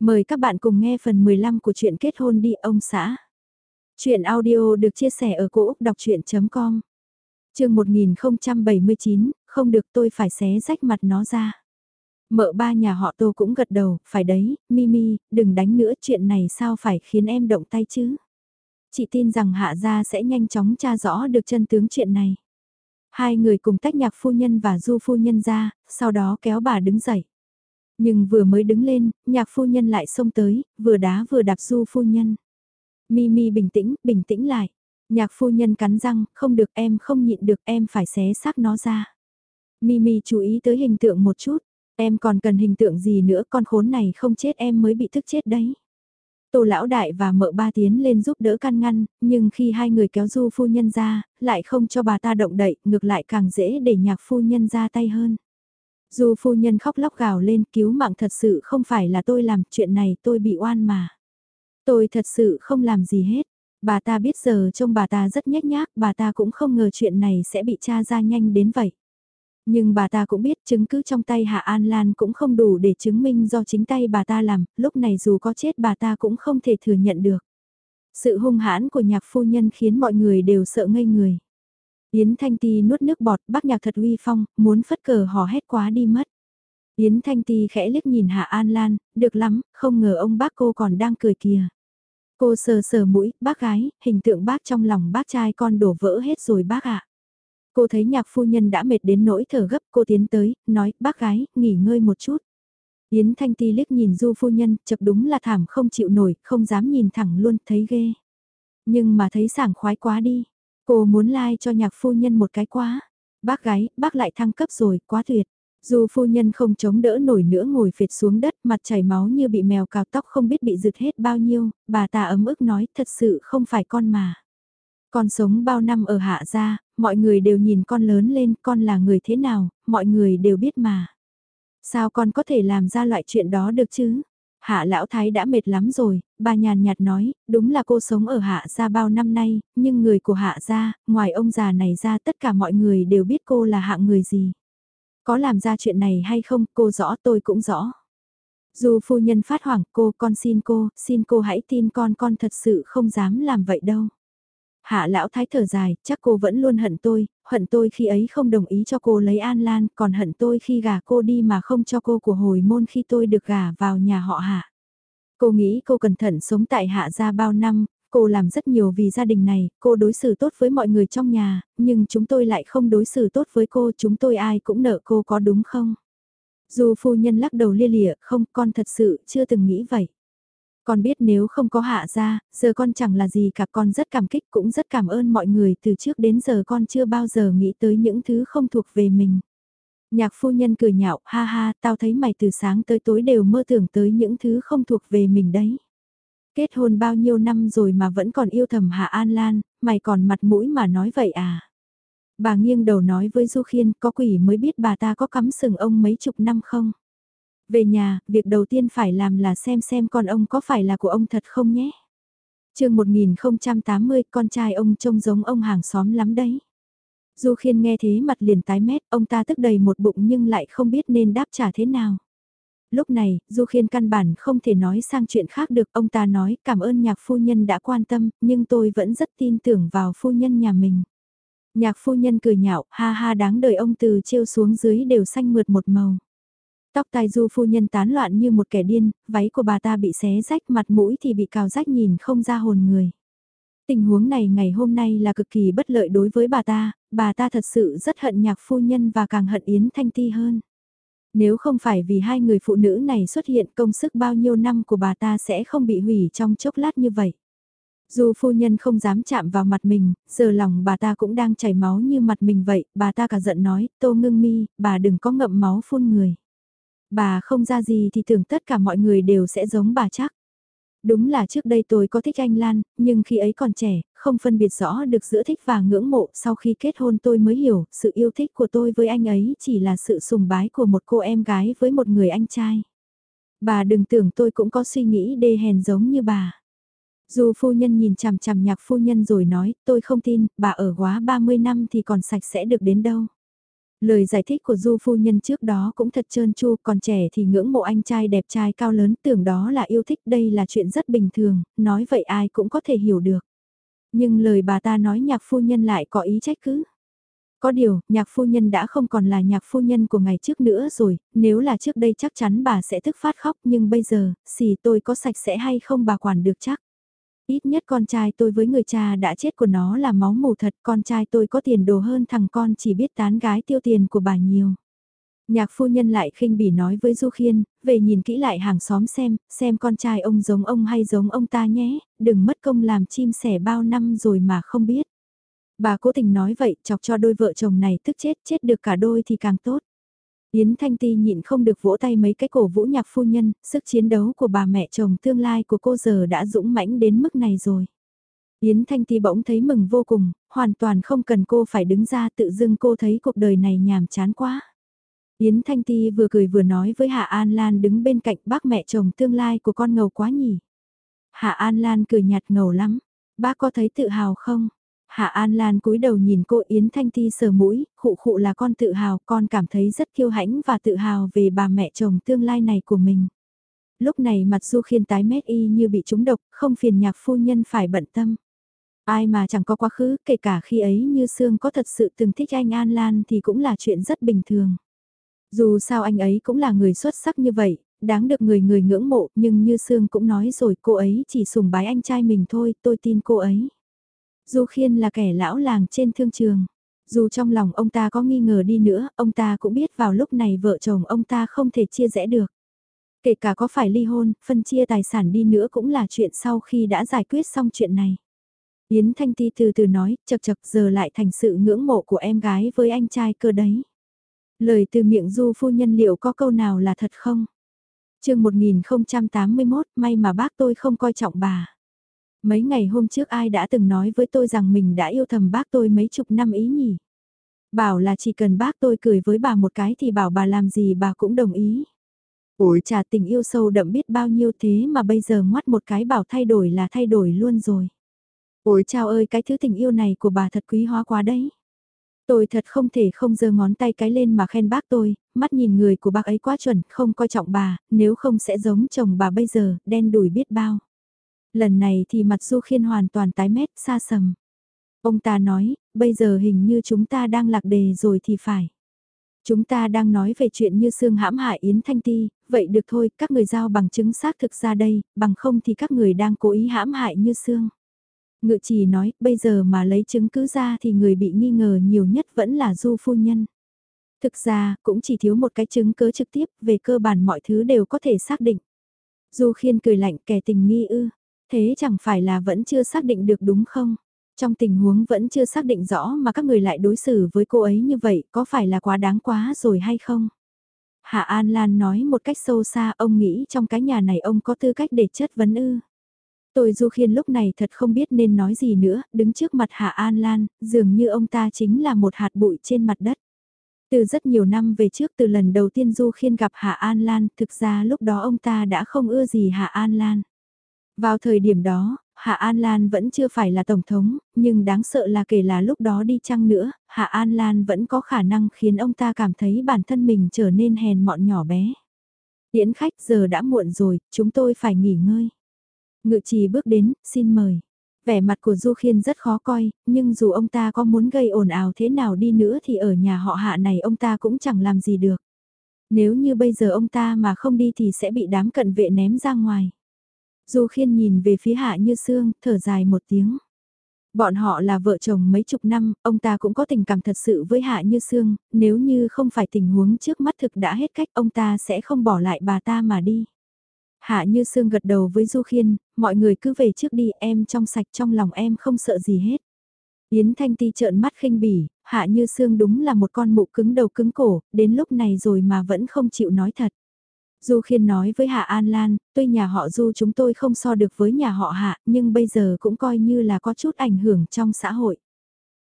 Mời các bạn cùng nghe phần 15 của truyện kết hôn đi ông xã. Chuyện audio được chia sẻ ở cỗ đọc chuyện.com Trường 1079, không được tôi phải xé rách mặt nó ra. Mợ ba nhà họ tô cũng gật đầu, phải đấy, Mimi, đừng đánh nữa chuyện này sao phải khiến em động tay chứ. Chị tin rằng hạ gia sẽ nhanh chóng tra rõ được chân tướng chuyện này. Hai người cùng tách nhạc phu nhân và du phu nhân ra, sau đó kéo bà đứng dậy. Nhưng vừa mới đứng lên, nhạc phu nhân lại xông tới, vừa đá vừa đạp du phu nhân. Mimi bình tĩnh, bình tĩnh lại. Nhạc phu nhân cắn răng, không được em không nhịn được em phải xé xác nó ra. Mimi chú ý tới hình tượng một chút, em còn cần hình tượng gì nữa con khốn này không chết em mới bị thức chết đấy. Tô lão đại và mợ ba tiến lên giúp đỡ can ngăn, nhưng khi hai người kéo du phu nhân ra, lại không cho bà ta động đậy, ngược lại càng dễ để nhạc phu nhân ra tay hơn. Du phu nhân khóc lóc gào lên cứu mạng thật sự không phải là tôi làm chuyện này tôi bị oan mà. Tôi thật sự không làm gì hết. Bà ta biết giờ trông bà ta rất nhếch nhác, bà ta cũng không ngờ chuyện này sẽ bị tra ra nhanh đến vậy. Nhưng bà ta cũng biết chứng cứ trong tay Hạ An Lan cũng không đủ để chứng minh do chính tay bà ta làm, lúc này dù có chết bà ta cũng không thể thừa nhận được. Sự hung hãn của nhạc phu nhân khiến mọi người đều sợ ngây người. Yến Thanh Ti nuốt nước bọt, bác nhạc thật uy phong, muốn phất cờ hò hét quá đi mất. Yến Thanh Ti khẽ liếc nhìn Hạ An Lan, được lắm, không ngờ ông bác cô còn đang cười kìa. Cô sờ sờ mũi, bác gái, hình tượng bác trong lòng bác trai con đổ vỡ hết rồi bác ạ. Cô thấy nhạc phu nhân đã mệt đến nỗi thở gấp, cô tiến tới, nói, bác gái, nghỉ ngơi một chút. Yến Thanh Ti liếc nhìn du phu nhân, chật đúng là thảm không chịu nổi, không dám nhìn thẳng luôn, thấy ghê. Nhưng mà thấy sảng khoái quá đi, Cô muốn like cho nhạc phu nhân một cái quá. Bác gái, bác lại thăng cấp rồi, quá tuyệt. Dù phu nhân không chống đỡ nổi nữa ngồi phệt xuống đất, mặt chảy máu như bị mèo cào tóc không biết bị rực hết bao nhiêu, bà ta ấm ức nói thật sự không phải con mà. Con sống bao năm ở hạ gia, mọi người đều nhìn con lớn lên, con là người thế nào, mọi người đều biết mà. Sao con có thể làm ra loại chuyện đó được chứ? Hạ lão thái đã mệt lắm rồi, bà nhàn nhạt nói, đúng là cô sống ở hạ gia bao năm nay, nhưng người của hạ gia, ngoài ông già này ra tất cả mọi người đều biết cô là hạng người gì. Có làm ra chuyện này hay không, cô rõ tôi cũng rõ. Dù phu nhân phát hoảng cô, con xin cô, xin cô hãy tin con, con thật sự không dám làm vậy đâu. Hạ lão thái thở dài, chắc cô vẫn luôn hận tôi, hận tôi khi ấy không đồng ý cho cô lấy An Lan, còn hận tôi khi gả cô đi mà không cho cô của hồi môn khi tôi được gả vào nhà họ hạ. Cô nghĩ cô cẩn thận sống tại hạ gia bao năm, cô làm rất nhiều vì gia đình này, cô đối xử tốt với mọi người trong nhà, nhưng chúng tôi lại không đối xử tốt với cô, chúng tôi ai cũng nợ cô có đúng không? Dù phu nhân lắc đầu lia lịa, không, con thật sự chưa từng nghĩ vậy. Con biết nếu không có hạ ra, giờ con chẳng là gì cả con rất cảm kích cũng rất cảm ơn mọi người từ trước đến giờ con chưa bao giờ nghĩ tới những thứ không thuộc về mình. Nhạc phu nhân cười nhạo, ha ha, tao thấy mày từ sáng tới tối đều mơ tưởng tới những thứ không thuộc về mình đấy. Kết hôn bao nhiêu năm rồi mà vẫn còn yêu thầm Hạ An Lan, mày còn mặt mũi mà nói vậy à? Bà nghiêng đầu nói với Du Khiên, có quỷ mới biết bà ta có cắm sừng ông mấy chục năm không? Về nhà, việc đầu tiên phải làm là xem xem con ông có phải là của ông thật không nhé. chương 1080 con trai ông trông giống ông hàng xóm lắm đấy. Du khiên nghe thế mặt liền tái mét, ông ta tức đầy một bụng nhưng lại không biết nên đáp trả thế nào. Lúc này, Du khiên căn bản không thể nói sang chuyện khác được, ông ta nói cảm ơn nhạc phu nhân đã quan tâm, nhưng tôi vẫn rất tin tưởng vào phu nhân nhà mình. Nhạc phu nhân cười nhạo, ha ha đáng đời ông từ trêu xuống dưới đều xanh mượt một màu. Tóc tai du phu nhân tán loạn như một kẻ điên, váy của bà ta bị xé rách mặt mũi thì bị cào rách nhìn không ra hồn người. Tình huống này ngày hôm nay là cực kỳ bất lợi đối với bà ta, bà ta thật sự rất hận nhạc phu nhân và càng hận Yến Thanh Ti hơn. Nếu không phải vì hai người phụ nữ này xuất hiện công sức bao nhiêu năm của bà ta sẽ không bị hủy trong chốc lát như vậy. Dù phu nhân không dám chạm vào mặt mình, giờ lòng bà ta cũng đang chảy máu như mặt mình vậy, bà ta cả giận nói, tô ngưng mi, bà đừng có ngậm máu phun người. Bà không ra gì thì tưởng tất cả mọi người đều sẽ giống bà chắc. Đúng là trước đây tôi có thích anh Lan, nhưng khi ấy còn trẻ, không phân biệt rõ được giữa thích và ngưỡng mộ. Sau khi kết hôn tôi mới hiểu, sự yêu thích của tôi với anh ấy chỉ là sự sùng bái của một cô em gái với một người anh trai. Bà đừng tưởng tôi cũng có suy nghĩ đê hèn giống như bà. Dù phu nhân nhìn chằm chằm nhạc phu nhân rồi nói, tôi không tin, bà ở quá 30 năm thì còn sạch sẽ được đến đâu. Lời giải thích của Du phu nhân trước đó cũng thật trơn tru, còn trẻ thì ngưỡng mộ anh trai đẹp trai cao lớn, tưởng đó là yêu thích, đây là chuyện rất bình thường, nói vậy ai cũng có thể hiểu được. Nhưng lời bà ta nói nhạc phu nhân lại có ý trách cứ. Có điều, nhạc phu nhân đã không còn là nhạc phu nhân của ngày trước nữa rồi, nếu là trước đây chắc chắn bà sẽ thức phát khóc nhưng bây giờ, xì tôi có sạch sẽ hay không bà quản được chắc. Ít nhất con trai tôi với người cha đã chết của nó là máu mù thật, con trai tôi có tiền đồ hơn thằng con chỉ biết tán gái tiêu tiền của bà nhiều. Nhạc phu nhân lại khinh bỉ nói với Du Khiên, về nhìn kỹ lại hàng xóm xem, xem con trai ông giống ông hay giống ông ta nhé, đừng mất công làm chim sẻ bao năm rồi mà không biết. Bà cố tình nói vậy chọc cho đôi vợ chồng này tức chết, chết được cả đôi thì càng tốt. Yến Thanh Ti nhịn không được vỗ tay mấy cái cổ vũ nhạc phu nhân, sức chiến đấu của bà mẹ chồng tương lai của cô giờ đã dũng mãnh đến mức này rồi. Yến Thanh Ti bỗng thấy mừng vô cùng, hoàn toàn không cần cô phải đứng ra tự dưng cô thấy cuộc đời này nhàm chán quá. Yến Thanh Ti vừa cười vừa nói với Hạ An Lan đứng bên cạnh bác mẹ chồng tương lai của con ngầu quá nhỉ. Hạ An Lan cười nhạt ngầu lắm, bác có thấy tự hào không? Hạ An Lan cúi đầu nhìn cô Yến Thanh Ti sờ mũi, khụ khụ là con tự hào, con cảm thấy rất kiêu hãnh và tự hào về bà mẹ chồng tương lai này của mình. Lúc này mặt Du Khiên tái mét y như bị trúng độc, không phiền nhạc phu nhân phải bận tâm. Ai mà chẳng có quá khứ, kể cả khi ấy như Sương có thật sự từng thích anh An Lan thì cũng là chuyện rất bình thường. Dù sao anh ấy cũng là người xuất sắc như vậy, đáng được người người ngưỡng mộ, nhưng như Sương cũng nói rồi cô ấy chỉ sùng bái anh trai mình thôi, tôi tin cô ấy. Du Khiên là kẻ lão làng trên thương trường. Dù trong lòng ông ta có nghi ngờ đi nữa, ông ta cũng biết vào lúc này vợ chồng ông ta không thể chia rẽ được. Kể cả có phải ly hôn, phân chia tài sản đi nữa cũng là chuyện sau khi đã giải quyết xong chuyện này. Yến Thanh Ti từ từ nói, chật chật giờ lại thành sự ngưỡng mộ của em gái với anh trai cơ đấy. Lời từ miệng du phu nhân liệu có câu nào là thật không? Trường 1081, may mà bác tôi không coi trọng bà. Mấy ngày hôm trước ai đã từng nói với tôi rằng mình đã yêu thầm bác tôi mấy chục năm ý nhỉ? Bảo là chỉ cần bác tôi cười với bà một cái thì bảo bà làm gì bà cũng đồng ý. Ủi trà tình yêu sâu đậm biết bao nhiêu thế mà bây giờ ngoắt một cái bảo thay đổi là thay đổi luôn rồi. Ôi chào ơi cái thứ tình yêu này của bà thật quý hóa quá đấy. Tôi thật không thể không giơ ngón tay cái lên mà khen bác tôi, mắt nhìn người của bác ấy quá chuẩn, không coi trọng bà, nếu không sẽ giống chồng bà bây giờ, đen đùi biết bao. Lần này thì mặt Du Khiên hoàn toàn tái mét xa sầm. Ông ta nói, bây giờ hình như chúng ta đang lạc đề rồi thì phải. Chúng ta đang nói về chuyện như xương hãm hại Yến Thanh Ti, vậy được thôi, các người giao bằng chứng xác thực ra đây, bằng không thì các người đang cố ý hãm hại như xương. Ngự trì nói, bây giờ mà lấy chứng cứ ra thì người bị nghi ngờ nhiều nhất vẫn là du phu nhân. Thực ra, cũng chỉ thiếu một cái chứng cứ trực tiếp, về cơ bản mọi thứ đều có thể xác định. Du khiên cười lạnh kẻ tình nghi ư, thế chẳng phải là vẫn chưa xác định được đúng không? Trong tình huống vẫn chưa xác định rõ mà các người lại đối xử với cô ấy như vậy có phải là quá đáng quá rồi hay không? Hạ An Lan nói một cách sâu xa ông nghĩ trong cái nhà này ông có tư cách để chất vấn ư. Tôi Du Khiên lúc này thật không biết nên nói gì nữa, đứng trước mặt Hạ An Lan, dường như ông ta chính là một hạt bụi trên mặt đất. Từ rất nhiều năm về trước từ lần đầu tiên Du Khiên gặp Hạ An Lan, thực ra lúc đó ông ta đã không ưa gì Hạ An Lan. Vào thời điểm đó, Hạ An Lan vẫn chưa phải là Tổng thống, nhưng đáng sợ là kể là lúc đó đi chăng nữa, Hạ An Lan vẫn có khả năng khiến ông ta cảm thấy bản thân mình trở nên hèn mọn nhỏ bé. Tiễn khách giờ đã muộn rồi, chúng tôi phải nghỉ ngơi. Ngự trì bước đến, xin mời. Vẻ mặt của Du Khiên rất khó coi, nhưng dù ông ta có muốn gây ồn ào thế nào đi nữa thì ở nhà họ hạ này ông ta cũng chẳng làm gì được. Nếu như bây giờ ông ta mà không đi thì sẽ bị đám cận vệ ném ra ngoài. Du Khiên nhìn về phía hạ như Sương thở dài một tiếng. Bọn họ là vợ chồng mấy chục năm, ông ta cũng có tình cảm thật sự với Hạ Như Sương, nếu như không phải tình huống trước mắt thực đã hết cách ông ta sẽ không bỏ lại bà ta mà đi. Hạ Như Sương gật đầu với Du Khiên, mọi người cứ về trước đi em trong sạch trong lòng em không sợ gì hết. Yến Thanh Ti trợn mắt khinh bỉ, Hạ Như Sương đúng là một con mụ cứng đầu cứng cổ, đến lúc này rồi mà vẫn không chịu nói thật. Du Khiên nói với Hạ An Lan, tuy nhà họ Du chúng tôi không so được với nhà họ Hạ, nhưng bây giờ cũng coi như là có chút ảnh hưởng trong xã hội.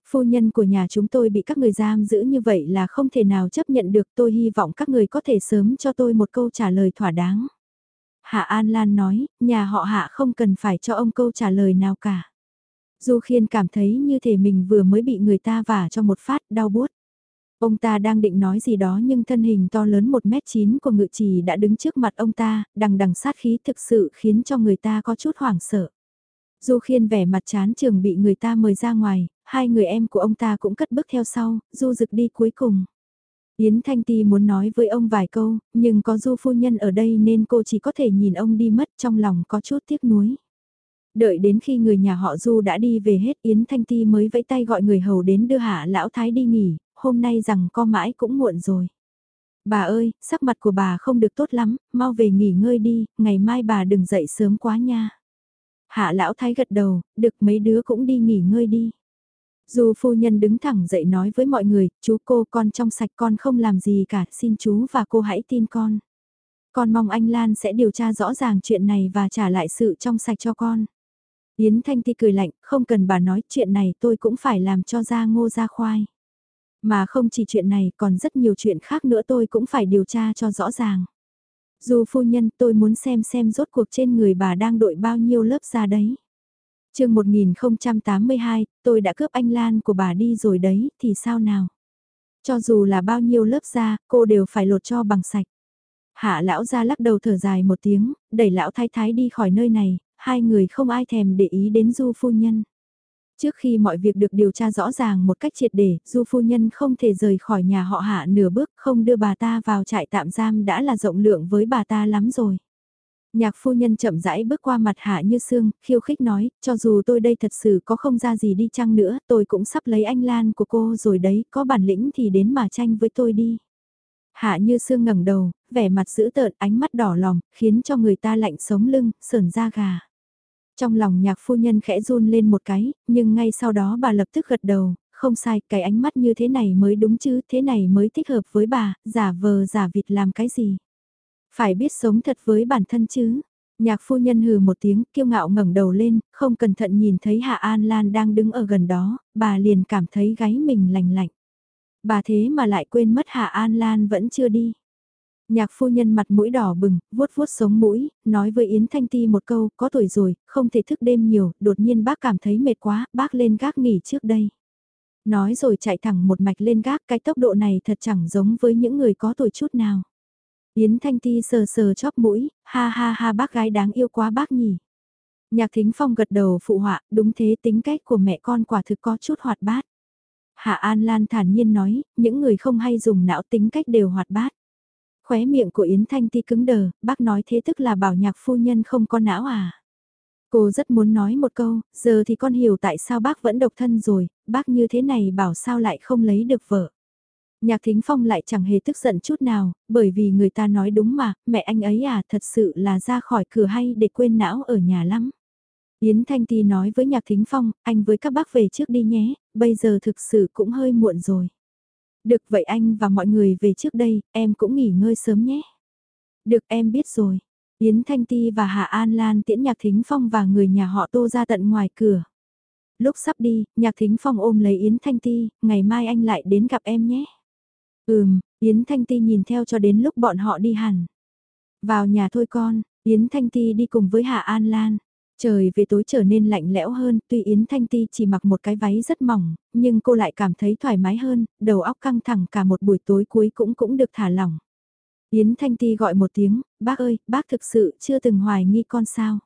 Phu nhân của nhà chúng tôi bị các người giam giữ như vậy là không thể nào chấp nhận được tôi hy vọng các người có thể sớm cho tôi một câu trả lời thỏa đáng. Hạ An Lan nói, nhà họ Hạ không cần phải cho ông câu trả lời nào cả. Du Khiên cảm thấy như thể mình vừa mới bị người ta vả cho một phát đau buốt. Ông ta đang định nói gì đó nhưng thân hình to lớn 1m9 của ngự trì đã đứng trước mặt ông ta, đằng đằng sát khí thực sự khiến cho người ta có chút hoảng sợ. Du khiên vẻ mặt chán trường bị người ta mời ra ngoài, hai người em của ông ta cũng cất bước theo sau, du rực đi cuối cùng. Yến Thanh Ti muốn nói với ông vài câu, nhưng có du phu nhân ở đây nên cô chỉ có thể nhìn ông đi mất trong lòng có chút tiếc nuối. Đợi đến khi người nhà họ Du đã đi về hết Yến Thanh Ti mới vẫy tay gọi người hầu đến đưa hạ lão thái đi nghỉ, hôm nay rằng co mãi cũng muộn rồi. Bà ơi, sắc mặt của bà không được tốt lắm, mau về nghỉ ngơi đi, ngày mai bà đừng dậy sớm quá nha. Hạ lão thái gật đầu, được mấy đứa cũng đi nghỉ ngơi đi. Dù phu nhân đứng thẳng dậy nói với mọi người, chú cô con trong sạch con không làm gì cả, xin chú và cô hãy tin con. Con mong anh Lan sẽ điều tra rõ ràng chuyện này và trả lại sự trong sạch cho con. Yến Thanh Ti cười lạnh, không cần bà nói chuyện này tôi cũng phải làm cho ra ngô ra khoai. Mà không chỉ chuyện này còn rất nhiều chuyện khác nữa tôi cũng phải điều tra cho rõ ràng. Dù phu nhân tôi muốn xem xem rốt cuộc trên người bà đang đội bao nhiêu lớp da đấy. chương 1082, tôi đã cướp anh Lan của bà đi rồi đấy, thì sao nào? Cho dù là bao nhiêu lớp da, cô đều phải lột cho bằng sạch. Hạ lão ra lắc đầu thở dài một tiếng, đẩy lão thái thái đi khỏi nơi này, hai người không ai thèm để ý đến du phu nhân. Trước khi mọi việc được điều tra rõ ràng một cách triệt để, du phu nhân không thể rời khỏi nhà họ hạ nửa bước, không đưa bà ta vào trại tạm giam đã là rộng lượng với bà ta lắm rồi. Nhạc phu nhân chậm rãi bước qua mặt hạ như xương, khiêu khích nói, cho dù tôi đây thật sự có không ra gì đi chăng nữa, tôi cũng sắp lấy anh Lan của cô rồi đấy, có bản lĩnh thì đến mà tranh với tôi đi. Hạ như xương ngẩng đầu, vẻ mặt dữ tợn, ánh mắt đỏ lòm, khiến cho người ta lạnh sống lưng, sờn da gà. Trong lòng nhạc phu nhân khẽ run lên một cái, nhưng ngay sau đó bà lập tức gật đầu, không sai, cái ánh mắt như thế này mới đúng chứ, thế này mới thích hợp với bà, giả vờ giả vịt làm cái gì. Phải biết sống thật với bản thân chứ. Nhạc phu nhân hừ một tiếng, kiêu ngạo ngẩng đầu lên, không cẩn thận nhìn thấy Hạ An Lan đang đứng ở gần đó, bà liền cảm thấy gáy mình lành lạnh. Bà thế mà lại quên mất Hạ An Lan vẫn chưa đi. Nhạc phu nhân mặt mũi đỏ bừng, vuốt vuốt sống mũi, nói với Yến Thanh Ti một câu, có tuổi rồi, không thể thức đêm nhiều, đột nhiên bác cảm thấy mệt quá, bác lên gác nghỉ trước đây. Nói rồi chạy thẳng một mạch lên gác, cái tốc độ này thật chẳng giống với những người có tuổi chút nào. Yến Thanh Ti sờ sờ chóp mũi, ha ha ha bác gái đáng yêu quá bác nhỉ. Nhạc Thính Phong gật đầu phụ họa, đúng thế tính cách của mẹ con quả thực có chút hoạt bát. Hạ An Lan thản nhiên nói, những người không hay dùng não tính cách đều hoạt bát. Khóe miệng của Yến Thanh Ti cứng đờ, bác nói thế tức là bảo nhạc phu nhân không có não à. Cô rất muốn nói một câu, giờ thì con hiểu tại sao bác vẫn độc thân rồi, bác như thế này bảo sao lại không lấy được vợ. Nhạc Thính Phong lại chẳng hề tức giận chút nào, bởi vì người ta nói đúng mà, mẹ anh ấy à thật sự là ra khỏi cửa hay để quên não ở nhà lắm. Yến Thanh Ti nói với Nhạc Thính Phong, anh với các bác về trước đi nhé, bây giờ thực sự cũng hơi muộn rồi. Được vậy anh và mọi người về trước đây, em cũng nghỉ ngơi sớm nhé. Được em biết rồi. Yến Thanh Ti và Hạ An Lan tiễn Nhạc Thính Phong và người nhà họ Tô ra tận ngoài cửa. Lúc sắp đi, Nhạc Thính Phong ôm lấy Yến Thanh Ti, ngày mai anh lại đến gặp em nhé. Ừm, Yến Thanh Ti nhìn theo cho đến lúc bọn họ đi hẳn. Vào nhà thôi con, Yến Thanh Ti đi cùng với Hạ An Lan. Trời về tối trở nên lạnh lẽo hơn, tuy Yến Thanh Ti chỉ mặc một cái váy rất mỏng, nhưng cô lại cảm thấy thoải mái hơn, đầu óc căng thẳng cả một buổi tối cuối cũng cũng được thả lỏng. Yến Thanh Ti gọi một tiếng, bác ơi, bác thực sự chưa từng hoài nghi con sao?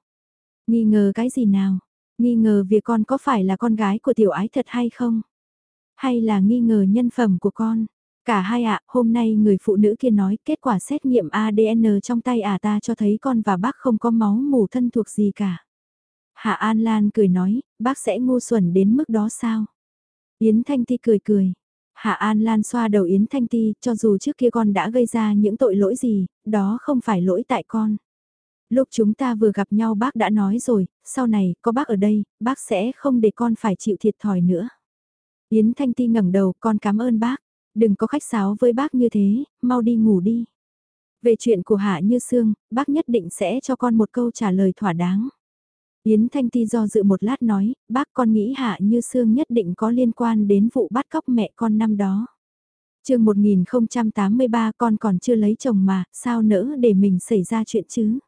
Nghi ngờ cái gì nào? Nghi ngờ việc con có phải là con gái của tiểu ái thật hay không? Hay là nghi ngờ nhân phẩm của con? Cả hai ạ, hôm nay người phụ nữ kia nói kết quả xét nghiệm ADN trong tay ả ta cho thấy con và bác không có máu mù thân thuộc gì cả. Hạ An Lan cười nói, bác sẽ ngu xuẩn đến mức đó sao? Yến Thanh Ti cười cười. Hạ An Lan xoa đầu Yến Thanh Ti, cho dù trước kia con đã gây ra những tội lỗi gì, đó không phải lỗi tại con. Lúc chúng ta vừa gặp nhau bác đã nói rồi, sau này có bác ở đây, bác sẽ không để con phải chịu thiệt thòi nữa. Yến Thanh Ti ngẩng đầu, con cảm ơn bác. Đừng có khách sáo với bác như thế, mau đi ngủ đi. Về chuyện của Hạ Như Sương, bác nhất định sẽ cho con một câu trả lời thỏa đáng. Yến Thanh Ti do dự một lát nói, bác con nghĩ Hạ Như Sương nhất định có liên quan đến vụ bắt cóc mẹ con năm đó. Trường 1083 con còn chưa lấy chồng mà, sao nỡ để mình xảy ra chuyện chứ?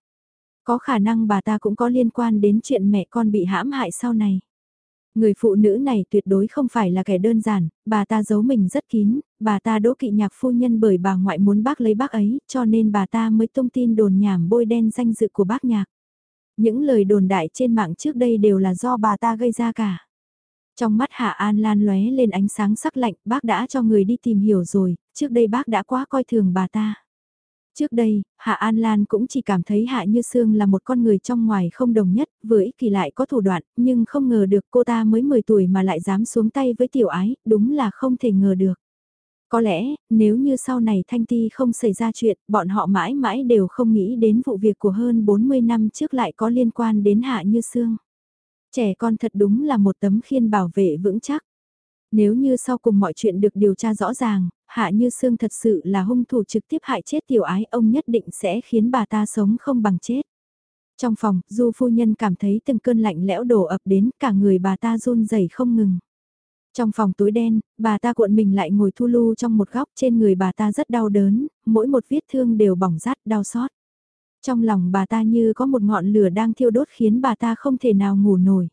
Có khả năng bà ta cũng có liên quan đến chuyện mẹ con bị hãm hại sau này. Người phụ nữ này tuyệt đối không phải là kẻ đơn giản, bà ta giấu mình rất kín, bà ta đỗ kỵ nhạc phu nhân bởi bà ngoại muốn bác lấy bác ấy, cho nên bà ta mới tung tin đồn nhảm bôi đen danh dự của bác nhạc. Những lời đồn đại trên mạng trước đây đều là do bà ta gây ra cả. Trong mắt Hạ An Lan lóe lên ánh sáng sắc lạnh, bác đã cho người đi tìm hiểu rồi, trước đây bác đã quá coi thường bà ta. Trước đây, Hạ An Lan cũng chỉ cảm thấy Hạ Như Sương là một con người trong ngoài không đồng nhất, vừa ích kỳ lại có thủ đoạn, nhưng không ngờ được cô ta mới 10 tuổi mà lại dám xuống tay với tiểu ái, đúng là không thể ngờ được. Có lẽ, nếu như sau này Thanh Ti không xảy ra chuyện, bọn họ mãi mãi đều không nghĩ đến vụ việc của hơn 40 năm trước lại có liên quan đến Hạ Như Sương. Trẻ con thật đúng là một tấm khiên bảo vệ vững chắc. Nếu như sau cùng mọi chuyện được điều tra rõ ràng, Hạ Như Sương thật sự là hung thủ trực tiếp hại chết tiểu ái ông nhất định sẽ khiến bà ta sống không bằng chết. Trong phòng, Du phu nhân cảm thấy từng cơn lạnh lẽo đổ ập đến cả người bà ta run rẩy không ngừng. Trong phòng tối đen, bà ta cuộn mình lại ngồi thu lưu trong một góc trên người bà ta rất đau đớn, mỗi một vết thương đều bỏng rát đau xót. Trong lòng bà ta như có một ngọn lửa đang thiêu đốt khiến bà ta không thể nào ngủ nổi.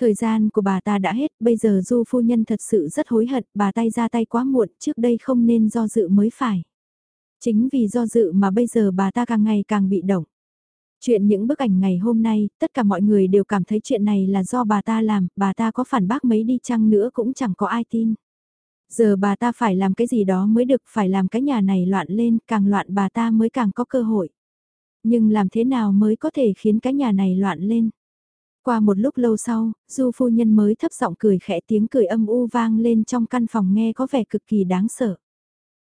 Thời gian của bà ta đã hết, bây giờ du phu nhân thật sự rất hối hận, bà tay ra tay quá muộn, trước đây không nên do dự mới phải. Chính vì do dự mà bây giờ bà ta càng ngày càng bị động. Chuyện những bức ảnh ngày hôm nay, tất cả mọi người đều cảm thấy chuyện này là do bà ta làm, bà ta có phản bác mấy đi chăng nữa cũng chẳng có ai tin. Giờ bà ta phải làm cái gì đó mới được, phải làm cái nhà này loạn lên, càng loạn bà ta mới càng có cơ hội. Nhưng làm thế nào mới có thể khiến cái nhà này loạn lên? Qua một lúc lâu sau, du phu nhân mới thấp giọng cười khẽ tiếng cười âm u vang lên trong căn phòng nghe có vẻ cực kỳ đáng sợ.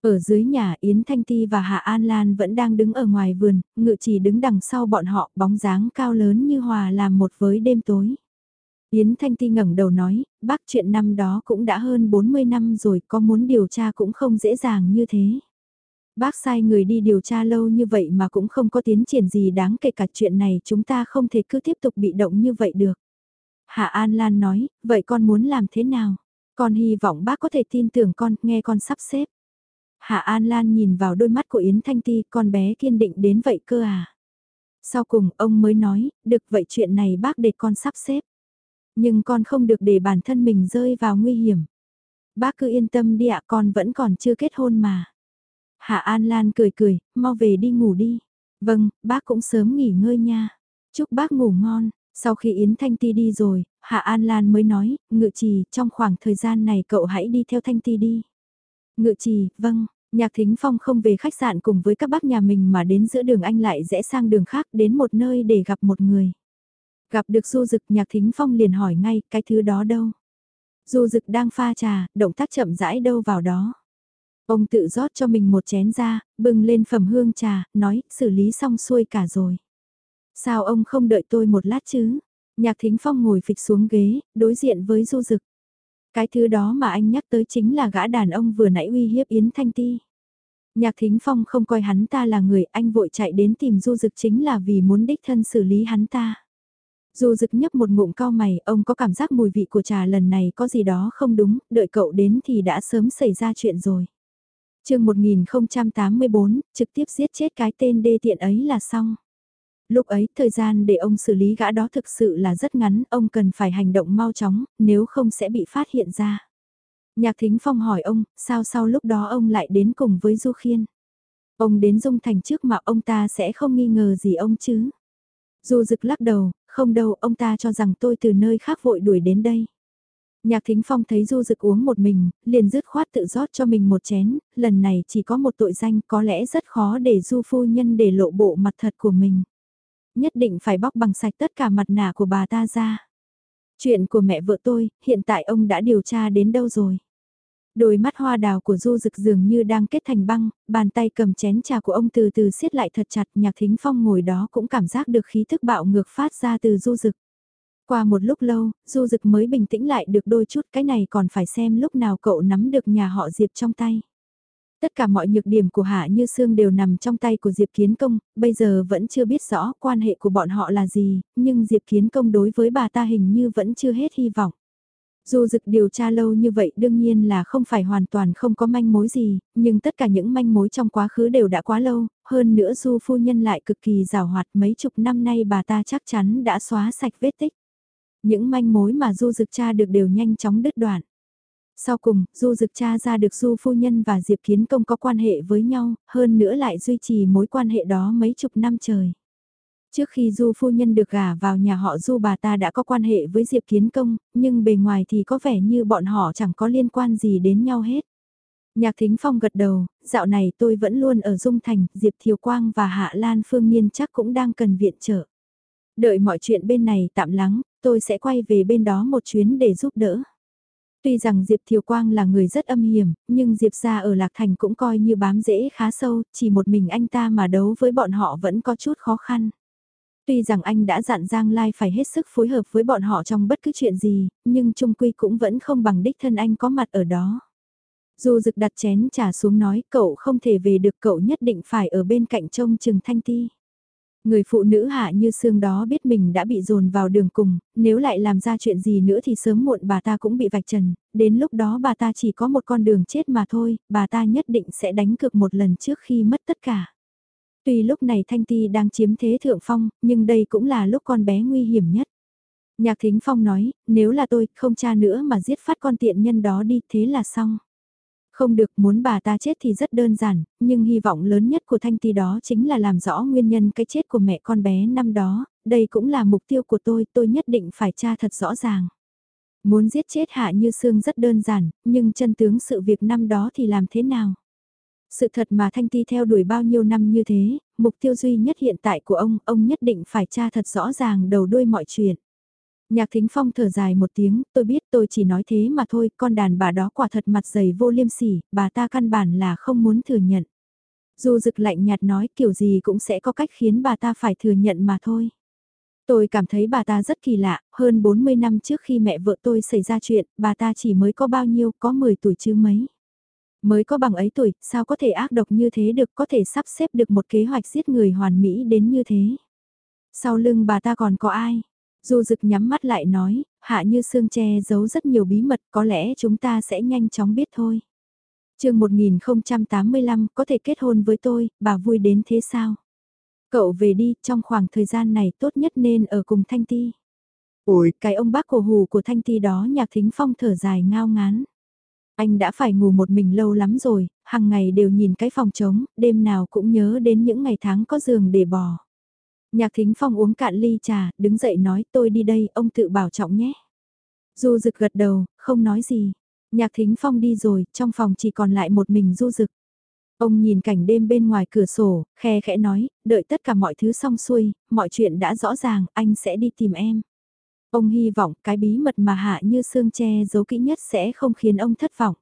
Ở dưới nhà Yến Thanh Ti và Hạ An Lan vẫn đang đứng ở ngoài vườn, ngự chỉ đứng đằng sau bọn họ bóng dáng cao lớn như hòa làm một với đêm tối. Yến Thanh Ti ngẩng đầu nói, bác chuyện năm đó cũng đã hơn 40 năm rồi có muốn điều tra cũng không dễ dàng như thế. Bác sai người đi điều tra lâu như vậy mà cũng không có tiến triển gì đáng kể cả chuyện này chúng ta không thể cứ tiếp tục bị động như vậy được. Hạ An Lan nói, vậy con muốn làm thế nào? Con hy vọng bác có thể tin tưởng con, nghe con sắp xếp. Hạ An Lan nhìn vào đôi mắt của Yến Thanh Ti, con bé kiên định đến vậy cơ à? Sau cùng ông mới nói, được vậy chuyện này bác để con sắp xếp. Nhưng con không được để bản thân mình rơi vào nguy hiểm. Bác cứ yên tâm đi ạ con vẫn còn chưa kết hôn mà. Hạ An Lan cười cười, mau về đi ngủ đi. Vâng, bác cũng sớm nghỉ ngơi nha. Chúc bác ngủ ngon. Sau khi Yến Thanh Ti đi rồi, Hạ An Lan mới nói, ngự trì, trong khoảng thời gian này cậu hãy đi theo Thanh Ti đi. Ngự trì, vâng, Nhạc Thính Phong không về khách sạn cùng với các bác nhà mình mà đến giữa đường anh lại rẽ sang đường khác đến một nơi để gặp một người. Gặp được Du Dực Nhạc Thính Phong liền hỏi ngay cái thứ đó đâu. Du Dực đang pha trà, động tác chậm rãi đâu vào đó. Ông tự rót cho mình một chén ra, bưng lên phẩm hương trà, nói, xử lý xong xuôi cả rồi. Sao ông không đợi tôi một lát chứ? Nhạc Thính Phong ngồi phịch xuống ghế, đối diện với Du Dực. Cái thứ đó mà anh nhắc tới chính là gã đàn ông vừa nãy uy hiếp Yến Thanh Ti. Nhạc Thính Phong không coi hắn ta là người, anh vội chạy đến tìm Du Dực chính là vì muốn đích thân xử lý hắn ta. Du Dực nhấp một ngụm cao mày, ông có cảm giác mùi vị của trà lần này có gì đó không đúng, đợi cậu đến thì đã sớm xảy ra chuyện rồi chương 1084, trực tiếp giết chết cái tên đê tiện ấy là xong. Lúc ấy, thời gian để ông xử lý gã đó thực sự là rất ngắn, ông cần phải hành động mau chóng, nếu không sẽ bị phát hiện ra. Nhạc Thính Phong hỏi ông, sao sau lúc đó ông lại đến cùng với Du Khiên? Ông đến Dung Thành trước mà ông ta sẽ không nghi ngờ gì ông chứ? Du Dực lắc đầu, không đâu, ông ta cho rằng tôi từ nơi khác vội đuổi đến đây. Nhạc Thính Phong thấy Du Dực uống một mình, liền dứt khoát tự rót cho mình một chén, lần này chỉ có một tội danh có lẽ rất khó để Du Phu Nhân để lộ bộ mặt thật của mình. Nhất định phải bóc bằng sạch tất cả mặt nạ của bà ta ra. Chuyện của mẹ vợ tôi, hiện tại ông đã điều tra đến đâu rồi? Đôi mắt hoa đào của Du Dực dường như đang kết thành băng, bàn tay cầm chén trà của ông từ từ siết lại thật chặt, Nhạc Thính Phong ngồi đó cũng cảm giác được khí thức bạo ngược phát ra từ Du Dực. Qua một lúc lâu, Du Dực mới bình tĩnh lại được đôi chút cái này còn phải xem lúc nào cậu nắm được nhà họ Diệp trong tay. Tất cả mọi nhược điểm của Hạ Như Sương đều nằm trong tay của Diệp Kiến Công, bây giờ vẫn chưa biết rõ quan hệ của bọn họ là gì, nhưng Diệp Kiến Công đối với bà ta hình như vẫn chưa hết hy vọng. Dù dực điều tra lâu như vậy đương nhiên là không phải hoàn toàn không có manh mối gì, nhưng tất cả những manh mối trong quá khứ đều đã quá lâu, hơn nữa Du phu nhân lại cực kỳ rào hoạt mấy chục năm nay bà ta chắc chắn đã xóa sạch vết tích. Những manh mối mà Du Dực tra được đều nhanh chóng đứt đoạn. Sau cùng, Du Dực cha ra được Du Phu Nhân và Diệp Kiến Công có quan hệ với nhau, hơn nữa lại duy trì mối quan hệ đó mấy chục năm trời. Trước khi Du Phu Nhân được gả vào nhà họ Du bà ta đã có quan hệ với Diệp Kiến Công, nhưng bề ngoài thì có vẻ như bọn họ chẳng có liên quan gì đến nhau hết. Nhạc Thính Phong gật đầu, dạo này tôi vẫn luôn ở Dung Thành, Diệp Thiều Quang và Hạ Lan Phương Nhiên chắc cũng đang cần viện trợ. Đợi mọi chuyện bên này tạm lắng, tôi sẽ quay về bên đó một chuyến để giúp đỡ. Tuy rằng Diệp Thiều Quang là người rất âm hiểm, nhưng Diệp gia ở Lạc Thành cũng coi như bám rễ khá sâu, chỉ một mình anh ta mà đấu với bọn họ vẫn có chút khó khăn. Tuy rằng anh đã dặn Giang Lai phải hết sức phối hợp với bọn họ trong bất cứ chuyện gì, nhưng trung quy cũng vẫn không bằng đích thân anh có mặt ở đó. Dù dực đặt chén trà xuống nói cậu không thể về được cậu nhất định phải ở bên cạnh trông chừng Thanh Ti. Người phụ nữ hạ như xương đó biết mình đã bị dồn vào đường cùng, nếu lại làm ra chuyện gì nữa thì sớm muộn bà ta cũng bị vạch trần, đến lúc đó bà ta chỉ có một con đường chết mà thôi, bà ta nhất định sẽ đánh cược một lần trước khi mất tất cả. Tuy lúc này Thanh Ti đang chiếm thế thượng phong, nhưng đây cũng là lúc con bé nguy hiểm nhất. Nhạc Thính Phong nói, nếu là tôi, không cha nữa mà giết phát con tiện nhân đó đi, thế là xong. Không được muốn bà ta chết thì rất đơn giản, nhưng hy vọng lớn nhất của Thanh Ti đó chính là làm rõ nguyên nhân cái chết của mẹ con bé năm đó, đây cũng là mục tiêu của tôi, tôi nhất định phải tra thật rõ ràng. Muốn giết chết Hạ Như Sương rất đơn giản, nhưng chân tướng sự việc năm đó thì làm thế nào? Sự thật mà Thanh Ti theo đuổi bao nhiêu năm như thế, mục tiêu duy nhất hiện tại của ông, ông nhất định phải tra thật rõ ràng đầu đuôi mọi chuyện. Nhạc Thính Phong thở dài một tiếng, tôi biết tôi chỉ nói thế mà thôi, con đàn bà đó quả thật mặt dày vô liêm sỉ, bà ta căn bản là không muốn thừa nhận. Dù dực lạnh nhạt nói kiểu gì cũng sẽ có cách khiến bà ta phải thừa nhận mà thôi. Tôi cảm thấy bà ta rất kỳ lạ, hơn 40 năm trước khi mẹ vợ tôi xảy ra chuyện, bà ta chỉ mới có bao nhiêu, có 10 tuổi chứ mấy. Mới có bằng ấy tuổi, sao có thể ác độc như thế được, có thể sắp xếp được một kế hoạch giết người hoàn mỹ đến như thế. Sau lưng bà ta còn có ai? Du Dực nhắm mắt lại nói, hạ như xương che giấu rất nhiều bí mật có lẽ chúng ta sẽ nhanh chóng biết thôi. chương 1085 có thể kết hôn với tôi, bà vui đến thế sao? Cậu về đi, trong khoảng thời gian này tốt nhất nên ở cùng Thanh Ti. Ôi, cái ông bác cổ hù của Thanh Ti đó nhạc thính phong thở dài ngao ngán. Anh đã phải ngủ một mình lâu lắm rồi, hàng ngày đều nhìn cái phòng trống, đêm nào cũng nhớ đến những ngày tháng có giường để bò. Nhạc thính phong uống cạn ly trà, đứng dậy nói tôi đi đây, ông tự bảo trọng nhé. Du Dực gật đầu, không nói gì. Nhạc thính phong đi rồi, trong phòng chỉ còn lại một mình du Dực. Ông nhìn cảnh đêm bên ngoài cửa sổ, khe khẽ nói, đợi tất cả mọi thứ xong xuôi, mọi chuyện đã rõ ràng, anh sẽ đi tìm em. Ông hy vọng cái bí mật mà hạ như xương che giấu kỹ nhất sẽ không khiến ông thất vọng.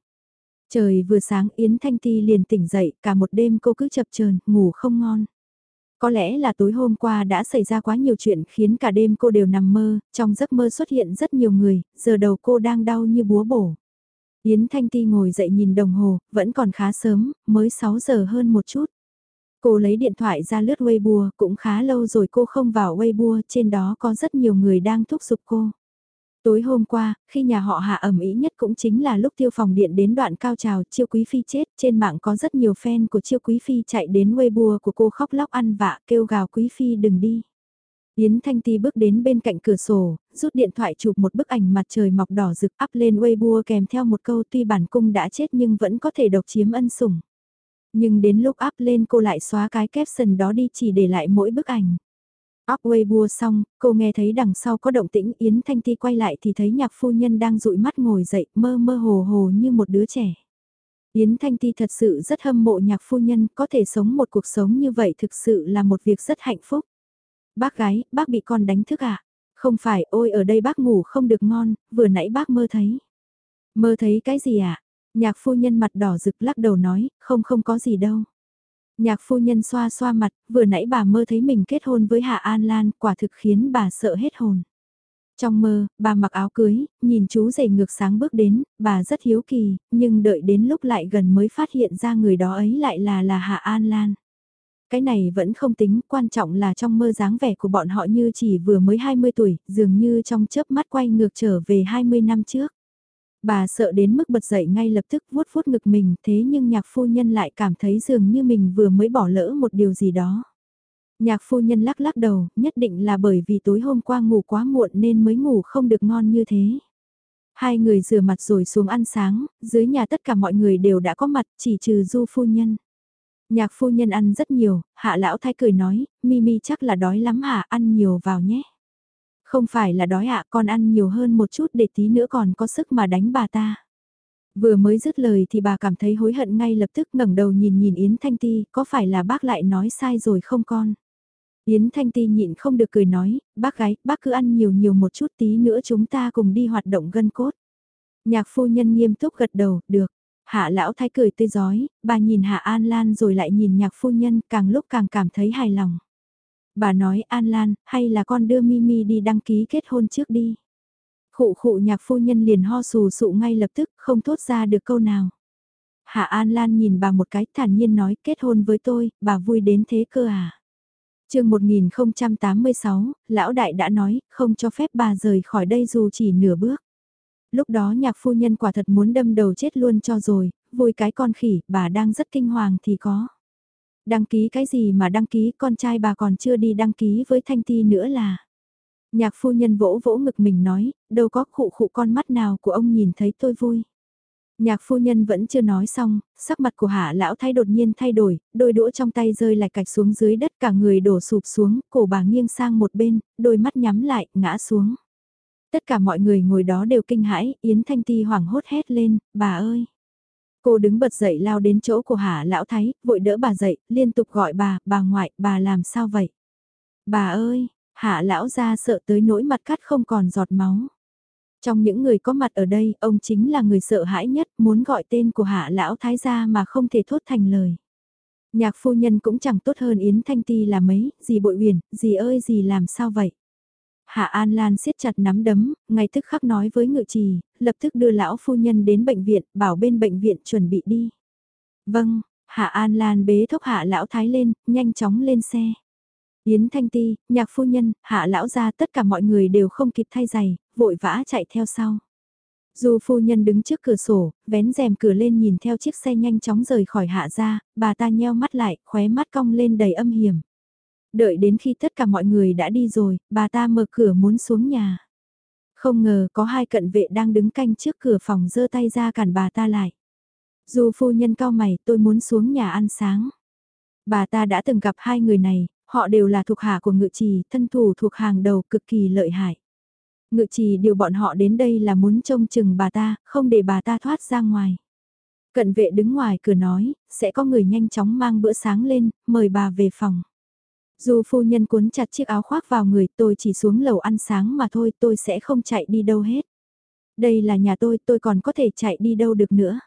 Trời vừa sáng Yến Thanh Ti liền tỉnh dậy, cả một đêm cô cứ chập chờn ngủ không ngon. Có lẽ là tối hôm qua đã xảy ra quá nhiều chuyện khiến cả đêm cô đều nằm mơ, trong giấc mơ xuất hiện rất nhiều người, giờ đầu cô đang đau như búa bổ. Yến Thanh Ti ngồi dậy nhìn đồng hồ, vẫn còn khá sớm, mới 6 giờ hơn một chút. Cô lấy điện thoại ra lướt Weibo, cũng khá lâu rồi cô không vào Weibo, trên đó có rất nhiều người đang thúc giục cô. Tối hôm qua, khi nhà họ hạ ẩm ý nhất cũng chính là lúc tiêu phòng điện đến đoạn cao trào chiêu quý phi chết, trên mạng có rất nhiều fan của chiêu quý phi chạy đến Weibo của cô khóc lóc ăn vạ kêu gào quý phi đừng đi. Yến Thanh Ti bước đến bên cạnh cửa sổ, rút điện thoại chụp một bức ảnh mặt trời mọc đỏ rực up lên Weibo kèm theo một câu tuy bản cung đã chết nhưng vẫn có thể độc chiếm ân sủng. Nhưng đến lúc up lên cô lại xóa cái caption đó đi chỉ để lại mỗi bức ảnh. Up bua xong, cô nghe thấy đằng sau có động tĩnh Yến Thanh Ti quay lại thì thấy nhạc phu nhân đang dụi mắt ngồi dậy mơ mơ hồ hồ như một đứa trẻ. Yến Thanh Ti thật sự rất hâm mộ nhạc phu nhân có thể sống một cuộc sống như vậy thực sự là một việc rất hạnh phúc. Bác gái, bác bị con đánh thức à? Không phải, ôi ở đây bác ngủ không được ngon, vừa nãy bác mơ thấy. Mơ thấy cái gì? À? Nhạc phu nhân mặt đỏ rực lắc đầu nói, không không có gì đâu. Nhạc phu nhân xoa xoa mặt, vừa nãy bà mơ thấy mình kết hôn với Hạ An Lan, quả thực khiến bà sợ hết hồn. Trong mơ, bà mặc áo cưới, nhìn chú rể ngược sáng bước đến, bà rất hiếu kỳ, nhưng đợi đến lúc lại gần mới phát hiện ra người đó ấy lại là là Hạ An Lan. Cái này vẫn không tính, quan trọng là trong mơ dáng vẻ của bọn họ như chỉ vừa mới 20 tuổi, dường như trong chớp mắt quay ngược trở về 20 năm trước. Bà sợ đến mức bật dậy ngay lập tức vuốt vuốt ngực mình thế nhưng nhạc phu nhân lại cảm thấy dường như mình vừa mới bỏ lỡ một điều gì đó. Nhạc phu nhân lắc lắc đầu, nhất định là bởi vì tối hôm qua ngủ quá muộn nên mới ngủ không được ngon như thế. Hai người rửa mặt rồi xuống ăn sáng, dưới nhà tất cả mọi người đều đã có mặt, chỉ trừ du phu nhân. Nhạc phu nhân ăn rất nhiều, hạ lão thái cười nói, Mimi chắc là đói lắm hả, ăn nhiều vào nhé. Không phải là đói ạ, con ăn nhiều hơn một chút để tí nữa còn có sức mà đánh bà ta. Vừa mới dứt lời thì bà cảm thấy hối hận ngay lập tức ngẩng đầu nhìn nhìn Yến Thanh Ti, có phải là bác lại nói sai rồi không con? Yến Thanh Ti nhịn không được cười nói, bác gái, bác cứ ăn nhiều nhiều một chút tí nữa chúng ta cùng đi hoạt động gân cốt. Nhạc phu nhân nghiêm túc gật đầu, được. Hạ lão thái cười tươi giói, bà nhìn Hạ An Lan rồi lại nhìn nhạc phu nhân càng lúc càng cảm thấy hài lòng. Bà nói An Lan, hay là con đưa Mimi đi đăng ký kết hôn trước đi. Khụ khụ nhạc phu nhân liền ho sù sụ ngay lập tức, không thốt ra được câu nào. Hạ An Lan nhìn bà một cái thản nhiên nói kết hôn với tôi, bà vui đến thế cơ à. chương 1086, lão đại đã nói, không cho phép bà rời khỏi đây dù chỉ nửa bước. Lúc đó nhạc phu nhân quả thật muốn đâm đầu chết luôn cho rồi, vui cái con khỉ, bà đang rất kinh hoàng thì có. Đăng ký cái gì mà đăng ký, con trai bà còn chưa đi đăng ký với Thanh Ti nữa là. Nhạc phu nhân vỗ vỗ ngực mình nói, đâu có khụ khụ con mắt nào của ông nhìn thấy tôi vui. Nhạc phu nhân vẫn chưa nói xong, sắc mặt của hạ lão thay đột nhiên thay đổi, đôi đũa trong tay rơi lại cạch xuống dưới đất cả người đổ sụp xuống, cổ bà nghiêng sang một bên, đôi mắt nhắm lại, ngã xuống. Tất cả mọi người ngồi đó đều kinh hãi, Yến Thanh Ti hoảng hốt hét lên, bà ơi. Cô đứng bật dậy lao đến chỗ của hạ lão thái, vội đỡ bà dậy, liên tục gọi bà, bà ngoại, bà làm sao vậy? Bà ơi, hạ lão ra sợ tới nỗi mặt cắt không còn giọt máu. Trong những người có mặt ở đây, ông chính là người sợ hãi nhất, muốn gọi tên của hạ lão thái ra mà không thể thốt thành lời. Nhạc phu nhân cũng chẳng tốt hơn Yến Thanh Ti là mấy, gì bội huyền, gì ơi gì làm sao vậy? Hạ An Lan siết chặt nắm đấm, ngay tức khắc nói với ngự trì, lập tức đưa lão phu nhân đến bệnh viện, bảo bên bệnh viện chuẩn bị đi. Vâng, Hạ An Lan bế thốc hạ lão thái lên, nhanh chóng lên xe. Yến Thanh Ti, nhạc phu nhân, hạ lão ra tất cả mọi người đều không kịp thay giày, vội vã chạy theo sau. Dù phu nhân đứng trước cửa sổ, vén rèm cửa lên nhìn theo chiếc xe nhanh chóng rời khỏi hạ ra, bà ta nheo mắt lại, khóe mắt cong lên đầy âm hiểm. Đợi đến khi tất cả mọi người đã đi rồi, bà ta mở cửa muốn xuống nhà. Không ngờ có hai cận vệ đang đứng canh trước cửa phòng giơ tay ra cản bà ta lại. Dù phu nhân cao mày tôi muốn xuống nhà ăn sáng. Bà ta đã từng gặp hai người này, họ đều là thuộc hạ của ngự trì, thân thủ thuộc hàng đầu cực kỳ lợi hại. Ngự trì điều bọn họ đến đây là muốn trông chừng bà ta, không để bà ta thoát ra ngoài. Cận vệ đứng ngoài cửa nói, sẽ có người nhanh chóng mang bữa sáng lên, mời bà về phòng. Dù phu nhân cuốn chặt chiếc áo khoác vào người tôi chỉ xuống lầu ăn sáng mà thôi tôi sẽ không chạy đi đâu hết. Đây là nhà tôi tôi còn có thể chạy đi đâu được nữa.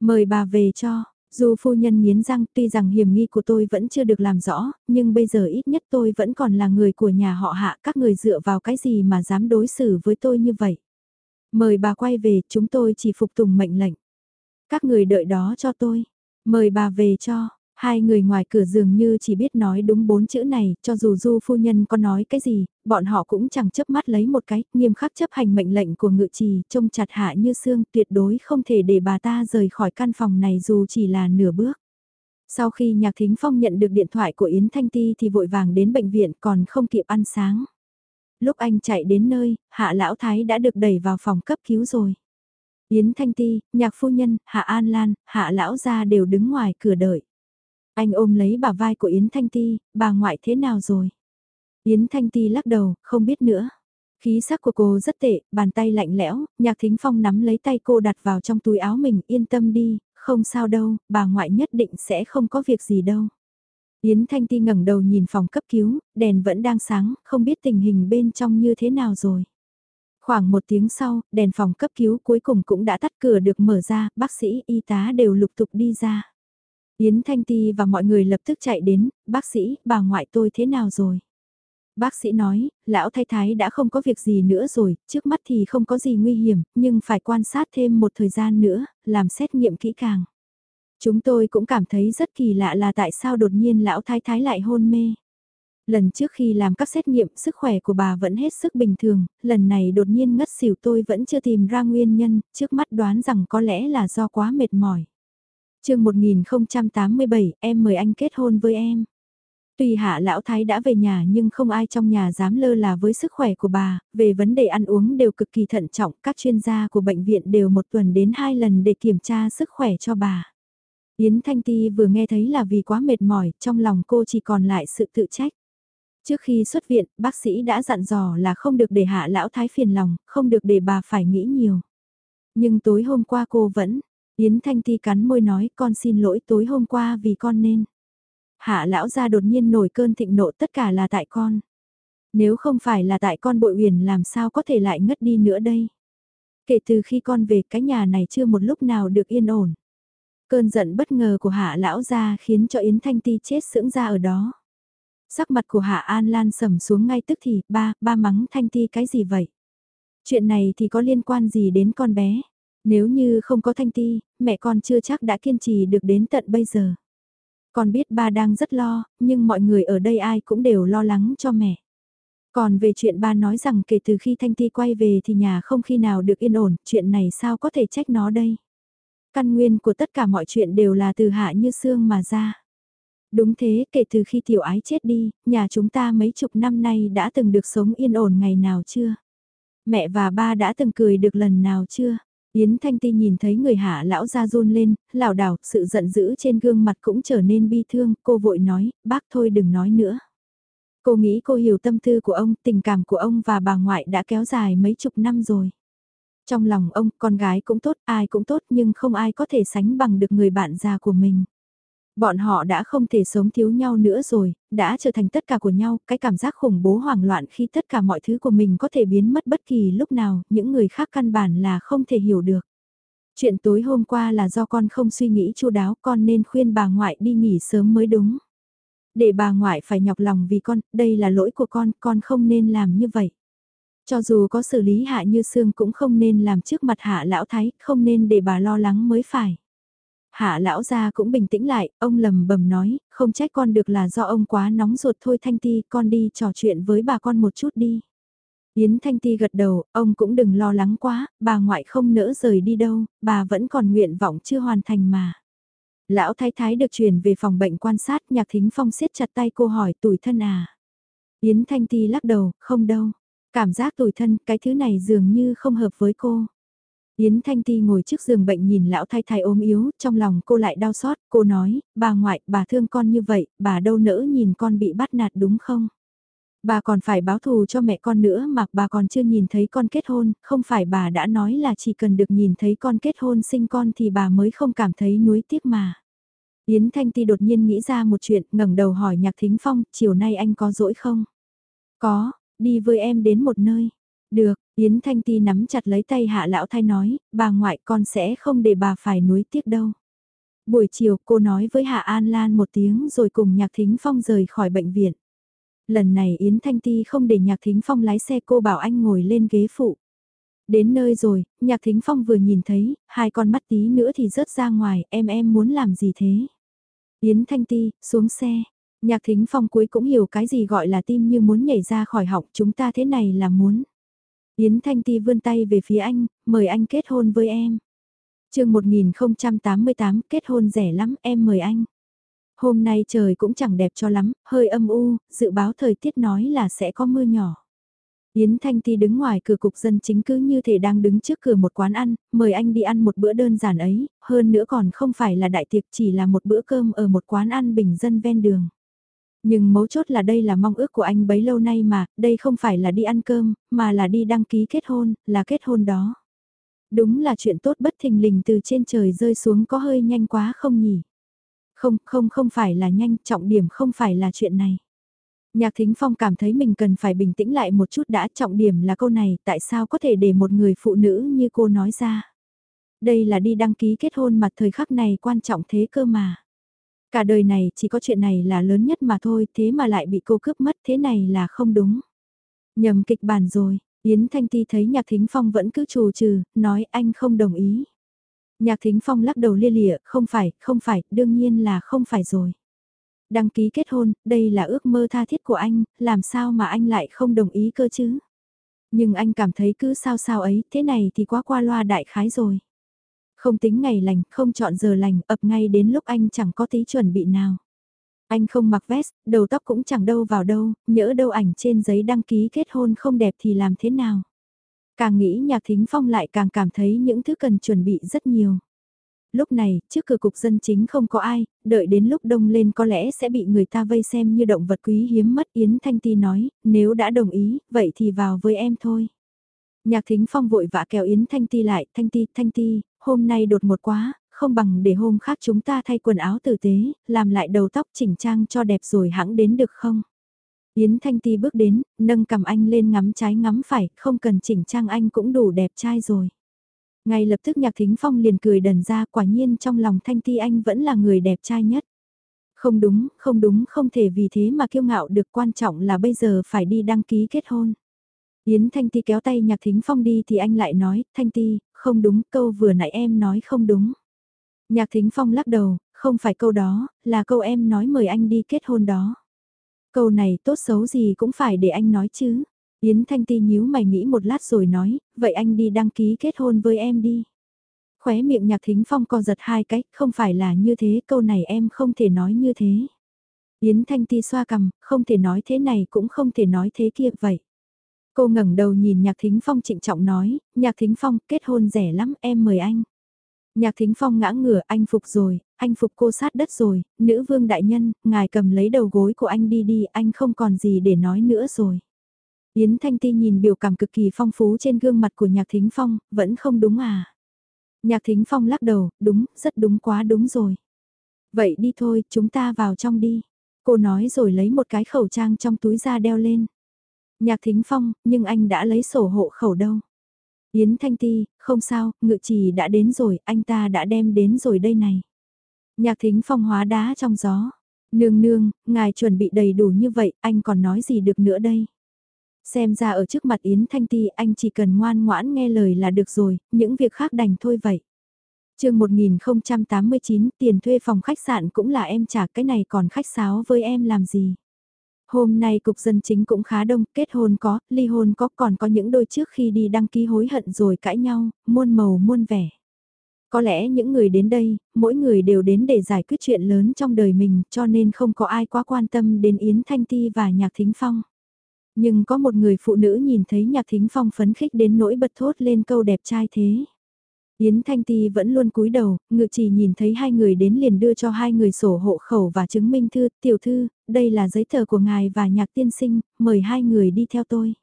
Mời bà về cho, dù phu nhân nghiến răng tuy rằng hiểm nghi của tôi vẫn chưa được làm rõ, nhưng bây giờ ít nhất tôi vẫn còn là người của nhà họ hạ các người dựa vào cái gì mà dám đối xử với tôi như vậy. Mời bà quay về, chúng tôi chỉ phục tùng mệnh lệnh. Các người đợi đó cho tôi. Mời bà về cho, Hai người ngoài cửa dường như chỉ biết nói đúng bốn chữ này, cho dù du phu nhân có nói cái gì, bọn họ cũng chẳng chấp mắt lấy một cái, nghiêm khắc chấp hành mệnh lệnh của ngự trì, trông chặt hạ như xương, tuyệt đối không thể để bà ta rời khỏi căn phòng này dù chỉ là nửa bước. Sau khi Nhạc Thính Phong nhận được điện thoại của Yến Thanh Ti thì vội vàng đến bệnh viện còn không kịp ăn sáng. Lúc anh chạy đến nơi, Hạ Lão Thái đã được đẩy vào phòng cấp cứu rồi. Yến Thanh Ti, Nhạc Phu Nhân, Hạ An Lan, Hạ Lão gia đều đứng ngoài cửa đợi. Anh ôm lấy bà vai của Yến Thanh Ti, bà ngoại thế nào rồi? Yến Thanh Ti lắc đầu, không biết nữa. Khí sắc của cô rất tệ, bàn tay lạnh lẽo, nhạc thính phong nắm lấy tay cô đặt vào trong túi áo mình, yên tâm đi, không sao đâu, bà ngoại nhất định sẽ không có việc gì đâu. Yến Thanh Ti ngẩng đầu nhìn phòng cấp cứu, đèn vẫn đang sáng, không biết tình hình bên trong như thế nào rồi. Khoảng một tiếng sau, đèn phòng cấp cứu cuối cùng cũng đã tắt cửa được mở ra, bác sĩ, y tá đều lục tục đi ra. Yến Thanh Ti và mọi người lập tức chạy đến, bác sĩ, bà ngoại tôi thế nào rồi? Bác sĩ nói, lão thái thái đã không có việc gì nữa rồi, trước mắt thì không có gì nguy hiểm, nhưng phải quan sát thêm một thời gian nữa, làm xét nghiệm kỹ càng. Chúng tôi cũng cảm thấy rất kỳ lạ là tại sao đột nhiên lão thái thái lại hôn mê. Lần trước khi làm các xét nghiệm sức khỏe của bà vẫn hết sức bình thường, lần này đột nhiên ngất xỉu tôi vẫn chưa tìm ra nguyên nhân, trước mắt đoán rằng có lẽ là do quá mệt mỏi chương 1087, em mời anh kết hôn với em. Tùy hạ lão thái đã về nhà nhưng không ai trong nhà dám lơ là với sức khỏe của bà, về vấn đề ăn uống đều cực kỳ thận trọng, các chuyên gia của bệnh viện đều một tuần đến hai lần để kiểm tra sức khỏe cho bà. Yến Thanh Ti vừa nghe thấy là vì quá mệt mỏi, trong lòng cô chỉ còn lại sự tự trách. Trước khi xuất viện, bác sĩ đã dặn dò là không được để hạ lão thái phiền lòng, không được để bà phải nghĩ nhiều. Nhưng tối hôm qua cô vẫn, Yến Thanh Ti cắn môi nói con xin lỗi tối hôm qua vì con nên. Hạ lão gia đột nhiên nổi cơn thịnh nộ tất cả là tại con. Nếu không phải là tại con bội huyền làm sao có thể lại ngất đi nữa đây. Kể từ khi con về cái nhà này chưa một lúc nào được yên ổn. Cơn giận bất ngờ của hạ lão gia khiến cho Yến Thanh Ti chết sững ra ở đó. Sắc mặt của Hạ An Lan sầm xuống ngay tức thì, ba, ba mắng Thanh Ti cái gì vậy? Chuyện này thì có liên quan gì đến con bé? Nếu như không có Thanh Ti, mẹ con chưa chắc đã kiên trì được đến tận bây giờ. Con biết ba đang rất lo, nhưng mọi người ở đây ai cũng đều lo lắng cho mẹ. Còn về chuyện ba nói rằng kể từ khi Thanh Ti quay về thì nhà không khi nào được yên ổn, chuyện này sao có thể trách nó đây? Căn nguyên của tất cả mọi chuyện đều là từ hạ như xương mà ra. Đúng thế, kể từ khi tiểu ái chết đi, nhà chúng ta mấy chục năm nay đã từng được sống yên ổn ngày nào chưa? Mẹ và ba đã từng cười được lần nào chưa? Yến Thanh Ti nhìn thấy người hạ lão ra run lên, lảo đảo, sự giận dữ trên gương mặt cũng trở nên bi thương, cô vội nói, bác thôi đừng nói nữa. Cô nghĩ cô hiểu tâm tư của ông, tình cảm của ông và bà ngoại đã kéo dài mấy chục năm rồi. Trong lòng ông, con gái cũng tốt, ai cũng tốt nhưng không ai có thể sánh bằng được người bạn già của mình. Bọn họ đã không thể sống thiếu nhau nữa rồi, đã trở thành tất cả của nhau, cái cảm giác khủng bố hoảng loạn khi tất cả mọi thứ của mình có thể biến mất bất kỳ lúc nào, những người khác căn bản là không thể hiểu được. Chuyện tối hôm qua là do con không suy nghĩ chu đáo, con nên khuyên bà ngoại đi nghỉ sớm mới đúng. Để bà ngoại phải nhọc lòng vì con, đây là lỗi của con, con không nên làm như vậy. Cho dù có xử lý hạ như xương cũng không nên làm trước mặt hạ lão thái, không nên để bà lo lắng mới phải. Hạ lão gia cũng bình tĩnh lại, ông lầm bầm nói, không trách con được là do ông quá nóng ruột thôi Thanh Ti, con đi trò chuyện với bà con một chút đi. Yến Thanh Ti gật đầu, ông cũng đừng lo lắng quá, bà ngoại không nỡ rời đi đâu, bà vẫn còn nguyện vọng chưa hoàn thành mà. Lão thái thái được chuyển về phòng bệnh quan sát, nhạc thính phong siết chặt tay cô hỏi tuổi thân à. Yến Thanh Ti lắc đầu, không đâu. Cảm giác tủi thân, cái thứ này dường như không hợp với cô. Yến Thanh Ti ngồi trước giường bệnh nhìn lão thái thái ốm yếu, trong lòng cô lại đau xót, cô nói, bà ngoại, bà thương con như vậy, bà đâu nỡ nhìn con bị bắt nạt đúng không? Bà còn phải báo thù cho mẹ con nữa mà bà còn chưa nhìn thấy con kết hôn, không phải bà đã nói là chỉ cần được nhìn thấy con kết hôn sinh con thì bà mới không cảm thấy nuối tiếc mà. Yến Thanh Ti đột nhiên nghĩ ra một chuyện, ngẩng đầu hỏi Nhạc Thính Phong, chiều nay anh có rỗi không? Có, đi với em đến một nơi. Được, Yến Thanh Ti nắm chặt lấy tay hạ lão thay nói, bà ngoại con sẽ không để bà phải nuối tiếc đâu. Buổi chiều cô nói với Hạ An Lan một tiếng rồi cùng Nhạc Thính Phong rời khỏi bệnh viện. Lần này Yến Thanh Ti không để Nhạc Thính Phong lái xe cô bảo anh ngồi lên ghế phụ. Đến nơi rồi, Nhạc Thính Phong vừa nhìn thấy, hai con mắt tí nữa thì rớt ra ngoài, em em muốn làm gì thế? Yến Thanh Ti, xuống xe. Nhạc Thính Phong cuối cũng hiểu cái gì gọi là tim như muốn nhảy ra khỏi họng chúng ta thế này là muốn. Yến Thanh Ti vươn tay về phía anh, mời anh kết hôn với em. chương 1088 kết hôn rẻ lắm, em mời anh. Hôm nay trời cũng chẳng đẹp cho lắm, hơi âm u, dự báo thời tiết nói là sẽ có mưa nhỏ. Yến Thanh Ti đứng ngoài cửa cục dân chính cứ như thể đang đứng trước cửa một quán ăn, mời anh đi ăn một bữa đơn giản ấy, hơn nữa còn không phải là đại tiệc chỉ là một bữa cơm ở một quán ăn bình dân ven đường. Nhưng mấu chốt là đây là mong ước của anh bấy lâu nay mà, đây không phải là đi ăn cơm, mà là đi đăng ký kết hôn, là kết hôn đó. Đúng là chuyện tốt bất thình lình từ trên trời rơi xuống có hơi nhanh quá không nhỉ? Không, không, không phải là nhanh, trọng điểm không phải là chuyện này. Nhạc Thính Phong cảm thấy mình cần phải bình tĩnh lại một chút đã trọng điểm là câu này tại sao có thể để một người phụ nữ như cô nói ra. Đây là đi đăng ký kết hôn mà thời khắc này quan trọng thế cơ mà. Cả đời này chỉ có chuyện này là lớn nhất mà thôi, thế mà lại bị cô cướp mất thế này là không đúng. Nhầm kịch bản rồi, Yến Thanh Ti thấy Nhạc Thính Phong vẫn cứ trù trừ, nói anh không đồng ý. Nhạc Thính Phong lắc đầu lia lịa, không phải, không phải, đương nhiên là không phải rồi. Đăng ký kết hôn, đây là ước mơ tha thiết của anh, làm sao mà anh lại không đồng ý cơ chứ? Nhưng anh cảm thấy cứ sao sao ấy, thế này thì quá qua loa đại khái rồi. Không tính ngày lành, không chọn giờ lành, ập ngay đến lúc anh chẳng có tí chuẩn bị nào. Anh không mặc vest, đầu tóc cũng chẳng đâu vào đâu, nhỡ đâu ảnh trên giấy đăng ký kết hôn không đẹp thì làm thế nào. Càng nghĩ nhạc thính phong lại càng cảm thấy những thứ cần chuẩn bị rất nhiều. Lúc này, trước cửa cục dân chính không có ai, đợi đến lúc đông lên có lẽ sẽ bị người ta vây xem như động vật quý hiếm mất Yến Thanh Ti nói, nếu đã đồng ý, vậy thì vào với em thôi. Nhạc thính phong vội vã kéo Yến Thanh Ti lại, Thanh Ti, Thanh Ti, hôm nay đột một quá, không bằng để hôm khác chúng ta thay quần áo tử tế, làm lại đầu tóc chỉnh trang cho đẹp rồi hãng đến được không? Yến Thanh Ti bước đến, nâng cầm anh lên ngắm trái ngắm phải, không cần chỉnh trang anh cũng đủ đẹp trai rồi. Ngay lập tức nhạc thính phong liền cười đần ra quả nhiên trong lòng Thanh Ti anh vẫn là người đẹp trai nhất. Không đúng, không đúng, không thể vì thế mà kiêu ngạo được quan trọng là bây giờ phải đi đăng ký kết hôn. Yến Thanh Ti kéo tay nhạc thính phong đi thì anh lại nói, Thanh Ti, không đúng, câu vừa nãy em nói không đúng. Nhạc thính phong lắc đầu, không phải câu đó, là câu em nói mời anh đi kết hôn đó. Câu này tốt xấu gì cũng phải để anh nói chứ. Yến Thanh Ti nhíu mày nghĩ một lát rồi nói, vậy anh đi đăng ký kết hôn với em đi. Khóe miệng nhạc thính phong co giật hai cách, không phải là như thế, câu này em không thể nói như thế. Yến Thanh Ti xoa cằm, không thể nói thế này cũng không thể nói thế kia vậy. Cô ngẩng đầu nhìn Nhạc Thính Phong trịnh trọng nói, Nhạc Thính Phong kết hôn rẻ lắm em mời anh. Nhạc Thính Phong ngã ngửa anh phục rồi, anh phục cô sát đất rồi, nữ vương đại nhân, ngài cầm lấy đầu gối của anh đi đi, anh không còn gì để nói nữa rồi. Yến Thanh Ti nhìn biểu cảm cực kỳ phong phú trên gương mặt của Nhạc Thính Phong, vẫn không đúng à. Nhạc Thính Phong lắc đầu, đúng, rất đúng quá đúng rồi. Vậy đi thôi, chúng ta vào trong đi. Cô nói rồi lấy một cái khẩu trang trong túi ra đeo lên. Nhạc Thính Phong, nhưng anh đã lấy sổ hộ khẩu đâu. Yến Thanh Ti, không sao, ngự trì đã đến rồi, anh ta đã đem đến rồi đây này. Nhạc Thính Phong hóa đá trong gió. Nương nương, ngài chuẩn bị đầy đủ như vậy, anh còn nói gì được nữa đây. Xem ra ở trước mặt Yến Thanh Ti anh chỉ cần ngoan ngoãn nghe lời là được rồi, những việc khác đành thôi vậy. Trường 1089 tiền thuê phòng khách sạn cũng là em trả cái này còn khách sáo với em làm gì. Hôm nay cục dân chính cũng khá đông, kết hôn có, ly hôn có, còn có những đôi trước khi đi đăng ký hối hận rồi cãi nhau, muôn màu muôn vẻ. Có lẽ những người đến đây, mỗi người đều đến để giải quyết chuyện lớn trong đời mình cho nên không có ai quá quan tâm đến Yến Thanh Ti và Nhạc Thính Phong. Nhưng có một người phụ nữ nhìn thấy Nhạc Thính Phong phấn khích đến nỗi bật thốt lên câu đẹp trai thế. Yến Thanh Ti vẫn luôn cúi đầu, ngự chỉ nhìn thấy hai người đến liền đưa cho hai người sổ hộ khẩu và chứng minh thư, tiểu thư, đây là giấy tờ của ngài và nhạc tiên sinh, mời hai người đi theo tôi.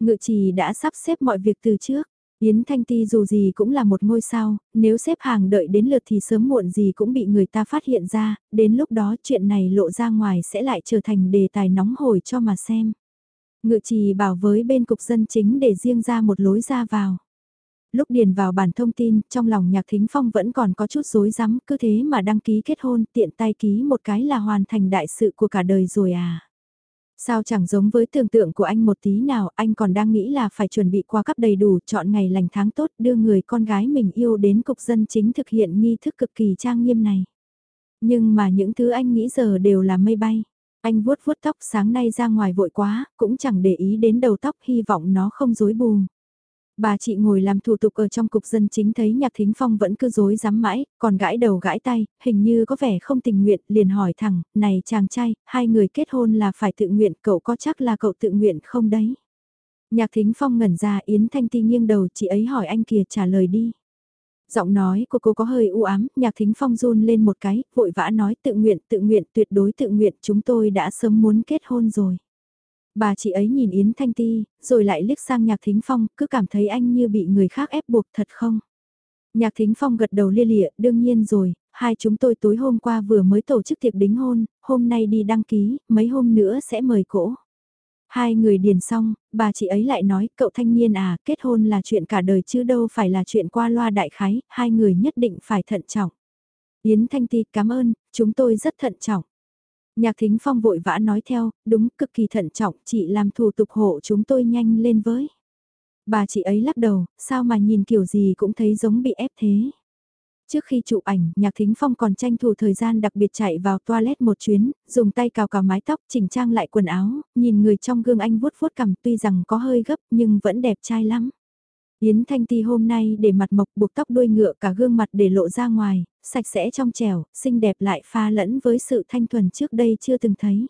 Ngự trì đã sắp xếp mọi việc từ trước. Yến Thanh Ti dù gì cũng là một ngôi sao, nếu xếp hàng đợi đến lượt thì sớm muộn gì cũng bị người ta phát hiện ra, đến lúc đó chuyện này lộ ra ngoài sẽ lại trở thành đề tài nóng hổi cho mà xem. Ngự trì bảo với bên cục dân chính để riêng ra một lối ra vào lúc điền vào bản thông tin, trong lòng nhạc thính phong vẫn còn có chút rối rắm, cứ thế mà đăng ký kết hôn, tiện tay ký một cái là hoàn thành đại sự của cả đời rồi à. Sao chẳng giống với tưởng tượng của anh một tí nào, anh còn đang nghĩ là phải chuẩn bị qua cấp đầy đủ, chọn ngày lành tháng tốt, đưa người con gái mình yêu đến cục dân chính thực hiện nghi thức cực kỳ trang nghiêm này. Nhưng mà những thứ anh nghĩ giờ đều là mây bay. Anh vuốt vuốt tóc sáng nay ra ngoài vội quá, cũng chẳng để ý đến đầu tóc hy vọng nó không rối bù. Bà chị ngồi làm thủ tục ở trong cục dân chính thấy nhạc thính phong vẫn cứ dối dám mãi, còn gãi đầu gãi tay, hình như có vẻ không tình nguyện, liền hỏi thẳng, này chàng trai, hai người kết hôn là phải tự nguyện, cậu có chắc là cậu tự nguyện không đấy? Nhạc thính phong ngẩn ra Yến Thanh Ti nghiêng đầu chị ấy hỏi anh kia trả lời đi. Giọng nói của cô có hơi u ám, nhạc thính phong run lên một cái, vội vã nói tự nguyện, tự nguyện, tuyệt đối tự nguyện, chúng tôi đã sớm muốn kết hôn rồi. Bà chị ấy nhìn Yến Thanh Ti, rồi lại liếc sang Nhạc Thính Phong, cứ cảm thấy anh như bị người khác ép buộc thật không? Nhạc Thính Phong gật đầu lia lịa, đương nhiên rồi, hai chúng tôi tối hôm qua vừa mới tổ chức tiệc đính hôn, hôm nay đi đăng ký, mấy hôm nữa sẽ mời cỗ. Hai người điền xong, bà chị ấy lại nói, cậu thanh niên à, kết hôn là chuyện cả đời chứ đâu phải là chuyện qua loa đại khái, hai người nhất định phải thận trọng. Yến Thanh Ti cảm ơn, chúng tôi rất thận trọng. Nhạc thính phong vội vã nói theo, đúng cực kỳ thận trọng, chị làm thủ tục hộ chúng tôi nhanh lên với. Bà chị ấy lắc đầu, sao mà nhìn kiểu gì cũng thấy giống bị ép thế. Trước khi chụp ảnh, Nhạc Thính Phong còn tranh thủ thời gian đặc biệt chạy vào toilet một chuyến, dùng tay cào cào mái tóc, chỉnh trang lại quần áo, nhìn người trong gương anh vuốt vuốt cằm tuy rằng có hơi gấp nhưng vẫn đẹp trai lắm. Yến Thanh Ti hôm nay để mặt mộc buộc tóc đuôi ngựa cả gương mặt để lộ ra ngoài, sạch sẽ trong trẻo, xinh đẹp lại pha lẫn với sự thanh thuần trước đây chưa từng thấy.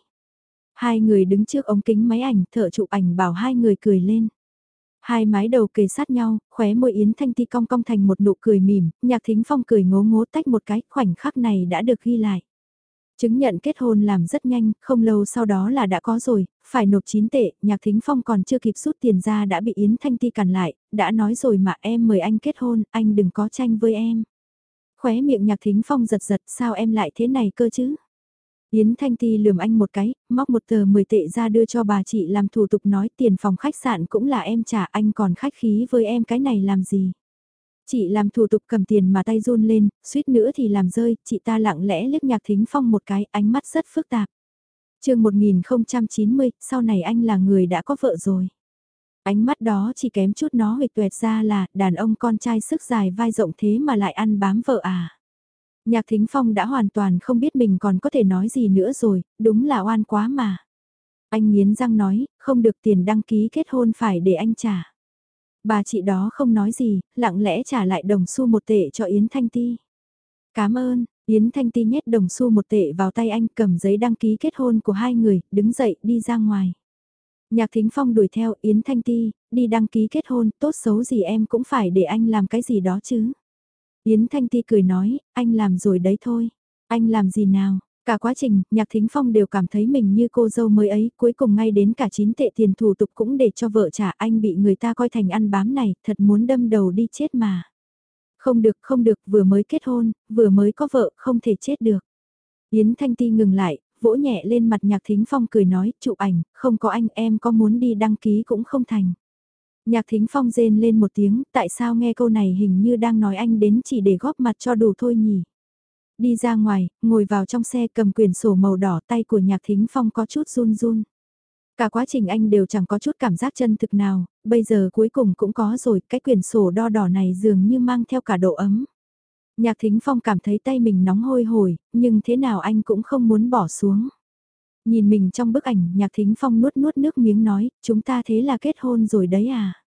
Hai người đứng trước ống kính máy ảnh, thợ chụp ảnh bảo hai người cười lên. Hai mái đầu kề sát nhau, khóe môi Yến Thanh Ti cong cong thành một nụ cười mỉm, nhạc thính phong cười ngố ngố tách một cái, khoảnh khắc này đã được ghi lại. Chứng nhận kết hôn làm rất nhanh, không lâu sau đó là đã có rồi, phải nộp 9 tệ, nhạc thính phong còn chưa kịp rút tiền ra đã bị Yến Thanh Ti cản lại, đã nói rồi mà em mời anh kết hôn, anh đừng có tranh với em. Khóe miệng nhạc thính phong giật giật, sao em lại thế này cơ chứ? Yến Thanh Ti lườm anh một cái, móc một tờ 10 tệ ra đưa cho bà chị làm thủ tục nói tiền phòng khách sạn cũng là em trả anh còn khách khí với em cái này làm gì. Chị làm thủ tục cầm tiền mà tay run lên, suýt nữa thì làm rơi, chị ta lặng lẽ liếc nhạc thính phong một cái, ánh mắt rất phức tạp chương 1090, sau này anh là người đã có vợ rồi. Ánh mắt đó chỉ kém chút nó hịch tuệt ra là, đàn ông con trai sức dài vai rộng thế mà lại ăn bám vợ à. Nhạc Thính Phong đã hoàn toàn không biết mình còn có thể nói gì nữa rồi, đúng là oan quá mà. Anh nghiến răng nói, không được tiền đăng ký kết hôn phải để anh trả. Bà chị đó không nói gì, lặng lẽ trả lại đồng xu một tệ cho Yến Thanh Ti. Cảm ơn, Yến Thanh Ti nhét đồng xu một tệ vào tay anh cầm giấy đăng ký kết hôn của hai người, đứng dậy đi ra ngoài. Nhạc Thính Phong đuổi theo Yến Thanh Ti, đi đăng ký kết hôn, tốt xấu gì em cũng phải để anh làm cái gì đó chứ. Yến Thanh Ti cười nói, anh làm rồi đấy thôi. Anh làm gì nào? Cả quá trình, Nhạc Thính Phong đều cảm thấy mình như cô dâu mới ấy, cuối cùng ngay đến cả 9 tệ tiền thủ tục cũng để cho vợ trả anh bị người ta coi thành ăn bám này, thật muốn đâm đầu đi chết mà. Không được, không được, vừa mới kết hôn, vừa mới có vợ, không thể chết được. Yến Thanh Ti ngừng lại, vỗ nhẹ lên mặt Nhạc Thính Phong cười nói, chụp ảnh, không có anh em có muốn đi đăng ký cũng không thành. Nhạc thính phong rên lên một tiếng, tại sao nghe câu này hình như đang nói anh đến chỉ để góp mặt cho đủ thôi nhỉ? Đi ra ngoài, ngồi vào trong xe cầm quyển sổ màu đỏ tay của nhạc thính phong có chút run run. Cả quá trình anh đều chẳng có chút cảm giác chân thực nào, bây giờ cuối cùng cũng có rồi, cái quyển sổ đo đỏ này dường như mang theo cả độ ấm. Nhạc thính phong cảm thấy tay mình nóng hôi hổi, nhưng thế nào anh cũng không muốn bỏ xuống. Nhìn mình trong bức ảnh, nhạc thính phong nuốt nuốt nước miếng nói, chúng ta thế là kết hôn rồi đấy à?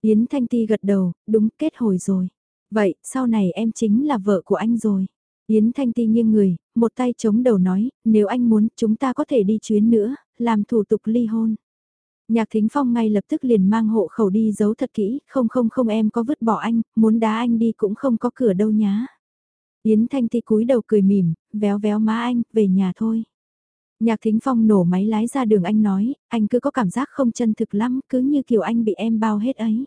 Yến Thanh Ti gật đầu, đúng kết hồi rồi. Vậy, sau này em chính là vợ của anh rồi. Yến Thanh Ti nghiêng người, một tay chống đầu nói, nếu anh muốn, chúng ta có thể đi chuyến nữa, làm thủ tục ly hôn. Nhạc Thính Phong ngay lập tức liền mang hộ khẩu đi giấu thật kỹ, không không không em có vứt bỏ anh, muốn đá anh đi cũng không có cửa đâu nhá. Yến Thanh Ti cúi đầu cười mỉm, véo véo má anh, về nhà thôi. Nhạc Thính Phong nổ máy lái ra đường anh nói, anh cứ có cảm giác không chân thực lắm, cứ như kiểu anh bị em bao hết ấy.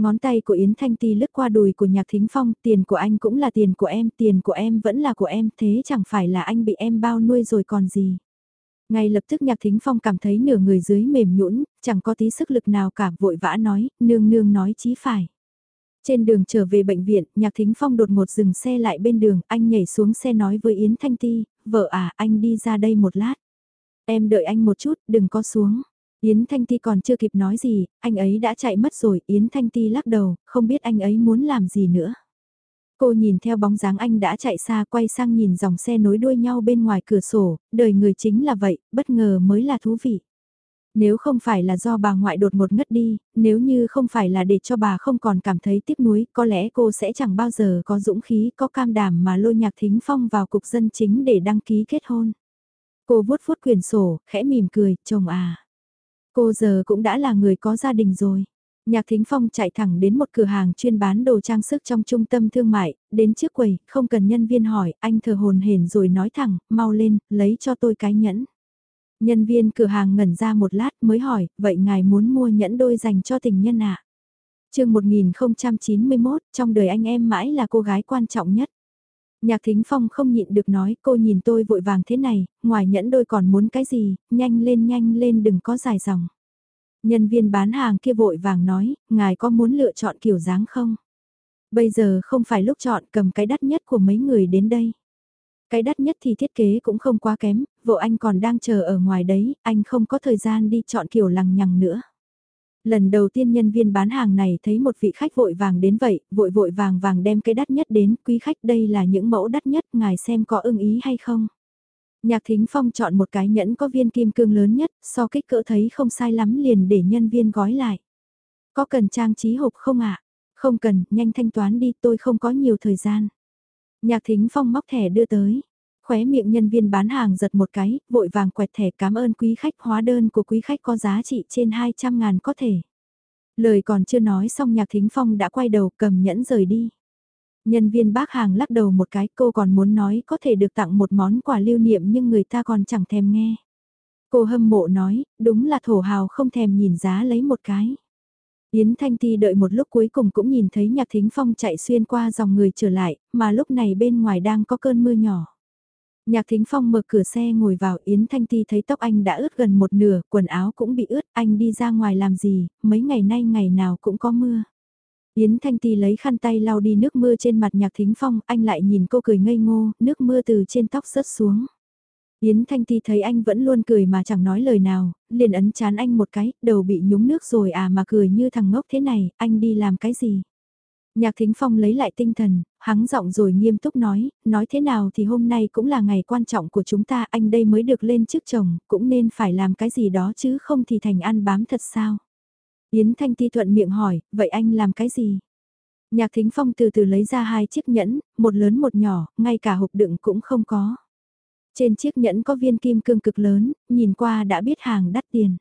Ngón tay của Yến Thanh Ti lướt qua đùi của Nhạc Thính Phong, tiền của anh cũng là tiền của em, tiền của em vẫn là của em, thế chẳng phải là anh bị em bao nuôi rồi còn gì. Ngay lập tức Nhạc Thính Phong cảm thấy nửa người dưới mềm nhũn, chẳng có tí sức lực nào cả, vội vã nói, nương nương nói chí phải. Trên đường trở về bệnh viện, Nhạc Thính Phong đột ngột dừng xe lại bên đường, anh nhảy xuống xe nói với Yến Thanh Ti, vợ à, anh đi ra đây một lát. Em đợi anh một chút, đừng có xuống. Yến Thanh Ti còn chưa kịp nói gì, anh ấy đã chạy mất rồi, Yến Thanh Ti lắc đầu, không biết anh ấy muốn làm gì nữa. Cô nhìn theo bóng dáng anh đã chạy xa quay sang nhìn dòng xe nối đuôi nhau bên ngoài cửa sổ, đời người chính là vậy, bất ngờ mới là thú vị. Nếu không phải là do bà ngoại đột ngột ngất đi, nếu như không phải là để cho bà không còn cảm thấy tiếc nuối, có lẽ cô sẽ chẳng bao giờ có dũng khí, có cam đảm mà lôi nhạc thính phong vào cục dân chính để đăng ký kết hôn. Cô vuốt vuốt quyền sổ, khẽ mỉm cười, chồng à. Cô giờ cũng đã là người có gia đình rồi. Nhạc Thính Phong chạy thẳng đến một cửa hàng chuyên bán đồ trang sức trong trung tâm thương mại, đến trước quầy, không cần nhân viên hỏi, anh thờ hồn hển rồi nói thẳng, mau lên, lấy cho tôi cái nhẫn. Nhân viên cửa hàng ngẩn ra một lát mới hỏi, vậy ngài muốn mua nhẫn đôi dành cho tình nhân ạ? À? chương 1091, trong đời anh em mãi là cô gái quan trọng nhất. Nhạc Thính Phong không nhịn được nói, cô nhìn tôi vội vàng thế này, ngoài nhẫn đôi còn muốn cái gì, nhanh lên nhanh lên đừng có dài dòng. Nhân viên bán hàng kia vội vàng nói, ngài có muốn lựa chọn kiểu dáng không? Bây giờ không phải lúc chọn cầm cái đắt nhất của mấy người đến đây. Cái đắt nhất thì thiết kế cũng không quá kém, vợ anh còn đang chờ ở ngoài đấy, anh không có thời gian đi chọn kiểu lằng nhằng nữa. Lần đầu tiên nhân viên bán hàng này thấy một vị khách vội vàng đến vậy, vội vội vàng vàng đem cái đắt nhất đến, quý khách đây là những mẫu đắt nhất, ngài xem có ưng ý hay không. Nhạc Thính Phong chọn một cái nhẫn có viên kim cương lớn nhất, so kích cỡ thấy không sai lắm liền để nhân viên gói lại. Có cần trang trí hộp không ạ? Không cần, nhanh thanh toán đi, tôi không có nhiều thời gian. Nhạc thính phong móc thẻ đưa tới. Khóe miệng nhân viên bán hàng giật một cái, vội vàng quẹt thẻ cảm ơn quý khách hóa đơn của quý khách có giá trị trên 200 ngàn có thể. Lời còn chưa nói xong nhạc thính phong đã quay đầu cầm nhẫn rời đi. Nhân viên bác hàng lắc đầu một cái cô còn muốn nói có thể được tặng một món quà lưu niệm nhưng người ta còn chẳng thèm nghe. Cô hâm mộ nói, đúng là thổ hào không thèm nhìn giá lấy một cái. Yến Thanh Ti đợi một lúc cuối cùng cũng nhìn thấy Nhạc Thính Phong chạy xuyên qua dòng người trở lại, mà lúc này bên ngoài đang có cơn mưa nhỏ. Nhạc Thính Phong mở cửa xe ngồi vào Yến Thanh Ti thấy tóc anh đã ướt gần một nửa, quần áo cũng bị ướt, anh đi ra ngoài làm gì, mấy ngày nay ngày nào cũng có mưa. Yến Thanh Ti lấy khăn tay lau đi nước mưa trên mặt Nhạc Thính Phong, anh lại nhìn cô cười ngây ngô, nước mưa từ trên tóc rớt xuống. Yến Thanh Ti thấy anh vẫn luôn cười mà chẳng nói lời nào, liền ấn chán anh một cái, đầu bị nhúng nước rồi à mà cười như thằng ngốc thế này, anh đi làm cái gì? Nhạc Thính Phong lấy lại tinh thần, hắng giọng rồi nghiêm túc nói, nói thế nào thì hôm nay cũng là ngày quan trọng của chúng ta, anh đây mới được lên chức chồng, cũng nên phải làm cái gì đó chứ không thì thành ăn bám thật sao? Yến Thanh Ti thuận miệng hỏi, vậy anh làm cái gì? Nhạc Thính Phong từ từ lấy ra hai chiếc nhẫn, một lớn một nhỏ, ngay cả hộp đựng cũng không có. Trên chiếc nhẫn có viên kim cương cực lớn, nhìn qua đã biết hàng đắt tiền.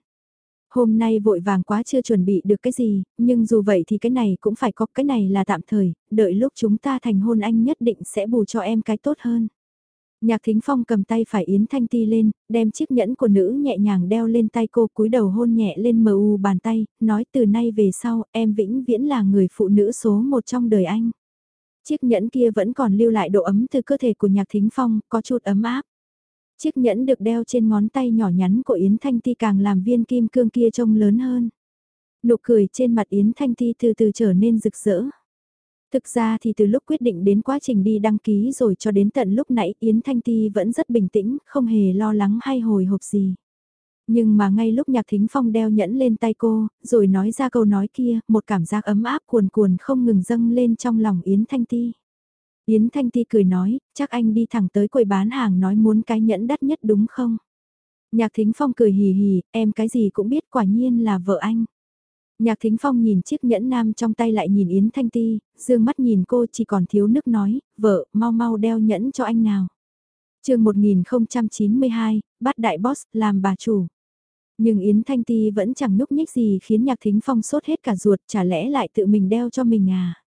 Hôm nay vội vàng quá chưa chuẩn bị được cái gì, nhưng dù vậy thì cái này cũng phải có cái này là tạm thời, đợi lúc chúng ta thành hôn anh nhất định sẽ bù cho em cái tốt hơn. Nhạc Thính Phong cầm tay phải Yến Thanh Ti lên, đem chiếc nhẫn của nữ nhẹ nhàng đeo lên tay cô cúi đầu hôn nhẹ lên mờ u bàn tay, nói từ nay về sau em vĩnh viễn là người phụ nữ số một trong đời anh. Chiếc nhẫn kia vẫn còn lưu lại độ ấm từ cơ thể của Nhạc Thính Phong, có chút ấm áp. Chiếc nhẫn được đeo trên ngón tay nhỏ nhắn của Yến Thanh Ti càng làm viên kim cương kia trông lớn hơn. Nụ cười trên mặt Yến Thanh Ti từ từ trở nên rực rỡ. Thực ra thì từ lúc quyết định đến quá trình đi đăng ký rồi cho đến tận lúc nãy Yến Thanh Ti vẫn rất bình tĩnh, không hề lo lắng hay hồi hộp gì. Nhưng mà ngay lúc Nhạc Thính Phong đeo nhẫn lên tay cô, rồi nói ra câu nói kia, một cảm giác ấm áp cuồn cuồn không ngừng dâng lên trong lòng Yến Thanh Ti. Yến Thanh Ti cười nói, chắc anh đi thẳng tới quầy bán hàng nói muốn cái nhẫn đắt nhất đúng không? Nhạc Thính Phong cười hì hì, em cái gì cũng biết quả nhiên là vợ anh. Nhạc Thính Phong nhìn chiếc nhẫn nam trong tay lại nhìn Yến Thanh Ti, dương mắt nhìn cô chỉ còn thiếu nước nói, vợ, mau mau đeo nhẫn cho anh nào. chương 1092, bắt đại boss, làm bà chủ. Nhưng Yến Thanh Ti vẫn chẳng nhúc nhích gì khiến Nhạc Thính Phong sốt hết cả ruột, chả lẽ lại tự mình đeo cho mình à.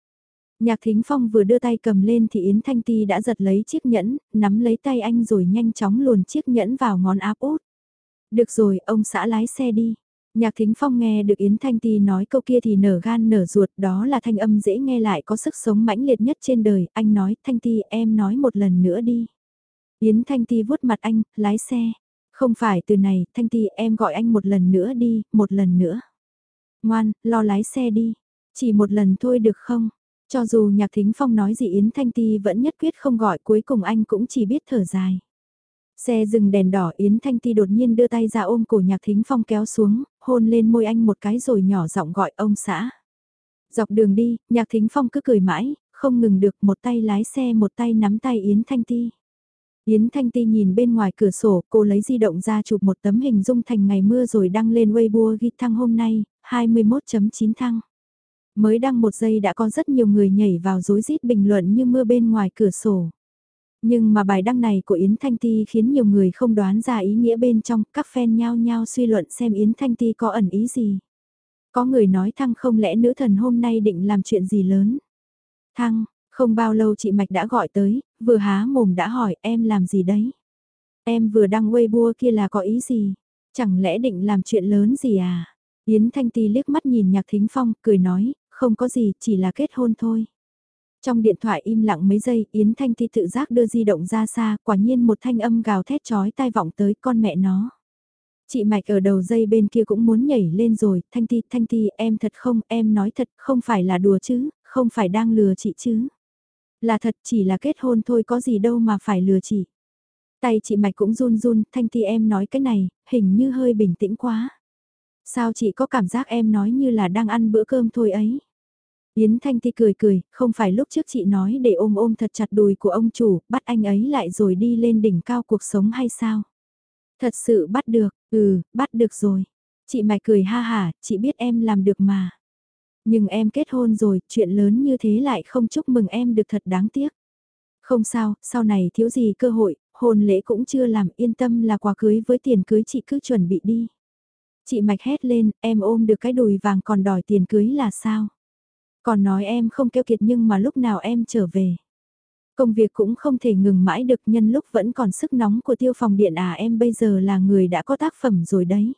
Nhạc Thính Phong vừa đưa tay cầm lên thì Yến Thanh Ti đã giật lấy chiếc nhẫn, nắm lấy tay anh rồi nhanh chóng luồn chiếc nhẫn vào ngón áp út. Được rồi, ông xã lái xe đi. Nhạc Thính Phong nghe được Yến Thanh Ti nói câu kia thì nở gan nở ruột, đó là thanh âm dễ nghe lại có sức sống mãnh liệt nhất trên đời, anh nói, Thanh Ti em nói một lần nữa đi. Yến Thanh Ti vuốt mặt anh, lái xe. Không phải từ này, Thanh Ti em gọi anh một lần nữa đi, một lần nữa. Ngoan, lo lái xe đi. Chỉ một lần thôi được không? Cho dù Nhạc Thính Phong nói gì Yến Thanh Ti vẫn nhất quyết không gọi cuối cùng anh cũng chỉ biết thở dài. Xe dừng đèn đỏ Yến Thanh Ti đột nhiên đưa tay ra ôm cổ Nhạc Thính Phong kéo xuống, hôn lên môi anh một cái rồi nhỏ giọng gọi ông xã. Dọc đường đi, Nhạc Thính Phong cứ cười mãi, không ngừng được một tay lái xe một tay nắm tay Yến Thanh Ti. Yến Thanh Ti nhìn bên ngoài cửa sổ, cô lấy di động ra chụp một tấm hình dung thành ngày mưa rồi đăng lên Weibo ghi thăng hôm nay, 21.9 thăng. Mới đăng một giây đã có rất nhiều người nhảy vào rối rít bình luận như mưa bên ngoài cửa sổ. Nhưng mà bài đăng này của Yến Thanh Ti khiến nhiều người không đoán ra ý nghĩa bên trong, các fan nhao nhao suy luận xem Yến Thanh Ti có ẩn ý gì. Có người nói Thăng không lẽ nữ thần hôm nay định làm chuyện gì lớn. Thăng, không bao lâu chị Mạch đã gọi tới, vừa há mồm đã hỏi em làm gì đấy. Em vừa đăng Weibo kia là có ý gì? Chẳng lẽ định làm chuyện lớn gì à? Yến Thanh Ti liếc mắt nhìn Nhạc Thính Phong, cười nói, không có gì, chỉ là kết hôn thôi. Trong điện thoại im lặng mấy giây, Yến Thanh Ti tự giác đưa di động ra xa, quả nhiên một thanh âm gào thét chói tai vọng tới con mẹ nó. Chị Mạch ở đầu dây bên kia cũng muốn nhảy lên rồi, Thanh Ti, Thanh Ti, em thật không, em nói thật, không phải là đùa chứ, không phải đang lừa chị chứ. Là thật chỉ là kết hôn thôi có gì đâu mà phải lừa chị. Tay chị Mạch cũng run run, Thanh Ti em nói cái này, hình như hơi bình tĩnh quá. Sao chị có cảm giác em nói như là đang ăn bữa cơm thôi ấy? Yến Thanh Ti cười cười, không phải lúc trước chị nói để ôm ôm thật chặt đùi của ông chủ, bắt anh ấy lại rồi đi lên đỉnh cao cuộc sống hay sao? Thật sự bắt được, ừ, bắt được rồi. Chị mày cười ha hả, chị biết em làm được mà. Nhưng em kết hôn rồi, chuyện lớn như thế lại không chúc mừng em được thật đáng tiếc. Không sao, sau này thiếu gì cơ hội, hôn lễ cũng chưa làm yên tâm là quà cưới với tiền cưới chị cứ chuẩn bị đi. Chị Mạch hét lên, em ôm được cái đùi vàng còn đòi tiền cưới là sao? Còn nói em không keo kiệt nhưng mà lúc nào em trở về. Công việc cũng không thể ngừng mãi được nhân lúc vẫn còn sức nóng của tiêu phòng điện à em bây giờ là người đã có tác phẩm rồi đấy.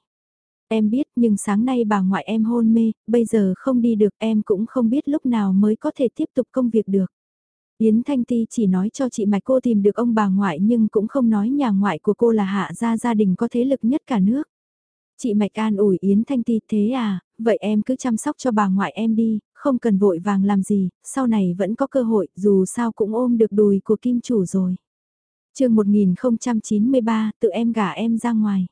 Em biết nhưng sáng nay bà ngoại em hôn mê, bây giờ không đi được em cũng không biết lúc nào mới có thể tiếp tục công việc được. Yến Thanh Ti chỉ nói cho chị Mạch cô tìm được ông bà ngoại nhưng cũng không nói nhà ngoại của cô là hạ gia gia đình có thế lực nhất cả nước. Chị Mạch an ủi Yến Thanh Ti thế à, vậy em cứ chăm sóc cho bà ngoại em đi, không cần vội vàng làm gì, sau này vẫn có cơ hội, dù sao cũng ôm được đùi của kim chủ rồi. chương 1093, tự em gả em ra ngoài.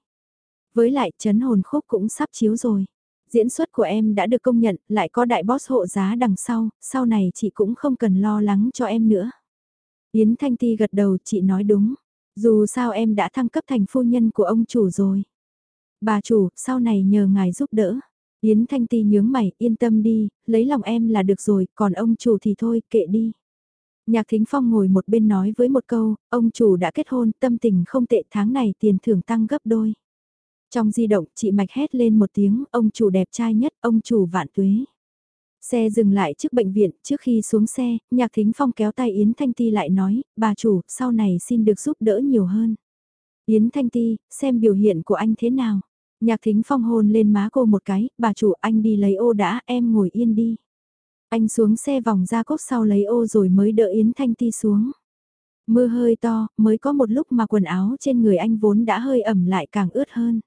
Với lại, chấn hồn khúc cũng sắp chiếu rồi. Diễn xuất của em đã được công nhận, lại có đại boss hộ giá đằng sau, sau này chị cũng không cần lo lắng cho em nữa. Yến Thanh Ti gật đầu, chị nói đúng. Dù sao em đã thăng cấp thành phu nhân của ông chủ rồi. Bà chủ, sau này nhờ ngài giúp đỡ. Yến Thanh Ti nhướng mày, yên tâm đi, lấy lòng em là được rồi, còn ông chủ thì thôi, kệ đi. Nhạc Thính Phong ngồi một bên nói với một câu, ông chủ đã kết hôn, tâm tình không tệ tháng này tiền thưởng tăng gấp đôi. Trong di động, chị Mạch hét lên một tiếng, ông chủ đẹp trai nhất, ông chủ vạn tuế. Xe dừng lại trước bệnh viện, trước khi xuống xe, Nhạc Thính Phong kéo tay Yến Thanh Ti lại nói, bà chủ, sau này xin được giúp đỡ nhiều hơn. Yến Thanh Ti, xem biểu hiện của anh thế nào. Nhạc thính phong hôn lên má cô một cái, bà chủ anh đi lấy ô đã, em ngồi yên đi. Anh xuống xe vòng ra cốc sau lấy ô rồi mới đỡ Yến Thanh Ti xuống. Mưa hơi to, mới có một lúc mà quần áo trên người anh vốn đã hơi ẩm lại càng ướt hơn.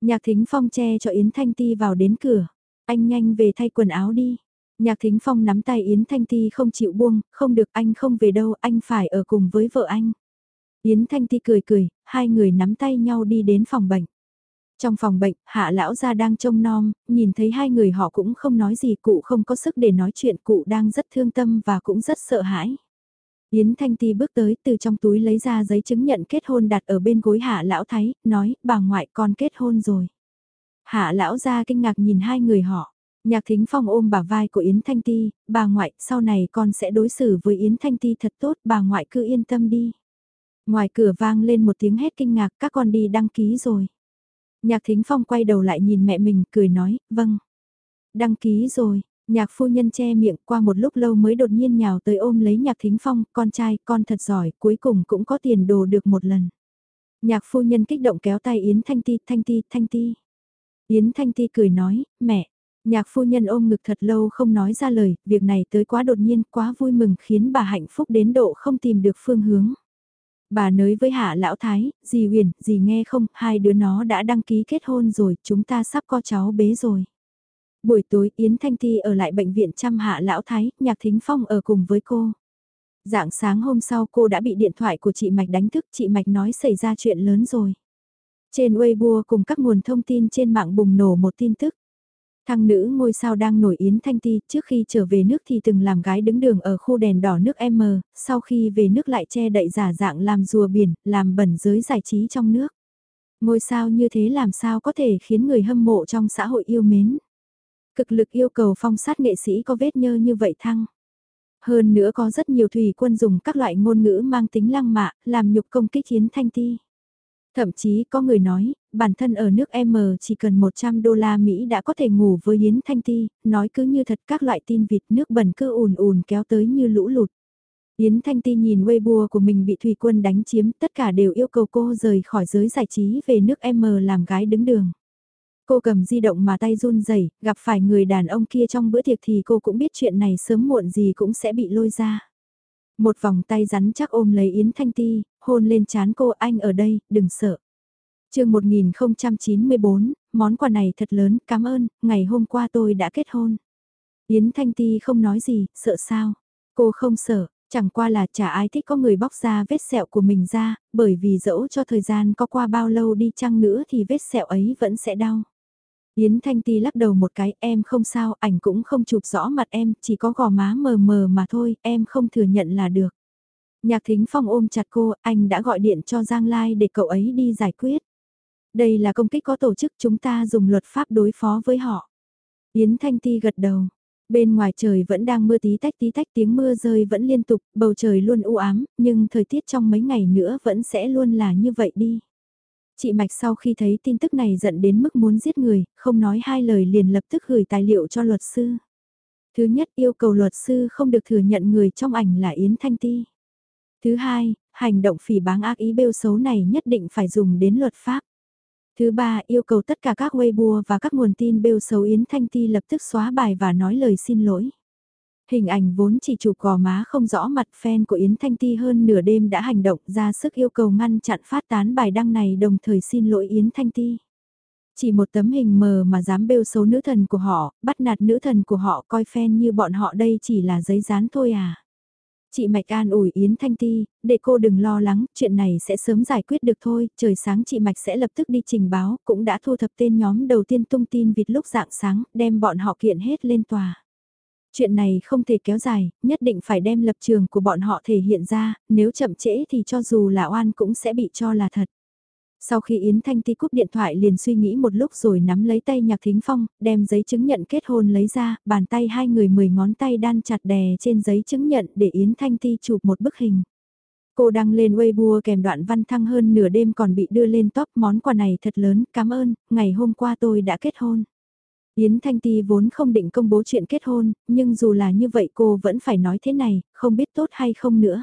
Nhạc thính phong che cho Yến Thanh Ti vào đến cửa. Anh nhanh về thay quần áo đi. Nhạc thính phong nắm tay Yến Thanh Ti không chịu buông, không được anh không về đâu, anh phải ở cùng với vợ anh. Yến Thanh Ti cười cười, hai người nắm tay nhau đi đến phòng bệnh. Trong phòng bệnh, hạ lão gia đang trông nom, nhìn thấy hai người họ cũng không nói gì cụ không có sức để nói chuyện cụ đang rất thương tâm và cũng rất sợ hãi. Yến Thanh Ti bước tới từ trong túi lấy ra giấy chứng nhận kết hôn đặt ở bên gối hạ lão thái, nói bà ngoại con kết hôn rồi. Hạ lão gia kinh ngạc nhìn hai người họ. Nhạc Thính Phong ôm bà vai của Yến Thanh Ti, bà ngoại, sau này con sẽ đối xử với Yến Thanh Ti thật tốt, bà ngoại cứ yên tâm đi. Ngoài cửa vang lên một tiếng hét kinh ngạc, các con đi đăng ký rồi. Nhạc Thính Phong quay đầu lại nhìn mẹ mình, cười nói, vâng. Đăng ký rồi, nhạc phu nhân che miệng qua một lúc lâu mới đột nhiên nhào tới ôm lấy nhạc Thính Phong, con trai, con thật giỏi, cuối cùng cũng có tiền đồ được một lần. Nhạc phu nhân kích động kéo tay Yến Thanh Ti, Thanh Ti, Thanh Ti. Yến Thanh Ti cười nói, mẹ. Nhạc phu nhân ôm ngực thật lâu không nói ra lời, việc này tới quá đột nhiên, quá vui mừng khiến bà hạnh phúc đến độ không tìm được phương hướng. Bà nới với hạ lão thái, dì huyền, dì nghe không, hai đứa nó đã đăng ký kết hôn rồi, chúng ta sắp có cháu bế rồi. Buổi tối Yến Thanh Ti ở lại bệnh viện chăm hạ lão thái, nhạc thính phong ở cùng với cô. Dạng sáng hôm sau cô đã bị điện thoại của chị Mạch đánh thức, chị Mạch nói xảy ra chuyện lớn rồi. Trên Weibo cùng các nguồn thông tin trên mạng bùng nổ một tin tức thăng nữ ngôi sao đang nổi Yến Thanh Ti trước khi trở về nước thì từng làm gái đứng đường ở khu đèn đỏ nước M, sau khi về nước lại che đậy giả dạng làm rùa biển, làm bẩn giới giải trí trong nước. Ngôi sao như thế làm sao có thể khiến người hâm mộ trong xã hội yêu mến. Cực lực yêu cầu phong sát nghệ sĩ có vết nhơ như vậy thăng. Hơn nữa có rất nhiều thủy quân dùng các loại ngôn ngữ mang tính lăng mạ, làm nhục công kích Yến Thanh Ti. Thậm chí có người nói, bản thân ở nước M chỉ cần 100 đô la Mỹ đã có thể ngủ với Yến Thanh Ti, nói cứ như thật các loại tin vịt nước bẩn cứ ùn ùn kéo tới như lũ lụt. Yến Thanh Ti nhìn Weibo của mình bị thủy quân đánh chiếm, tất cả đều yêu cầu cô rời khỏi giới giải trí về nước M làm gái đứng đường. Cô cầm di động mà tay run rẩy, gặp phải người đàn ông kia trong bữa tiệc thì cô cũng biết chuyện này sớm muộn gì cũng sẽ bị lôi ra. Một vòng tay rắn chắc ôm lấy Yến Thanh Ti, hôn lên chán cô anh ở đây, đừng sợ. chương 1094, món quà này thật lớn, cảm ơn, ngày hôm qua tôi đã kết hôn. Yến Thanh Ti không nói gì, sợ sao? Cô không sợ, chẳng qua là chả ai thích có người bóc ra vết sẹo của mình ra, bởi vì dẫu cho thời gian có qua bao lâu đi chăng nữa thì vết sẹo ấy vẫn sẽ đau. Yến Thanh Ti lắc đầu một cái, em không sao, ảnh cũng không chụp rõ mặt em, chỉ có gò má mờ mờ mà thôi, em không thừa nhận là được. Nhạc Thính Phong ôm chặt cô, anh đã gọi điện cho Giang Lai để cậu ấy đi giải quyết. Đây là công kích có tổ chức chúng ta dùng luật pháp đối phó với họ. Yến Thanh Ti gật đầu. Bên ngoài trời vẫn đang mưa tí tách tí tách tiếng mưa rơi vẫn liên tục, bầu trời luôn u ám, nhưng thời tiết trong mấy ngày nữa vẫn sẽ luôn là như vậy đi. Chị Mạch sau khi thấy tin tức này giận đến mức muốn giết người, không nói hai lời liền lập tức gửi tài liệu cho luật sư. Thứ nhất yêu cầu luật sư không được thừa nhận người trong ảnh là Yến Thanh Ti. Thứ hai, hành động phỉ báng ác ý bêu xấu này nhất định phải dùng đến luật pháp. Thứ ba, yêu cầu tất cả các Weibo và các nguồn tin bêu xấu Yến Thanh Ti lập tức xóa bài và nói lời xin lỗi. Hình ảnh vốn chỉ chụp gò má không rõ mặt fan của Yến Thanh Ti hơn nửa đêm đã hành động ra sức yêu cầu ngăn chặn phát tán bài đăng này đồng thời xin lỗi Yến Thanh Ti. Chỉ một tấm hình mờ mà dám bêu xấu nữ thần của họ, bắt nạt nữ thần của họ coi fan như bọn họ đây chỉ là giấy dán thôi à. Chị Mạch an ủi Yến Thanh Ti, để cô đừng lo lắng, chuyện này sẽ sớm giải quyết được thôi, trời sáng chị Mạch sẽ lập tức đi trình báo, cũng đã thu thập tên nhóm đầu tiên tung tin vịt lúc dạng sáng, đem bọn họ kiện hết lên tòa. Chuyện này không thể kéo dài, nhất định phải đem lập trường của bọn họ thể hiện ra, nếu chậm trễ thì cho dù là oan cũng sẽ bị cho là thật. Sau khi Yến Thanh Ti cúp điện thoại liền suy nghĩ một lúc rồi nắm lấy tay Nhạc Thính Phong, đem giấy chứng nhận kết hôn lấy ra, bàn tay hai người mười ngón tay đan chặt đè trên giấy chứng nhận để Yến Thanh Ti chụp một bức hình. Cô đăng lên Weibo kèm đoạn văn thăng hơn nửa đêm còn bị đưa lên top món quà này thật lớn, cảm ơn, ngày hôm qua tôi đã kết hôn. Yến Thanh Ti vốn không định công bố chuyện kết hôn, nhưng dù là như vậy cô vẫn phải nói thế này, không biết tốt hay không nữa.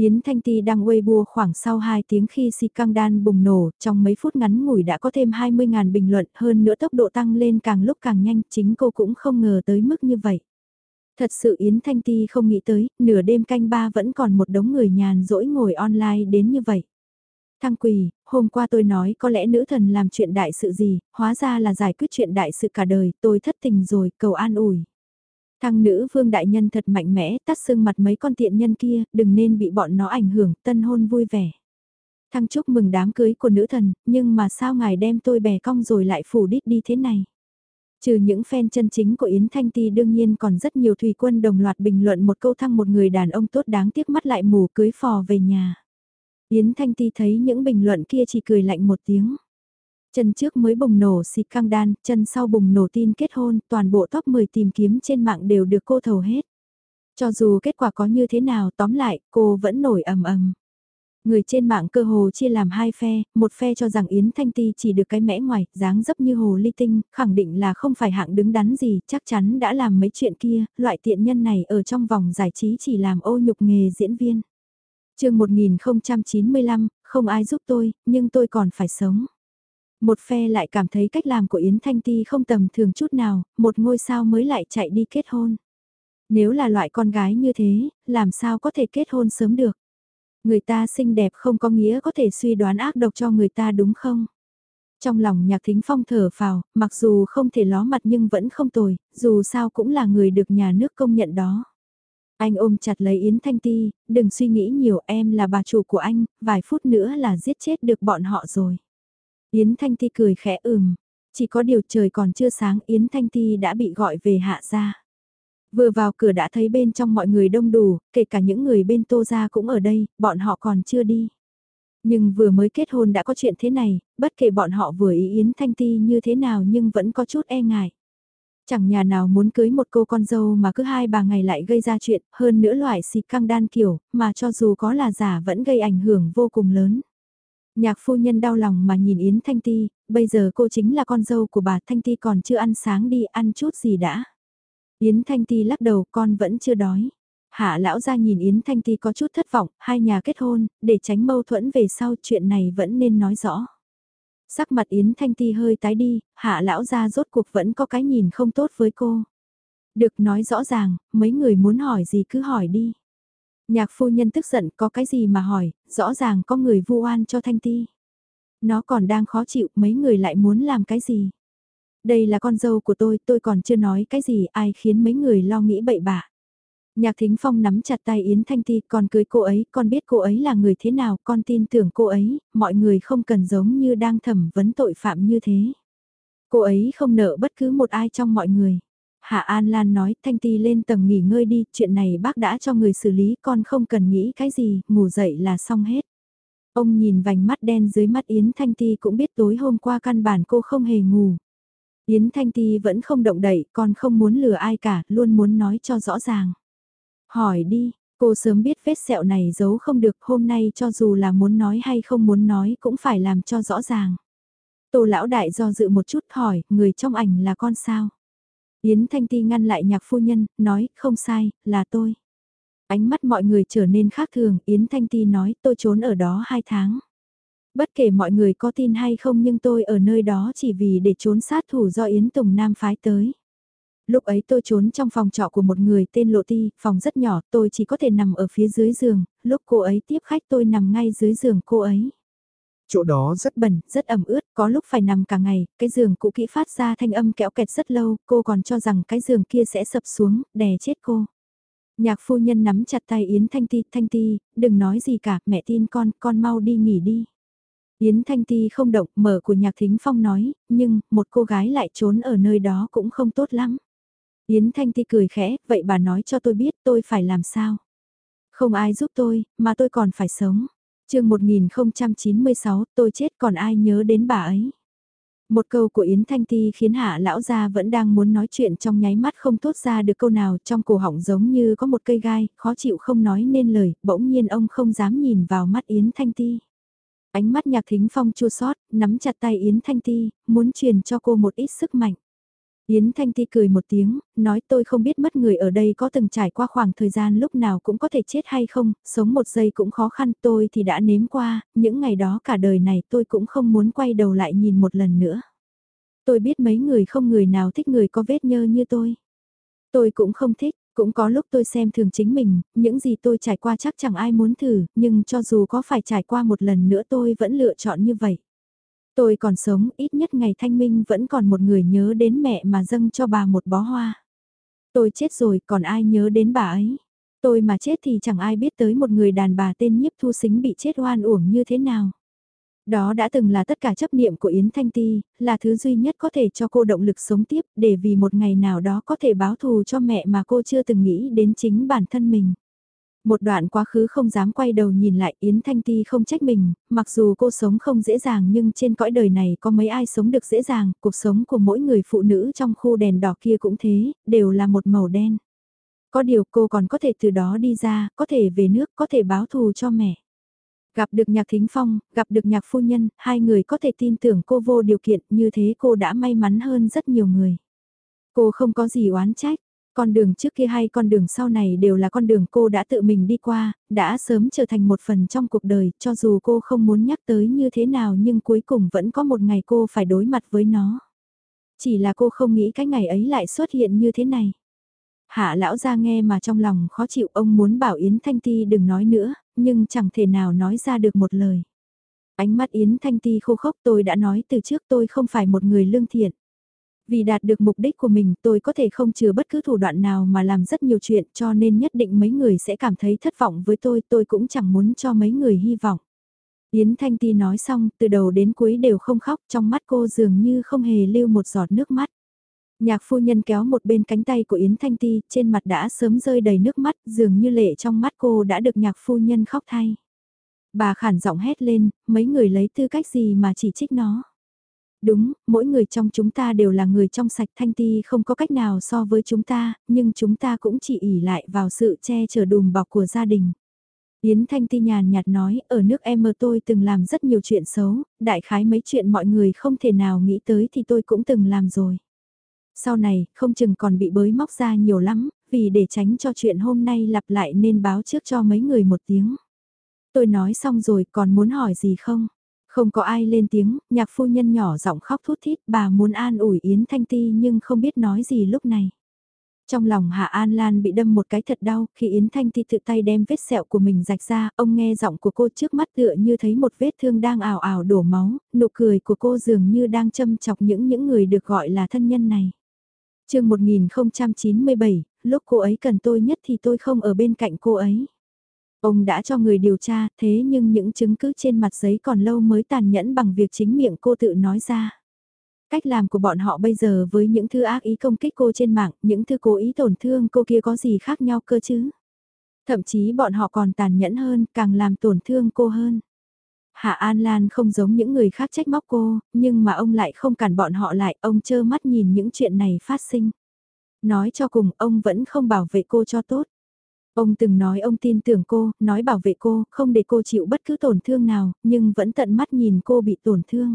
Yến Thanh Ti đang Weibo khoảng sau 2 tiếng khi si căng đan bùng nổ, trong mấy phút ngắn ngủi đã có thêm 20.000 bình luận hơn nữa tốc độ tăng lên càng lúc càng nhanh, chính cô cũng không ngờ tới mức như vậy. Thật sự Yến Thanh Ti không nghĩ tới, nửa đêm canh ba vẫn còn một đống người nhàn rỗi ngồi online đến như vậy. Thăng quỳ, hôm qua tôi nói có lẽ nữ thần làm chuyện đại sự gì, hóa ra là giải quyết chuyện đại sự cả đời, tôi thất tình rồi, cầu an ủi. Thăng nữ vương đại nhân thật mạnh mẽ, tắt xương mặt mấy con tiện nhân kia, đừng nên bị bọn nó ảnh hưởng, tân hôn vui vẻ. Thăng chúc mừng đám cưới của nữ thần, nhưng mà sao ngài đem tôi bè cong rồi lại phủ đít đi thế này? Trừ những fan chân chính của Yến Thanh Ti đương nhiên còn rất nhiều thủy quân đồng loạt bình luận một câu thăng một người đàn ông tốt đáng tiếc mắt lại mù cưới phò về nhà. Yến Thanh Ti thấy những bình luận kia chỉ cười lạnh một tiếng. Chân trước mới bùng nổ xịt căng đan, chân sau bùng nổ tin kết hôn, toàn bộ top 10 tìm kiếm trên mạng đều được cô thầu hết. Cho dù kết quả có như thế nào tóm lại, cô vẫn nổi ầm ầm. Người trên mạng cơ hồ chia làm hai phe, một phe cho rằng Yến Thanh Ti chỉ được cái mẽ ngoài, dáng dấp như hồ ly tinh, khẳng định là không phải hạng đứng đắn gì, chắc chắn đã làm mấy chuyện kia, loại tiện nhân này ở trong vòng giải trí chỉ làm ô nhục nghề diễn viên. chương 1095, không ai giúp tôi, nhưng tôi còn phải sống. Một phe lại cảm thấy cách làm của Yến Thanh Ti không tầm thường chút nào, một ngôi sao mới lại chạy đi kết hôn. Nếu là loại con gái như thế, làm sao có thể kết hôn sớm được? Người ta xinh đẹp không có nghĩa có thể suy đoán ác độc cho người ta đúng không? Trong lòng nhạc thính phong thở phào, mặc dù không thể ló mặt nhưng vẫn không tồi, dù sao cũng là người được nhà nước công nhận đó. Anh ôm chặt lấy Yến Thanh Ti, đừng suy nghĩ nhiều em là bà chủ của anh, vài phút nữa là giết chết được bọn họ rồi. Yến Thanh Ti cười khẽ ừm, chỉ có điều trời còn chưa sáng Yến Thanh Ti đã bị gọi về hạ gia. Vừa vào cửa đã thấy bên trong mọi người đông đủ, kể cả những người bên Tô Gia cũng ở đây, bọn họ còn chưa đi. Nhưng vừa mới kết hôn đã có chuyện thế này, bất kể bọn họ vừa ý Yến Thanh Ti như thế nào nhưng vẫn có chút e ngại. Chẳng nhà nào muốn cưới một cô con dâu mà cứ hai ba ngày lại gây ra chuyện, hơn nữa loại xịt căng đan kiểu, mà cho dù có là giả vẫn gây ảnh hưởng vô cùng lớn. Nhạc phu nhân đau lòng mà nhìn Yến Thanh Ti, bây giờ cô chính là con dâu của bà Thanh Ti còn chưa ăn sáng đi ăn chút gì đã. Yến Thanh Ti lắc đầu con vẫn chưa đói. Hạ lão ra nhìn Yến Thanh Ti có chút thất vọng, hai nhà kết hôn, để tránh mâu thuẫn về sau chuyện này vẫn nên nói rõ. Sắc mặt Yến Thanh Ti hơi tái đi, hạ lão ra rốt cuộc vẫn có cái nhìn không tốt với cô. Được nói rõ ràng, mấy người muốn hỏi gì cứ hỏi đi. Nhạc phu nhân tức giận có cái gì mà hỏi, rõ ràng có người vu oan cho Thanh Ti. Nó còn đang khó chịu, mấy người lại muốn làm cái gì. Đây là con dâu của tôi, tôi còn chưa nói cái gì, ai khiến mấy người lo nghĩ bậy bạ. Nhạc Thính Phong nắm chặt tay Yến Thanh Ti, còn cưới cô ấy, con biết cô ấy là người thế nào, con tin tưởng cô ấy, mọi người không cần giống như đang thẩm vấn tội phạm như thế. Cô ấy không nợ bất cứ một ai trong mọi người. Hạ An Lan nói, Thanh Ti lên tầng nghỉ ngơi đi, chuyện này bác đã cho người xử lý, con không cần nghĩ cái gì, ngủ dậy là xong hết. Ông nhìn vành mắt đen dưới mắt Yến Thanh Ti cũng biết tối hôm qua căn bản cô không hề ngủ. Yến Thanh Ti vẫn không động đậy, còn không muốn lừa ai cả, luôn muốn nói cho rõ ràng. Hỏi đi, cô sớm biết vết sẹo này giấu không được, hôm nay cho dù là muốn nói hay không muốn nói cũng phải làm cho rõ ràng. Tô lão đại do dự một chút hỏi, người trong ảnh là con sao? Yến Thanh Ti ngăn lại nhạc phu nhân, nói, không sai, là tôi. Ánh mắt mọi người trở nên khác thường, Yến Thanh Ti nói, tôi trốn ở đó hai tháng. Bất kể mọi người có tin hay không nhưng tôi ở nơi đó chỉ vì để trốn sát thủ do Yến Tùng Nam phái tới. Lúc ấy tôi trốn trong phòng trọ của một người tên Lộ Ti, phòng rất nhỏ, tôi chỉ có thể nằm ở phía dưới giường, lúc cô ấy tiếp khách tôi nằm ngay dưới giường cô ấy. Chỗ đó rất bẩn, rất ẩm ướt, có lúc phải nằm cả ngày, cái giường cũ kỹ phát ra thanh âm kẽo kẹt rất lâu, cô còn cho rằng cái giường kia sẽ sập xuống, đè chết cô. Nhạc phu nhân nắm chặt tay Yến Thanh Ti, Thanh Ti, đừng nói gì cả, mẹ tin con, con mau đi nghỉ đi. Yến Thanh Ti không động, mở của nhạc thính phong nói, nhưng, một cô gái lại trốn ở nơi đó cũng không tốt lắm. Yến Thanh Ti cười khẽ, vậy bà nói cho tôi biết tôi phải làm sao. Không ai giúp tôi, mà tôi còn phải sống chương 1096, tôi chết còn ai nhớ đến bà ấy. Một câu của Yến Thanh Ti khiến hạ lão gia vẫn đang muốn nói chuyện trong nháy mắt không thốt ra được câu nào trong cổ họng giống như có một cây gai, khó chịu không nói nên lời, bỗng nhiên ông không dám nhìn vào mắt Yến Thanh Ti. Ánh mắt nhạc thính phong chua sót, nắm chặt tay Yến Thanh Ti, muốn truyền cho cô một ít sức mạnh. Yến Thanh Ti cười một tiếng, nói tôi không biết mất người ở đây có từng trải qua khoảng thời gian lúc nào cũng có thể chết hay không, sống một giây cũng khó khăn tôi thì đã nếm qua, những ngày đó cả đời này tôi cũng không muốn quay đầu lại nhìn một lần nữa. Tôi biết mấy người không người nào thích người có vết nhơ như tôi. Tôi cũng không thích, cũng có lúc tôi xem thường chính mình, những gì tôi trải qua chắc chẳng ai muốn thử, nhưng cho dù có phải trải qua một lần nữa tôi vẫn lựa chọn như vậy. Tôi còn sống, ít nhất ngày thanh minh vẫn còn một người nhớ đến mẹ mà dâng cho bà một bó hoa. Tôi chết rồi, còn ai nhớ đến bà ấy? Tôi mà chết thì chẳng ai biết tới một người đàn bà tên nhiếp thu xính bị chết oan uổng như thế nào. Đó đã từng là tất cả chấp niệm của Yến Thanh Ti, là thứ duy nhất có thể cho cô động lực sống tiếp để vì một ngày nào đó có thể báo thù cho mẹ mà cô chưa từng nghĩ đến chính bản thân mình. Một đoạn quá khứ không dám quay đầu nhìn lại Yến Thanh Ti không trách mình, mặc dù cô sống không dễ dàng nhưng trên cõi đời này có mấy ai sống được dễ dàng, cuộc sống của mỗi người phụ nữ trong khu đèn đỏ kia cũng thế, đều là một màu đen. Có điều cô còn có thể từ đó đi ra, có thể về nước, có thể báo thù cho mẹ. Gặp được nhạc thính phong, gặp được nhạc phu nhân, hai người có thể tin tưởng cô vô điều kiện như thế cô đã may mắn hơn rất nhiều người. Cô không có gì oán trách, con đường trước kia hay con đường sau này đều là con đường cô đã tự mình đi qua, đã sớm trở thành một phần trong cuộc đời, cho dù cô không muốn nhắc tới như thế nào nhưng cuối cùng vẫn có một ngày cô phải đối mặt với nó. Chỉ là cô không nghĩ cái ngày ấy lại xuất hiện như thế này. Hạ lão ra nghe mà trong lòng khó chịu ông muốn bảo Yến Thanh Ti đừng nói nữa, nhưng chẳng thể nào nói ra được một lời. Ánh mắt Yến Thanh Ti khô khốc tôi đã nói từ trước tôi không phải một người lương thiện. Vì đạt được mục đích của mình tôi có thể không chừa bất cứ thủ đoạn nào mà làm rất nhiều chuyện cho nên nhất định mấy người sẽ cảm thấy thất vọng với tôi tôi cũng chẳng muốn cho mấy người hy vọng. Yến Thanh Ti nói xong từ đầu đến cuối đều không khóc trong mắt cô dường như không hề lưu một giọt nước mắt. Nhạc phu nhân kéo một bên cánh tay của Yến Thanh Ti, trên mặt đã sớm rơi đầy nước mắt, dường như lệ trong mắt cô đã được nhạc phu nhân khóc thay. Bà khản giọng hét lên, mấy người lấy tư cách gì mà chỉ trích nó. Đúng, mỗi người trong chúng ta đều là người trong sạch Thanh Ti không có cách nào so với chúng ta, nhưng chúng ta cũng chỉ ỉ lại vào sự che chở đùm bọc của gia đình. Yến Thanh Ti nhàn nhạt nói, ở nước em mơ tôi từng làm rất nhiều chuyện xấu, đại khái mấy chuyện mọi người không thể nào nghĩ tới thì tôi cũng từng làm rồi sau này không chừng còn bị bới móc ra nhiều lắm, vì để tránh cho chuyện hôm nay lặp lại nên báo trước cho mấy người một tiếng. Tôi nói xong rồi còn muốn hỏi gì không? Không có ai lên tiếng, nhạc phu nhân nhỏ giọng khóc thút thít, bà muốn an ủi Yến Thanh Ti nhưng không biết nói gì lúc này. Trong lòng Hạ An Lan bị đâm một cái thật đau, khi Yến Thanh Ti tự tay đem vết sẹo của mình rạch ra, ông nghe giọng của cô trước mắt tựa như thấy một vết thương đang ảo ảo đổ máu, nụ cười của cô dường như đang châm chọc những những người được gọi là thân nhân này chương 1097, lúc cô ấy cần tôi nhất thì tôi không ở bên cạnh cô ấy. Ông đã cho người điều tra, thế nhưng những chứng cứ trên mặt giấy còn lâu mới tàn nhẫn bằng việc chính miệng cô tự nói ra. Cách làm của bọn họ bây giờ với những thư ác ý công kích cô trên mạng, những thư cố ý tổn thương cô kia có gì khác nhau cơ chứ? Thậm chí bọn họ còn tàn nhẫn hơn, càng làm tổn thương cô hơn. Hạ An Lan không giống những người khác trách móc cô, nhưng mà ông lại không cản bọn họ lại, ông chơ mắt nhìn những chuyện này phát sinh. Nói cho cùng, ông vẫn không bảo vệ cô cho tốt. Ông từng nói ông tin tưởng cô, nói bảo vệ cô, không để cô chịu bất cứ tổn thương nào, nhưng vẫn tận mắt nhìn cô bị tổn thương.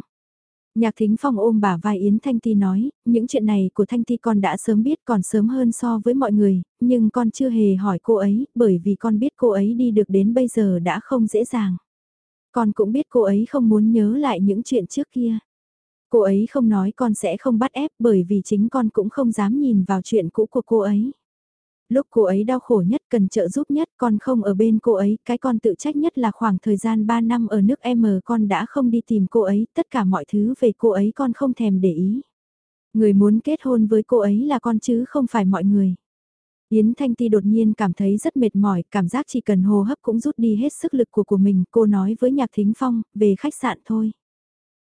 Nhạc Thính Phong ôm bà vai Yến Thanh Ti nói, những chuyện này của Thanh Ti con đã sớm biết còn sớm hơn so với mọi người, nhưng con chưa hề hỏi cô ấy, bởi vì con biết cô ấy đi được đến bây giờ đã không dễ dàng. Con cũng biết cô ấy không muốn nhớ lại những chuyện trước kia. Cô ấy không nói con sẽ không bắt ép bởi vì chính con cũng không dám nhìn vào chuyện cũ của cô ấy. Lúc cô ấy đau khổ nhất cần trợ giúp nhất con không ở bên cô ấy, cái con tự trách nhất là khoảng thời gian 3 năm ở nước M con đã không đi tìm cô ấy, tất cả mọi thứ về cô ấy con không thèm để ý. Người muốn kết hôn với cô ấy là con chứ không phải mọi người. Yến Thanh Ti đột nhiên cảm thấy rất mệt mỏi, cảm giác chỉ cần hô hấp cũng rút đi hết sức lực của của mình, cô nói với Nhạc Thính Phong, về khách sạn thôi.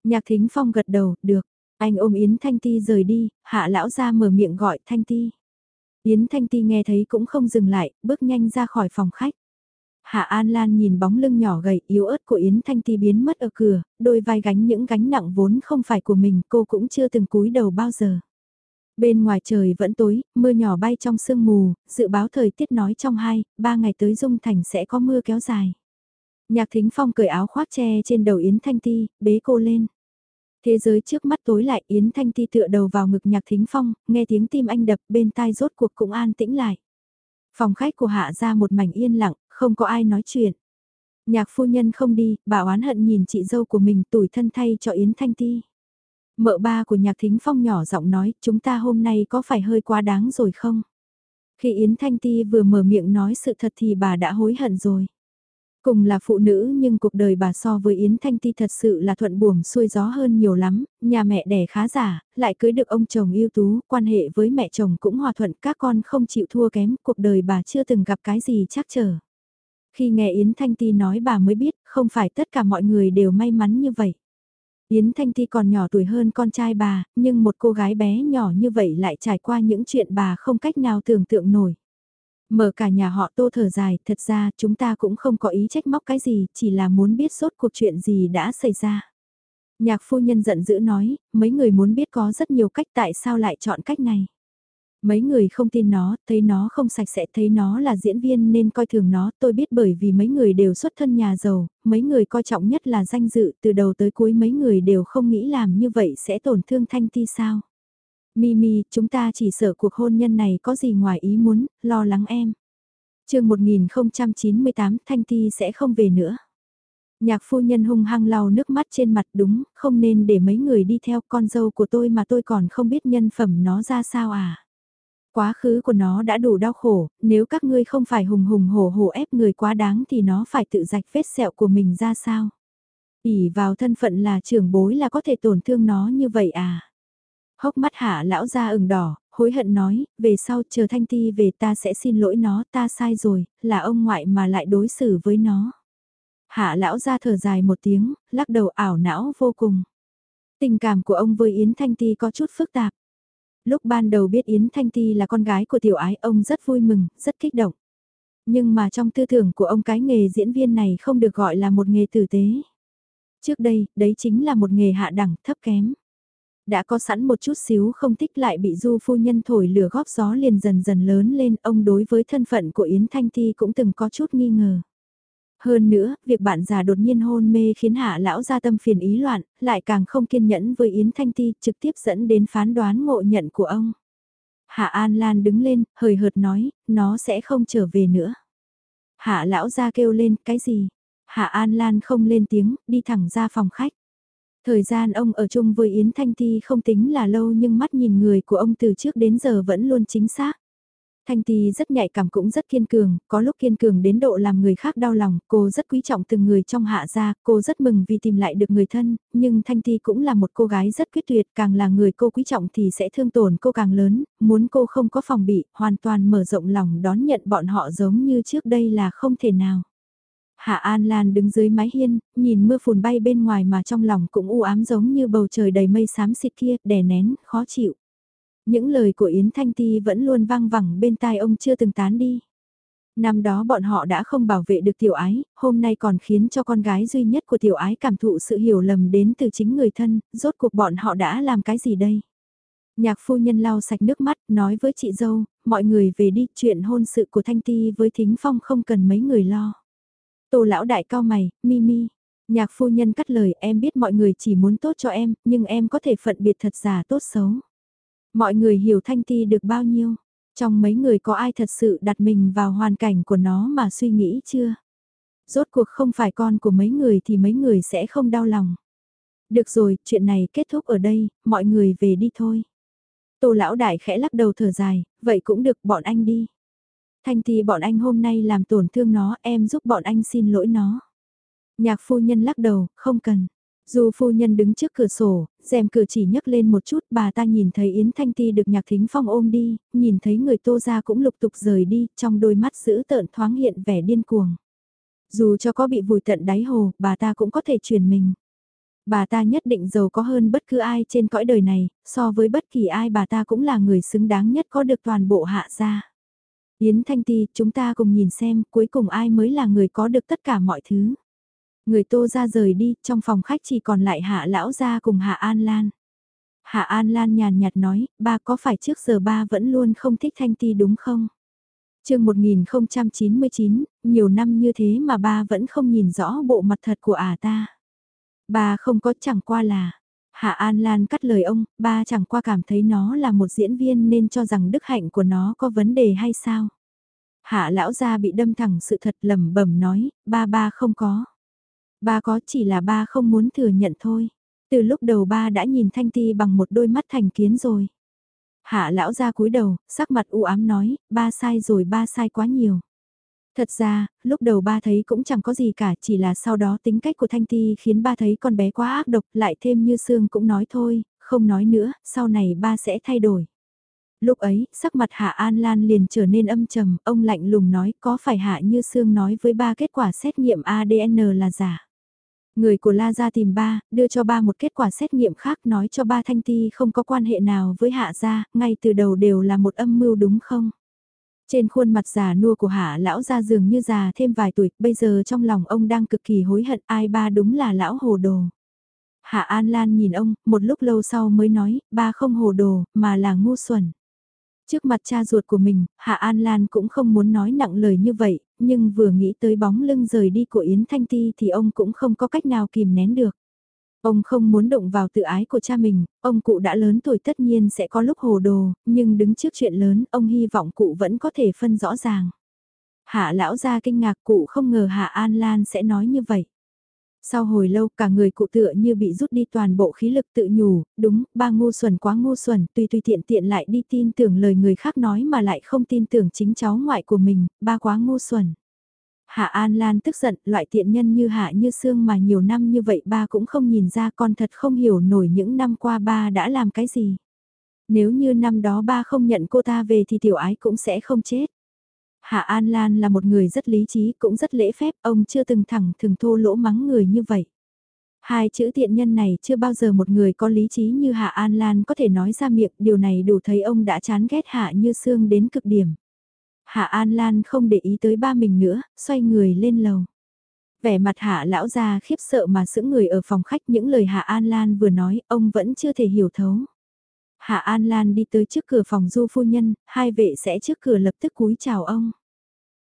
Nhạc Thính Phong gật đầu, được, anh ôm Yến Thanh Ti rời đi, hạ lão ra mở miệng gọi Thanh Ti. Yến Thanh Ti nghe thấy cũng không dừng lại, bước nhanh ra khỏi phòng khách. Hạ An Lan nhìn bóng lưng nhỏ gầy yếu ớt của Yến Thanh Ti biến mất ở cửa, đôi vai gánh những gánh nặng vốn không phải của mình cô cũng chưa từng cúi đầu bao giờ. Bên ngoài trời vẫn tối, mưa nhỏ bay trong sương mù, dự báo thời tiết nói trong hai, ba ngày tới Dung Thành sẽ có mưa kéo dài. Nhạc Thính Phong cởi áo khoác che trên đầu Yến Thanh Ti, bế cô lên. Thế giới trước mắt tối lại Yến Thanh Ti tựa đầu vào ngực nhạc thính phong, nghe tiếng tim anh đập bên tai rốt cuộc cũng an tĩnh lại. Phòng khách của hạ ra một mảnh yên lặng, không có ai nói chuyện. Nhạc phu nhân không đi, bà oán hận nhìn chị dâu của mình tủi thân thay cho Yến Thanh Ti. Mợ ba của nhạc thính phong nhỏ giọng nói, chúng ta hôm nay có phải hơi quá đáng rồi không? Khi Yến Thanh Ti vừa mở miệng nói sự thật thì bà đã hối hận rồi. Cùng là phụ nữ nhưng cuộc đời bà so với Yến Thanh Ti thật sự là thuận buồm xuôi gió hơn nhiều lắm, nhà mẹ đẻ khá giả, lại cưới được ông chồng ưu tú, quan hệ với mẹ chồng cũng hòa thuận, các con không chịu thua kém, cuộc đời bà chưa từng gặp cái gì chắc trở. Khi nghe Yến Thanh Ti nói bà mới biết, không phải tất cả mọi người đều may mắn như vậy. Yến Thanh Ti còn nhỏ tuổi hơn con trai bà, nhưng một cô gái bé nhỏ như vậy lại trải qua những chuyện bà không cách nào tưởng tượng nổi. Mở cả nhà họ tô thở dài, thật ra chúng ta cũng không có ý trách móc cái gì, chỉ là muốn biết sốt cuộc chuyện gì đã xảy ra. Nhạc phu nhân giận dữ nói, mấy người muốn biết có rất nhiều cách tại sao lại chọn cách này. Mấy người không tin nó, thấy nó không sạch sẽ, thấy nó là diễn viên nên coi thường nó, tôi biết bởi vì mấy người đều xuất thân nhà giàu, mấy người coi trọng nhất là danh dự, từ đầu tới cuối mấy người đều không nghĩ làm như vậy sẽ tổn thương thanh ti sao. Mimi, chúng ta chỉ sợ cuộc hôn nhân này có gì ngoài ý muốn, lo lắng em. chương 1098 Thanh Ti sẽ không về nữa. Nhạc phu nhân hung hăng lau nước mắt trên mặt đúng, không nên để mấy người đi theo con dâu của tôi mà tôi còn không biết nhân phẩm nó ra sao à. Quá khứ của nó đã đủ đau khổ, nếu các ngươi không phải hùng hùng hổ hổ ép người quá đáng thì nó phải tự rạch vết sẹo của mình ra sao. ỉ vào thân phận là trưởng bối là có thể tổn thương nó như vậy à. Hốc mắt hạ lão ra ửng đỏ, hối hận nói, về sau chờ Thanh Ti về ta sẽ xin lỗi nó, ta sai rồi, là ông ngoại mà lại đối xử với nó. Hạ lão ra thở dài một tiếng, lắc đầu ảo não vô cùng. Tình cảm của ông với Yến Thanh Ti có chút phức tạp. Lúc ban đầu biết Yến Thanh Ti là con gái của tiểu ái ông rất vui mừng, rất kích động. Nhưng mà trong tư tưởng của ông cái nghề diễn viên này không được gọi là một nghề tử tế. Trước đây, đấy chính là một nghề hạ đẳng thấp kém đã có sẵn một chút xíu không thích lại bị du phu nhân thổi lửa góp gió liền dần dần lớn lên, ông đối với thân phận của Yến Thanh Ti cũng từng có chút nghi ngờ. Hơn nữa, việc bạn già đột nhiên hôn mê khiến hạ lão ra tâm phiền ý loạn, lại càng không kiên nhẫn với Yến Thanh Ti, trực tiếp dẫn đến phán đoán ngộ nhận của ông. Hạ An Lan đứng lên, hời hợt nói, nó sẽ không trở về nữa. Hạ lão ra kêu lên, cái gì? Hạ An Lan không lên tiếng, đi thẳng ra phòng khách. Thời gian ông ở chung với Yến Thanh Ti không tính là lâu nhưng mắt nhìn người của ông từ trước đến giờ vẫn luôn chính xác. Thanh Ti rất nhạy cảm cũng rất kiên cường, có lúc kiên cường đến độ làm người khác đau lòng, cô rất quý trọng từng người trong hạ gia, cô rất mừng vì tìm lại được người thân, nhưng Thanh Ti cũng là một cô gái rất quyết tuyệt, càng là người cô quý trọng thì sẽ thương tổn cô càng lớn, muốn cô không có phòng bị, hoàn toàn mở rộng lòng đón nhận bọn họ giống như trước đây là không thể nào. Hạ An Lan đứng dưới mái hiên, nhìn mưa phùn bay bên ngoài mà trong lòng cũng u ám giống như bầu trời đầy mây xám xịt kia, đè nén, khó chịu. Những lời của Yến Thanh Ti vẫn luôn vang vẳng bên tai ông chưa từng tán đi. Năm đó bọn họ đã không bảo vệ được tiểu ái, hôm nay còn khiến cho con gái duy nhất của tiểu ái cảm thụ sự hiểu lầm đến từ chính người thân, rốt cuộc bọn họ đã làm cái gì đây? Nhạc phu nhân lau sạch nước mắt, nói với chị dâu, mọi người về đi, chuyện hôn sự của Thanh Ti với Thính Phong không cần mấy người lo. Tô lão đại cao mày, Mimi. Nhạc phu nhân cắt lời em biết mọi người chỉ muốn tốt cho em, nhưng em có thể phận biệt thật giả tốt xấu. Mọi người hiểu Thanh Ti được bao nhiêu? Trong mấy người có ai thật sự đặt mình vào hoàn cảnh của nó mà suy nghĩ chưa? Rốt cuộc không phải con của mấy người thì mấy người sẽ không đau lòng. Được rồi, chuyện này kết thúc ở đây, mọi người về đi thôi. Tô lão đại khẽ lắc đầu thở dài, vậy cũng được bọn anh đi. Thanh thì bọn anh hôm nay làm tổn thương nó, em giúp bọn anh xin lỗi nó. Nhạc phu nhân lắc đầu, không cần. Dù phu nhân đứng trước cửa sổ, rèm cửa chỉ nhấc lên một chút, bà ta nhìn thấy Yến Thanh Ti được nhạc thính phong ôm đi, nhìn thấy người tô ra cũng lục tục rời đi, trong đôi mắt giữ tợn thoáng hiện vẻ điên cuồng. Dù cho có bị vùi tận đáy hồ, bà ta cũng có thể truyền mình. Bà ta nhất định giàu có hơn bất cứ ai trên cõi đời này, so với bất kỳ ai bà ta cũng là người xứng đáng nhất có được toàn bộ hạ gia. Yến Thanh Ti, chúng ta cùng nhìn xem cuối cùng ai mới là người có được tất cả mọi thứ. Người tô ra rời đi, trong phòng khách chỉ còn lại hạ lão gia cùng hạ An Lan. Hạ An Lan nhàn nhạt nói, ba có phải trước giờ ba vẫn luôn không thích Thanh Ti đúng không? chương 1099, nhiều năm như thế mà ba vẫn không nhìn rõ bộ mặt thật của ả ta. Ba không có chẳng qua là, Hạ An Lan cắt lời ông, ba chẳng qua cảm thấy nó là một diễn viên nên cho rằng đức hạnh của nó có vấn đề hay sao. Hạ lão gia bị đâm thẳng sự thật lầm bẩm nói, ba ba không có. Ba có chỉ là ba không muốn thừa nhận thôi. Từ lúc đầu ba đã nhìn Thanh Ti bằng một đôi mắt thành kiến rồi. Hạ lão ra cúi đầu, sắc mặt u ám nói, ba sai rồi ba sai quá nhiều. Thật ra, lúc đầu ba thấy cũng chẳng có gì cả, chỉ là sau đó tính cách của Thanh Ti khiến ba thấy con bé quá ác độc, lại thêm như Sương cũng nói thôi, không nói nữa, sau này ba sẽ thay đổi. Lúc ấy, sắc mặt Hạ An Lan liền trở nên âm trầm, ông lạnh lùng nói có phải Hạ Như Sương nói với ba kết quả xét nghiệm ADN là giả. Người của La Gia tìm ba, đưa cho ba một kết quả xét nghiệm khác nói cho ba Thanh Ti không có quan hệ nào với Hạ Gia, ngay từ đầu đều là một âm mưu đúng không? Trên khuôn mặt già nua của Hạ lão ra dường như già thêm vài tuổi, bây giờ trong lòng ông đang cực kỳ hối hận ai ba đúng là lão hồ đồ. Hạ An Lan nhìn ông, một lúc lâu sau mới nói, ba không hồ đồ, mà là ngu xuẩn. Trước mặt cha ruột của mình, Hạ An Lan cũng không muốn nói nặng lời như vậy, nhưng vừa nghĩ tới bóng lưng rời đi của Yến Thanh Ti thì ông cũng không có cách nào kìm nén được. Ông không muốn động vào tự ái của cha mình, ông cụ đã lớn tuổi tất nhiên sẽ có lúc hồ đồ, nhưng đứng trước chuyện lớn, ông hy vọng cụ vẫn có thể phân rõ ràng. Hạ lão ra kinh ngạc cụ không ngờ Hạ An Lan sẽ nói như vậy. Sau hồi lâu cả người cụ tựa như bị rút đi toàn bộ khí lực tự nhủ, đúng, ba ngu xuẩn quá ngu xuẩn, tùy tùy tiện tiện lại đi tin tưởng lời người khác nói mà lại không tin tưởng chính cháu ngoại của mình, ba quá ngu xuẩn. Hạ An Lan tức giận, loại tiện nhân như Hạ Như Sương mà nhiều năm như vậy ba cũng không nhìn ra con thật không hiểu nổi những năm qua ba đã làm cái gì. Nếu như năm đó ba không nhận cô ta về thì tiểu ái cũng sẽ không chết. Hạ An Lan là một người rất lý trí cũng rất lễ phép, ông chưa từng thẳng thường thô lỗ mắng người như vậy. Hai chữ tiện nhân này chưa bao giờ một người có lý trí như Hạ An Lan có thể nói ra miệng, điều này đủ thấy ông đã chán ghét Hạ như xương đến cực điểm. Hạ An Lan không để ý tới ba mình nữa, xoay người lên lầu. Vẻ mặt Hạ lão ra khiếp sợ mà sững người ở phòng khách những lời Hạ An Lan vừa nói, ông vẫn chưa thể hiểu thấu. Hạ An Lan đi tới trước cửa phòng du phu nhân, hai vệ sẽ trước cửa lập tức cúi chào ông.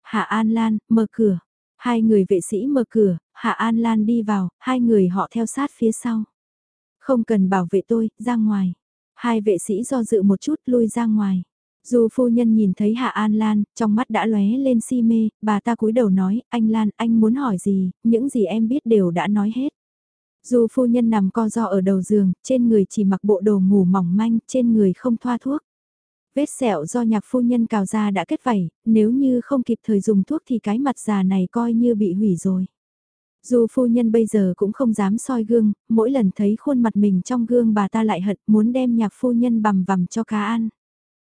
Hạ An Lan, mở cửa. Hai người vệ sĩ mở cửa, Hạ An Lan đi vào, hai người họ theo sát phía sau. Không cần bảo vệ tôi, ra ngoài. Hai vệ sĩ do dự một chút lui ra ngoài. Dù phu nhân nhìn thấy Hạ An Lan, trong mắt đã lóe lên si mê, bà ta cúi đầu nói, anh Lan, anh muốn hỏi gì, những gì em biết đều đã nói hết. Dù phu nhân nằm co do ở đầu giường, trên người chỉ mặc bộ đồ ngủ mỏng manh, trên người không thoa thuốc. Vết sẹo do nhạc phu nhân cào ra đã kết vảy, nếu như không kịp thời dùng thuốc thì cái mặt già này coi như bị hủy rồi. Dù phu nhân bây giờ cũng không dám soi gương, mỗi lần thấy khuôn mặt mình trong gương bà ta lại hận muốn đem nhạc phu nhân bằm vằm cho cá ăn.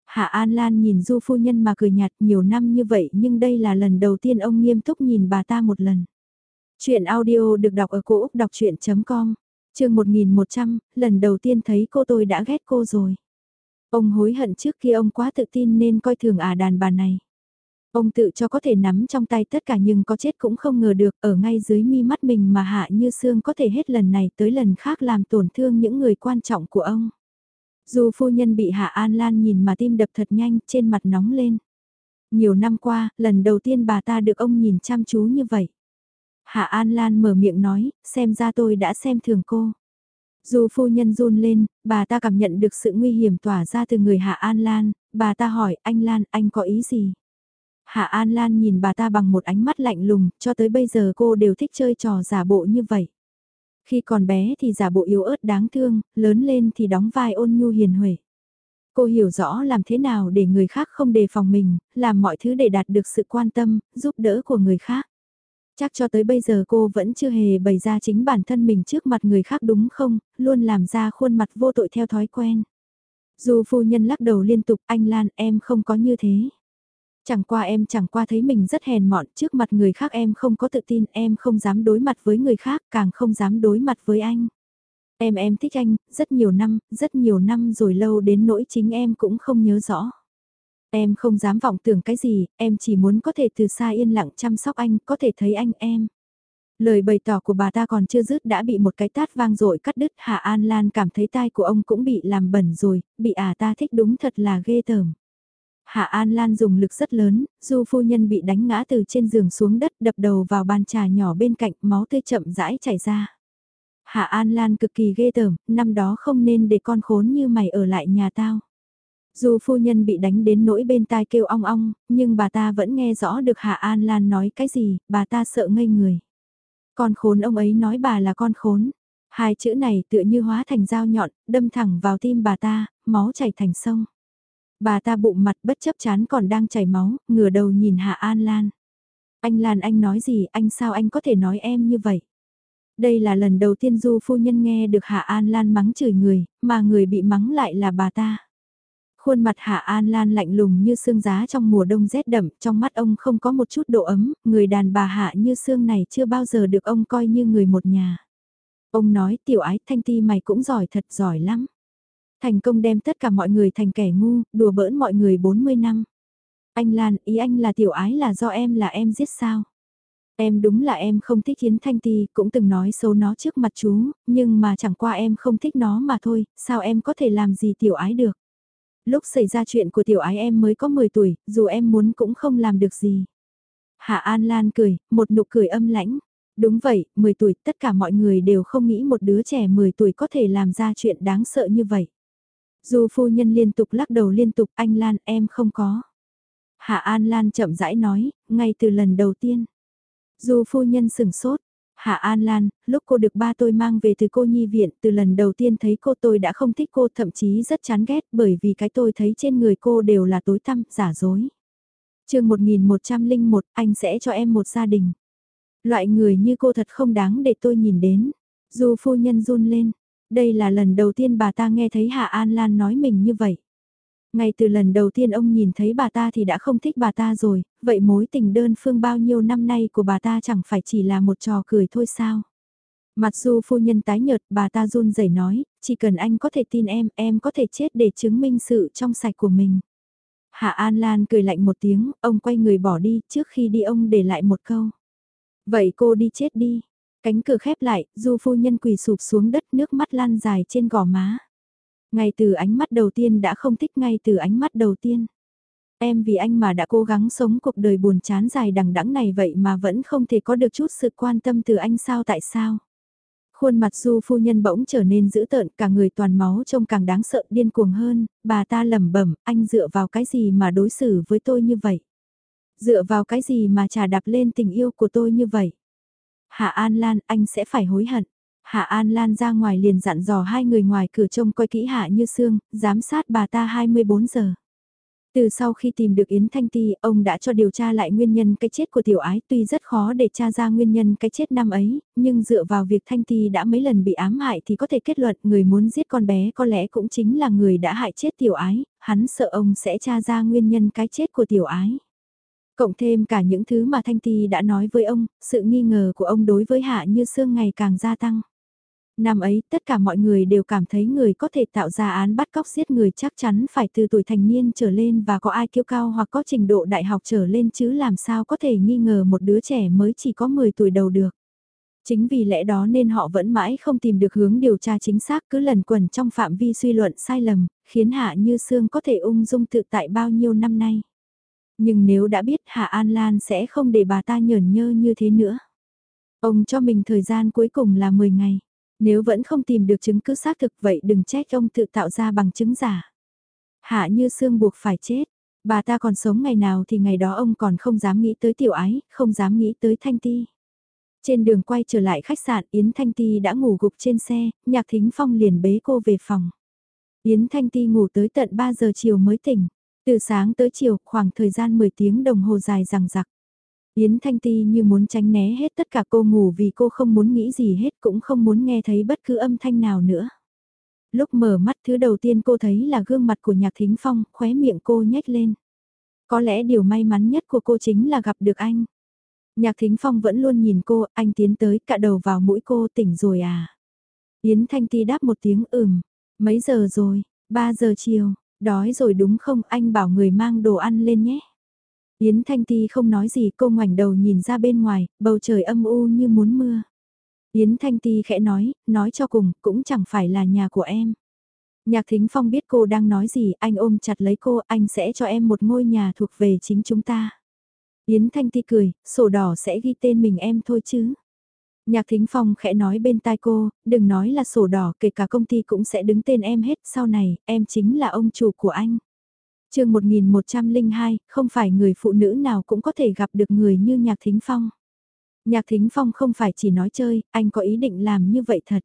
Hạ An Lan nhìn du phu nhân mà cười nhạt nhiều năm như vậy nhưng đây là lần đầu tiên ông nghiêm túc nhìn bà ta một lần. Chuyện audio được đọc ở cổ Úc đọc chuyện.com, trường 1100, lần đầu tiên thấy cô tôi đã ghét cô rồi. Ông hối hận trước khi ông quá tự tin nên coi thường à đàn bà này. Ông tự cho có thể nắm trong tay tất cả nhưng có chết cũng không ngờ được ở ngay dưới mi mắt mình mà Hạ Như Sương có thể hết lần này tới lần khác làm tổn thương những người quan trọng của ông. Dù phu nhân bị Hạ An Lan nhìn mà tim đập thật nhanh trên mặt nóng lên. Nhiều năm qua, lần đầu tiên bà ta được ông nhìn chăm chú như vậy. Hạ An Lan mở miệng nói, xem ra tôi đã xem thường cô. Dù phu nhân run lên, bà ta cảm nhận được sự nguy hiểm tỏa ra từ người Hạ An Lan, bà ta hỏi anh Lan anh có ý gì? Hạ An Lan nhìn bà ta bằng một ánh mắt lạnh lùng, cho tới bây giờ cô đều thích chơi trò giả bộ như vậy. Khi còn bé thì giả bộ yếu ớt đáng thương, lớn lên thì đóng vai ôn nhu hiền huệ. Cô hiểu rõ làm thế nào để người khác không đề phòng mình, làm mọi thứ để đạt được sự quan tâm, giúp đỡ của người khác. Chắc cho tới bây giờ cô vẫn chưa hề bày ra chính bản thân mình trước mặt người khác đúng không, luôn làm ra khuôn mặt vô tội theo thói quen. Dù phu nhân lắc đầu liên tục anh Lan em không có như thế. Chẳng qua em chẳng qua thấy mình rất hèn mọn trước mặt người khác em không có tự tin em không dám đối mặt với người khác càng không dám đối mặt với anh. Em em thích anh, rất nhiều năm, rất nhiều năm rồi lâu đến nỗi chính em cũng không nhớ rõ. Em không dám vọng tưởng cái gì, em chỉ muốn có thể từ xa yên lặng chăm sóc anh, có thể thấy anh em. Lời bày tỏ của bà ta còn chưa dứt đã bị một cái tát vang dội cắt đứt Hạ An Lan cảm thấy tai của ông cũng bị làm bẩn rồi, bị à ta thích đúng thật là ghê tởm. Hạ An Lan dùng lực rất lớn, du phu nhân bị đánh ngã từ trên giường xuống đất đập đầu vào bàn trà nhỏ bên cạnh máu tươi chậm rãi chảy ra. Hạ An Lan cực kỳ ghê tởm, năm đó không nên để con khốn như mày ở lại nhà tao. Dù phu nhân bị đánh đến nỗi bên tai kêu ong ong, nhưng bà ta vẫn nghe rõ được Hạ An Lan nói cái gì, bà ta sợ ngây người. Con khốn ông ấy nói bà là con khốn. Hai chữ này tựa như hóa thành dao nhọn, đâm thẳng vào tim bà ta, máu chảy thành sông. Bà ta bụng mặt bất chấp chán còn đang chảy máu, ngửa đầu nhìn Hạ An Lan. Anh Lan anh nói gì, anh sao anh có thể nói em như vậy? Đây là lần đầu tiên Du phu nhân nghe được Hạ An Lan mắng chửi người, mà người bị mắng lại là bà ta. Khuôn mặt Hạ An Lan lạnh lùng như xương giá trong mùa đông rét đậm, trong mắt ông không có một chút độ ấm, người đàn bà Hạ như xương này chưa bao giờ được ông coi như người một nhà. Ông nói tiểu ái thanh ti mày cũng giỏi thật giỏi lắm. Thành công đem tất cả mọi người thành kẻ ngu, đùa bỡn mọi người 40 năm. Anh Lan, ý anh là tiểu ái là do em là em giết sao? Em đúng là em không thích Yến Thanh Ti, cũng từng nói xấu nó trước mặt chú, nhưng mà chẳng qua em không thích nó mà thôi, sao em có thể làm gì tiểu ái được? Lúc xảy ra chuyện của tiểu ái em mới có 10 tuổi, dù em muốn cũng không làm được gì. Hạ An Lan cười, một nụ cười âm lãnh. Đúng vậy, 10 tuổi tất cả mọi người đều không nghĩ một đứa trẻ 10 tuổi có thể làm ra chuyện đáng sợ như vậy. Dù phu nhân liên tục lắc đầu liên tục anh Lan em không có. Hạ An Lan chậm rãi nói, ngay từ lần đầu tiên. Dù phu nhân sừng sốt, Hạ An Lan, lúc cô được ba tôi mang về từ cô nhi viện, từ lần đầu tiên thấy cô tôi đã không thích cô thậm chí rất chán ghét bởi vì cái tôi thấy trên người cô đều là tối tăm, giả dối. chương 1101, anh sẽ cho em một gia đình. Loại người như cô thật không đáng để tôi nhìn đến. Dù phu nhân run lên, đây là lần đầu tiên bà ta nghe thấy Hạ An Lan nói mình như vậy. Ngay từ lần đầu tiên ông nhìn thấy bà ta thì đã không thích bà ta rồi, vậy mối tình đơn phương bao nhiêu năm nay của bà ta chẳng phải chỉ là một trò cười thôi sao? mặc dù phu nhân tái nhợt, bà ta run rẩy nói, chỉ cần anh có thể tin em, em có thể chết để chứng minh sự trong sạch của mình. Hạ An Lan cười lạnh một tiếng, ông quay người bỏ đi, trước khi đi ông để lại một câu. Vậy cô đi chết đi. Cánh cửa khép lại, du phu nhân quỳ sụp xuống đất nước mắt lan dài trên gò má. Ngay từ ánh mắt đầu tiên đã không thích ngay từ ánh mắt đầu tiên. Em vì anh mà đã cố gắng sống cuộc đời buồn chán dài đằng đẵng này vậy mà vẫn không thể có được chút sự quan tâm từ anh sao tại sao? Khuôn mặt du phu nhân bỗng trở nên dữ tợn, cả người toàn máu trông càng đáng sợ điên cuồng hơn, bà ta lẩm bẩm, anh dựa vào cái gì mà đối xử với tôi như vậy? Dựa vào cái gì mà trả đạp lên tình yêu của tôi như vậy? Hạ An Lan, anh sẽ phải hối hận. Hạ An Lan ra ngoài liền dặn dò hai người ngoài cửa trông coi kỹ Hạ Như Sương, giám sát bà ta 24 giờ. Từ sau khi tìm được Yến Thanh Ti, ông đã cho điều tra lại nguyên nhân cái chết của tiểu ái tuy rất khó để tra ra nguyên nhân cái chết năm ấy, nhưng dựa vào việc Thanh Ti đã mấy lần bị ám hại thì có thể kết luận người muốn giết con bé có lẽ cũng chính là người đã hại chết tiểu ái, hắn sợ ông sẽ tra ra nguyên nhân cái chết của tiểu ái. Cộng thêm cả những thứ mà Thanh Ti đã nói với ông, sự nghi ngờ của ông đối với Hạ Như Sương ngày càng gia tăng. Năm ấy, tất cả mọi người đều cảm thấy người có thể tạo ra án bắt cóc giết người chắc chắn phải từ tuổi thành niên trở lên và có ai kiêu cao hoặc có trình độ đại học trở lên chứ làm sao có thể nghi ngờ một đứa trẻ mới chỉ có 10 tuổi đầu được. Chính vì lẽ đó nên họ vẫn mãi không tìm được hướng điều tra chính xác cứ lần quẩn trong phạm vi suy luận sai lầm, khiến Hạ Như Sương có thể ung dung tự tại bao nhiêu năm nay. Nhưng nếu đã biết Hạ An Lan sẽ không để bà ta nhởn nhơ như thế nữa. Ông cho mình thời gian cuối cùng là 10 ngày. Nếu vẫn không tìm được chứng cứ xác thực vậy đừng trách ông tự tạo ra bằng chứng giả. Hạ Như xương buộc phải chết. Bà ta còn sống ngày nào thì ngày đó ông còn không dám nghĩ tới tiểu ái, không dám nghĩ tới thanh ti. Trên đường quay trở lại khách sạn Yến Thanh Ti đã ngủ gục trên xe, Nhạc Thính Phong liền bế cô về phòng. Yến Thanh Ti ngủ tới tận 3 giờ chiều mới tỉnh. Từ sáng tới chiều, khoảng thời gian 10 tiếng đồng hồ dài rằng rặc. Yến Thanh Ti như muốn tránh né hết tất cả cô ngủ vì cô không muốn nghĩ gì hết cũng không muốn nghe thấy bất cứ âm thanh nào nữa. Lúc mở mắt thứ đầu tiên cô thấy là gương mặt của Nhạc Thính Phong, khóe miệng cô nhếch lên. Có lẽ điều may mắn nhất của cô chính là gặp được anh. Nhạc Thính Phong vẫn luôn nhìn cô, anh tiến tới cạ đầu vào mũi cô tỉnh rồi à. Yến Thanh Ti đáp một tiếng ừm, mấy giờ rồi, 3 giờ chiều, đói rồi đúng không anh bảo người mang đồ ăn lên nhé. Yến Thanh Ti không nói gì cô ngoảnh đầu nhìn ra bên ngoài, bầu trời âm u như muốn mưa. Yến Thanh Ti khẽ nói, nói cho cùng, cũng chẳng phải là nhà của em. Nhạc Thính Phong biết cô đang nói gì, anh ôm chặt lấy cô, anh sẽ cho em một ngôi nhà thuộc về chính chúng ta. Yến Thanh Ti cười, sổ đỏ sẽ ghi tên mình em thôi chứ. Nhạc Thính Phong khẽ nói bên tai cô, đừng nói là sổ đỏ, kể cả công ty cũng sẽ đứng tên em hết, sau này, em chính là ông chủ của anh. chương 1102, không phải người phụ nữ nào cũng có thể gặp được người như Nhạc Thính Phong. Nhạc Thính Phong không phải chỉ nói chơi, anh có ý định làm như vậy thật.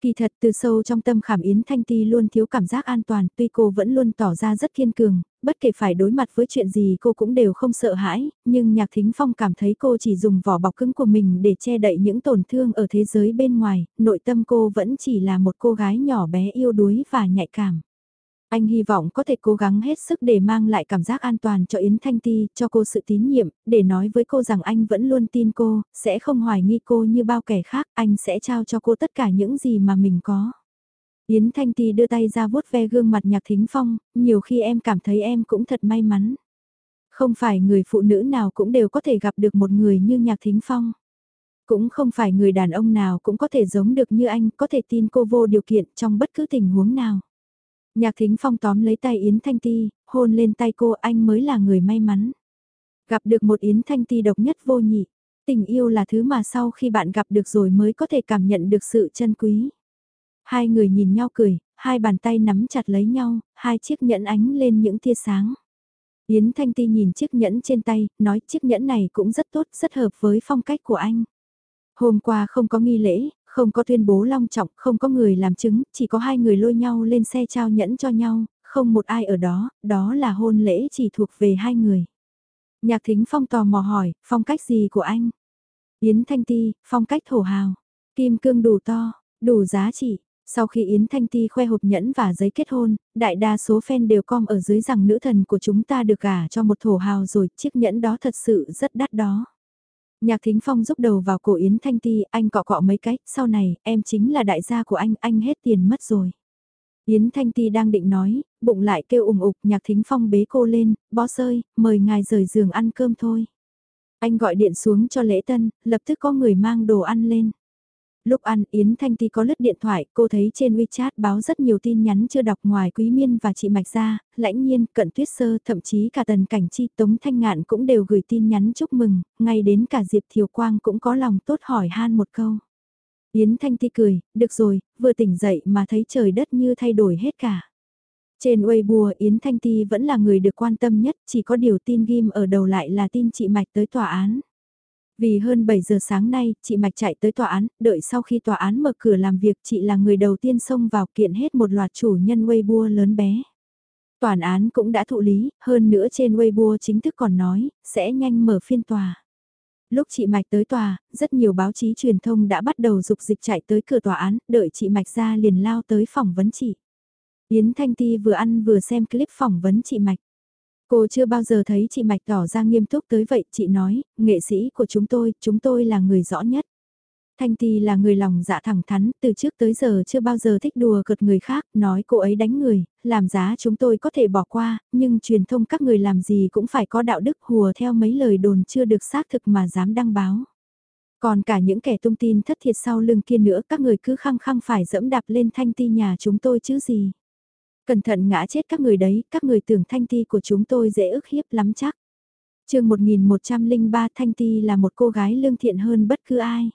Kỳ thật từ sâu trong tâm khảm Yến Thanh Ti luôn thiếu cảm giác an toàn, tuy cô vẫn luôn tỏ ra rất kiên cường, bất kể phải đối mặt với chuyện gì cô cũng đều không sợ hãi, nhưng Nhạc Thính Phong cảm thấy cô chỉ dùng vỏ bọc cứng của mình để che đậy những tổn thương ở thế giới bên ngoài, nội tâm cô vẫn chỉ là một cô gái nhỏ bé yêu đuối và nhạy cảm. Anh hy vọng có thể cố gắng hết sức để mang lại cảm giác an toàn cho Yến Thanh Ti, cho cô sự tín nhiệm, để nói với cô rằng anh vẫn luôn tin cô, sẽ không hoài nghi cô như bao kẻ khác, anh sẽ trao cho cô tất cả những gì mà mình có. Yến Thanh Ti đưa tay ra vuốt ve gương mặt Nhạc Thính Phong, nhiều khi em cảm thấy em cũng thật may mắn. Không phải người phụ nữ nào cũng đều có thể gặp được một người như Nhạc Thính Phong. Cũng không phải người đàn ông nào cũng có thể giống được như anh, có thể tin cô vô điều kiện trong bất cứ tình huống nào. Nhạc Thính Phong tóm lấy tay Yến Thanh Ti, hôn lên tay cô anh mới là người may mắn. Gặp được một Yến Thanh Ti độc nhất vô nhị. Tình yêu là thứ mà sau khi bạn gặp được rồi mới có thể cảm nhận được sự chân quý. Hai người nhìn nhau cười, hai bàn tay nắm chặt lấy nhau, hai chiếc nhẫn ánh lên những tia sáng. Yến Thanh Ti nhìn chiếc nhẫn trên tay, nói chiếc nhẫn này cũng rất tốt, rất hợp với phong cách của anh. Hôm qua không có nghi lễ, không có tuyên bố long trọng, không có người làm chứng, chỉ có hai người lôi nhau lên xe trao nhẫn cho nhau, không một ai ở đó, đó là hôn lễ chỉ thuộc về hai người. Nhạc thính phong tò mò hỏi, phong cách gì của anh? Yến Thanh Ti, phong cách thổ hào, kim cương đủ to, đủ giá trị. Sau khi Yến Thanh Ti khoe hộp nhẫn và giấy kết hôn, đại đa số fan đều com ở dưới rằng nữ thần của chúng ta được gả cho một thổ hào rồi, chiếc nhẫn đó thật sự rất đắt đó. Nhạc Thính Phong giúp đầu vào cổ Yến Thanh Ti, anh cọ cọ mấy cái, sau này, em chính là đại gia của anh, anh hết tiền mất rồi. Yến Thanh Ti đang định nói, bụng lại kêu ủng ục, Nhạc Thính Phong bế cô lên, boss ơi, mời ngài rời giường ăn cơm thôi. Anh gọi điện xuống cho lễ tân, lập tức có người mang đồ ăn lên. Lúc ăn Yến Thanh Ti có lướt điện thoại, cô thấy trên WeChat báo rất nhiều tin nhắn chưa đọc ngoài Quý Miên và chị Mạch ra, lãnh nhiên, cận tuyết sơ, thậm chí cả tần cảnh chi Tống Thanh Ngạn cũng đều gửi tin nhắn chúc mừng, ngay đến cả Diệp Thiều Quang cũng có lòng tốt hỏi han một câu. Yến Thanh Ti cười, được rồi, vừa tỉnh dậy mà thấy trời đất như thay đổi hết cả. Trên Weibo Yến Thanh Ti vẫn là người được quan tâm nhất, chỉ có điều tin ghim ở đầu lại là tin chị Mạch tới tòa án. Vì hơn 7 giờ sáng nay, chị Mạch chạy tới tòa án, đợi sau khi tòa án mở cửa làm việc chị là người đầu tiên xông vào kiện hết một loạt chủ nhân Weibo lớn bé. Toàn án cũng đã thụ lý, hơn nữa trên Weibo chính thức còn nói, sẽ nhanh mở phiên tòa. Lúc chị Mạch tới tòa, rất nhiều báo chí truyền thông đã bắt đầu dục dịch chạy tới cửa tòa án, đợi chị Mạch ra liền lao tới phỏng vấn chị. Yến Thanh Ti vừa ăn vừa xem clip phỏng vấn chị Mạch. Cô chưa bao giờ thấy chị Mạch tỏ ra nghiêm túc tới vậy, chị nói, nghệ sĩ của chúng tôi, chúng tôi là người rõ nhất. Thanh Ti là người lòng dạ thẳng thắn, từ trước tới giờ chưa bao giờ thích đùa cợt người khác, nói cô ấy đánh người, làm giá chúng tôi có thể bỏ qua, nhưng truyền thông các người làm gì cũng phải có đạo đức hùa theo mấy lời đồn chưa được xác thực mà dám đăng báo. Còn cả những kẻ tung tin thất thiệt sau lưng kia nữa các người cứ khăng khăng phải dẫm đạp lên Thanh Ti nhà chúng tôi chứ gì. Cẩn thận ngã chết các người đấy, các người tưởng Thanh Ti của chúng tôi dễ ức hiếp lắm chắc. chương 1103 Thanh Ti là một cô gái lương thiện hơn bất cứ ai.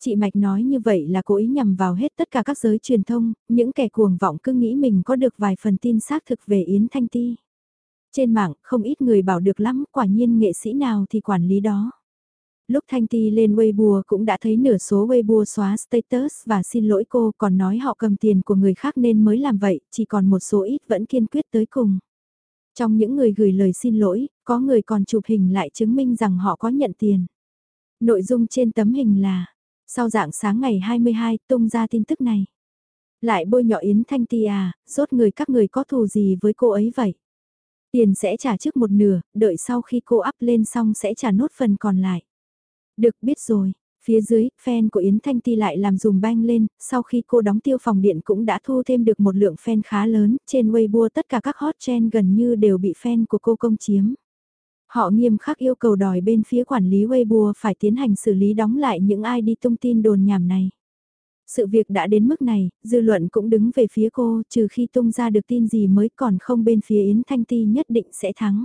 Chị Mạch nói như vậy là cố ý nhằm vào hết tất cả các giới truyền thông, những kẻ cuồng vọng cứ nghĩ mình có được vài phần tin xác thực về Yến Thanh Ti. Trên mạng, không ít người bảo được lắm, quả nhiên nghệ sĩ nào thì quản lý đó. Lúc Thanh Ti lên Weibo cũng đã thấy nửa số Weibo xóa status và xin lỗi cô còn nói họ cầm tiền của người khác nên mới làm vậy, chỉ còn một số ít vẫn kiên quyết tới cùng. Trong những người gửi lời xin lỗi, có người còn chụp hình lại chứng minh rằng họ có nhận tiền. Nội dung trên tấm hình là, sau dạng sáng ngày 22 tung ra tin tức này. Lại bôi nhọ Yến Thanh Ti à, rốt người các người có thù gì với cô ấy vậy? Tiền sẽ trả trước một nửa, đợi sau khi cô up lên xong sẽ trả nốt phần còn lại. Được biết rồi, phía dưới, fan của Yến Thanh Ti lại làm dùm banh lên, sau khi cô đóng tiêu phòng điện cũng đã thu thêm được một lượng fan khá lớn, trên Weibo tất cả các hot trend gần như đều bị fan của cô công chiếm. Họ nghiêm khắc yêu cầu đòi bên phía quản lý Weibo phải tiến hành xử lý đóng lại những ai đi tung tin đồn nhảm này. Sự việc đã đến mức này, dư luận cũng đứng về phía cô, trừ khi tung ra được tin gì mới còn không bên phía Yến Thanh Ti nhất định sẽ thắng.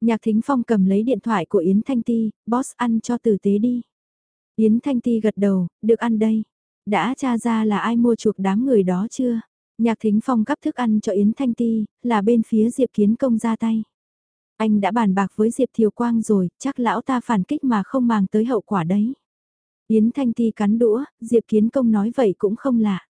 Nhạc Thính Phong cầm lấy điện thoại của Yến Thanh Ti, boss ăn cho tử tế đi. Yến Thanh Ti gật đầu, được ăn đây. Đã tra ra là ai mua chuộc đám người đó chưa? Nhạc Thính Phong cắp thức ăn cho Yến Thanh Ti, là bên phía Diệp Kiến Công ra tay. Anh đã bàn bạc với Diệp Thiều Quang rồi, chắc lão ta phản kích mà không màng tới hậu quả đấy. Yến Thanh Ti cắn đũa, Diệp Kiến Công nói vậy cũng không lạ.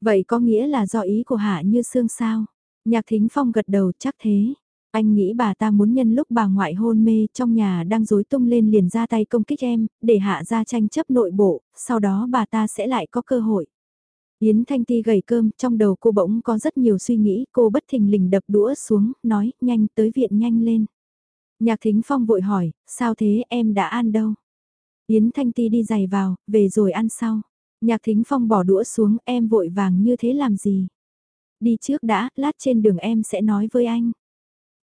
Vậy có nghĩa là do ý của Hạ Như Sương sao? Nhạc Thính Phong gật đầu chắc thế. Anh nghĩ bà ta muốn nhân lúc bà ngoại hôn mê trong nhà đang rối tung lên liền ra tay công kích em, để hạ ra tranh chấp nội bộ, sau đó bà ta sẽ lại có cơ hội. Yến Thanh Ti gầy cơm, trong đầu cô bỗng có rất nhiều suy nghĩ, cô bất thình lình đập đũa xuống, nói, nhanh tới viện nhanh lên. Nhạc Thính Phong vội hỏi, sao thế em đã ăn đâu? Yến Thanh Ti đi giày vào, về rồi ăn sau. Nhạc Thính Phong bỏ đũa xuống, em vội vàng như thế làm gì? Đi trước đã, lát trên đường em sẽ nói với anh.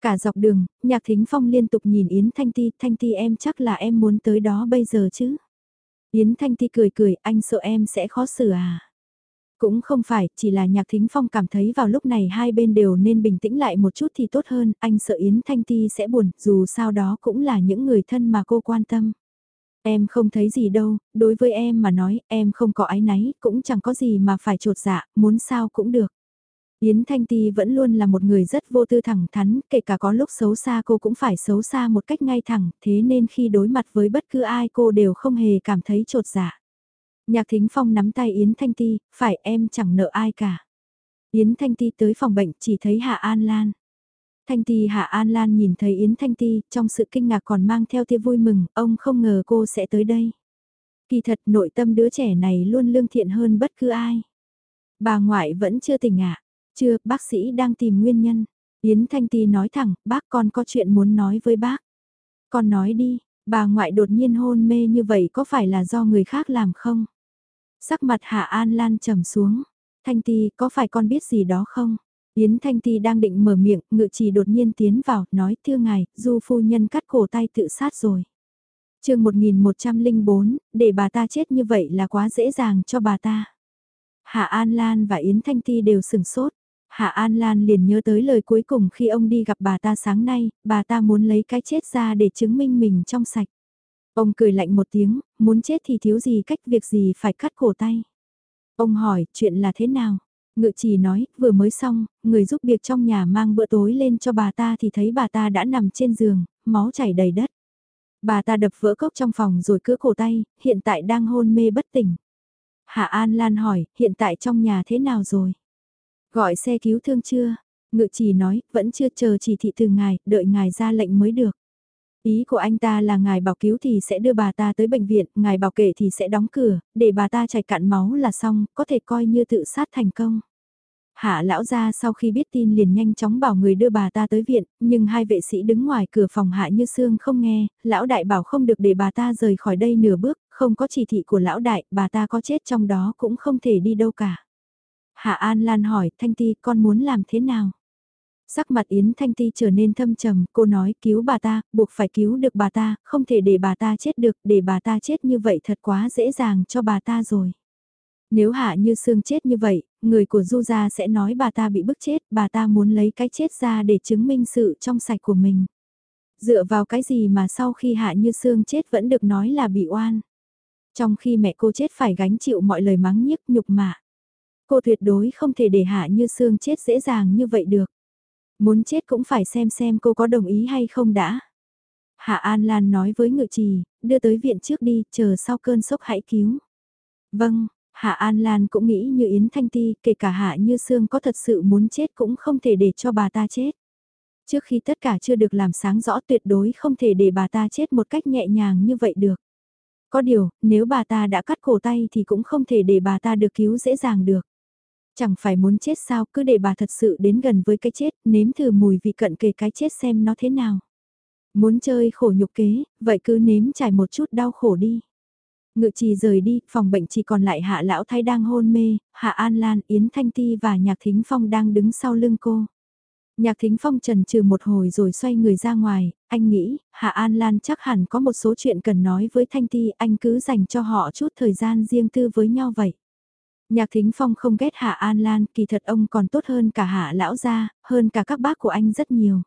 Cả dọc đường, Nhạc Thính Phong liên tục nhìn Yến Thanh Ti, Thanh Ti em chắc là em muốn tới đó bây giờ chứ? Yến Thanh Ti cười cười, anh sợ em sẽ khó xử à? Cũng không phải, chỉ là Nhạc Thính Phong cảm thấy vào lúc này hai bên đều nên bình tĩnh lại một chút thì tốt hơn, anh sợ Yến Thanh Ti sẽ buồn, dù sao đó cũng là những người thân mà cô quan tâm. Em không thấy gì đâu, đối với em mà nói, em không có ái náy, cũng chẳng có gì mà phải trột dạ, muốn sao cũng được. Yến Thanh Ti vẫn luôn là một người rất vô tư thẳng thắn, kể cả có lúc xấu xa cô cũng phải xấu xa một cách ngay thẳng, thế nên khi đối mặt với bất cứ ai cô đều không hề cảm thấy trột dạ. Nhạc Thính Phong nắm tay Yến Thanh Ti, phải em chẳng nợ ai cả. Yến Thanh Ti tới phòng bệnh chỉ thấy Hạ An Lan. Thanh Ti Hạ An Lan nhìn thấy Yến Thanh Ti, trong sự kinh ngạc còn mang theo tia vui mừng, ông không ngờ cô sẽ tới đây. Kỳ thật nội tâm đứa trẻ này luôn lương thiện hơn bất cứ ai. Bà ngoại vẫn chưa tỉnh ạ. À? Chưa, bác sĩ đang tìm nguyên nhân. Yến Thanh Ti nói thẳng, bác con có chuyện muốn nói với bác. Con nói đi, bà ngoại đột nhiên hôn mê như vậy có phải là do người khác làm không? Sắc mặt Hạ An Lan trầm xuống. Thanh Ti, có phải con biết gì đó không? Yến Thanh Ti đang định mở miệng, ngự trì đột nhiên tiến vào, nói thưa ngài, du phu nhân cắt cổ tay tự sát rồi. chương 1104, để bà ta chết như vậy là quá dễ dàng cho bà ta. Hạ An Lan và Yến Thanh Ti đều sừng sốt. Hạ An Lan liền nhớ tới lời cuối cùng khi ông đi gặp bà ta sáng nay, bà ta muốn lấy cái chết ra để chứng minh mình trong sạch. Ông cười lạnh một tiếng, muốn chết thì thiếu gì cách việc gì phải cắt cổ tay. Ông hỏi, chuyện là thế nào? Ngự chỉ nói, vừa mới xong, người giúp việc trong nhà mang bữa tối lên cho bà ta thì thấy bà ta đã nằm trên giường, máu chảy đầy đất. Bà ta đập vỡ cốc trong phòng rồi cứa cổ tay, hiện tại đang hôn mê bất tỉnh. Hạ An Lan hỏi, hiện tại trong nhà thế nào rồi? Gọi xe cứu thương chưa? Ngự chỉ nói, vẫn chưa chờ chỉ thị từ ngài, đợi ngài ra lệnh mới được. Ý của anh ta là ngài bảo cứu thì sẽ đưa bà ta tới bệnh viện, ngài bảo kể thì sẽ đóng cửa, để bà ta chảy cạn máu là xong, có thể coi như tự sát thành công. Hạ lão gia sau khi biết tin liền nhanh chóng bảo người đưa bà ta tới viện, nhưng hai vệ sĩ đứng ngoài cửa phòng Hạ Như xương không nghe, lão đại bảo không được để bà ta rời khỏi đây nửa bước, không có chỉ thị của lão đại, bà ta có chết trong đó cũng không thể đi đâu cả. Hạ An Lan hỏi, Thanh Ti con muốn làm thế nào? Sắc mặt Yến Thanh Ti trở nên thâm trầm, cô nói cứu bà ta, buộc phải cứu được bà ta, không thể để bà ta chết được, để bà ta chết như vậy thật quá dễ dàng cho bà ta rồi. Nếu Hạ Như Sương chết như vậy, người của Du gia sẽ nói bà ta bị bức chết, bà ta muốn lấy cái chết ra để chứng minh sự trong sạch của mình. Dựa vào cái gì mà sau khi Hạ Như Sương chết vẫn được nói là bị oan. Trong khi mẹ cô chết phải gánh chịu mọi lời mắng nhiếc nhục mạ. Cô tuyệt đối không thể để Hạ Như Sương chết dễ dàng như vậy được. Muốn chết cũng phải xem xem cô có đồng ý hay không đã. Hạ An Lan nói với ngự trì, đưa tới viện trước đi, chờ sau cơn sốc hãy cứu. Vâng, Hạ An Lan cũng nghĩ như Yến Thanh Ti, kể cả Hạ Như Sương có thật sự muốn chết cũng không thể để cho bà ta chết. Trước khi tất cả chưa được làm sáng rõ tuyệt đối không thể để bà ta chết một cách nhẹ nhàng như vậy được. Có điều, nếu bà ta đã cắt cổ tay thì cũng không thể để bà ta được cứu dễ dàng được. Chẳng phải muốn chết sao cứ để bà thật sự đến gần với cái chết, nếm thử mùi vị cận kề cái chết xem nó thế nào. Muốn chơi khổ nhục kế, vậy cứ nếm trải một chút đau khổ đi. Ngự trì rời đi, phòng bệnh chỉ còn lại hạ lão thái đang hôn mê, hạ an lan, yến thanh ti và nhạc thính phong đang đứng sau lưng cô. Nhạc thính phong trần trừ một hồi rồi xoay người ra ngoài, anh nghĩ, Hạ An Lan chắc hẳn có một số chuyện cần nói với Thanh Ti, anh cứ dành cho họ chút thời gian riêng tư với nhau vậy. Nhạc Thính Phong không ghét Hạ An Lan, kỳ thật ông còn tốt hơn cả Hạ Lão Gia, hơn cả các bác của anh rất nhiều.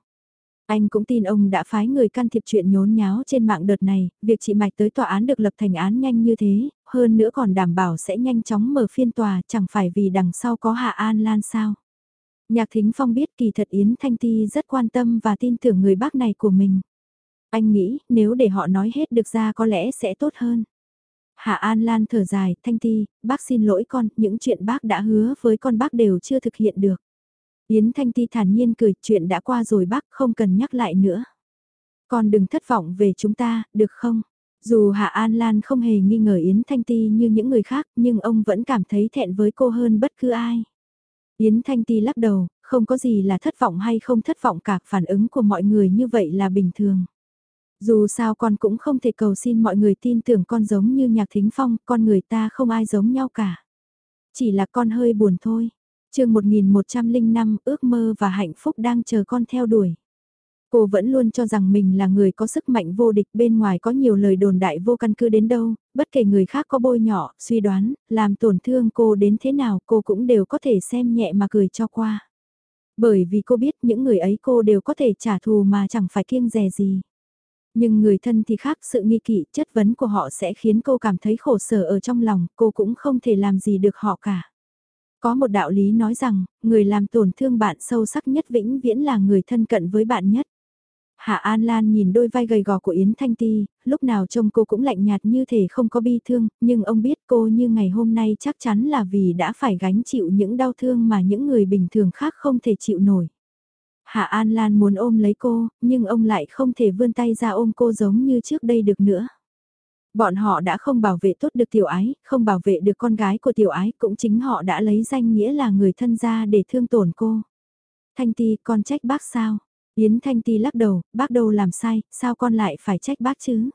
Anh cũng tin ông đã phái người can thiệp chuyện nhốn nháo trên mạng đợt này, việc chị Mạch tới tòa án được lập thành án nhanh như thế, hơn nữa còn đảm bảo sẽ nhanh chóng mở phiên tòa, chẳng phải vì đằng sau có Hạ An Lan sao. Nhạc Thính Phong biết kỳ thật Yến Thanh Ti rất quan tâm và tin tưởng người bác này của mình. Anh nghĩ nếu để họ nói hết được ra có lẽ sẽ tốt hơn. Hạ An Lan thở dài, Thanh Ti, bác xin lỗi con, những chuyện bác đã hứa với con bác đều chưa thực hiện được. Yến Thanh Ti thản nhiên cười, chuyện đã qua rồi bác không cần nhắc lại nữa. Con đừng thất vọng về chúng ta, được không? Dù Hạ An Lan không hề nghi ngờ Yến Thanh Ti như những người khác, nhưng ông vẫn cảm thấy thẹn với cô hơn bất cứ ai. Yến Thanh Ti lắc đầu, không có gì là thất vọng hay không thất vọng cả, phản ứng của mọi người như vậy là bình thường. Dù sao con cũng không thể cầu xin mọi người tin tưởng con giống như nhạc thính phong, con người ta không ai giống nhau cả. Chỉ là con hơi buồn thôi. chương 1105 ước mơ và hạnh phúc đang chờ con theo đuổi. Cô vẫn luôn cho rằng mình là người có sức mạnh vô địch bên ngoài có nhiều lời đồn đại vô căn cứ đến đâu, bất kể người khác có bôi nhỏ, suy đoán, làm tổn thương cô đến thế nào cô cũng đều có thể xem nhẹ mà cười cho qua. Bởi vì cô biết những người ấy cô đều có thể trả thù mà chẳng phải kiêng rè gì. Nhưng người thân thì khác sự nghi kỵ chất vấn của họ sẽ khiến cô cảm thấy khổ sở ở trong lòng, cô cũng không thể làm gì được họ cả. Có một đạo lý nói rằng, người làm tổn thương bạn sâu sắc nhất vĩnh viễn là người thân cận với bạn nhất. Hạ An Lan nhìn đôi vai gầy gò của Yến Thanh Ti, lúc nào trông cô cũng lạnh nhạt như thể không có bi thương, nhưng ông biết cô như ngày hôm nay chắc chắn là vì đã phải gánh chịu những đau thương mà những người bình thường khác không thể chịu nổi. Hạ An Lan muốn ôm lấy cô, nhưng ông lại không thể vươn tay ra ôm cô giống như trước đây được nữa. Bọn họ đã không bảo vệ tốt được tiểu ái, không bảo vệ được con gái của tiểu ái, cũng chính họ đã lấy danh nghĩa là người thân gia để thương tổn cô. Thanh Ti, con trách bác sao? Yến Thanh Ti lắc đầu, bác đâu làm sai, sao con lại phải trách bác chứ?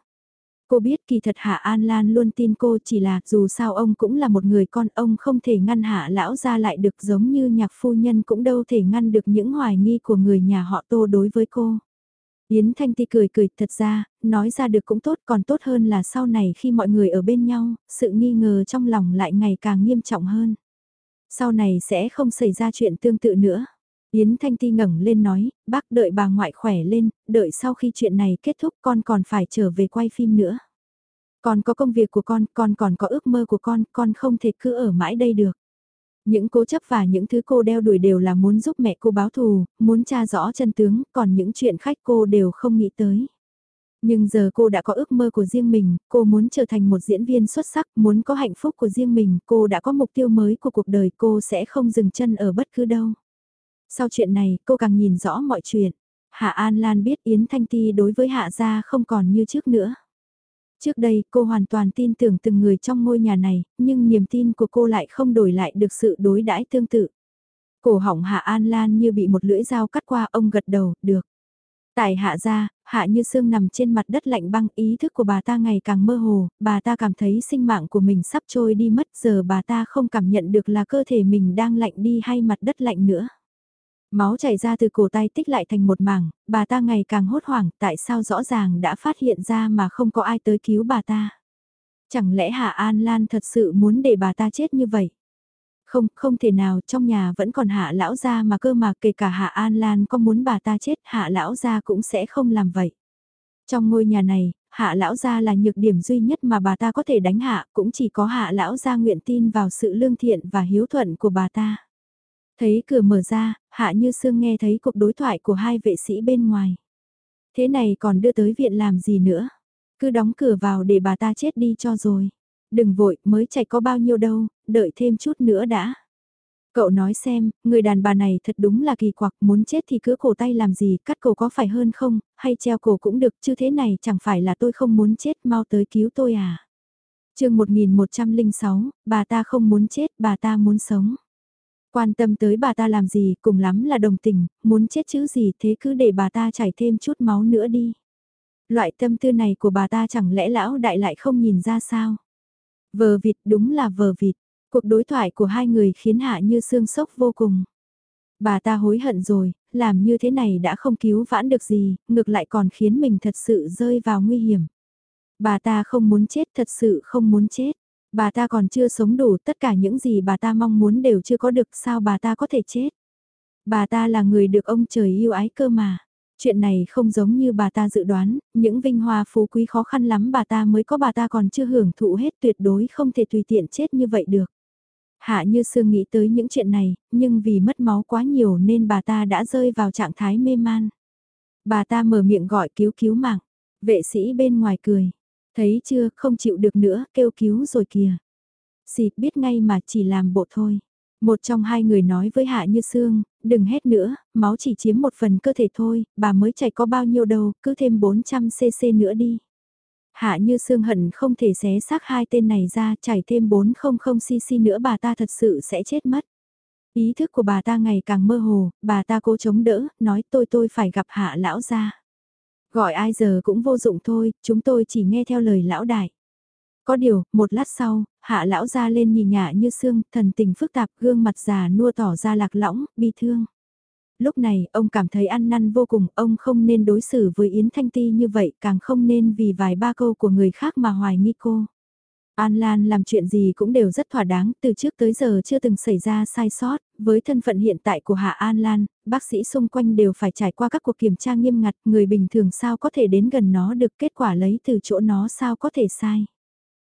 Cô biết kỳ thật Hạ An Lan luôn tin cô chỉ là dù sao ông cũng là một người con ông không thể ngăn Hạ lão ra lại được giống như nhạc phu nhân cũng đâu thể ngăn được những hoài nghi của người nhà họ tô đối với cô. Yến Thanh Ti cười cười thật ra, nói ra được cũng tốt còn tốt hơn là sau này khi mọi người ở bên nhau, sự nghi ngờ trong lòng lại ngày càng nghiêm trọng hơn. Sau này sẽ không xảy ra chuyện tương tự nữa. Yến Thanh Ti ngẩng lên nói, bác đợi bà ngoại khỏe lên, đợi sau khi chuyện này kết thúc con còn phải trở về quay phim nữa. Con có công việc của con, con còn có ước mơ của con, con không thể cứ ở mãi đây được. Những cố chấp và những thứ cô đeo đuổi đều là muốn giúp mẹ cô báo thù, muốn tra rõ chân tướng, còn những chuyện khách cô đều không nghĩ tới. Nhưng giờ cô đã có ước mơ của riêng mình, cô muốn trở thành một diễn viên xuất sắc, muốn có hạnh phúc của riêng mình, cô đã có mục tiêu mới của cuộc đời, cô sẽ không dừng chân ở bất cứ đâu. Sau chuyện này, cô càng nhìn rõ mọi chuyện. Hạ An Lan biết Yến Thanh Ti đối với Hạ Gia không còn như trước nữa. Trước đây, cô hoàn toàn tin tưởng từng người trong ngôi nhà này, nhưng niềm tin của cô lại không đổi lại được sự đối đãi tương tự. Cổ họng Hạ An Lan như bị một lưỡi dao cắt qua ông gật đầu, được. Tại hạ ra, hạ như xương nằm trên mặt đất lạnh băng ý thức của bà ta ngày càng mơ hồ, bà ta cảm thấy sinh mạng của mình sắp trôi đi mất giờ bà ta không cảm nhận được là cơ thể mình đang lạnh đi hay mặt đất lạnh nữa. Máu chảy ra từ cổ tay tích lại thành một mảng, bà ta ngày càng hốt hoảng tại sao rõ ràng đã phát hiện ra mà không có ai tới cứu bà ta. Chẳng lẽ Hạ An Lan thật sự muốn để bà ta chết như vậy? Không, không thể nào, trong nhà vẫn còn hạ lão gia mà cơ mà kể cả hạ An Lan có muốn bà ta chết hạ lão gia cũng sẽ không làm vậy. Trong ngôi nhà này, hạ lão gia là nhược điểm duy nhất mà bà ta có thể đánh hạ, cũng chỉ có hạ lão gia nguyện tin vào sự lương thiện và hiếu thuận của bà ta. Thấy cửa mở ra, hạ như sương nghe thấy cuộc đối thoại của hai vệ sĩ bên ngoài. Thế này còn đưa tới viện làm gì nữa? Cứ đóng cửa vào để bà ta chết đi cho rồi. Đừng vội, mới chạy có bao nhiêu đâu, đợi thêm chút nữa đã. Cậu nói xem, người đàn bà này thật đúng là kỳ quặc, muốn chết thì cứ cổ tay làm gì, cắt cổ có phải hơn không, hay treo cổ cũng được, chứ thế này chẳng phải là tôi không muốn chết, mau tới cứu tôi à. chương 1106, bà ta không muốn chết, bà ta muốn sống. Quan tâm tới bà ta làm gì, cùng lắm là đồng tình, muốn chết chứ gì, thế cứ để bà ta chảy thêm chút máu nữa đi. Loại tâm tư này của bà ta chẳng lẽ lão đại lại không nhìn ra sao? Vờ vịt đúng là vờ vịt. Cuộc đối thoại của hai người khiến Hạ Như xương sốc vô cùng. Bà ta hối hận rồi, làm như thế này đã không cứu vãn được gì, ngược lại còn khiến mình thật sự rơi vào nguy hiểm. Bà ta không muốn chết, thật sự không muốn chết. Bà ta còn chưa sống đủ, tất cả những gì bà ta mong muốn đều chưa có được, sao bà ta có thể chết? Bà ta là người được ông trời yêu ái cơ mà. Chuyện này không giống như bà ta dự đoán, những vinh hoa phú quý khó khăn lắm bà ta mới có bà ta còn chưa hưởng thụ hết tuyệt đối không thể tùy tiện chết như vậy được. Hạ như sương nghĩ tới những chuyện này, nhưng vì mất máu quá nhiều nên bà ta đã rơi vào trạng thái mê man. Bà ta mở miệng gọi cứu cứu mạng, vệ sĩ bên ngoài cười. Thấy chưa, không chịu được nữa, kêu cứu rồi kìa. Xịt biết ngay mà chỉ làm bộ thôi. Một trong hai người nói với Hạ Như Sương, đừng hét nữa, máu chỉ chiếm một phần cơ thể thôi, bà mới chảy có bao nhiêu đâu, cứ thêm 400cc nữa đi. Hạ Như Sương hận không thể xé xác hai tên này ra, chảy thêm 400cc nữa bà ta thật sự sẽ chết mất. Ý thức của bà ta ngày càng mơ hồ, bà ta cố chống đỡ, nói tôi tôi phải gặp Hạ Lão ra. Gọi ai giờ cũng vô dụng thôi, chúng tôi chỉ nghe theo lời Lão Đại. Có điều, một lát sau, hạ lão ra lên nhìn nhả như xương, thần tình phức tạp, gương mặt già nua tỏ ra lạc lõng, bi thương. Lúc này, ông cảm thấy ăn năn vô cùng, ông không nên đối xử với Yến Thanh Ti như vậy, càng không nên vì vài ba câu của người khác mà hoài nghi cô. An Lan làm chuyện gì cũng đều rất thỏa đáng, từ trước tới giờ chưa từng xảy ra sai sót, với thân phận hiện tại của Hạ An Lan, bác sĩ xung quanh đều phải trải qua các cuộc kiểm tra nghiêm ngặt, người bình thường sao có thể đến gần nó được kết quả lấy từ chỗ nó sao có thể sai.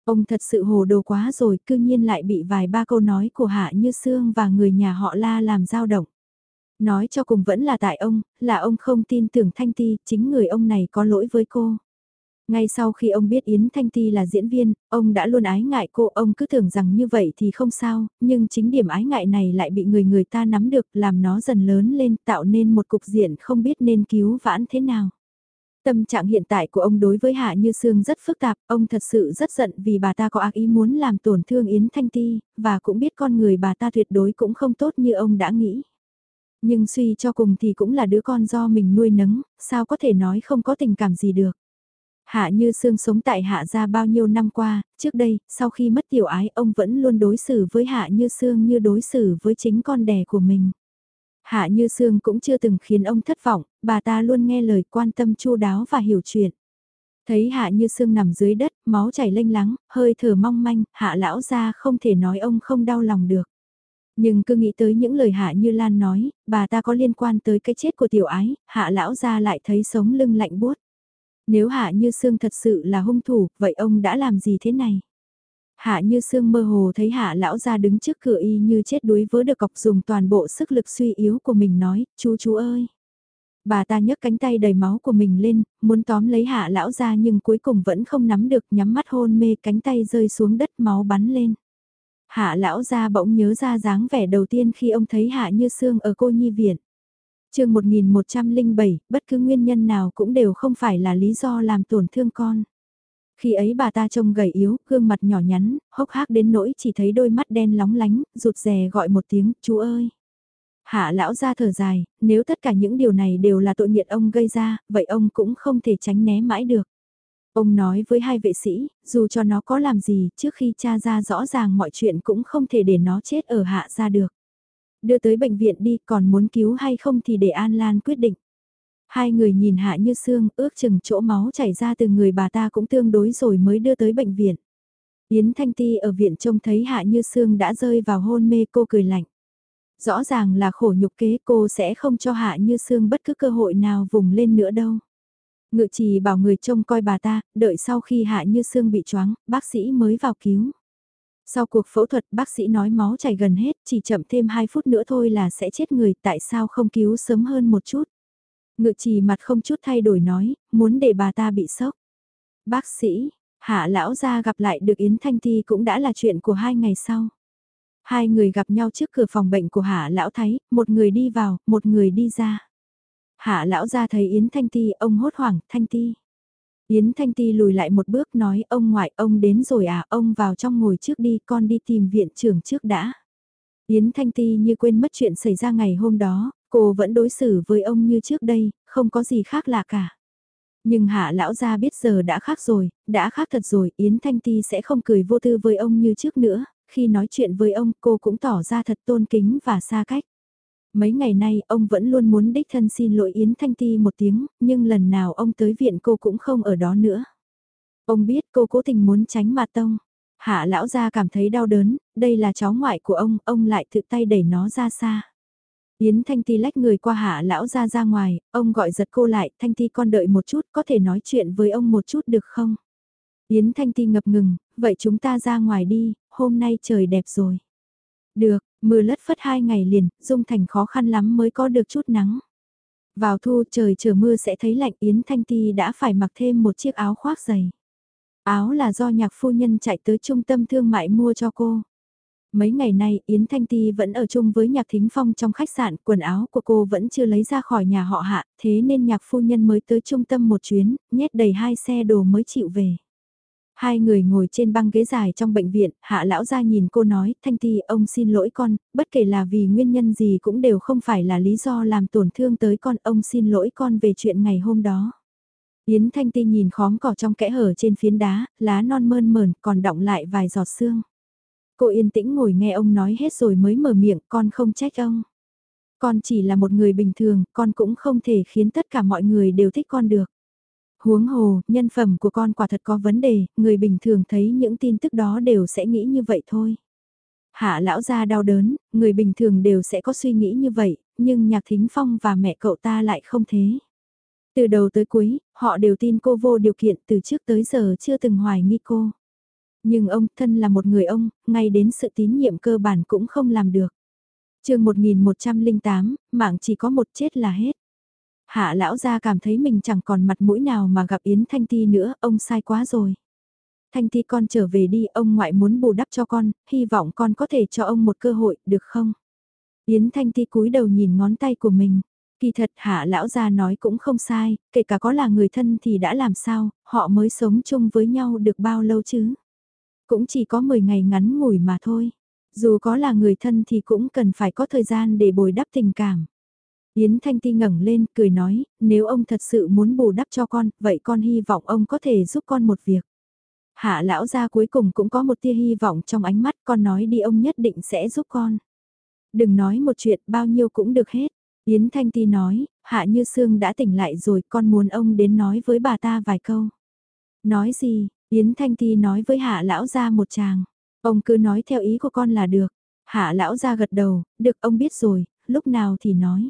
Ông thật sự hồ đồ quá rồi, cư nhiên lại bị vài ba câu nói của Hạ Như Sương và người nhà họ La làm dao động. Nói cho cùng vẫn là tại ông, là ông không tin tưởng Thanh Ti, chính người ông này có lỗi với cô. Ngay sau khi ông biết Yến Thanh Ti là diễn viên, ông đã luôn ái ngại cô, ông cứ tưởng rằng như vậy thì không sao, nhưng chính điểm ái ngại này lại bị người người ta nắm được, làm nó dần lớn lên, tạo nên một cục diện không biết nên cứu vãn thế nào. Tâm trạng hiện tại của ông đối với Hạ Như Sương rất phức tạp, ông thật sự rất giận vì bà ta có ác ý muốn làm tổn thương Yến Thanh Ti, và cũng biết con người bà ta tuyệt đối cũng không tốt như ông đã nghĩ. Nhưng suy cho cùng thì cũng là đứa con do mình nuôi nấng, sao có thể nói không có tình cảm gì được. Hạ Như Sương sống tại Hạ gia bao nhiêu năm qua, trước đây, sau khi mất tiểu ái ông vẫn luôn đối xử với Hạ Như Sương như đối xử với chính con đẻ của mình. Hạ Như Sương cũng chưa từng khiến ông thất vọng, bà ta luôn nghe lời quan tâm chu đáo và hiểu chuyện. Thấy Hạ Như Sương nằm dưới đất, máu chảy lênh lắng, hơi thở mong manh, Hạ lão ra không thể nói ông không đau lòng được. Nhưng cứ nghĩ tới những lời Hạ Như Lan nói, bà ta có liên quan tới cái chết của tiểu ái, Hạ lão ra lại thấy sống lưng lạnh buốt. Nếu Hạ Như Sương thật sự là hung thủ, vậy ông đã làm gì thế này? Hạ như sương mơ hồ thấy hạ lão ra đứng trước cửa y như chết đuối vớ được cọc dùng toàn bộ sức lực suy yếu của mình nói, chú chú ơi. Bà ta nhấc cánh tay đầy máu của mình lên, muốn tóm lấy hạ lão ra nhưng cuối cùng vẫn không nắm được nhắm mắt hôn mê cánh tay rơi xuống đất máu bắn lên. Hạ lão ra bỗng nhớ ra dáng vẻ đầu tiên khi ông thấy hạ như sương ở cô nhi viện chương 1107, bất cứ nguyên nhân nào cũng đều không phải là lý do làm tổn thương con. Khi ấy bà ta trông gầy yếu, gương mặt nhỏ nhắn, hốc hác đến nỗi chỉ thấy đôi mắt đen lóng lánh, rụt rè gọi một tiếng, chú ơi. Hạ lão ra thở dài, nếu tất cả những điều này đều là tội nghiệt ông gây ra, vậy ông cũng không thể tránh né mãi được. Ông nói với hai vệ sĩ, dù cho nó có làm gì, trước khi cha ra rõ ràng mọi chuyện cũng không thể để nó chết ở hạ ra được. Đưa tới bệnh viện đi, còn muốn cứu hay không thì để An Lan quyết định. Hai người nhìn hạ như Sương ước chừng chỗ máu chảy ra từ người bà ta cũng tương đối rồi mới đưa tới bệnh viện. Yến Thanh Ti ở viện trông thấy hạ như Sương đã rơi vào hôn mê cô cười lạnh. Rõ ràng là khổ nhục kế cô sẽ không cho hạ như Sương bất cứ cơ hội nào vùng lên nữa đâu. Ngự trì bảo người trông coi bà ta, đợi sau khi hạ như Sương bị choáng, bác sĩ mới vào cứu. Sau cuộc phẫu thuật bác sĩ nói máu chảy gần hết, chỉ chậm thêm 2 phút nữa thôi là sẽ chết người, tại sao không cứu sớm hơn một chút. Ngự trì mặt không chút thay đổi nói, muốn để bà ta bị sốc. Bác sĩ, hạ lão ra gặp lại được Yến Thanh Ti cũng đã là chuyện của hai ngày sau. Hai người gặp nhau trước cửa phòng bệnh của hạ lão thấy, một người đi vào, một người đi ra. Hạ lão ra thấy Yến Thanh Ti, ông hốt hoảng, Thanh Ti. Yến Thanh Ti lùi lại một bước nói, ông ngoại, ông đến rồi à, ông vào trong ngồi trước đi, con đi tìm viện trưởng trước đã. Yến Thanh Ti như quên mất chuyện xảy ra ngày hôm đó, cô vẫn đối xử với ông như trước đây, không có gì khác lạ cả. Nhưng hạ lão gia biết giờ đã khác rồi, đã khác thật rồi, Yến Thanh Ti sẽ không cười vô tư với ông như trước nữa, khi nói chuyện với ông cô cũng tỏ ra thật tôn kính và xa cách. Mấy ngày nay ông vẫn luôn muốn đích thân xin lỗi Yến Thanh Ti một tiếng, nhưng lần nào ông tới viện cô cũng không ở đó nữa. Ông biết cô cố tình muốn tránh mặt tông. Hạ lão gia cảm thấy đau đớn, đây là cháu ngoại của ông, ông lại tự tay đẩy nó ra xa. Yến Thanh Ti lách người qua hạ lão ra ra ngoài, ông gọi giật cô lại, Thanh Ti con đợi một chút, có thể nói chuyện với ông một chút được không? Yến Thanh Ti ngập ngừng, vậy chúng ta ra ngoài đi, hôm nay trời đẹp rồi. Được, mưa lất phất hai ngày liền, Dung Thành khó khăn lắm mới có được chút nắng. Vào thu trời chờ mưa sẽ thấy lạnh Yến Thanh Ti đã phải mặc thêm một chiếc áo khoác dày. Áo là do nhạc phu nhân chạy tới trung tâm thương mại mua cho cô. Mấy ngày nay Yến Thanh Ti vẫn ở chung với nhạc thính phong trong khách sạn, quần áo của cô vẫn chưa lấy ra khỏi nhà họ hạ, thế nên nhạc phu nhân mới tới trung tâm một chuyến, nhét đầy hai xe đồ mới chịu về. Hai người ngồi trên băng ghế dài trong bệnh viện, hạ lão ra nhìn cô nói, Thanh Ti ông xin lỗi con, bất kể là vì nguyên nhân gì cũng đều không phải là lý do làm tổn thương tới con, ông xin lỗi con về chuyện ngày hôm đó. Yến Thanh Ti nhìn khóm cỏ trong kẽ hở trên phiến đá, lá non mơn mờn còn đọng lại vài giọt sương. Cô yên tĩnh ngồi nghe ông nói hết rồi mới mở miệng, con không trách ông. Con chỉ là một người bình thường, con cũng không thể khiến tất cả mọi người đều thích con được. Huống hồ, nhân phẩm của con quả thật có vấn đề, người bình thường thấy những tin tức đó đều sẽ nghĩ như vậy thôi. Hạ lão gia đau đớn, người bình thường đều sẽ có suy nghĩ như vậy, nhưng nhạc thính phong và mẹ cậu ta lại không thế. Từ đầu tới cuối, họ đều tin cô vô điều kiện từ trước tới giờ chưa từng hoài nghi cô. Nhưng ông thân là một người ông, ngay đến sự tín nhiệm cơ bản cũng không làm được. chương 1108, mạng chỉ có một chết là hết. Hạ lão gia cảm thấy mình chẳng còn mặt mũi nào mà gặp Yến Thanh Ti nữa, ông sai quá rồi. Thanh Ti con trở về đi, ông ngoại muốn bù đắp cho con, hy vọng con có thể cho ông một cơ hội, được không? Yến Thanh Ti cúi đầu nhìn ngón tay của mình. Kỳ thật hạ lão gia nói cũng không sai, kể cả có là người thân thì đã làm sao, họ mới sống chung với nhau được bao lâu chứ? Cũng chỉ có 10 ngày ngắn ngủi mà thôi. Dù có là người thân thì cũng cần phải có thời gian để bồi đắp tình cảm. Yến Thanh Ti ngẩng lên, cười nói, nếu ông thật sự muốn bù đắp cho con, vậy con hy vọng ông có thể giúp con một việc. Hạ lão gia cuối cùng cũng có một tia hy vọng trong ánh mắt, con nói đi ông nhất định sẽ giúp con. Đừng nói một chuyện, bao nhiêu cũng được hết. Yến Thanh Ti nói, Hạ Như Sương đã tỉnh lại rồi, con muốn ông đến nói với bà ta vài câu. Nói gì, Yến Thanh Ti nói với Hạ lão gia một chàng. Ông cứ nói theo ý của con là được. Hạ lão gia gật đầu, được ông biết rồi, lúc nào thì nói.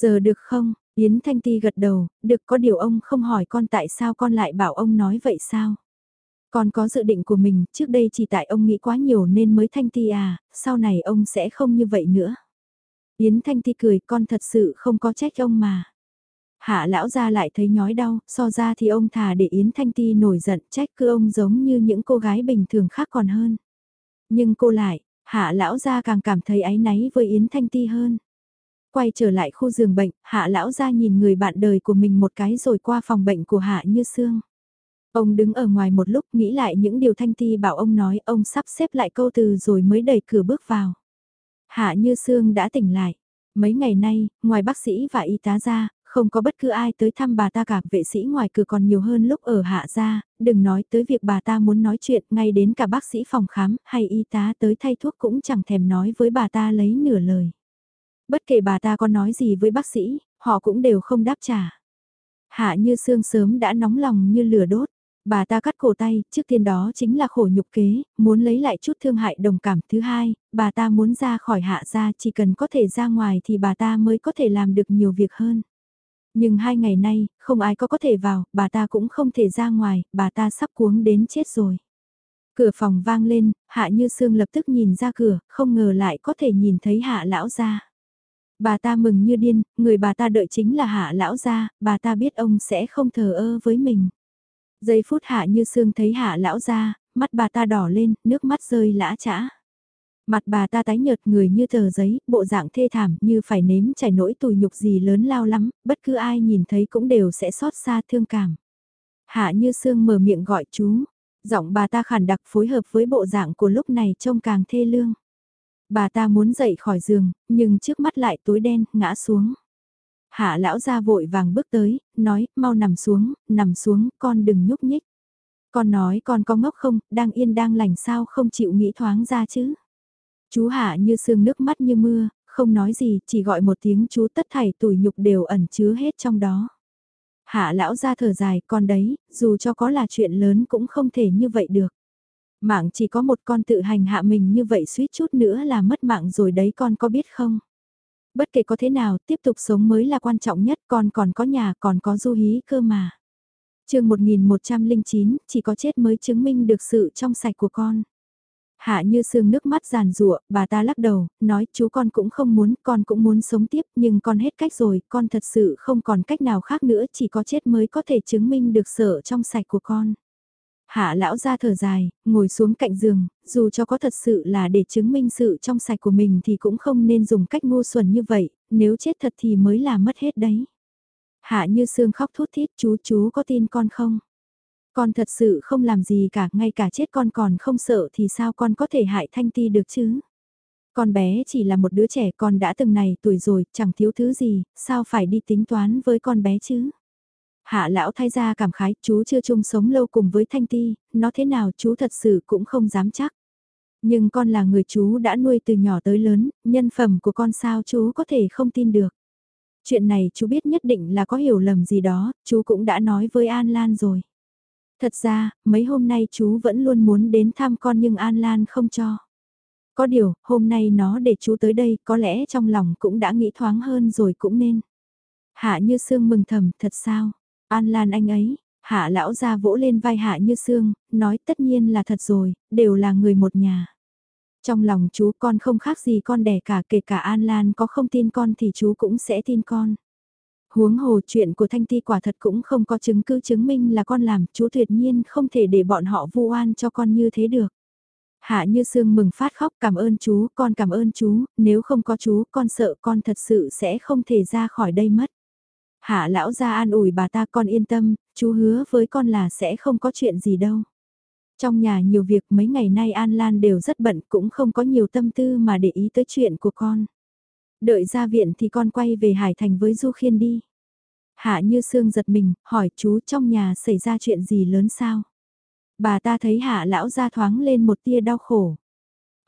Giờ được không? Yến Thanh Ti gật đầu, được có điều ông không hỏi con tại sao con lại bảo ông nói vậy sao? Con có dự định của mình, trước đây chỉ tại ông nghĩ quá nhiều nên mới Thanh Ti à, sau này ông sẽ không như vậy nữa. Yến Thanh Ti cười, con thật sự không có trách ông mà. Hạ lão gia lại thấy nhói đau, so ra thì ông thà để Yến Thanh Ti nổi giận trách cứ ông giống như những cô gái bình thường khác còn hơn. Nhưng cô lại, hạ lão gia càng cảm thấy áy náy với Yến Thanh Ti hơn. Quay trở lại khu giường bệnh, hạ lão ra nhìn người bạn đời của mình một cái rồi qua phòng bệnh của hạ như xương. Ông đứng ở ngoài một lúc nghĩ lại những điều Thanh Ti bảo ông nói, ông sắp xếp lại câu từ rồi mới đẩy cửa bước vào. Hạ như xương đã tỉnh lại. Mấy ngày nay, ngoài bác sĩ và y tá ra, không có bất cứ ai tới thăm bà ta cả, vệ sĩ ngoài cửa còn nhiều hơn lúc ở hạ gia, đừng nói tới việc bà ta muốn nói chuyện, ngay đến cả bác sĩ phòng khám hay y tá tới thay thuốc cũng chẳng thèm nói với bà ta lấy nửa lời. Bất kể bà ta có nói gì với bác sĩ, họ cũng đều không đáp trả. Hạ như xương sớm đã nóng lòng như lửa đốt. Bà ta cắt cổ tay, trước tiên đó chính là khổ nhục kế, muốn lấy lại chút thương hại đồng cảm. Thứ hai, bà ta muốn ra khỏi hạ gia chỉ cần có thể ra ngoài thì bà ta mới có thể làm được nhiều việc hơn. Nhưng hai ngày nay, không ai có có thể vào, bà ta cũng không thể ra ngoài, bà ta sắp cuống đến chết rồi. Cửa phòng vang lên, Hạ Như Sương lập tức nhìn ra cửa, không ngờ lại có thể nhìn thấy Hạ Lão gia. Bà ta mừng như điên, người bà ta đợi chính là Hạ Lão gia, bà ta biết ông sẽ không thờ ơ với mình. Giây phút Hạ Như Sương thấy Hạ Lão gia, mắt bà ta đỏ lên, nước mắt rơi lã chã. Mặt bà ta tái nhợt người như tờ giấy, bộ dạng thê thảm như phải nếm trải nỗi tủi nhục gì lớn lao lắm, bất cứ ai nhìn thấy cũng đều sẽ xót xa thương cảm. Hạ như sương mở miệng gọi chú, giọng bà ta khản đặc phối hợp với bộ dạng của lúc này trông càng thê lương. Bà ta muốn dậy khỏi giường, nhưng trước mắt lại tối đen, ngã xuống. Hạ lão ra vội vàng bước tới, nói, mau nằm xuống, nằm xuống, con đừng nhúc nhích. Con nói con có ngốc không, đang yên đang lành sao không chịu nghĩ thoáng ra chứ. Chú Hạ như sương nước mắt như mưa, không nói gì, chỉ gọi một tiếng chú tất thảy tủi nhục đều ẩn chứa hết trong đó. Hạ lão ra thở dài, con đấy, dù cho có là chuyện lớn cũng không thể như vậy được. Mạng chỉ có một con tự hành hạ mình như vậy suýt chút nữa là mất mạng rồi đấy con có biết không? Bất kể có thế nào, tiếp tục sống mới là quan trọng nhất, con còn có nhà, còn có du hí cơ mà. chương 1109, chỉ có chết mới chứng minh được sự trong sạch của con. Hạ như sương nước mắt giàn rụa, bà ta lắc đầu, nói chú con cũng không muốn, con cũng muốn sống tiếp, nhưng con hết cách rồi, con thật sự không còn cách nào khác nữa, chỉ có chết mới có thể chứng minh được sở trong sạch của con. Hạ lão ra thở dài, ngồi xuống cạnh giường, dù cho có thật sự là để chứng minh sự trong sạch của mình thì cũng không nên dùng cách ngu xuẩn như vậy, nếu chết thật thì mới là mất hết đấy. Hạ như sương khóc thút thít chú chú có tin con không? Con thật sự không làm gì cả, ngay cả chết con còn không sợ thì sao con có thể hại Thanh Ti được chứ? Con bé chỉ là một đứa trẻ con đã từng này tuổi rồi, chẳng thiếu thứ gì, sao phải đi tính toán với con bé chứ? Hạ lão thay ra cảm khái, chú chưa chung sống lâu cùng với Thanh Ti, nó thế nào chú thật sự cũng không dám chắc. Nhưng con là người chú đã nuôi từ nhỏ tới lớn, nhân phẩm của con sao chú có thể không tin được. Chuyện này chú biết nhất định là có hiểu lầm gì đó, chú cũng đã nói với An Lan rồi. Thật ra, mấy hôm nay chú vẫn luôn muốn đến thăm con nhưng An Lan không cho. Có điều, hôm nay nó để chú tới đây, có lẽ trong lòng cũng đã nghĩ thoáng hơn rồi cũng nên. Hạ như sương mừng thầm, thật sao? An Lan anh ấy, hạ lão ra vỗ lên vai hạ như sương, nói tất nhiên là thật rồi, đều là người một nhà. Trong lòng chú con không khác gì con đẻ cả kể cả An Lan có không tin con thì chú cũng sẽ tin con. Huống hồ chuyện của Thanh Ti quả thật cũng không có chứng cứ chứng minh là con làm, chú tuyệt nhiên không thể để bọn họ vu oan cho con như thế được. Hạ như sương mừng phát khóc cảm ơn chú, con cảm ơn chú, nếu không có chú con sợ con thật sự sẽ không thể ra khỏi đây mất. Hạ lão ra an ủi bà ta con yên tâm, chú hứa với con là sẽ không có chuyện gì đâu. Trong nhà nhiều việc mấy ngày nay An Lan đều rất bận cũng không có nhiều tâm tư mà để ý tới chuyện của con. Đợi ra viện thì con quay về Hải Thành với Du Khiên đi. Hạ như sương giật mình, hỏi chú trong nhà xảy ra chuyện gì lớn sao? Bà ta thấy hạ lão ra thoáng lên một tia đau khổ.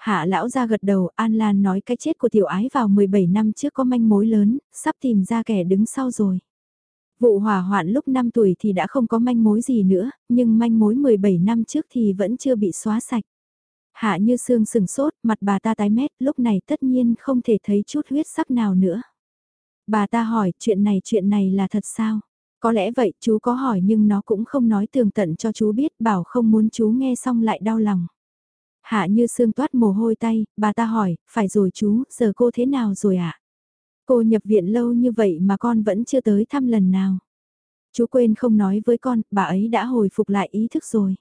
Hạ lão ra gật đầu, An Lan nói cái chết của tiểu ái vào 17 năm trước có manh mối lớn, sắp tìm ra kẻ đứng sau rồi. Vụ hỏa hoạn lúc 5 tuổi thì đã không có manh mối gì nữa, nhưng manh mối 17 năm trước thì vẫn chưa bị xóa sạch. Hạ như xương sừng sốt, mặt bà ta tái mét, lúc này tất nhiên không thể thấy chút huyết sắc nào nữa. Bà ta hỏi, chuyện này chuyện này là thật sao? Có lẽ vậy, chú có hỏi nhưng nó cũng không nói tường tận cho chú biết, bảo không muốn chú nghe xong lại đau lòng. Hạ như sương toát mồ hôi tay, bà ta hỏi, phải rồi chú, giờ cô thế nào rồi ạ? À? Cô nhập viện lâu như vậy mà con vẫn chưa tới thăm lần nào. Chú quên không nói với con, bà ấy đã hồi phục lại ý thức rồi.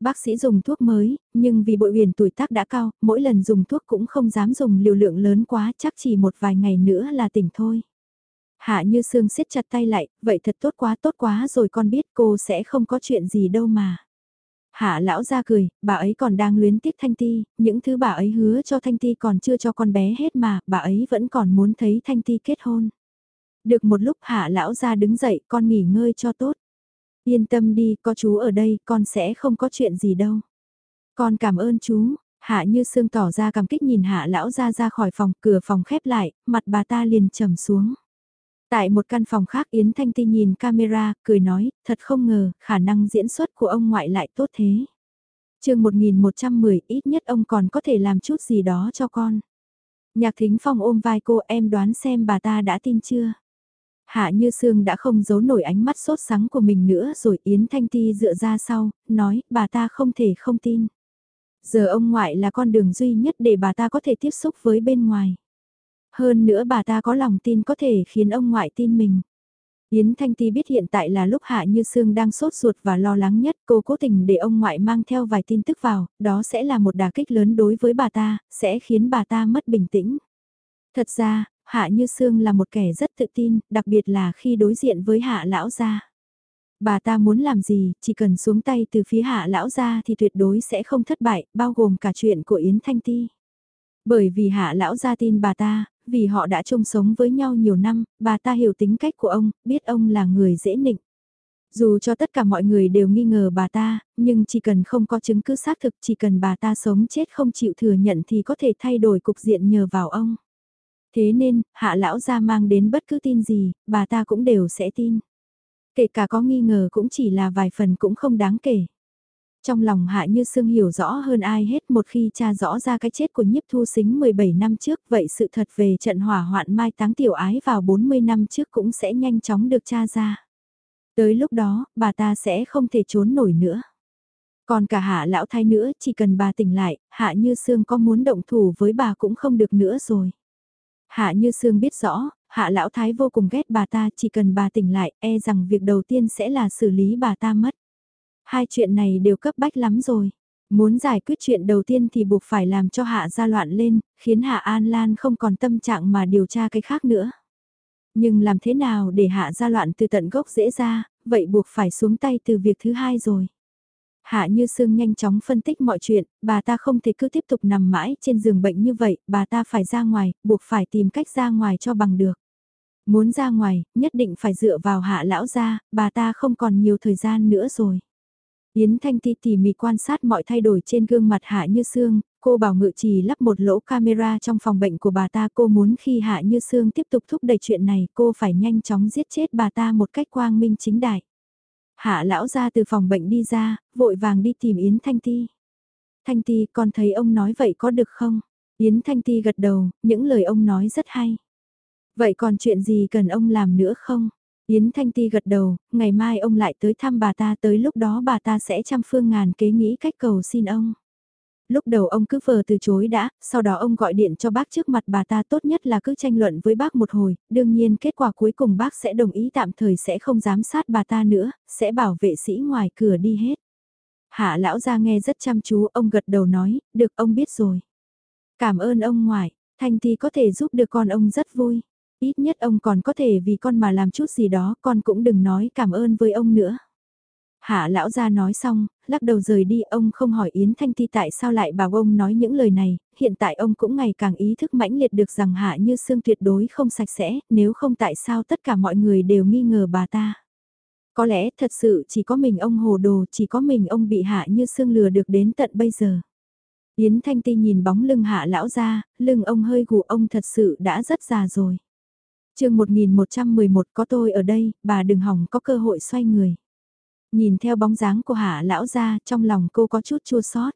Bác sĩ dùng thuốc mới, nhưng vì bội huyền tuổi tác đã cao, mỗi lần dùng thuốc cũng không dám dùng liều lượng lớn quá, chắc chỉ một vài ngày nữa là tỉnh thôi. Hạ như sương siết chặt tay lại, vậy thật tốt quá tốt quá rồi con biết cô sẽ không có chuyện gì đâu mà. Hạ lão ra cười, bà ấy còn đang luyến tiếc Thanh Ti, những thứ bà ấy hứa cho Thanh Ti còn chưa cho con bé hết mà, bà ấy vẫn còn muốn thấy Thanh Ti kết hôn. Được một lúc hạ lão ra đứng dậy, con nghỉ ngơi cho tốt. Yên tâm đi, có chú ở đây, con sẽ không có chuyện gì đâu. Con cảm ơn chú, hạ như sương tỏ ra cảm kích nhìn hạ lão ra ra khỏi phòng, cửa phòng khép lại, mặt bà ta liền trầm xuống. Tại một căn phòng khác Yến Thanh Ti nhìn camera, cười nói, thật không ngờ, khả năng diễn xuất của ông ngoại lại tốt thế. chương 1110, ít nhất ông còn có thể làm chút gì đó cho con. Nhạc thính phong ôm vai cô em đoán xem bà ta đã tin chưa. Hạ Như Sương đã không giấu nổi ánh mắt sốt sắng của mình nữa rồi Yến Thanh Ti dựa ra sau, nói bà ta không thể không tin. Giờ ông ngoại là con đường duy nhất để bà ta có thể tiếp xúc với bên ngoài. Hơn nữa bà ta có lòng tin có thể khiến ông ngoại tin mình. Yến Thanh Ti biết hiện tại là lúc Hạ Như Sương đang sốt ruột và lo lắng nhất, cô cố tình để ông ngoại mang theo vài tin tức vào, đó sẽ là một đả kích lớn đối với bà ta, sẽ khiến bà ta mất bình tĩnh. Thật ra, Hạ Như Sương là một kẻ rất tự tin, đặc biệt là khi đối diện với Hạ Lão Gia. Bà ta muốn làm gì, chỉ cần xuống tay từ phía Hạ Lão Gia thì tuyệt đối sẽ không thất bại, bao gồm cả chuyện của Yến Thanh Ti. Bởi vì Hạ Lão Gia tin bà ta, vì họ đã chung sống với nhau nhiều năm, bà ta hiểu tính cách của ông, biết ông là người dễ nịnh. Dù cho tất cả mọi người đều nghi ngờ bà ta, nhưng chỉ cần không có chứng cứ xác thực, chỉ cần bà ta sống chết không chịu thừa nhận thì có thể thay đổi cục diện nhờ vào ông. Thế nên, hạ lão ra mang đến bất cứ tin gì, bà ta cũng đều sẽ tin. Kể cả có nghi ngờ cũng chỉ là vài phần cũng không đáng kể. Trong lòng Hạ Như Sương hiểu rõ hơn ai hết một khi cha rõ ra cái chết của nhiếp thu xính 17 năm trước vậy sự thật về trận hỏa hoạn mai táng tiểu ái vào 40 năm trước cũng sẽ nhanh chóng được tra ra. Tới lúc đó, bà ta sẽ không thể trốn nổi nữa. Còn cả hạ lão thái nữa, chỉ cần bà tỉnh lại, hạ như sương có muốn động thủ với bà cũng không được nữa rồi. Hạ như sương biết rõ, hạ lão thái vô cùng ghét bà ta, chỉ cần bà tỉnh lại, e rằng việc đầu tiên sẽ là xử lý bà ta mất. Hai chuyện này đều cấp bách lắm rồi. Muốn giải quyết chuyện đầu tiên thì buộc phải làm cho Hạ gia loạn lên, khiến Hạ An Lan không còn tâm trạng mà điều tra cái khác nữa. Nhưng làm thế nào để Hạ gia loạn từ tận gốc dễ ra, vậy buộc phải xuống tay từ việc thứ hai rồi. Hạ Như Sương nhanh chóng phân tích mọi chuyện, bà ta không thể cứ tiếp tục nằm mãi trên giường bệnh như vậy, bà ta phải ra ngoài, buộc phải tìm cách ra ngoài cho bằng được. Muốn ra ngoài, nhất định phải dựa vào hạ lão gia, bà ta không còn nhiều thời gian nữa rồi. Yến Thanh Ti tỉ mỉ quan sát mọi thay đổi trên gương mặt Hạ Như Sương, cô bảo ngự trì lắp một lỗ camera trong phòng bệnh của bà ta cô muốn khi Hạ Như Sương tiếp tục thúc đẩy chuyện này cô phải nhanh chóng giết chết bà ta một cách quang minh chính đại. Hạ lão ra từ phòng bệnh đi ra, vội vàng đi tìm Yến Thanh Ti. Thanh Ti con thấy ông nói vậy có được không? Yến Thanh Ti gật đầu, những lời ông nói rất hay. Vậy còn chuyện gì cần ông làm nữa không? Yến Thanh Ti gật đầu, ngày mai ông lại tới thăm bà ta tới lúc đó bà ta sẽ trăm phương ngàn kế nghĩ cách cầu xin ông. Lúc đầu ông cứ vờ từ chối đã, sau đó ông gọi điện cho bác trước mặt bà ta tốt nhất là cứ tranh luận với bác một hồi, đương nhiên kết quả cuối cùng bác sẽ đồng ý tạm thời sẽ không giám sát bà ta nữa, sẽ bảo vệ sĩ ngoài cửa đi hết. Hạ lão ra nghe rất chăm chú, ông gật đầu nói, được ông biết rồi. Cảm ơn ông ngoại, Thanh Ti có thể giúp được con ông rất vui. Ít nhất ông còn có thể vì con mà làm chút gì đó, con cũng đừng nói cảm ơn với ông nữa. Hạ lão gia nói xong, lắc đầu rời đi, ông không hỏi Yến Thanh Ti tại sao lại bảo ông nói những lời này, hiện tại ông cũng ngày càng ý thức mãnh liệt được rằng Hạ Như Sương tuyệt đối không sạch sẽ, nếu không tại sao tất cả mọi người đều nghi ngờ bà ta. Có lẽ thật sự chỉ có mình ông hồ đồ, chỉ có mình ông bị Hạ Như Sương lừa được đến tận bây giờ. Yến Thanh Ti nhìn bóng lưng Hạ lão gia, lưng ông hơi gù ông thật sự đã rất già rồi chương 1111 có tôi ở đây, bà đừng hỏng có cơ hội xoay người. Nhìn theo bóng dáng của hạ lão ra, trong lòng cô có chút chua xót.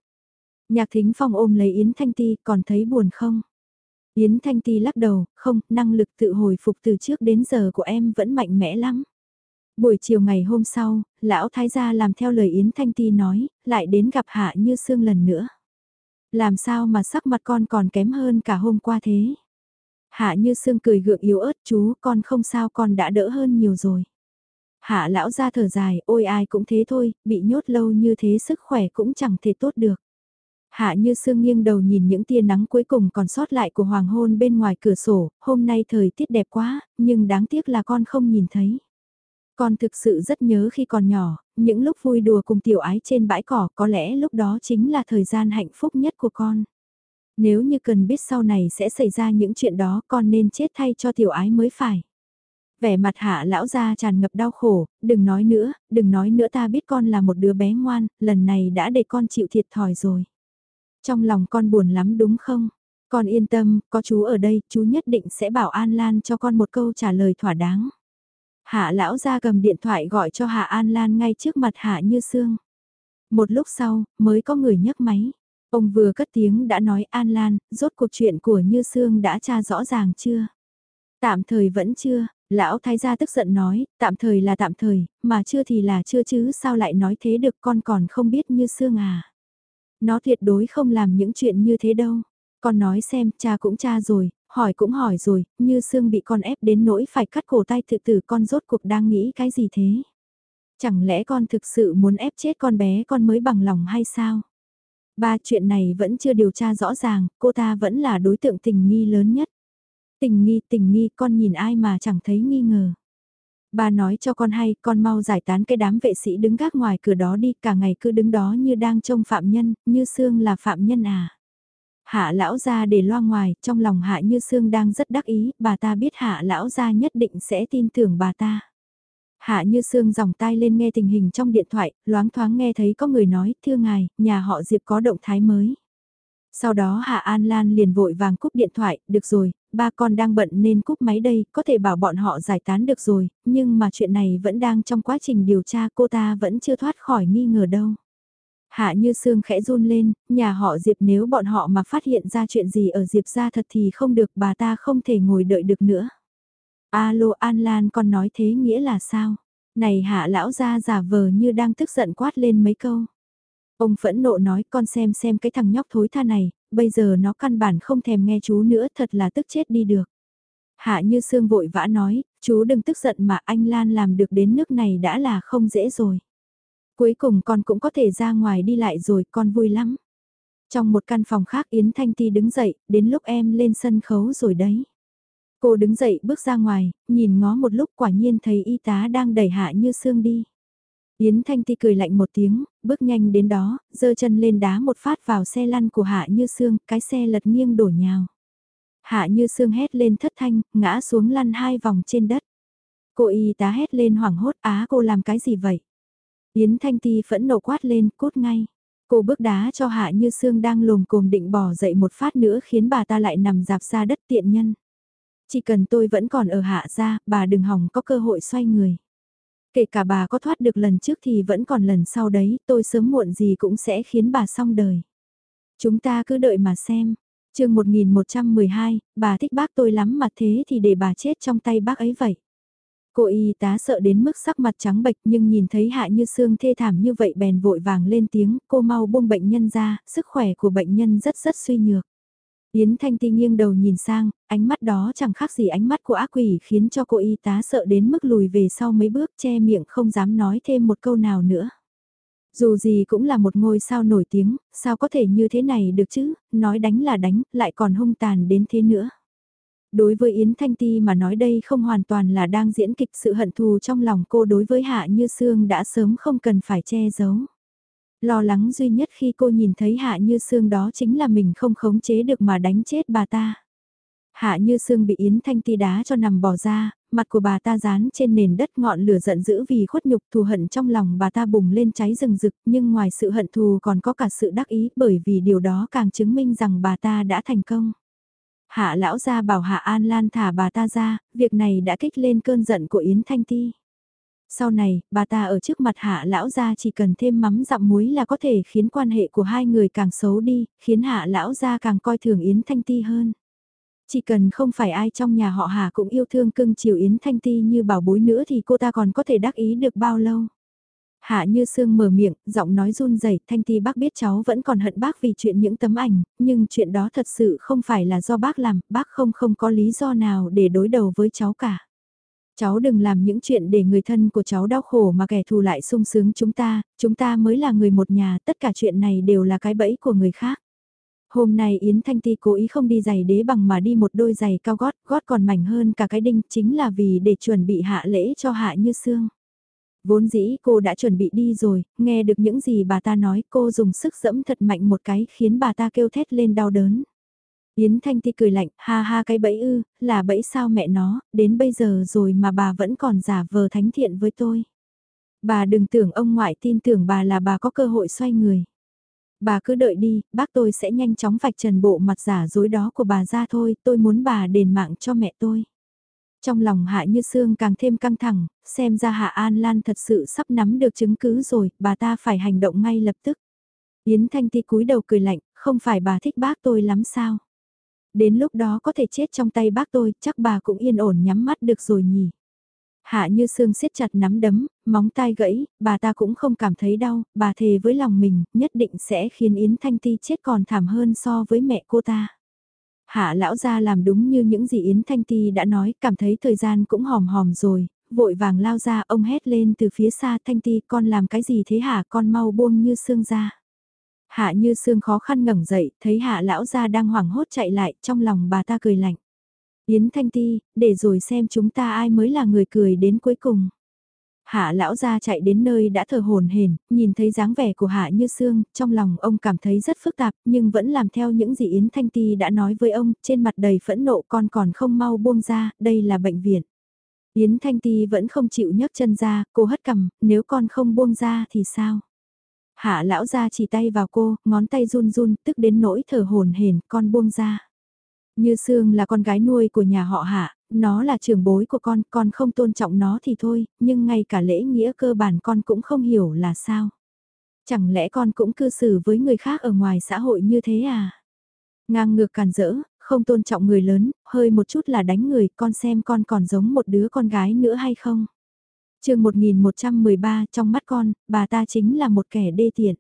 Nhạc thính phong ôm lấy Yến Thanh Ti, còn thấy buồn không? Yến Thanh Ti lắc đầu, không, năng lực tự hồi phục từ trước đến giờ của em vẫn mạnh mẽ lắm. Buổi chiều ngày hôm sau, lão thái gia làm theo lời Yến Thanh Ti nói, lại đến gặp Hạ Như Sương lần nữa. Làm sao mà sắc mặt con còn kém hơn cả hôm qua thế? Hạ như sương cười gượng yếu ớt chú con không sao con đã đỡ hơn nhiều rồi. Hạ lão ra thở dài, ôi ai cũng thế thôi, bị nhốt lâu như thế sức khỏe cũng chẳng thể tốt được. Hạ như sương nghiêng đầu nhìn những tia nắng cuối cùng còn sót lại của hoàng hôn bên ngoài cửa sổ, hôm nay thời tiết đẹp quá, nhưng đáng tiếc là con không nhìn thấy. Con thực sự rất nhớ khi còn nhỏ, những lúc vui đùa cùng tiểu ái trên bãi cỏ có lẽ lúc đó chính là thời gian hạnh phúc nhất của con. Nếu như cần biết sau này sẽ xảy ra những chuyện đó con nên chết thay cho tiểu ái mới phải. Vẻ mặt hạ lão ra tràn ngập đau khổ, đừng nói nữa, đừng nói nữa ta biết con là một đứa bé ngoan, lần này đã để con chịu thiệt thòi rồi. Trong lòng con buồn lắm đúng không? Con yên tâm, có chú ở đây, chú nhất định sẽ bảo An Lan cho con một câu trả lời thỏa đáng. Hạ lão ra cầm điện thoại gọi cho Hạ An Lan ngay trước mặt Hạ Như Sương. Một lúc sau, mới có người nhấc máy. Ông vừa cất tiếng đã nói An Lan, rốt cuộc chuyện của Như Sương đã tra rõ ràng chưa? Tạm thời vẫn chưa, lão thái gia tức giận nói, tạm thời là tạm thời, mà chưa thì là chưa chứ sao lại nói thế được con còn không biết Như Sương à? Nó tuyệt đối không làm những chuyện như thế đâu. Con nói xem, cha cũng cha rồi, hỏi cũng hỏi rồi, như xương bị con ép đến nỗi phải cắt cổ tay tự tử con rốt cuộc đang nghĩ cái gì thế? Chẳng lẽ con thực sự muốn ép chết con bé con mới bằng lòng hay sao? Ba chuyện này vẫn chưa điều tra rõ ràng, cô ta vẫn là đối tượng tình nghi lớn nhất. Tình nghi, tình nghi, con nhìn ai mà chẳng thấy nghi ngờ. Ba nói cho con hay, con mau giải tán cái đám vệ sĩ đứng gác ngoài cửa đó đi, cả ngày cứ đứng đó như đang trông phạm nhân, như xương là phạm nhân à. Hạ lão ra để loa ngoài, trong lòng hạ như xương đang rất đắc ý, bà ta biết hạ lão ra nhất định sẽ tin tưởng bà ta. Hạ như sương dòng tai lên nghe tình hình trong điện thoại, loáng thoáng nghe thấy có người nói, thưa ngài, nhà họ Diệp có động thái mới. Sau đó Hạ An Lan liền vội vàng cúp điện thoại, được rồi, ba con đang bận nên cúp máy đây, có thể bảo bọn họ giải tán được rồi, nhưng mà chuyện này vẫn đang trong quá trình điều tra cô ta vẫn chưa thoát khỏi nghi ngờ đâu. Hạ như xương khẽ run lên, nhà họ Diệp nếu bọn họ mà phát hiện ra chuyện gì ở Diệp ra thật thì không được bà ta không thể ngồi đợi được nữa. Alo An Lan con nói thế nghĩa là sao? Này hạ lão ra giả vờ như đang tức giận quát lên mấy câu. Ông phẫn nộ nói con xem xem cái thằng nhóc thối tha này, bây giờ nó căn bản không thèm nghe chú nữa thật là tức chết đi được. Hạ như sương vội vã nói, chú đừng tức giận mà anh Lan làm được đến nước này đã là không dễ rồi. Cuối cùng con cũng có thể ra ngoài đi lại rồi, con vui lắm. Trong một căn phòng khác Yến Thanh Ti đứng dậy, đến lúc em lên sân khấu rồi đấy. Cô đứng dậy bước ra ngoài, nhìn ngó một lúc quả nhiên thấy y tá đang đẩy hạ như xương đi. Yến Thanh Ti cười lạnh một tiếng, bước nhanh đến đó, giơ chân lên đá một phát vào xe lăn của Hạ Như Sương, cái xe lật nghiêng đổ nhào. Hạ Như Sương hét lên thất thanh, ngã xuống lăn hai vòng trên đất. Cô y tá hét lên hoảng hốt, á cô làm cái gì vậy? Yến Thanh Ti phẫn nộ quát lên, cút ngay. Cô bước đá cho Hạ Như Sương đang lồm cồm định bỏ dậy một phát nữa khiến bà ta lại nằm dạp ra đất tiện nhân. Chỉ cần tôi vẫn còn ở Hạ gia, bà đừng hỏng có cơ hội xoay người. Kể cả bà có thoát được lần trước thì vẫn còn lần sau đấy, tôi sớm muộn gì cũng sẽ khiến bà xong đời. Chúng ta cứ đợi mà xem. chương 1112, bà thích bác tôi lắm mà thế thì để bà chết trong tay bác ấy vậy. Cô y tá sợ đến mức sắc mặt trắng bệch nhưng nhìn thấy hạ như xương thê thảm như vậy bèn vội vàng lên tiếng, cô mau buông bệnh nhân ra, sức khỏe của bệnh nhân rất rất suy nhược. Yến Thanh Ti nghiêng đầu nhìn sang, ánh mắt đó chẳng khác gì ánh mắt của ác quỷ khiến cho cô y tá sợ đến mức lùi về sau mấy bước che miệng không dám nói thêm một câu nào nữa. Dù gì cũng là một ngôi sao nổi tiếng, sao có thể như thế này được chứ, nói đánh là đánh, lại còn hung tàn đến thế nữa. Đối với Yến Thanh Ti mà nói đây không hoàn toàn là đang diễn kịch sự hận thù trong lòng cô đối với Hạ Như Sương đã sớm không cần phải che giấu. Lo lắng duy nhất khi cô nhìn thấy Hạ Như Sương đó chính là mình không khống chế được mà đánh chết bà ta. Hạ Như Sương bị Yến Thanh Ti đá cho nằm bỏ ra, mặt của bà ta dán trên nền đất ngọn lửa giận dữ vì khuất nhục thù hận trong lòng bà ta bùng lên cháy rừng rực nhưng ngoài sự hận thù còn có cả sự đắc ý bởi vì điều đó càng chứng minh rằng bà ta đã thành công. Hạ lão gia bảo Hạ An Lan thả bà ta ra, việc này đã kích lên cơn giận của Yến Thanh Ti. Sau này, bà ta ở trước mặt hạ lão gia chỉ cần thêm mắm dặm muối là có thể khiến quan hệ của hai người càng xấu đi, khiến hạ lão gia càng coi thường Yến Thanh Ti hơn. Chỉ cần không phải ai trong nhà họ Hà cũng yêu thương cưng chiều Yến Thanh Ti như bảo bối nữa thì cô ta còn có thể đắc ý được bao lâu. Hạ như sương mở miệng, giọng nói run rẩy Thanh Ti bác biết cháu vẫn còn hận bác vì chuyện những tấm ảnh, nhưng chuyện đó thật sự không phải là do bác làm, bác không không có lý do nào để đối đầu với cháu cả. Cháu đừng làm những chuyện để người thân của cháu đau khổ mà kẻ thù lại sung sướng chúng ta, chúng ta mới là người một nhà, tất cả chuyện này đều là cái bẫy của người khác. Hôm nay Yến Thanh Ti cố ý không đi giày đế bằng mà đi một đôi giày cao gót, gót còn mảnh hơn cả cái đinh chính là vì để chuẩn bị hạ lễ cho hạ như xương. Vốn dĩ cô đã chuẩn bị đi rồi, nghe được những gì bà ta nói cô dùng sức dẫm thật mạnh một cái khiến bà ta kêu thét lên đau đớn. Yến Thanh Ti cười lạnh, ha ha cái bẫy ư, là bẫy sao mẹ nó, đến bây giờ rồi mà bà vẫn còn giả vờ thánh thiện với tôi. Bà đừng tưởng ông ngoại tin tưởng bà là bà có cơ hội xoay người. Bà cứ đợi đi, bác tôi sẽ nhanh chóng vạch trần bộ mặt giả dối đó của bà ra thôi, tôi muốn bà đền mạng cho mẹ tôi. Trong lòng Hạ Như Sương càng thêm căng thẳng, xem ra Hạ An Lan thật sự sắp nắm được chứng cứ rồi, bà ta phải hành động ngay lập tức. Yến Thanh Ti cúi đầu cười lạnh, không phải bà thích bác tôi lắm sao? Đến lúc đó có thể chết trong tay bác tôi, chắc bà cũng yên ổn nhắm mắt được rồi nhỉ. Hạ như xương siết chặt nắm đấm, móng tai gãy, bà ta cũng không cảm thấy đau, bà thề với lòng mình, nhất định sẽ khiến Yến Thanh Ti chết còn thảm hơn so với mẹ cô ta. Hạ lão gia làm đúng như những gì Yến Thanh Ti đã nói, cảm thấy thời gian cũng hòm hòm rồi, vội vàng lao ra, ông hét lên từ phía xa Thanh Ti, con làm cái gì thế hả, con mau buông như xương ra. Hạ như xương khó khăn ngẩng dậy, thấy hạ lão gia đang hoảng hốt chạy lại, trong lòng bà ta cười lạnh. Yến Thanh Ti, để rồi xem chúng ta ai mới là người cười đến cuối cùng. Hạ lão gia chạy đến nơi đã thở hồn hển, nhìn thấy dáng vẻ của Hạ Như Sương, trong lòng ông cảm thấy rất phức tạp, nhưng vẫn làm theo những gì Yến Thanh Ti đã nói với ông, trên mặt đầy phẫn nộ con còn không mau buông ra, đây là bệnh viện. Yến Thanh Ti vẫn không chịu nhấc chân ra, cô hất cằm, nếu con không buông ra thì sao? Hạ lão ra chỉ tay vào cô, ngón tay run run, tức đến nỗi thở hồn hển, con buông ra. Như Sương là con gái nuôi của nhà họ Hạ, nó là trưởng bối của con, con không tôn trọng nó thì thôi, nhưng ngay cả lễ nghĩa cơ bản con cũng không hiểu là sao. Chẳng lẽ con cũng cư xử với người khác ở ngoài xã hội như thế à? Ngang ngược càn rỡ, không tôn trọng người lớn, hơi một chút là đánh người, con xem con còn giống một đứa con gái nữa hay không? Chương 1113 trong mắt con, bà ta chính là một kẻ đê tiện.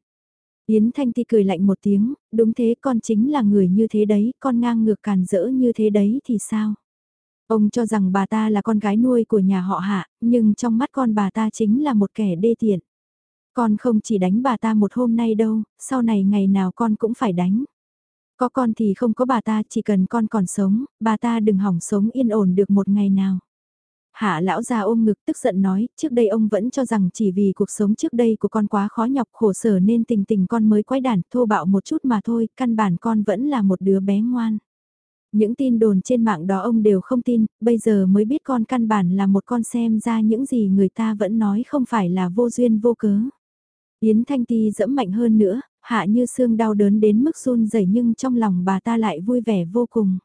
Yến Thanh Ti cười lạnh một tiếng, đúng thế con chính là người như thế đấy, con ngang ngược càn rỡ như thế đấy thì sao? Ông cho rằng bà ta là con gái nuôi của nhà họ hạ, nhưng trong mắt con bà ta chính là một kẻ đê tiện. Con không chỉ đánh bà ta một hôm nay đâu, sau này ngày nào con cũng phải đánh. Có con thì không có bà ta, chỉ cần con còn sống, bà ta đừng hỏng sống yên ổn được một ngày nào. Hạ lão già ôm ngực tức giận nói, trước đây ông vẫn cho rằng chỉ vì cuộc sống trước đây của con quá khó nhọc khổ sở nên tình tình con mới quái đản thô bạo một chút mà thôi, căn bản con vẫn là một đứa bé ngoan. Những tin đồn trên mạng đó ông đều không tin, bây giờ mới biết con căn bản là một con xem ra những gì người ta vẫn nói không phải là vô duyên vô cớ. Yến Thanh Ti dẫm mạnh hơn nữa, hạ như xương đau đớn đến mức run rẩy nhưng trong lòng bà ta lại vui vẻ vô cùng.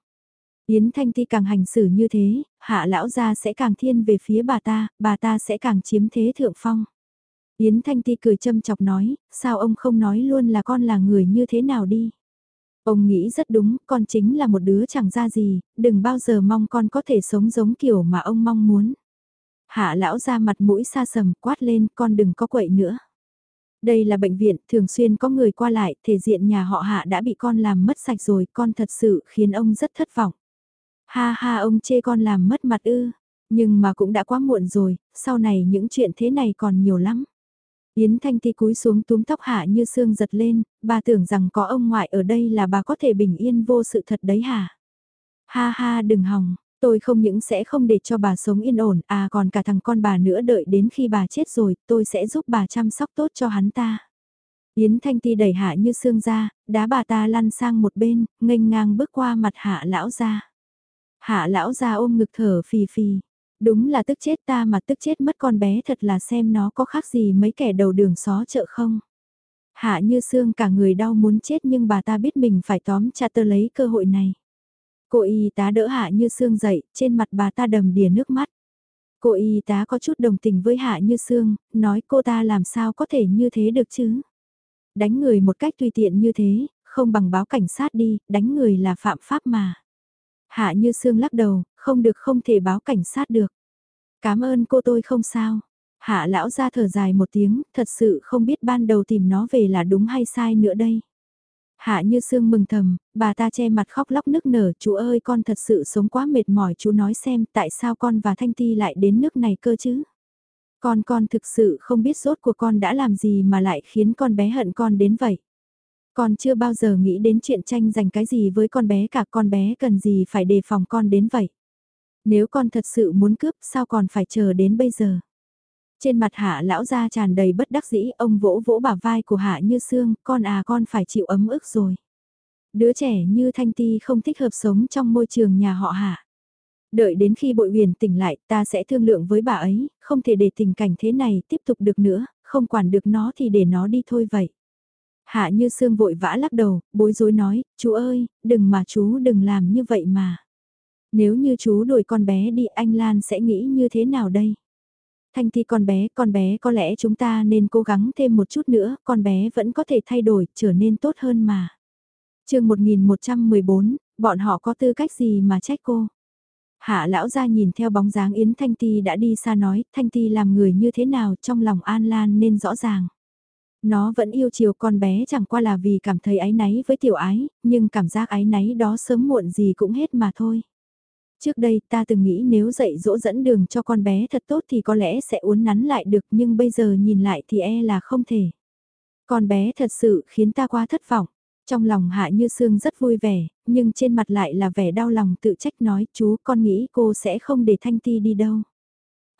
Yến Thanh Ti càng hành xử như thế, hạ lão gia sẽ càng thiên về phía bà ta, bà ta sẽ càng chiếm thế thượng phong. Yến Thanh Ti cười châm chọc nói, sao ông không nói luôn là con là người như thế nào đi. Ông nghĩ rất đúng, con chính là một đứa chẳng ra gì, đừng bao giờ mong con có thể sống giống kiểu mà ông mong muốn. Hạ lão ra mặt mũi xa sầm quát lên, con đừng có quậy nữa. Đây là bệnh viện, thường xuyên có người qua lại, thể diện nhà họ hạ đã bị con làm mất sạch rồi, con thật sự khiến ông rất thất vọng. Ha ha ông chê con làm mất mặt ư, nhưng mà cũng đã quá muộn rồi, sau này những chuyện thế này còn nhiều lắm. Yến Thanh Ti cúi xuống túm tóc hạ như xương giật lên, bà tưởng rằng có ông ngoại ở đây là bà có thể bình yên vô sự thật đấy hả? Ha ha đừng hòng, tôi không những sẽ không để cho bà sống yên ổn, à còn cả thằng con bà nữa đợi đến khi bà chết rồi, tôi sẽ giúp bà chăm sóc tốt cho hắn ta. Yến Thanh Ti đẩy hạ như xương ra, đá bà ta lăn sang một bên, nghênh ngang bước qua mặt hạ lão ra. Hạ lão ra ôm ngực thở phì phì. Đúng là tức chết ta mà tức chết mất con bé thật là xem nó có khác gì mấy kẻ đầu đường xó chợ không. Hạ như xương cả người đau muốn chết nhưng bà ta biết mình phải tóm cha tơ lấy cơ hội này. Cô y tá đỡ hạ như xương dậy, trên mặt bà ta đầm đìa nước mắt. Cô y tá có chút đồng tình với hạ như xương, nói cô ta làm sao có thể như thế được chứ. Đánh người một cách tùy tiện như thế, không bằng báo cảnh sát đi, đánh người là phạm pháp mà. Hạ như xương lắc đầu, không được không thể báo cảnh sát được. Cảm ơn cô tôi không sao. Hạ lão ra thở dài một tiếng, thật sự không biết ban đầu tìm nó về là đúng hay sai nữa đây. Hạ như sương mừng thầm, bà ta che mặt khóc lóc nức nở, chú ơi con thật sự sống quá mệt mỏi chú nói xem tại sao con và Thanh Ti lại đến nước này cơ chứ. Con con thực sự không biết rốt của con đã làm gì mà lại khiến con bé hận con đến vậy. Con chưa bao giờ nghĩ đến chuyện tranh giành cái gì với con bé cả con bé cần gì phải đề phòng con đến vậy. Nếu con thật sự muốn cướp sao còn phải chờ đến bây giờ. Trên mặt hạ lão ra tràn đầy bất đắc dĩ, ông vỗ vỗ bả vai của hạ như xương, con à con phải chịu ấm ức rồi. Đứa trẻ như Thanh Ti không thích hợp sống trong môi trường nhà họ hạ. Đợi đến khi bội huyền tỉnh lại ta sẽ thương lượng với bà ấy, không thể để tình cảnh thế này tiếp tục được nữa, không quản được nó thì để nó đi thôi vậy. Hạ như sương vội vã lắc đầu, bối rối nói, chú ơi, đừng mà chú đừng làm như vậy mà. Nếu như chú đuổi con bé đi anh Lan sẽ nghĩ như thế nào đây? Thanh Ti con bé, con bé có lẽ chúng ta nên cố gắng thêm một chút nữa, con bé vẫn có thể thay đổi, trở nên tốt hơn mà. chương 1114, bọn họ có tư cách gì mà trách cô? Hạ lão ra nhìn theo bóng dáng Yến Thanh Ti đã đi xa nói, Thanh Ti làm người như thế nào trong lòng An Lan nên rõ ràng. Nó vẫn yêu chiều con bé chẳng qua là vì cảm thấy ái náy với tiểu ái, nhưng cảm giác ái náy đó sớm muộn gì cũng hết mà thôi. Trước đây ta từng nghĩ nếu dạy dỗ dẫn đường cho con bé thật tốt thì có lẽ sẽ uốn nắn lại được nhưng bây giờ nhìn lại thì e là không thể. Con bé thật sự khiến ta quá thất vọng. Trong lòng Hạ Như Sương rất vui vẻ, nhưng trên mặt lại là vẻ đau lòng tự trách nói chú con nghĩ cô sẽ không để Thanh Ti đi đâu.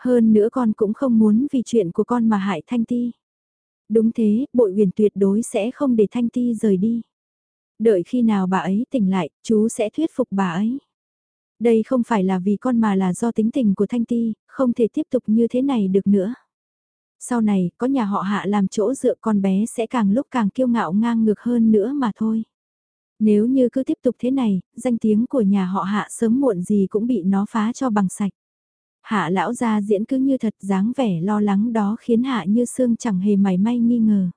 Hơn nữa con cũng không muốn vì chuyện của con mà hại Thanh Ti. Đúng thế, bội huyền tuyệt đối sẽ không để Thanh Ti rời đi. Đợi khi nào bà ấy tỉnh lại, chú sẽ thuyết phục bà ấy. Đây không phải là vì con mà là do tính tình của Thanh Ti, không thể tiếp tục như thế này được nữa. Sau này, có nhà họ hạ làm chỗ dựa con bé sẽ càng lúc càng kiêu ngạo ngang ngược hơn nữa mà thôi. Nếu như cứ tiếp tục thế này, danh tiếng của nhà họ hạ sớm muộn gì cũng bị nó phá cho bằng sạch. Hạ lão gia diễn cứ như thật dáng vẻ lo lắng đó khiến hạ như xương chẳng hề mảy may nghi ngờ.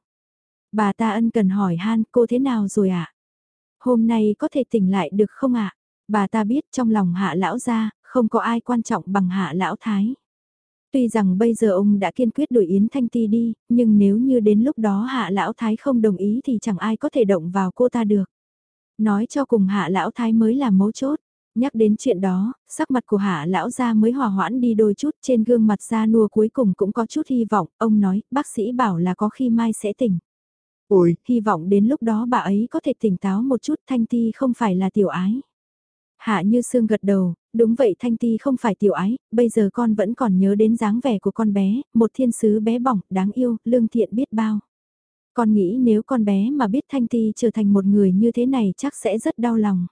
Bà ta ân cần hỏi han cô thế nào rồi ạ? À? Hôm nay có thể tỉnh lại được không ạ? À? Bà ta biết trong lòng hạ lão gia, không có ai quan trọng bằng hạ lão thái. Tuy rằng bây giờ ông đã kiên quyết đuổi Yến Thanh Ti đi, nhưng nếu như đến lúc đó hạ lão thái không đồng ý thì chẳng ai có thể động vào cô ta được. Nói cho cùng hạ lão thái mới là mấu chốt. Nhắc đến chuyện đó, sắc mặt của hạ lão gia mới hòa hoãn đi đôi chút trên gương mặt da nua cuối cùng cũng có chút hy vọng, ông nói, bác sĩ bảo là có khi mai sẽ tỉnh. Ôi, hy vọng đến lúc đó bà ấy có thể tỉnh táo một chút thanh ti không phải là tiểu ái. Hạ như sương gật đầu, đúng vậy Thanh Ti không phải tiểu ái, bây giờ con vẫn còn nhớ đến dáng vẻ của con bé, một thiên sứ bé bỏng, đáng yêu, lương thiện biết bao. Con nghĩ nếu con bé mà biết Thanh Ti trở thành một người như thế này chắc sẽ rất đau lòng.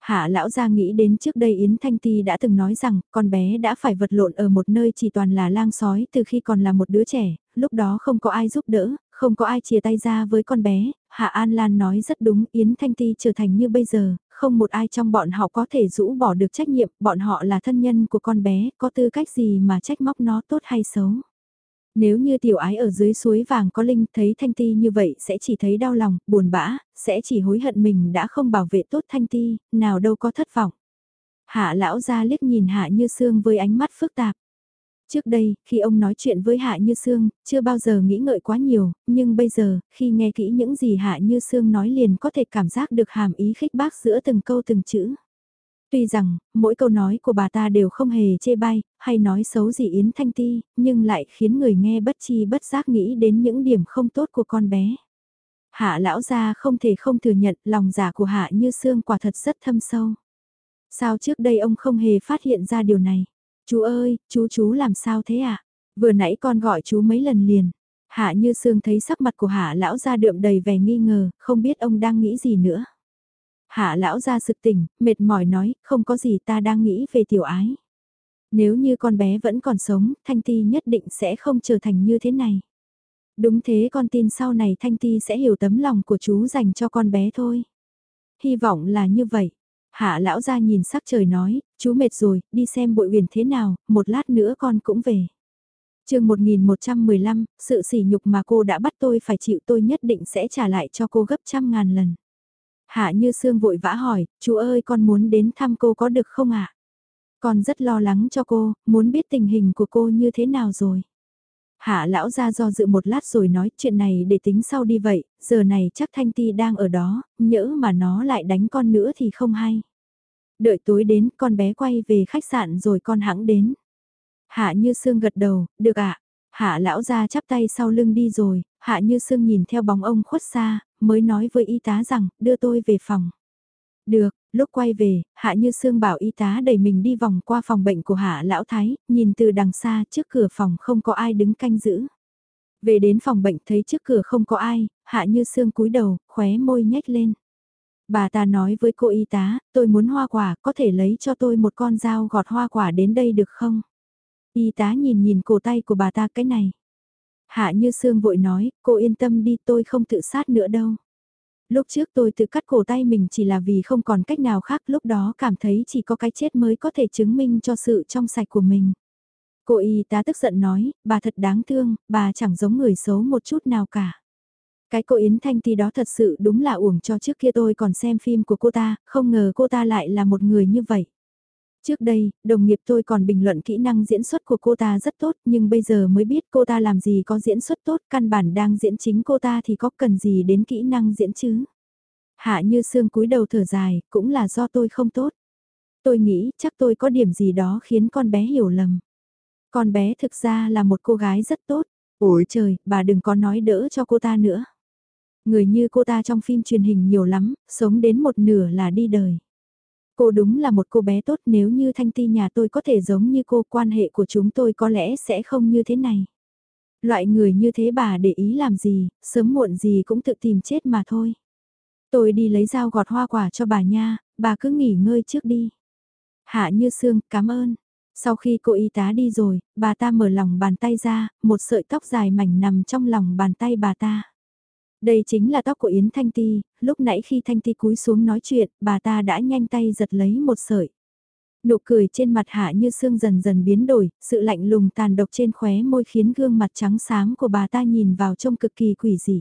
Hạ lão gia nghĩ đến trước đây Yến Thanh Ti đã từng nói rằng con bé đã phải vật lộn ở một nơi chỉ toàn là lang sói từ khi còn là một đứa trẻ, lúc đó không có ai giúp đỡ, không có ai chia tay ra với con bé. Hạ An Lan nói rất đúng Yến Thanh Ti trở thành như bây giờ, không một ai trong bọn họ có thể rũ bỏ được trách nhiệm, bọn họ là thân nhân của con bé, có tư cách gì mà trách móc nó tốt hay xấu. Nếu như tiểu ái ở dưới suối vàng có linh thấy Thanh Ti như vậy sẽ chỉ thấy đau lòng, buồn bã, sẽ chỉ hối hận mình đã không bảo vệ tốt Thanh Ti, nào đâu có thất vọng. Hạ lão ra liếc nhìn Hạ Như Sương với ánh mắt phức tạp. Trước đây, khi ông nói chuyện với Hạ Như Sương, chưa bao giờ nghĩ ngợi quá nhiều, nhưng bây giờ, khi nghe kỹ những gì Hạ Như Sương nói liền có thể cảm giác được hàm ý khích bác giữa từng câu từng chữ. Tuy rằng, mỗi câu nói của bà ta đều không hề chê bai, hay nói xấu gì Yến Thanh Ti, nhưng lại khiến người nghe bất chi bất giác nghĩ đến những điểm không tốt của con bé. Hạ lão gia không thể không thừa nhận lòng giả của Hạ Như xương quả thật rất thâm sâu. Sao trước đây ông không hề phát hiện ra điều này? Chú ơi, chú chú làm sao thế ạ? À? Vừa nãy con gọi chú mấy lần liền. Hạ như xương thấy sắc mặt của hạ lão gia đượm đầy vẻ nghi ngờ, không biết ông đang nghĩ gì nữa. Hạ lão ra sực tỉnh, mệt mỏi nói, không có gì ta đang nghĩ về tiểu ái. Nếu như con bé vẫn còn sống, Thanh Ti nhất định sẽ không trở thành như thế này. Đúng thế con tin sau này Thanh Ti sẽ hiểu tấm lòng của chú dành cho con bé thôi. Hy vọng là như vậy. Hạ lão ra nhìn sắc trời nói, chú mệt rồi, đi xem bội huyền thế nào, một lát nữa con cũng về. chương 1115, sự sỉ nhục mà cô đã bắt tôi phải chịu tôi nhất định sẽ trả lại cho cô gấp trăm ngàn lần. Hạ như sương vội vã hỏi, chú ơi con muốn đến thăm cô có được không ạ? Con rất lo lắng cho cô, muốn biết tình hình của cô như thế nào rồi. Hạ lão ra do dự một lát rồi nói chuyện này để tính sau đi vậy, giờ này chắc Thanh Ti đang ở đó, nhỡ mà nó lại đánh con nữa thì không hay. Đợi tối đến con bé quay về khách sạn rồi con hãng đến. Hạ như sương gật đầu, được ạ. Hạ lão ra chắp tay sau lưng đi rồi, hạ như sương nhìn theo bóng ông khuất xa, mới nói với y tá rằng đưa tôi về phòng. Được, Lúc quay về, Hạ Như Sương bảo y tá đẩy mình đi vòng qua phòng bệnh của Hạ Lão Thái, nhìn từ đằng xa trước cửa phòng không có ai đứng canh giữ. Về đến phòng bệnh thấy trước cửa không có ai, Hạ Như Sương cúi đầu, khóe môi nhếch lên. Bà ta nói với cô y tá, tôi muốn hoa quả, có thể lấy cho tôi một con dao gọt hoa quả đến đây được không? Y tá nhìn nhìn cổ tay của bà ta cái này. Hạ Như Sương vội nói, cô yên tâm đi tôi không tự sát nữa đâu. Lúc trước tôi tự cắt cổ tay mình chỉ là vì không còn cách nào khác lúc đó cảm thấy chỉ có cái chết mới có thể chứng minh cho sự trong sạch của mình. Cô y tá tức giận nói, bà thật đáng thương, bà chẳng giống người xấu một chút nào cả. Cái cô Yến Thanh Ti đó thật sự đúng là uổng cho trước kia tôi còn xem phim của cô ta, không ngờ cô ta lại là một người như vậy. Trước đây, đồng nghiệp tôi còn bình luận kỹ năng diễn xuất của cô ta rất tốt nhưng bây giờ mới biết cô ta làm gì có diễn xuất tốt, căn bản đang diễn chính cô ta thì có cần gì đến kỹ năng diễn chứ. Hạ như xương cúi đầu thở dài, cũng là do tôi không tốt. Tôi nghĩ chắc tôi có điểm gì đó khiến con bé hiểu lầm. Con bé thực ra là một cô gái rất tốt. Ôi trời, bà đừng có nói đỡ cho cô ta nữa. Người như cô ta trong phim truyền hình nhiều lắm, sống đến một nửa là đi đời. Cô đúng là một cô bé tốt nếu như thanh ti nhà tôi có thể giống như cô quan hệ của chúng tôi có lẽ sẽ không như thế này. Loại người như thế bà để ý làm gì, sớm muộn gì cũng tự tìm chết mà thôi. Tôi đi lấy dao gọt hoa quả cho bà nha, bà cứ nghỉ ngơi trước đi. Hạ như sương, cảm ơn. Sau khi cô y tá đi rồi, bà ta mở lòng bàn tay ra, một sợi tóc dài mảnh nằm trong lòng bàn tay bà ta. Đây chính là tóc của Yến Thanh Ti, lúc nãy khi Thanh Ti cúi xuống nói chuyện, bà ta đã nhanh tay giật lấy một sợi. Nụ cười trên mặt hạ như xương dần dần biến đổi, sự lạnh lùng tàn độc trên khóe môi khiến gương mặt trắng sáng của bà ta nhìn vào trông cực kỳ quỷ dị.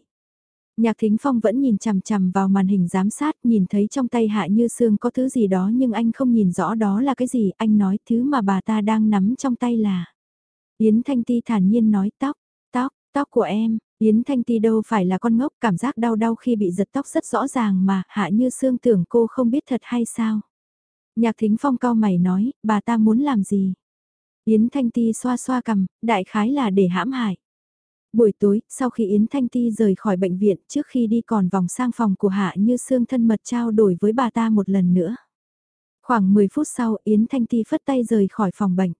Nhạc Thính Phong vẫn nhìn chằm chằm vào màn hình giám sát, nhìn thấy trong tay Hạ Như Sương có thứ gì đó nhưng anh không nhìn rõ đó là cái gì, anh nói thứ mà bà ta đang nắm trong tay là. Yến Thanh Ti thản nhiên nói tóc, tóc, tóc của em, Yến Thanh Ti đâu phải là con ngốc, cảm giác đau đau khi bị giật tóc rất rõ ràng mà, Hạ Như Sương tưởng cô không biết thật hay sao. Nhạc Thính Phong cao mày nói, bà ta muốn làm gì? Yến Thanh Ti xoa xoa cầm, đại khái là để hãm hại. Buổi tối, sau khi Yến Thanh Ti rời khỏi bệnh viện trước khi đi còn vòng sang phòng của Hạ Như Sương thân mật trao đổi với bà ta một lần nữa. Khoảng 10 phút sau Yến Thanh Ti phất tay rời khỏi phòng bệnh.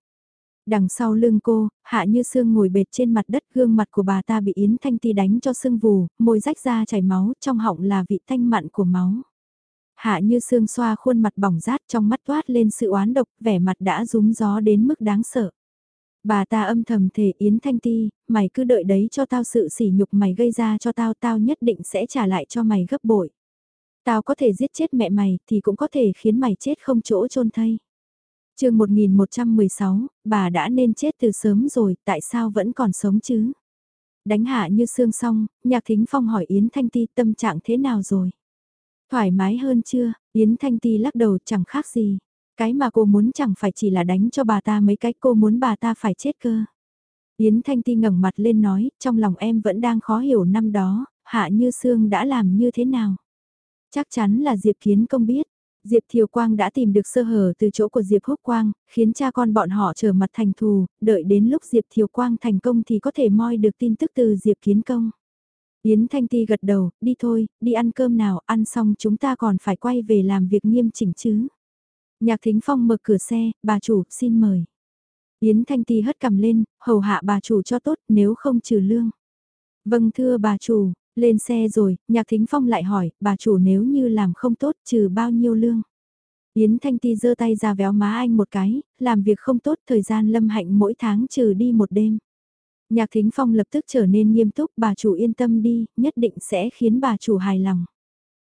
Đằng sau lưng cô, Hạ Như Sương ngồi bệt trên mặt đất gương mặt của bà ta bị Yến Thanh Ti đánh cho sưng vù, môi rách ra chảy máu, trong họng là vị thanh mặn của máu. Hạ Như Sương xoa khuôn mặt bỏng rát trong mắt toát lên sự oán độc, vẻ mặt đã rúng gió đến mức đáng sợ. Bà ta âm thầm thề Yến Thanh Ti, mày cứ đợi đấy cho tao sự sỉ nhục mày gây ra cho tao, tao nhất định sẽ trả lại cho mày gấp bội. Tao có thể giết chết mẹ mày thì cũng có thể khiến mày chết không chỗ chôn thây chương 1116, bà đã nên chết từ sớm rồi, tại sao vẫn còn sống chứ? Đánh hạ như xương xong, nhạc thính phong hỏi Yến Thanh Ti tâm trạng thế nào rồi? Thoải mái hơn chưa? Yến Thanh Ti lắc đầu chẳng khác gì. Cái mà cô muốn chẳng phải chỉ là đánh cho bà ta mấy cái cô muốn bà ta phải chết cơ. Yến Thanh Ti ngẩng mặt lên nói, trong lòng em vẫn đang khó hiểu năm đó, Hạ Như Sương đã làm như thế nào. Chắc chắn là Diệp Kiến Công biết. Diệp Thiều Quang đã tìm được sơ hở từ chỗ của Diệp Húc Quang, khiến cha con bọn họ trở mặt thành thù, đợi đến lúc Diệp Thiều Quang thành công thì có thể moi được tin tức từ Diệp Kiến Công. Yến Thanh Ti gật đầu, đi thôi, đi ăn cơm nào, ăn xong chúng ta còn phải quay về làm việc nghiêm chỉnh chứ. Nhạc Thính Phong mở cửa xe, bà chủ, xin mời. Yến Thanh Ti hất cầm lên, hầu hạ bà chủ cho tốt, nếu không trừ lương. Vâng thưa bà chủ, lên xe rồi, Nhạc Thính Phong lại hỏi, bà chủ nếu như làm không tốt trừ bao nhiêu lương. Yến Thanh Ti giơ tay ra véo má anh một cái, làm việc không tốt thời gian lâm hạnh mỗi tháng trừ đi một đêm. Nhạc Thính Phong lập tức trở nên nghiêm túc, bà chủ yên tâm đi, nhất định sẽ khiến bà chủ hài lòng.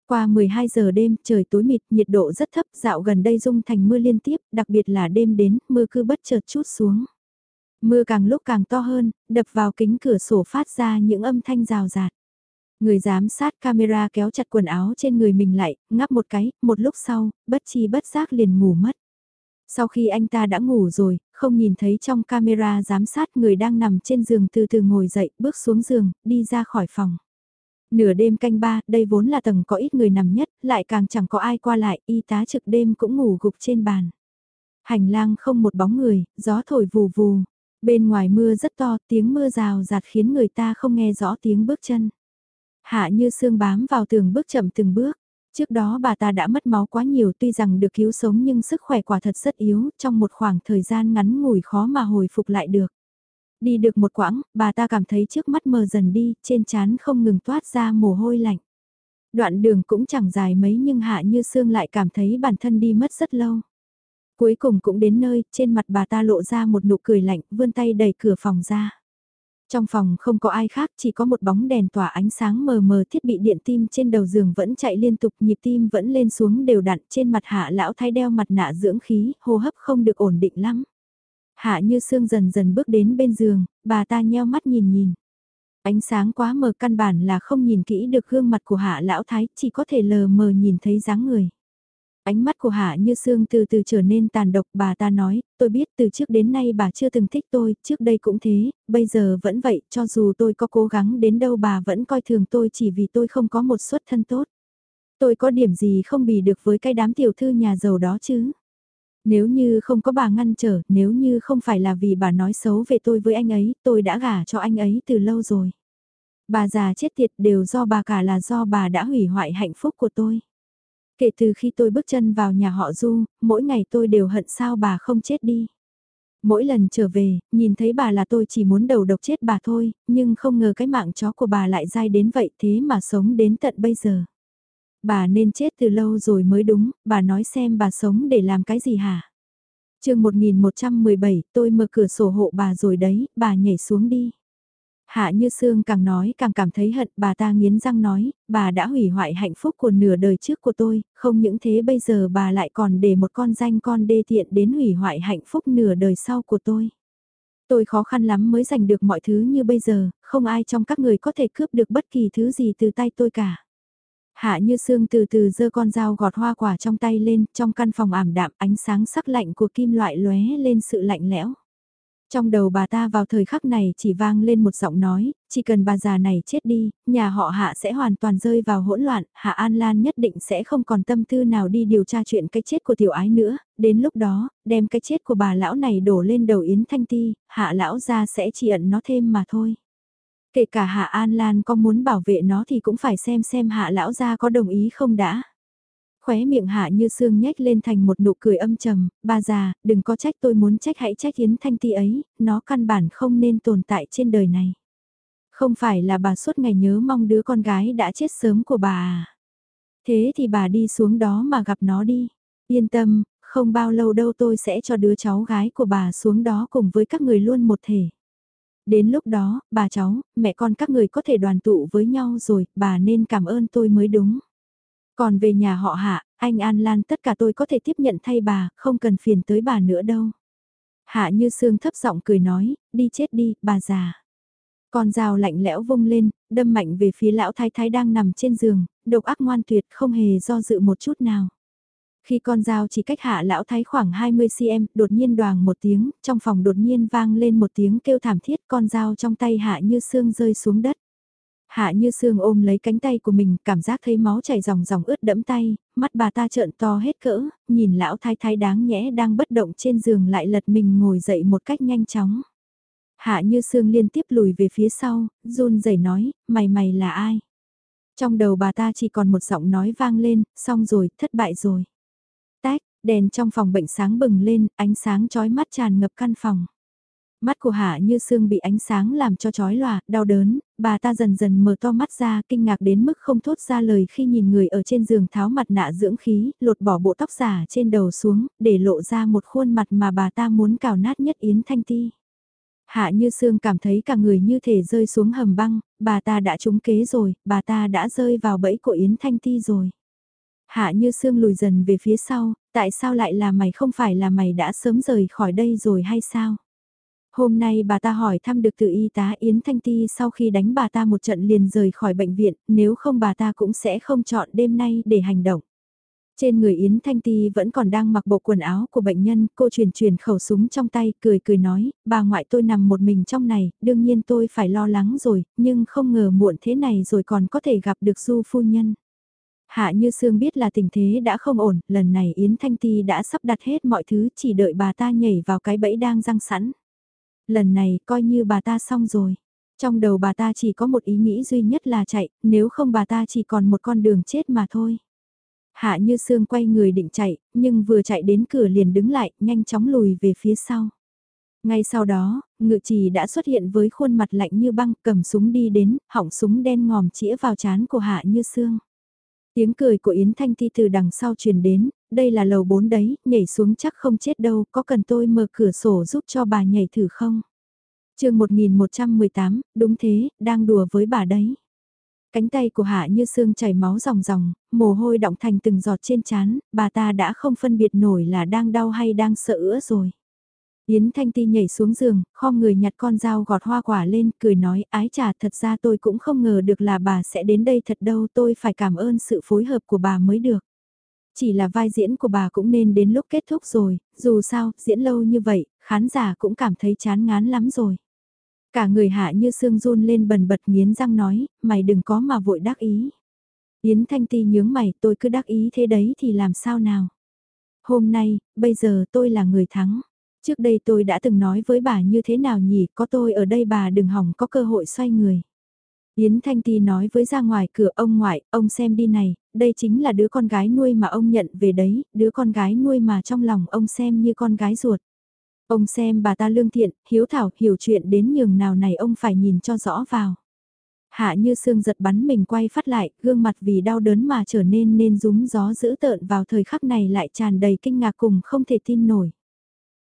Qua 12 giờ đêm, trời tối mịt, nhiệt độ rất thấp, dạo gần đây dung thành mưa liên tiếp, đặc biệt là đêm đến, mưa cứ bất chợt chút xuống. Mưa càng lúc càng to hơn, đập vào kính cửa sổ phát ra những âm thanh rào rạt. Người giám sát camera kéo chặt quần áo trên người mình lại, ngắp một cái, một lúc sau, bất chi bất giác liền ngủ mất. Sau khi anh ta đã ngủ rồi, không nhìn thấy trong camera giám sát người đang nằm trên giường từ từ ngồi dậy, bước xuống giường, đi ra khỏi phòng. Nửa đêm canh ba, đây vốn là tầng có ít người nằm nhất, lại càng chẳng có ai qua lại, y tá trực đêm cũng ngủ gục trên bàn. Hành lang không một bóng người, gió thổi vù vù. Bên ngoài mưa rất to, tiếng mưa rào rạt khiến người ta không nghe rõ tiếng bước chân. Hạ như xương bám vào tường bước chậm từng bước. Trước đó bà ta đã mất máu quá nhiều tuy rằng được cứu sống nhưng sức khỏe quả thật rất yếu, trong một khoảng thời gian ngắn ngủi khó mà hồi phục lại được. Đi được một quãng, bà ta cảm thấy trước mắt mờ dần đi, trên trán không ngừng toát ra mồ hôi lạnh. Đoạn đường cũng chẳng dài mấy nhưng Hạ Như Sương lại cảm thấy bản thân đi mất rất lâu. Cuối cùng cũng đến nơi, trên mặt bà ta lộ ra một nụ cười lạnh, vươn tay đẩy cửa phòng ra. Trong phòng không có ai khác, chỉ có một bóng đèn tỏa ánh sáng mờ mờ thiết bị điện tim trên đầu giường vẫn chạy liên tục, nhịp tim vẫn lên xuống đều đặn, trên mặt hạ lão thái đeo mặt nạ dưỡng khí, hô hấp không được ổn định lắm. Hạ như sương dần dần bước đến bên giường, bà ta nheo mắt nhìn nhìn. Ánh sáng quá mờ căn bản là không nhìn kỹ được gương mặt của hạ lão thái, chỉ có thể lờ mờ nhìn thấy dáng người. Ánh mắt của Hạ Như Sương từ từ trở nên tàn độc bà ta nói, tôi biết từ trước đến nay bà chưa từng thích tôi, trước đây cũng thế, bây giờ vẫn vậy, cho dù tôi có cố gắng đến đâu bà vẫn coi thường tôi chỉ vì tôi không có một xuất thân tốt. Tôi có điểm gì không bì được với cái đám tiểu thư nhà giàu đó chứ? Nếu như không có bà ngăn trở, nếu như không phải là vì bà nói xấu về tôi với anh ấy, tôi đã gả cho anh ấy từ lâu rồi. Bà già chết tiệt đều do bà cả là do bà đã hủy hoại hạnh phúc của tôi. Kể từ khi tôi bước chân vào nhà họ Du, mỗi ngày tôi đều hận sao bà không chết đi. Mỗi lần trở về, nhìn thấy bà là tôi chỉ muốn đầu độc chết bà thôi, nhưng không ngờ cái mạng chó của bà lại dai đến vậy thế mà sống đến tận bây giờ. Bà nên chết từ lâu rồi mới đúng, bà nói xem bà sống để làm cái gì hả? chương 1117, tôi mở cửa sổ hộ bà rồi đấy, bà nhảy xuống đi. Hạ Như Sương càng nói càng cảm thấy hận, bà ta nghiến răng nói, bà đã hủy hoại hạnh phúc của nửa đời trước của tôi, không những thế bây giờ bà lại còn để một con danh con đê tiện đến hủy hoại hạnh phúc nửa đời sau của tôi. Tôi khó khăn lắm mới giành được mọi thứ như bây giờ, không ai trong các người có thể cướp được bất kỳ thứ gì từ tay tôi cả. Hạ Như Sương từ từ giơ con dao gọt hoa quả trong tay lên, trong căn phòng ảm đạm ánh sáng sắc lạnh của kim loại lóe lên sự lạnh lẽo. Trong đầu bà ta vào thời khắc này chỉ vang lên một giọng nói, chỉ cần bà già này chết đi, nhà họ Hạ sẽ hoàn toàn rơi vào hỗn loạn, Hạ An Lan nhất định sẽ không còn tâm tư nào đi điều tra chuyện cái chết của tiểu ái nữa, đến lúc đó, đem cái chết của bà lão này đổ lên đầu Yến Thanh Ti, Hạ lão gia sẽ chỉ ẩn nó thêm mà thôi. Kể cả Hạ An Lan có muốn bảo vệ nó thì cũng phải xem xem Hạ lão gia có đồng ý không đã. Khóe miệng hạ như xương nhếch lên thành một nụ cười âm trầm, ba già, đừng có trách tôi muốn trách hãy trách Yến Thanh Ti ấy, nó căn bản không nên tồn tại trên đời này. Không phải là bà suốt ngày nhớ mong đứa con gái đã chết sớm của bà à. Thế thì bà đi xuống đó mà gặp nó đi. Yên tâm, không bao lâu đâu tôi sẽ cho đứa cháu gái của bà xuống đó cùng với các người luôn một thể. Đến lúc đó, bà cháu, mẹ con các người có thể đoàn tụ với nhau rồi, bà nên cảm ơn tôi mới đúng. Còn về nhà họ hạ, anh An Lan tất cả tôi có thể tiếp nhận thay bà, không cần phiền tới bà nữa đâu. Hạ như sương thấp giọng cười nói, đi chết đi, bà già. Con dao lạnh lẽo vung lên, đâm mạnh về phía lão thái thái đang nằm trên giường, độc ác ngoan tuyệt không hề do dự một chút nào. Khi con dao chỉ cách hạ lão thái khoảng 20cm, đột nhiên đoàn một tiếng, trong phòng đột nhiên vang lên một tiếng kêu thảm thiết con dao trong tay hạ như xương rơi xuống đất. Hạ như xương ôm lấy cánh tay của mình, cảm giác thấy máu chảy ròng ròng ướt đẫm tay, mắt bà ta trợn to hết cỡ, nhìn lão thái thái đáng nhẽ đang bất động trên giường lại lật mình ngồi dậy một cách nhanh chóng. Hạ như xương liên tiếp lùi về phía sau, run rẩy nói, mày mày là ai? Trong đầu bà ta chỉ còn một giọng nói vang lên, xong rồi, thất bại rồi. Tách, đèn trong phòng bệnh sáng bừng lên, ánh sáng chói mắt tràn ngập căn phòng. Mắt của Hạ như xương bị ánh sáng làm cho chói lòa, đau đớn, bà ta dần dần mở to mắt ra kinh ngạc đến mức không thốt ra lời khi nhìn người ở trên giường tháo mặt nạ dưỡng khí, lột bỏ bộ tóc giả trên đầu xuống, để lộ ra một khuôn mặt mà bà ta muốn cào nát nhất Yến Thanh Ti. Hạ như xương cảm thấy cả người như thể rơi xuống hầm băng, bà ta đã trúng kế rồi, bà ta đã rơi vào bẫy của Yến Thanh Ti rồi. Hạ như xương lùi dần về phía sau, tại sao lại là mày không phải là mày đã sớm rời khỏi đây rồi hay sao? Hôm nay bà ta hỏi thăm được từ y tá Yến Thanh Ti sau khi đánh bà ta một trận liền rời khỏi bệnh viện, nếu không bà ta cũng sẽ không chọn đêm nay để hành động. Trên người Yến Thanh Ti vẫn còn đang mặc bộ quần áo của bệnh nhân, cô truyền truyền khẩu súng trong tay, cười cười nói, bà ngoại tôi nằm một mình trong này, đương nhiên tôi phải lo lắng rồi, nhưng không ngờ muộn thế này rồi còn có thể gặp được Du phu nhân. Hạ Như Sương biết là tình thế đã không ổn, lần này Yến Thanh Ti đã sắp đặt hết mọi thứ chỉ đợi bà ta nhảy vào cái bẫy đang răng sẵn. Lần này coi như bà ta xong rồi. Trong đầu bà ta chỉ có một ý nghĩ duy nhất là chạy, nếu không bà ta chỉ còn một con đường chết mà thôi. Hạ như xương quay người định chạy, nhưng vừa chạy đến cửa liền đứng lại, nhanh chóng lùi về phía sau. Ngay sau đó, ngự trì đã xuất hiện với khuôn mặt lạnh như băng cầm súng đi đến, họng súng đen ngòm chĩa vào chán của Hạ như xương. Tiếng cười của Yến Thanh Ti từ đằng sau truyền đến, đây là lầu 4 đấy, nhảy xuống chắc không chết đâu, có cần tôi mở cửa sổ giúp cho bà nhảy thử không? chương 1118, đúng thế, đang đùa với bà đấy. Cánh tay của Hạ như xương chảy máu ròng ròng, mồ hôi động thành từng giọt trên chán, bà ta đã không phân biệt nổi là đang đau hay đang sợ ữa rồi. Yến Thanh Ti nhảy xuống giường, khom người nhặt con dao gọt hoa quả lên, cười nói, ái trà thật ra tôi cũng không ngờ được là bà sẽ đến đây thật đâu, tôi phải cảm ơn sự phối hợp của bà mới được. Chỉ là vai diễn của bà cũng nên đến lúc kết thúc rồi, dù sao, diễn lâu như vậy, khán giả cũng cảm thấy chán ngán lắm rồi. Cả người hạ như xương run lên bần bật nghiến răng nói, mày đừng có mà vội đắc ý. Yến Thanh Ti nhướng mày, tôi cứ đắc ý thế đấy thì làm sao nào. Hôm nay, bây giờ tôi là người thắng. Trước đây tôi đã từng nói với bà như thế nào nhỉ, có tôi ở đây bà đừng hỏng có cơ hội xoay người. Yến Thanh Ti nói với ra ngoài cửa ông ngoại, ông xem đi này, đây chính là đứa con gái nuôi mà ông nhận về đấy, đứa con gái nuôi mà trong lòng ông xem như con gái ruột. Ông xem bà ta lương thiện, hiếu thảo, hiểu chuyện đến nhường nào này ông phải nhìn cho rõ vào. Hạ như xương giật bắn mình quay phát lại, gương mặt vì đau đớn mà trở nên nên rúng gió dữ tợn vào thời khắc này lại tràn đầy kinh ngạc cùng không thể tin nổi.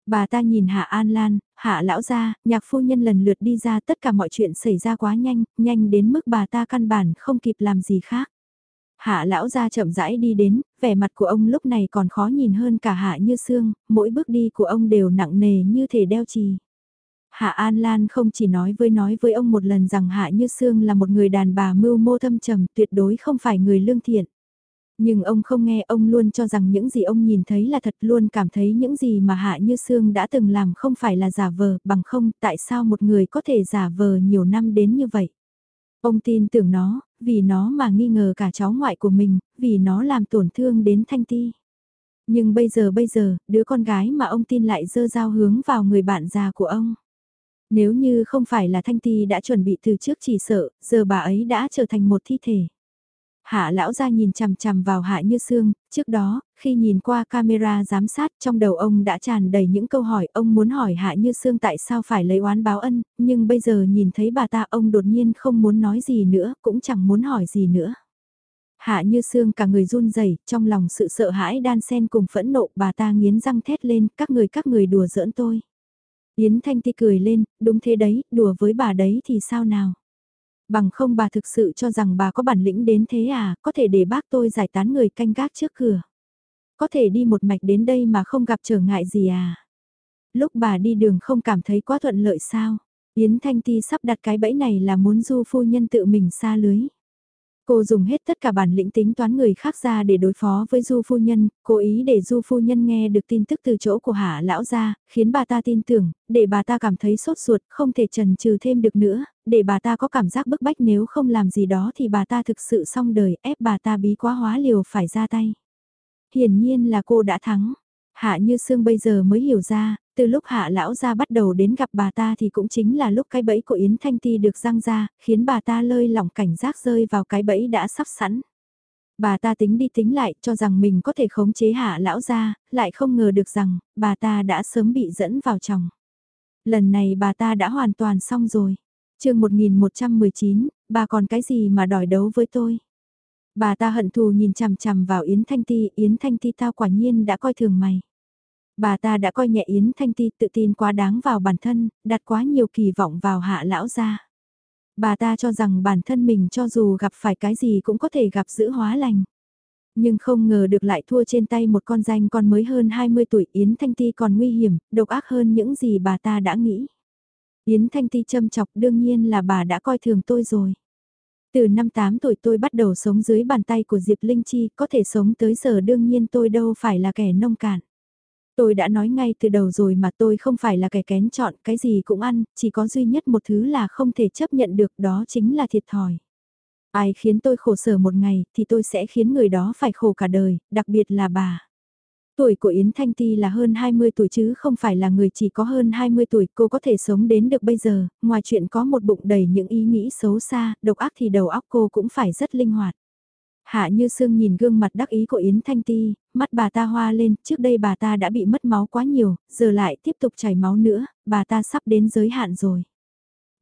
Bà ta nhìn Hạ An Lan, Hạ Lão gia, nhạc phu nhân lần lượt đi ra tất cả mọi chuyện xảy ra quá nhanh, nhanh đến mức bà ta căn bản không kịp làm gì khác. Hạ lão gia chậm rãi đi đến, vẻ mặt của ông lúc này còn khó nhìn hơn cả hạ như xương, mỗi bước đi của ông đều nặng nề như thể đeo trì. Hạ An Lan không chỉ nói với nói với ông một lần rằng Hạ Như Sương là một người đàn bà mưu mô thâm trầm tuyệt đối không phải người lương thiện. Nhưng ông không nghe ông luôn cho rằng những gì ông nhìn thấy là thật luôn cảm thấy những gì mà Hạ Như Sương đã từng làm không phải là giả vờ bằng không tại sao một người có thể giả vờ nhiều năm đến như vậy. Ông tin tưởng nó, vì nó mà nghi ngờ cả cháu ngoại của mình, vì nó làm tổn thương đến Thanh Ti. Nhưng bây giờ bây giờ, đứa con gái mà ông tin lại dơ dao hướng vào người bạn già của ông. Nếu như không phải là Thanh Ti đã chuẩn bị từ trước chỉ sợ, giờ bà ấy đã trở thành một thi thể. Hạ lão ra nhìn chằm chằm vào Hạ Như Sương, trước đó, khi nhìn qua camera giám sát trong đầu ông đã tràn đầy những câu hỏi ông muốn hỏi Hạ Như Sương tại sao phải lấy oán báo ân, nhưng bây giờ nhìn thấy bà ta ông đột nhiên không muốn nói gì nữa, cũng chẳng muốn hỏi gì nữa. Hạ Như Sương cả người run rẩy trong lòng sự sợ hãi đan sen cùng phẫn nộ bà ta nghiến răng thét lên các người các người đùa giỡn tôi. Yến Thanh Ti cười lên, đúng thế đấy, đùa với bà đấy thì sao nào. Bằng không bà thực sự cho rằng bà có bản lĩnh đến thế à, có thể để bác tôi giải tán người canh gác trước cửa. Có thể đi một mạch đến đây mà không gặp trở ngại gì à. Lúc bà đi đường không cảm thấy quá thuận lợi sao. Yến Thanh Ti sắp đặt cái bẫy này là muốn du phu nhân tự mình xa lưới. Cô dùng hết tất cả bản lĩnh tính toán người khác ra để đối phó với Du Phu Nhân, cố ý để Du Phu Nhân nghe được tin tức từ chỗ của Hạ Lão ra, khiến bà ta tin tưởng, để bà ta cảm thấy sốt ruột, không thể trần trừ thêm được nữa, để bà ta có cảm giác bức bách nếu không làm gì đó thì bà ta thực sự xong đời, ép bà ta bí quá hóa liều phải ra tay. Hiển nhiên là cô đã thắng. Hạ Như Sương bây giờ mới hiểu ra, từ lúc hạ lão ra bắt đầu đến gặp bà ta thì cũng chính là lúc cái bẫy của Yến Thanh Ti được răng ra, khiến bà ta lơi lỏng cảnh giác rơi vào cái bẫy đã sắp sẵn. Bà ta tính đi tính lại cho rằng mình có thể khống chế hạ lão ra, lại không ngờ được rằng bà ta đã sớm bị dẫn vào chồng. Lần này bà ta đã hoàn toàn xong rồi. chương 1119, bà còn cái gì mà đòi đấu với tôi? Bà ta hận thù nhìn chằm chằm vào Yến Thanh Ti, Yến Thanh Ti tao quả nhiên đã coi thường mày. Bà ta đã coi nhẹ Yến Thanh Ti tự tin quá đáng vào bản thân, đặt quá nhiều kỳ vọng vào hạ lão gia. Bà ta cho rằng bản thân mình cho dù gặp phải cái gì cũng có thể gặp giữ hóa lành. Nhưng không ngờ được lại thua trên tay một con danh con mới hơn 20 tuổi Yến Thanh Ti còn nguy hiểm, độc ác hơn những gì bà ta đã nghĩ. Yến Thanh Ti châm chọc đương nhiên là bà đã coi thường tôi rồi. Từ năm 8 tuổi tôi bắt đầu sống dưới bàn tay của Diệp Linh Chi, có thể sống tới giờ đương nhiên tôi đâu phải là kẻ nông cạn. Tôi đã nói ngay từ đầu rồi mà tôi không phải là kẻ kén chọn cái gì cũng ăn, chỉ có duy nhất một thứ là không thể chấp nhận được đó chính là thiệt thòi. Ai khiến tôi khổ sở một ngày thì tôi sẽ khiến người đó phải khổ cả đời, đặc biệt là bà. Tuổi của Yến Thanh Ti là hơn 20 tuổi chứ không phải là người chỉ có hơn 20 tuổi cô có thể sống đến được bây giờ, ngoài chuyện có một bụng đầy những ý nghĩ xấu xa, độc ác thì đầu óc cô cũng phải rất linh hoạt. Hạ Như Sương nhìn gương mặt đắc ý của Yến Thanh Ti, mắt bà ta hoa lên, trước đây bà ta đã bị mất máu quá nhiều, giờ lại tiếp tục chảy máu nữa, bà ta sắp đến giới hạn rồi.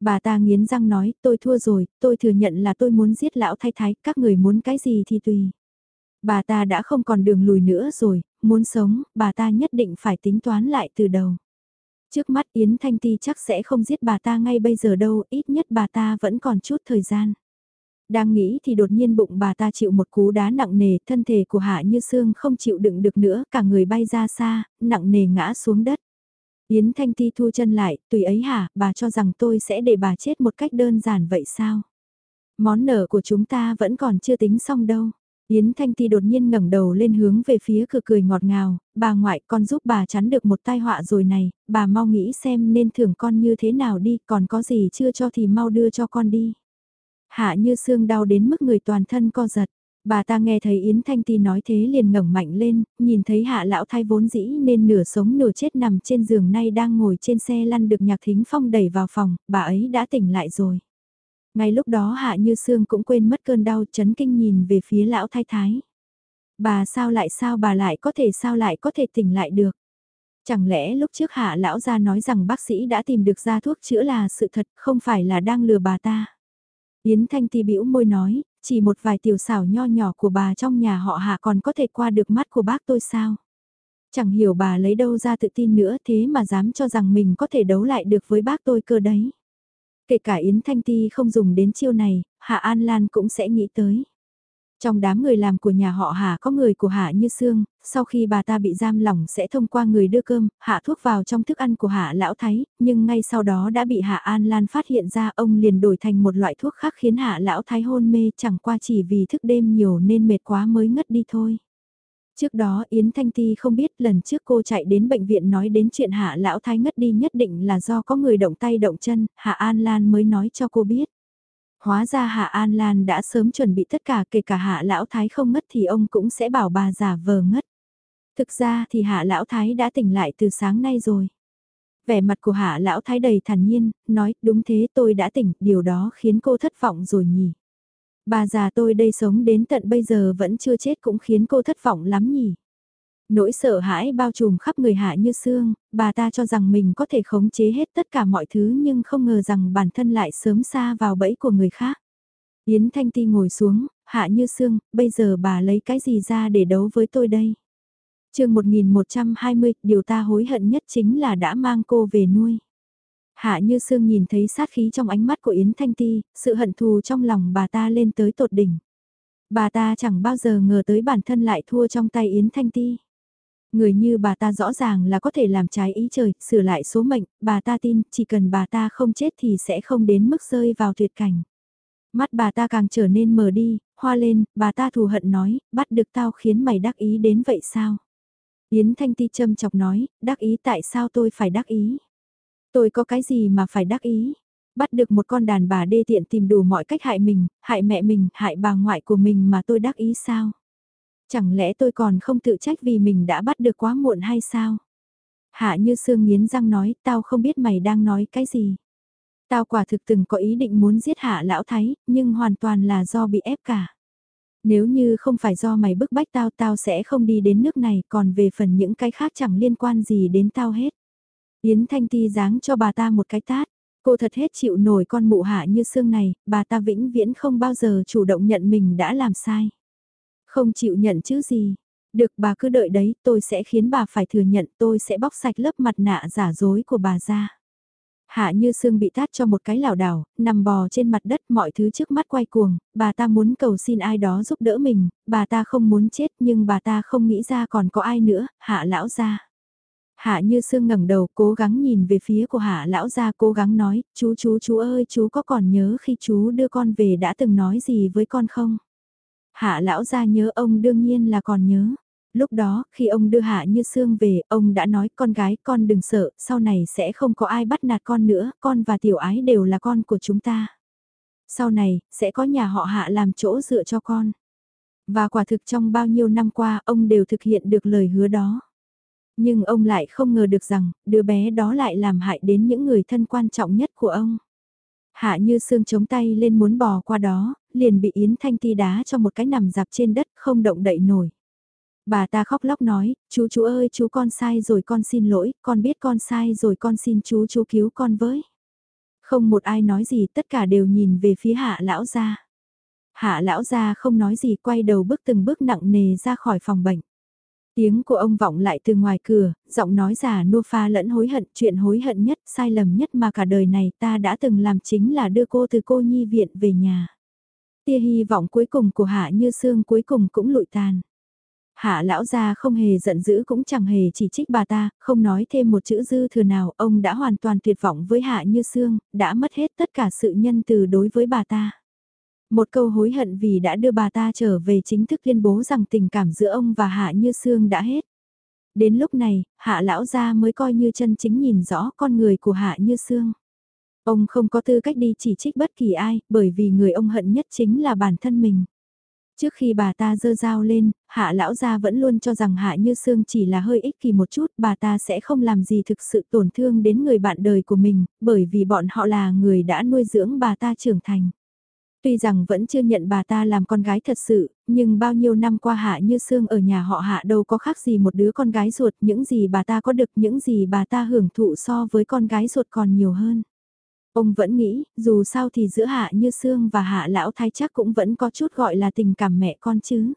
Bà ta nghiến răng nói, tôi thua rồi, tôi thừa nhận là tôi muốn giết lão thái thái, các người muốn cái gì thì tùy. Bà ta đã không còn đường lùi nữa rồi, muốn sống, bà ta nhất định phải tính toán lại từ đầu. Trước mắt Yến Thanh Ti chắc sẽ không giết bà ta ngay bây giờ đâu, ít nhất bà ta vẫn còn chút thời gian. Đang nghĩ thì đột nhiên bụng bà ta chịu một cú đá nặng nề, thân thể của Hạ Như Sương không chịu đựng được nữa, cả người bay ra xa, nặng nề ngã xuống đất. Yến Thanh Ti thu chân lại, tùy ấy hả, bà cho rằng tôi sẽ để bà chết một cách đơn giản vậy sao? Món nợ của chúng ta vẫn còn chưa tính xong đâu. Yến Thanh Ti đột nhiên ngẩng đầu lên hướng về phía cửa cười ngọt ngào, bà ngoại con giúp bà chắn được một tai họa rồi này, bà mau nghĩ xem nên thưởng con như thế nào đi, còn có gì chưa cho thì mau đưa cho con đi. Hạ như xương đau đến mức người toàn thân co giật. Bà ta nghe thấy Yến Thanh Ti nói thế liền ngẩng mạnh lên, nhìn thấy hạ lão thái vốn dĩ nên nửa sống nửa chết nằm trên giường nay đang ngồi trên xe lăn được nhạc thính phong đẩy vào phòng, bà ấy đã tỉnh lại rồi. Ngay lúc đó hạ như xương cũng quên mất cơn đau chấn kinh nhìn về phía lão thái thái. Bà sao lại sao bà lại có thể sao lại có thể tỉnh lại được. Chẳng lẽ lúc trước hạ lão ra nói rằng bác sĩ đã tìm được ra thuốc chữa là sự thật không phải là đang lừa bà ta. Yến Thanh Ti bĩu môi nói, chỉ một vài tiểu xảo nho nhỏ của bà trong nhà họ hạ còn có thể qua được mắt của bác tôi sao? Chẳng hiểu bà lấy đâu ra tự tin nữa thế mà dám cho rằng mình có thể đấu lại được với bác tôi cơ đấy. Kể cả Yến Thanh Ti không dùng đến chiêu này, Hạ An Lan cũng sẽ nghĩ tới. Trong đám người làm của nhà họ Hạ có người của Hạ Như Sương, sau khi bà ta bị giam lỏng sẽ thông qua người đưa cơm, hạ thuốc vào trong thức ăn của Hạ Lão Thái, nhưng ngay sau đó đã bị Hạ An Lan phát hiện ra ông liền đổi thành một loại thuốc khác khiến Hạ Lão Thái hôn mê chẳng qua chỉ vì thức đêm nhiều nên mệt quá mới ngất đi thôi. Trước đó Yến Thanh Ti không biết lần trước cô chạy đến bệnh viện nói đến chuyện Hạ Lão Thái ngất đi nhất định là do có người động tay động chân, Hạ An Lan mới nói cho cô biết. Hóa ra Hạ An Lan đã sớm chuẩn bị tất cả kể cả Hạ Lão Thái không ngất thì ông cũng sẽ bảo bà giả vờ ngất. Thực ra thì Hạ Lão Thái đã tỉnh lại từ sáng nay rồi. Vẻ mặt của Hạ Lão Thái đầy thản nhiên, nói đúng thế tôi đã tỉnh, điều đó khiến cô thất vọng rồi nhỉ. Bà già tôi đây sống đến tận bây giờ vẫn chưa chết cũng khiến cô thất vọng lắm nhỉ. Nỗi sợ hãi bao trùm khắp người hạ như xương, bà ta cho rằng mình có thể khống chế hết tất cả mọi thứ nhưng không ngờ rằng bản thân lại sớm xa vào bẫy của người khác. Yến Thanh Ti ngồi xuống, hạ như xương, bây giờ bà lấy cái gì ra để đấu với tôi đây? chương 1120, điều ta hối hận nhất chính là đã mang cô về nuôi. Hạ như sương nhìn thấy sát khí trong ánh mắt của Yến Thanh Ti, sự hận thù trong lòng bà ta lên tới tột đỉnh. Bà ta chẳng bao giờ ngờ tới bản thân lại thua trong tay Yến Thanh Ti. Người như bà ta rõ ràng là có thể làm trái ý trời, sửa lại số mệnh, bà ta tin chỉ cần bà ta không chết thì sẽ không đến mức rơi vào tuyệt cảnh. Mắt bà ta càng trở nên mờ đi, hoa lên, bà ta thù hận nói, bắt được tao khiến mày đắc ý đến vậy sao? Yến Thanh Ti châm chọc nói, đắc ý tại sao tôi phải đắc ý? Tôi có cái gì mà phải đắc ý? Bắt được một con đàn bà đê tiện tìm đủ mọi cách hại mình, hại mẹ mình, hại bà ngoại của mình mà tôi đắc ý sao? Chẳng lẽ tôi còn không tự trách vì mình đã bắt được quá muộn hay sao? Hạ như sương nghiến răng nói, tao không biết mày đang nói cái gì. Tao quả thực từng có ý định muốn giết hạ lão thái, nhưng hoàn toàn là do bị ép cả. Nếu như không phải do mày bức bách tao tao sẽ không đi đến nước này, còn về phần những cái khác chẳng liên quan gì đến tao hết. Yến Thanh Ti giáng cho bà ta một cái tát. Cô thật hết chịu nổi con mụ hạ như xương này, bà ta vĩnh viễn không bao giờ chủ động nhận mình đã làm sai. Không chịu nhận chứ gì. Được bà cứ đợi đấy, tôi sẽ khiến bà phải thừa nhận tôi sẽ bóc sạch lớp mặt nạ giả dối của bà ra. Hạ như xương bị tát cho một cái lảo đảo, nằm bò trên mặt đất mọi thứ trước mắt quay cuồng, bà ta muốn cầu xin ai đó giúp đỡ mình, bà ta không muốn chết nhưng bà ta không nghĩ ra còn có ai nữa, hạ lão ra. Hạ như sương ngẩng đầu cố gắng nhìn về phía của hạ lão gia cố gắng nói, chú chú chú ơi chú có còn nhớ khi chú đưa con về đã từng nói gì với con không? Hạ lão gia nhớ ông đương nhiên là còn nhớ. Lúc đó, khi ông đưa Hạ Như Sương về, ông đã nói con gái con đừng sợ, sau này sẽ không có ai bắt nạt con nữa, con và tiểu ái đều là con của chúng ta. Sau này, sẽ có nhà họ Hạ làm chỗ dựa cho con. Và quả thực trong bao nhiêu năm qua, ông đều thực hiện được lời hứa đó. Nhưng ông lại không ngờ được rằng, đứa bé đó lại làm hại đến những người thân quan trọng nhất của ông. Hạ như xương chống tay lên muốn bò qua đó, liền bị Yến Thanh Ti đá cho một cái nằm dạp trên đất không động đậy nổi. Bà ta khóc lóc nói, chú chú ơi chú con sai rồi con xin lỗi, con biết con sai rồi con xin chú chú cứu con với. Không một ai nói gì tất cả đều nhìn về phía hạ lão gia. Hạ lão gia không nói gì quay đầu bước từng bước nặng nề ra khỏi phòng bệnh. Tiếng của ông vọng lại từ ngoài cửa, giọng nói già nua pha lẫn hối hận, chuyện hối hận nhất, sai lầm nhất mà cả đời này ta đã từng làm chính là đưa cô từ cô nhi viện về nhà. Tia hy vọng cuối cùng của Hạ Như Sương cuối cùng cũng lụi tàn. Hạ lão gia không hề giận dữ cũng chẳng hề chỉ trích bà ta, không nói thêm một chữ dư thừa nào, ông đã hoàn toàn tuyệt vọng với Hạ Như Sương, đã mất hết tất cả sự nhân từ đối với bà ta. Một câu hối hận vì đã đưa bà ta trở về chính thức tuyên bố rằng tình cảm giữa ông và Hạ Như Sương đã hết. Đến lúc này, Hạ lão gia mới coi như chân chính nhìn rõ con người của Hạ Như Sương. Ông không có tư cách đi chỉ trích bất kỳ ai, bởi vì người ông hận nhất chính là bản thân mình. Trước khi bà ta dơ dao lên, hạ lão gia vẫn luôn cho rằng hạ như xương chỉ là hơi ích kỷ một chút, bà ta sẽ không làm gì thực sự tổn thương đến người bạn đời của mình, bởi vì bọn họ là người đã nuôi dưỡng bà ta trưởng thành. Tuy rằng vẫn chưa nhận bà ta làm con gái thật sự, nhưng bao nhiêu năm qua Hạ Như Sương ở nhà họ Hạ đâu có khác gì một đứa con gái ruột, những gì bà ta có được, những gì bà ta hưởng thụ so với con gái ruột còn nhiều hơn. Ông vẫn nghĩ, dù sao thì giữa Hạ Như Sương và Hạ Lão Thái chắc cũng vẫn có chút gọi là tình cảm mẹ con chứ.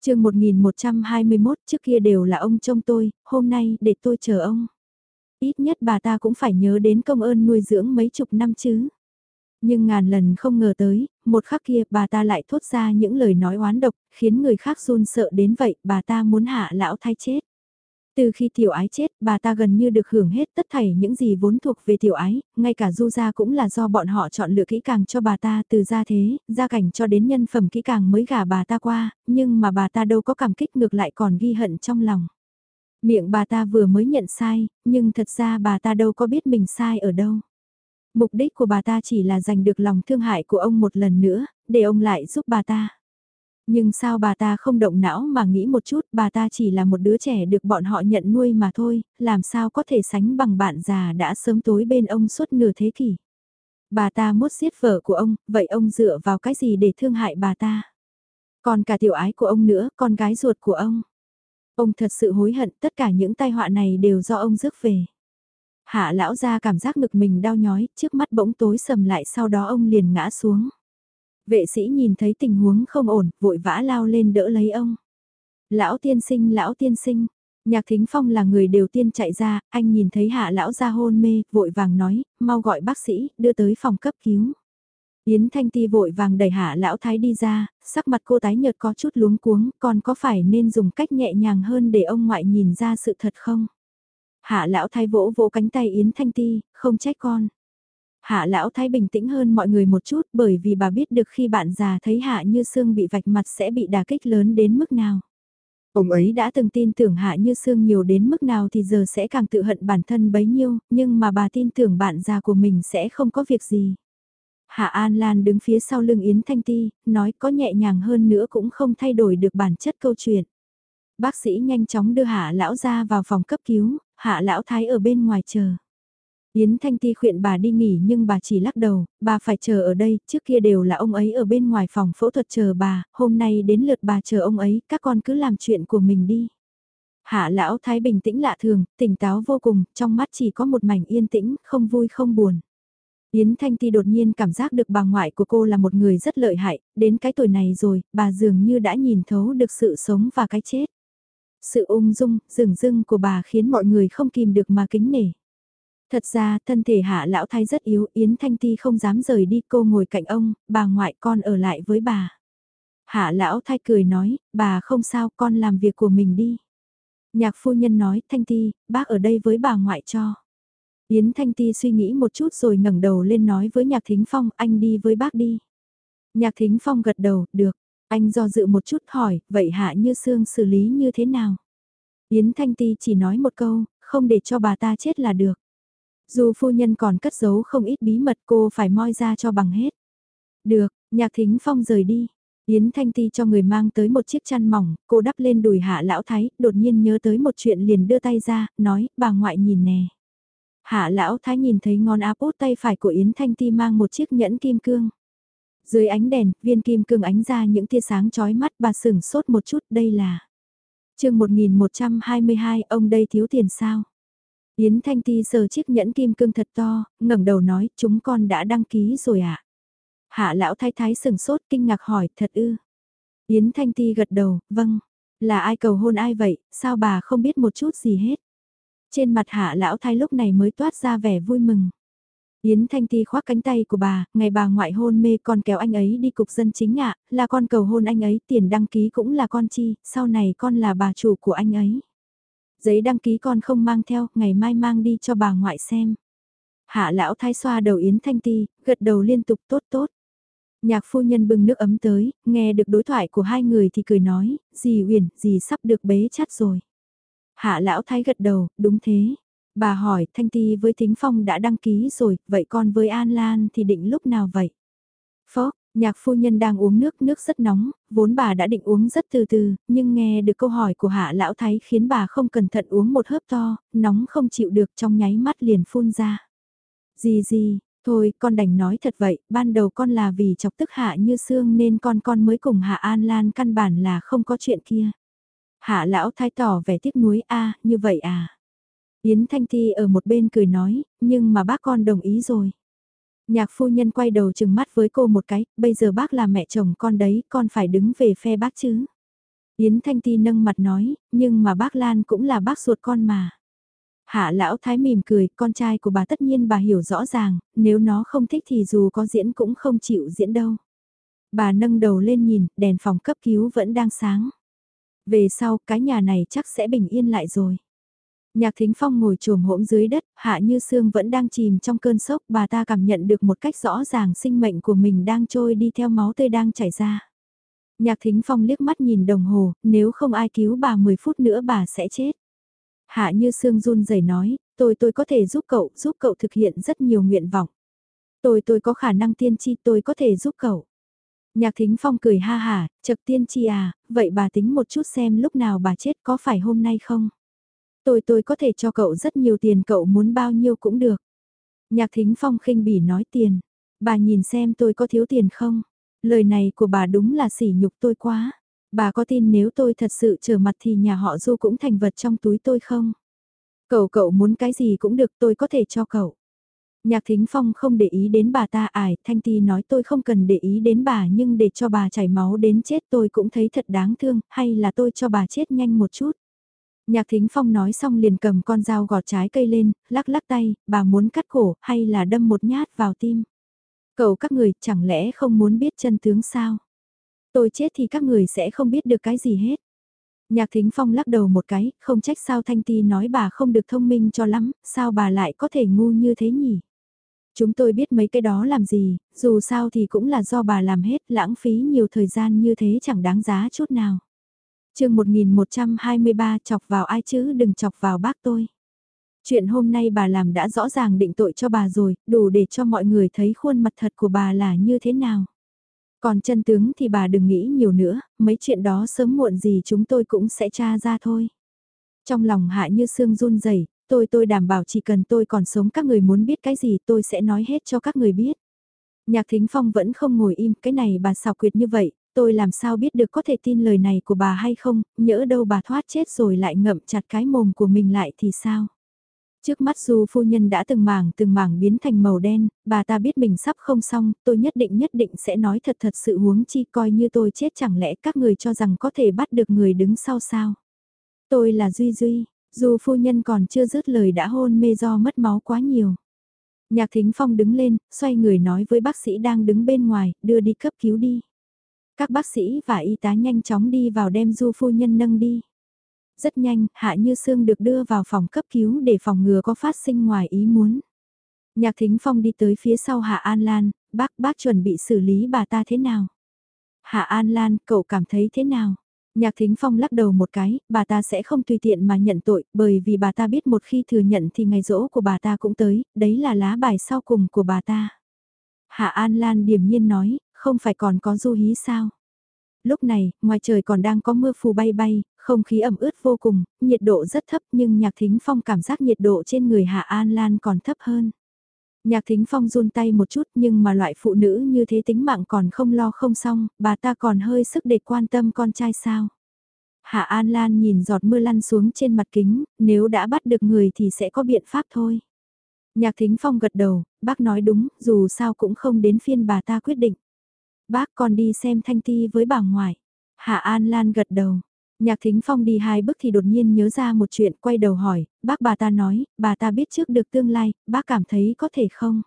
chương 1121 trước kia đều là ông trông tôi, hôm nay để tôi chờ ông. Ít nhất bà ta cũng phải nhớ đến công ơn nuôi dưỡng mấy chục năm chứ. Nhưng ngàn lần không ngờ tới, một khắc kia bà ta lại thốt ra những lời nói oán độc, khiến người khác run sợ đến vậy, bà ta muốn hạ lão thay chết. Từ khi tiểu ái chết, bà ta gần như được hưởng hết tất thảy những gì vốn thuộc về tiểu ái, ngay cả du gia cũng là do bọn họ chọn lựa kỹ càng cho bà ta từ gia thế, gia cảnh cho đến nhân phẩm kỹ càng mới gả bà ta qua, nhưng mà bà ta đâu có cảm kích ngược lại còn ghi hận trong lòng. Miệng bà ta vừa mới nhận sai, nhưng thật ra bà ta đâu có biết mình sai ở đâu. Mục đích của bà ta chỉ là giành được lòng thương hại của ông một lần nữa, để ông lại giúp bà ta. Nhưng sao bà ta không động não mà nghĩ một chút, bà ta chỉ là một đứa trẻ được bọn họ nhận nuôi mà thôi, làm sao có thể sánh bằng bạn già đã sớm tối bên ông suốt nửa thế kỷ. Bà ta mốt giết vợ của ông, vậy ông dựa vào cái gì để thương hại bà ta? Còn cả tiểu ái của ông nữa, con gái ruột của ông. Ông thật sự hối hận tất cả những tai họa này đều do ông rước về. Hạ lão ra cảm giác ngực mình đau nhói, trước mắt bỗng tối sầm lại sau đó ông liền ngã xuống. Vệ sĩ nhìn thấy tình huống không ổn, vội vã lao lên đỡ lấy ông. Lão tiên sinh, lão tiên sinh. Nhạc Thính Phong là người đầu tiên chạy ra, anh nhìn thấy hạ lão ra hôn mê, vội vàng nói, mau gọi bác sĩ, đưa tới phòng cấp cứu. Yến Thanh Ti vội vàng đẩy hạ lão thái đi ra, sắc mặt cô tái nhợt có chút luống cuống, còn có phải nên dùng cách nhẹ nhàng hơn để ông ngoại nhìn ra sự thật không? Hạ lão thái vỗ vỗ cánh tay Yến Thanh Ti, không trách con. Hạ lão thái bình tĩnh hơn mọi người một chút bởi vì bà biết được khi bạn già thấy Hạ Như Sương bị vạch mặt sẽ bị đả kích lớn đến mức nào. Ông ấy đã từng tin tưởng Hạ Như Sương nhiều đến mức nào thì giờ sẽ càng tự hận bản thân bấy nhiêu, nhưng mà bà tin tưởng bạn già của mình sẽ không có việc gì. Hạ An Lan đứng phía sau lưng Yến Thanh Ti, nói có nhẹ nhàng hơn nữa cũng không thay đổi được bản chất câu chuyện. Bác sĩ nhanh chóng đưa Hạ Lão ra vào phòng cấp cứu, Hạ Lão Thái ở bên ngoài chờ. Yến Thanh Ti khuyên bà đi nghỉ nhưng bà chỉ lắc đầu, bà phải chờ ở đây, trước kia đều là ông ấy ở bên ngoài phòng phẫu thuật chờ bà, hôm nay đến lượt bà chờ ông ấy, các con cứ làm chuyện của mình đi. Hạ lão thái bình tĩnh lạ thường, tỉnh táo vô cùng, trong mắt chỉ có một mảnh yên tĩnh, không vui không buồn. Yến Thanh Ti đột nhiên cảm giác được bà ngoại của cô là một người rất lợi hại, đến cái tuổi này rồi, bà dường như đã nhìn thấu được sự sống và cái chết. Sự ung dung, rừng rưng của bà khiến mọi người không kìm được mà kính nể. Thật ra, thân thể hạ lão thái rất yếu, Yến Thanh Ti không dám rời đi, cô ngồi cạnh ông, bà ngoại con ở lại với bà. Hạ lão thái cười nói, bà không sao, con làm việc của mình đi. Nhạc phu nhân nói, Thanh Ti, bác ở đây với bà ngoại cho. Yến Thanh Ti suy nghĩ một chút rồi ngẩng đầu lên nói với Nhạc Thính Phong, anh đi với bác đi. Nhạc Thính Phong gật đầu, được. Anh do dự một chút hỏi, vậy Hạ Như Sương xử lý như thế nào? Yến Thanh Ti chỉ nói một câu, không để cho bà ta chết là được. Dù phu nhân còn cất giấu không ít bí mật cô phải moi ra cho bằng hết. Được, nhạc thính phong rời đi. Yến Thanh Ti cho người mang tới một chiếc chăn mỏng, cô đắp lên đùi hạ lão thái, đột nhiên nhớ tới một chuyện liền đưa tay ra, nói, bà ngoại nhìn nè. Hạ lão thái nhìn thấy ngón áp út tay phải của Yến Thanh Ti mang một chiếc nhẫn kim cương. Dưới ánh đèn, viên kim cương ánh ra những tia sáng chói mắt bà sửng sốt một chút đây là. chương 1122 ông đây thiếu tiền sao? Yến Thanh Ti sờ chiếc nhẫn kim cương thật to, ngẩng đầu nói chúng con đã đăng ký rồi ạ. À? Hạ lão thái thái sừng sốt kinh ngạc hỏi thật ư. Yến Thanh Ti gật đầu, vâng. Là ai cầu hôn ai vậy, sao bà không biết một chút gì hết. Trên mặt hạ lão thái lúc này mới toát ra vẻ vui mừng. Yến Thanh Ti khoác cánh tay của bà, ngày bà ngoại hôn mê con kéo anh ấy đi cục dân chính ạ, là con cầu hôn anh ấy, tiền đăng ký cũng là con chi, sau này con là bà chủ của anh ấy. Giấy đăng ký con không mang theo, ngày mai mang đi cho bà ngoại xem. Hạ lão thái xoa đầu Yến Thanh Ti, gật đầu liên tục tốt tốt. Nhạc phu nhân bưng nước ấm tới, nghe được đối thoại của hai người thì cười nói, dì Uyển, dì sắp được bế chắt rồi. Hạ lão thái gật đầu, đúng thế. Bà hỏi, Thanh Ti với Thính Phong đã đăng ký rồi, vậy con với An Lan thì định lúc nào vậy? Phó, nhạc phu nhân đang uống nước, nước rất nóng, vốn bà đã định uống rất từ từ, nhưng nghe được câu hỏi của hạ lão thái khiến bà không cẩn thận uống một hớp to, nóng không chịu được trong nháy mắt liền phun ra. Gì gì, thôi con đành nói thật vậy, ban đầu con là vì chọc tức hạ như xương nên con con mới cùng hạ An Lan căn bản là không có chuyện kia. Hạ lão thái tỏ vẻ tiếc nuối a như vậy à. Yến Thanh Ti ở một bên cười nói, nhưng mà bác con đồng ý rồi. Nhạc phu nhân quay đầu chừng mắt với cô một cái, bây giờ bác là mẹ chồng con đấy, con phải đứng về phe bác chứ. Yến Thanh Ti nâng mặt nói, nhưng mà bác Lan cũng là bác ruột con mà. Hạ lão thái mỉm cười, con trai của bà tất nhiên bà hiểu rõ ràng, nếu nó không thích thì dù có diễn cũng không chịu diễn đâu. Bà nâng đầu lên nhìn, đèn phòng cấp cứu vẫn đang sáng. Về sau, cái nhà này chắc sẽ bình yên lại rồi. Nhạc Thính Phong ngồi trồm hỗn dưới đất, Hạ Như Sương vẫn đang chìm trong cơn sốc, bà ta cảm nhận được một cách rõ ràng sinh mệnh của mình đang trôi đi theo máu tươi đang chảy ra. Nhạc Thính Phong liếc mắt nhìn đồng hồ, nếu không ai cứu bà 10 phút nữa bà sẽ chết. Hạ Như Sương run rẩy nói, tôi tôi có thể giúp cậu, giúp cậu thực hiện rất nhiều nguyện vọng. Tôi tôi có khả năng tiên tri tôi có thể giúp cậu. Nhạc Thính Phong cười ha hả, chật tiên tri à, vậy bà tính một chút xem lúc nào bà chết có phải hôm nay không? Tôi tôi có thể cho cậu rất nhiều tiền cậu muốn bao nhiêu cũng được. Nhạc Thính Phong khinh bỉ nói tiền. Bà nhìn xem tôi có thiếu tiền không? Lời này của bà đúng là sỉ nhục tôi quá. Bà có tin nếu tôi thật sự trở mặt thì nhà họ Du cũng thành vật trong túi tôi không? Cậu cậu muốn cái gì cũng được tôi có thể cho cậu. Nhạc Thính Phong không để ý đến bà ta ải, Thanh Ti nói tôi không cần để ý đến bà nhưng để cho bà chảy máu đến chết tôi cũng thấy thật đáng thương, hay là tôi cho bà chết nhanh một chút. Nhạc Thính Phong nói xong liền cầm con dao gọt trái cây lên, lắc lắc tay, bà muốn cắt cổ hay là đâm một nhát vào tim. Cậu các người chẳng lẽ không muốn biết chân tướng sao? Tôi chết thì các người sẽ không biết được cái gì hết. Nhạc Thính Phong lắc đầu một cái, không trách sao Thanh Ti nói bà không được thông minh cho lắm, sao bà lại có thể ngu như thế nhỉ? Chúng tôi biết mấy cái đó làm gì, dù sao thì cũng là do bà làm hết, lãng phí nhiều thời gian như thế chẳng đáng giá chút nào chương 1123 chọc vào ai chứ đừng chọc vào bác tôi. Chuyện hôm nay bà làm đã rõ ràng định tội cho bà rồi, đủ để cho mọi người thấy khuôn mặt thật của bà là như thế nào. Còn chân tướng thì bà đừng nghĩ nhiều nữa, mấy chuyện đó sớm muộn gì chúng tôi cũng sẽ tra ra thôi. Trong lòng hạ như xương run rẩy tôi tôi đảm bảo chỉ cần tôi còn sống các người muốn biết cái gì tôi sẽ nói hết cho các người biết. Nhạc Thính Phong vẫn không ngồi im, cái này bà xào quyệt như vậy, tôi làm sao biết được có thể tin lời này của bà hay không, nhỡ đâu bà thoát chết rồi lại ngậm chặt cái mồm của mình lại thì sao. Trước mắt dù phu nhân đã từng mảng từng mảng biến thành màu đen, bà ta biết mình sắp không xong, tôi nhất định nhất định sẽ nói thật thật sự huống chi coi như tôi chết chẳng lẽ các người cho rằng có thể bắt được người đứng sau sao. Tôi là Duy Duy, dù phu nhân còn chưa dứt lời đã hôn mê do mất máu quá nhiều. Nhạc Thính Phong đứng lên, xoay người nói với bác sĩ đang đứng bên ngoài, đưa đi cấp cứu đi. Các bác sĩ và y tá nhanh chóng đi vào đem du phu nhân nâng đi. Rất nhanh, Hạ Như Sương được đưa vào phòng cấp cứu để phòng ngừa có phát sinh ngoài ý muốn. Nhạc Thính Phong đi tới phía sau Hạ An Lan, bác bác chuẩn bị xử lý bà ta thế nào? Hạ An Lan, cậu cảm thấy thế nào? Nhạc Thính Phong lắc đầu một cái, bà ta sẽ không tùy tiện mà nhận tội, bởi vì bà ta biết một khi thừa nhận thì ngày rỗ của bà ta cũng tới, đấy là lá bài sau cùng của bà ta. Hạ An Lan điềm nhiên nói, không phải còn có du hí sao? Lúc này, ngoài trời còn đang có mưa phù bay bay, không khí ẩm ướt vô cùng, nhiệt độ rất thấp nhưng Nhạc Thính Phong cảm giác nhiệt độ trên người Hạ An Lan còn thấp hơn. Nhạc Thính Phong run tay một chút nhưng mà loại phụ nữ như thế tính mạng còn không lo không xong, bà ta còn hơi sức để quan tâm con trai sao. Hạ An Lan nhìn giọt mưa lăn xuống trên mặt kính, nếu đã bắt được người thì sẽ có biện pháp thôi. Nhạc Thính Phong gật đầu, bác nói đúng, dù sao cũng không đến phiên bà ta quyết định. Bác còn đi xem Thanh Ti với bà ngoại. Hạ An Lan gật đầu. Nhạc Thính Phong đi hai bước thì đột nhiên nhớ ra một chuyện quay đầu hỏi, bác bà ta nói, bà ta biết trước được tương lai, bác cảm thấy có thể không?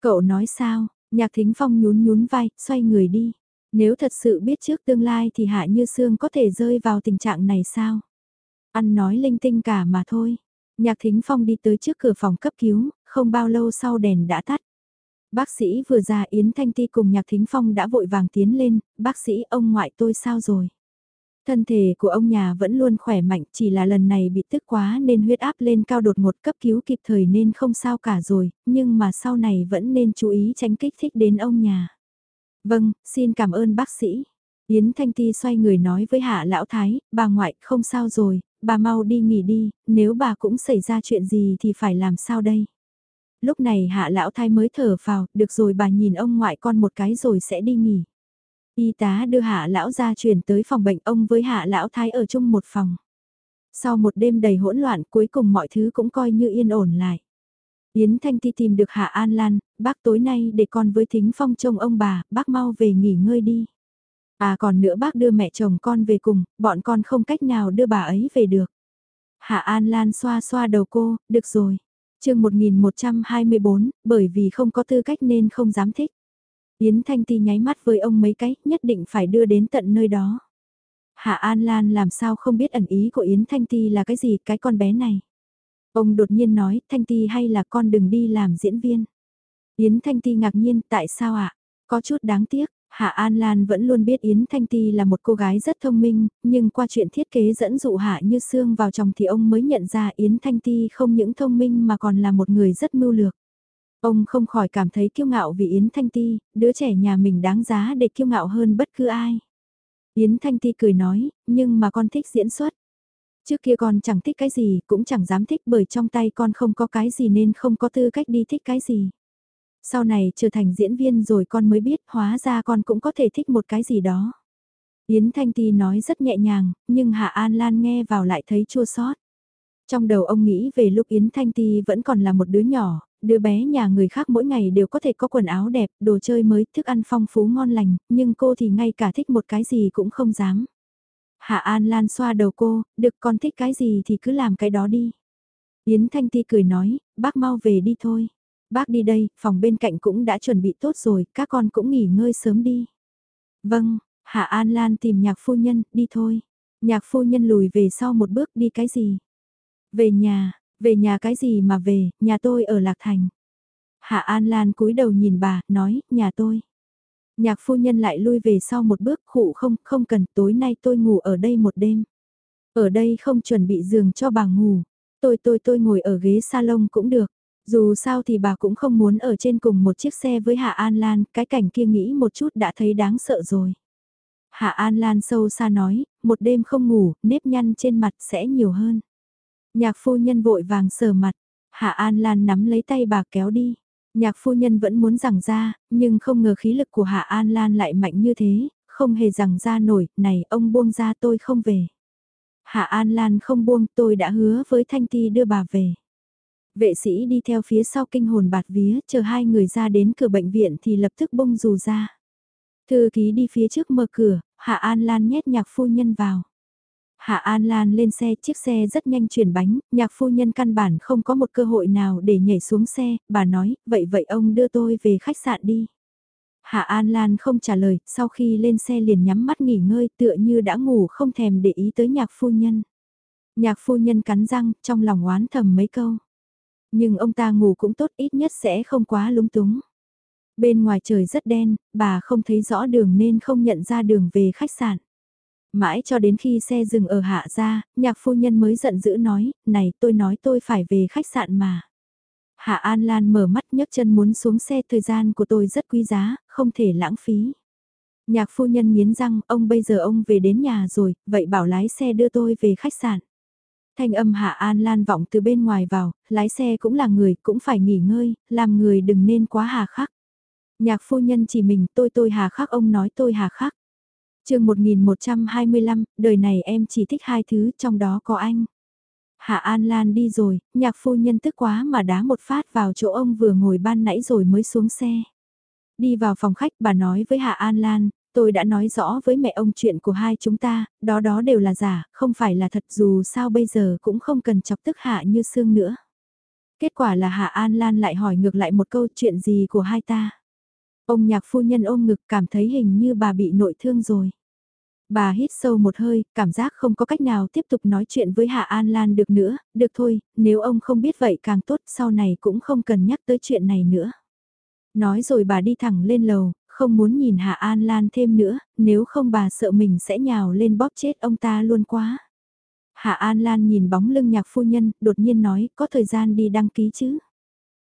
Cậu nói sao? Nhạc Thính Phong nhún nhún vai, xoay người đi. Nếu thật sự biết trước tương lai thì Hạ Như Sương có thể rơi vào tình trạng này sao? Ăn nói linh tinh cả mà thôi. Nhạc Thính Phong đi tới trước cửa phòng cấp cứu, không bao lâu sau đèn đã tắt. Bác sĩ vừa ra Yến Thanh Ti cùng Nhạc Thính Phong đã vội vàng tiến lên, bác sĩ ông ngoại tôi sao rồi? Thân thể của ông nhà vẫn luôn khỏe mạnh, chỉ là lần này bị tức quá nên huyết áp lên cao đột ngột cấp cứu kịp thời nên không sao cả rồi, nhưng mà sau này vẫn nên chú ý tránh kích thích đến ông nhà. Vâng, xin cảm ơn bác sĩ. Yến Thanh Ti xoay người nói với Hạ Lão Thái, bà ngoại không sao rồi, bà mau đi nghỉ đi, nếu bà cũng xảy ra chuyện gì thì phải làm sao đây? Lúc này Hạ Lão Thái mới thở vào, được rồi bà nhìn ông ngoại con một cái rồi sẽ đi nghỉ. Y tá đưa Hạ Lão ra chuyển tới phòng bệnh ông với Hạ Lão Thái ở chung một phòng. Sau một đêm đầy hỗn loạn cuối cùng mọi thứ cũng coi như yên ổn lại. Yến Thanh Ti tìm được Hạ An Lan, bác tối nay để con với Thính Phong trông ông bà, bác mau về nghỉ ngơi đi. À còn nữa bác đưa mẹ chồng con về cùng, bọn con không cách nào đưa bà ấy về được. Hạ An Lan xoa xoa đầu cô, được rồi chương 1124, bởi vì không có tư cách nên không dám thích. Yến Thanh Ti nháy mắt với ông mấy cái, nhất định phải đưa đến tận nơi đó. Hạ An Lan làm sao không biết ẩn ý của Yến Thanh Ti là cái gì cái con bé này. Ông đột nhiên nói, Thanh Ti hay là con đừng đi làm diễn viên. Yến Thanh Ti ngạc nhiên, tại sao ạ? À? Có chút đáng tiếc, Hạ An Lan vẫn luôn biết Yến Thanh Ti là một cô gái rất thông minh, nhưng qua chuyện thiết kế dẫn dụ Hạ Như Sương vào chồng thì ông mới nhận ra Yến Thanh Ti không những thông minh mà còn là một người rất mưu lược. Ông không khỏi cảm thấy kiêu ngạo vì Yến Thanh Ti, đứa trẻ nhà mình đáng giá để kiêu ngạo hơn bất cứ ai. Yến Thanh Ti cười nói, nhưng mà con thích diễn xuất. Trước kia con chẳng thích cái gì, cũng chẳng dám thích bởi trong tay con không có cái gì nên không có tư cách đi thích cái gì. Sau này trở thành diễn viên rồi con mới biết hóa ra con cũng có thể thích một cái gì đó. Yến Thanh Ti nói rất nhẹ nhàng, nhưng Hạ An Lan nghe vào lại thấy chua xót. Trong đầu ông nghĩ về lúc Yến Thanh Ti vẫn còn là một đứa nhỏ, đứa bé nhà người khác mỗi ngày đều có thể có quần áo đẹp, đồ chơi mới, thức ăn phong phú ngon lành, nhưng cô thì ngay cả thích một cái gì cũng không dám. Hạ An Lan xoa đầu cô, được con thích cái gì thì cứ làm cái đó đi. Yến Thanh Ti cười nói, bác mau về đi thôi. Bác đi đây, phòng bên cạnh cũng đã chuẩn bị tốt rồi, các con cũng nghỉ ngơi sớm đi. Vâng, Hạ An Lan tìm nhạc phu nhân, đi thôi. Nhạc phu nhân lùi về sau một bước đi cái gì? Về nhà, về nhà cái gì mà về, nhà tôi ở Lạc Thành. Hạ An Lan cúi đầu nhìn bà, nói, nhà tôi. Nhạc phu nhân lại lui về sau một bước, khụ không, không cần, tối nay tôi ngủ ở đây một đêm. Ở đây không chuẩn bị giường cho bà ngủ. Tôi tôi tôi ngồi ở ghế salon cũng được. Dù sao thì bà cũng không muốn ở trên cùng một chiếc xe với Hạ An Lan, cái cảnh kia nghĩ một chút đã thấy đáng sợ rồi. Hạ An Lan sâu xa nói, một đêm không ngủ, nếp nhăn trên mặt sẽ nhiều hơn. Nhạc phu nhân vội vàng sờ mặt, Hạ An Lan nắm lấy tay bà kéo đi. Nhạc phu nhân vẫn muốn rằng ra, nhưng không ngờ khí lực của Hạ An Lan lại mạnh như thế, không hề rằng ra nổi, này ông buông ra tôi không về. Hạ An Lan không buông tôi đã hứa với Thanh Ti đưa bà về. Vệ sĩ đi theo phía sau kinh hồn bạt vía, chờ hai người ra đến cửa bệnh viện thì lập tức bông dù ra. Thư ký đi phía trước mở cửa, Hạ An Lan nhét nhạc phu nhân vào. Hạ An Lan lên xe, chiếc xe rất nhanh chuyển bánh, nhạc phu nhân căn bản không có một cơ hội nào để nhảy xuống xe, bà nói, vậy vậy ông đưa tôi về khách sạn đi. Hạ An Lan không trả lời, sau khi lên xe liền nhắm mắt nghỉ ngơi tựa như đã ngủ không thèm để ý tới nhạc phu nhân. Nhạc phu nhân cắn răng, trong lòng oán thầm mấy câu. Nhưng ông ta ngủ cũng tốt ít nhất sẽ không quá lúng túng. Bên ngoài trời rất đen, bà không thấy rõ đường nên không nhận ra đường về khách sạn. Mãi cho đến khi xe dừng ở hạ ra, nhạc phu nhân mới giận dữ nói, này tôi nói tôi phải về khách sạn mà. Hạ An Lan mở mắt nhấc chân muốn xuống xe thời gian của tôi rất quý giá, không thể lãng phí. Nhạc phu nhân nghiến răng, ông bây giờ ông về đến nhà rồi, vậy bảo lái xe đưa tôi về khách sạn. Thanh âm Hạ An Lan vọng từ bên ngoài vào, lái xe cũng là người, cũng phải nghỉ ngơi, làm người đừng nên quá hà khắc. Nhạc phu nhân chỉ mình tôi tôi hà khắc ông nói tôi hà khắc. chương 1125, đời này em chỉ thích hai thứ trong đó có anh. Hạ An Lan đi rồi, nhạc phu nhân tức quá mà đá một phát vào chỗ ông vừa ngồi ban nãy rồi mới xuống xe. Đi vào phòng khách bà nói với Hạ An Lan, tôi đã nói rõ với mẹ ông chuyện của hai chúng ta, đó đó đều là giả, không phải là thật dù sao bây giờ cũng không cần chọc tức Hạ như xương nữa. Kết quả là Hạ An Lan lại hỏi ngược lại một câu chuyện gì của hai ta. Ông nhạc phu nhân ôm ngực cảm thấy hình như bà bị nội thương rồi. Bà hít sâu một hơi, cảm giác không có cách nào tiếp tục nói chuyện với Hạ An Lan được nữa, được thôi, nếu ông không biết vậy càng tốt, sau này cũng không cần nhắc tới chuyện này nữa. Nói rồi bà đi thẳng lên lầu, không muốn nhìn Hạ An Lan thêm nữa, nếu không bà sợ mình sẽ nhào lên bóp chết ông ta luôn quá. Hạ An Lan nhìn bóng lưng nhạc phu nhân, đột nhiên nói, có thời gian đi đăng ký chứ.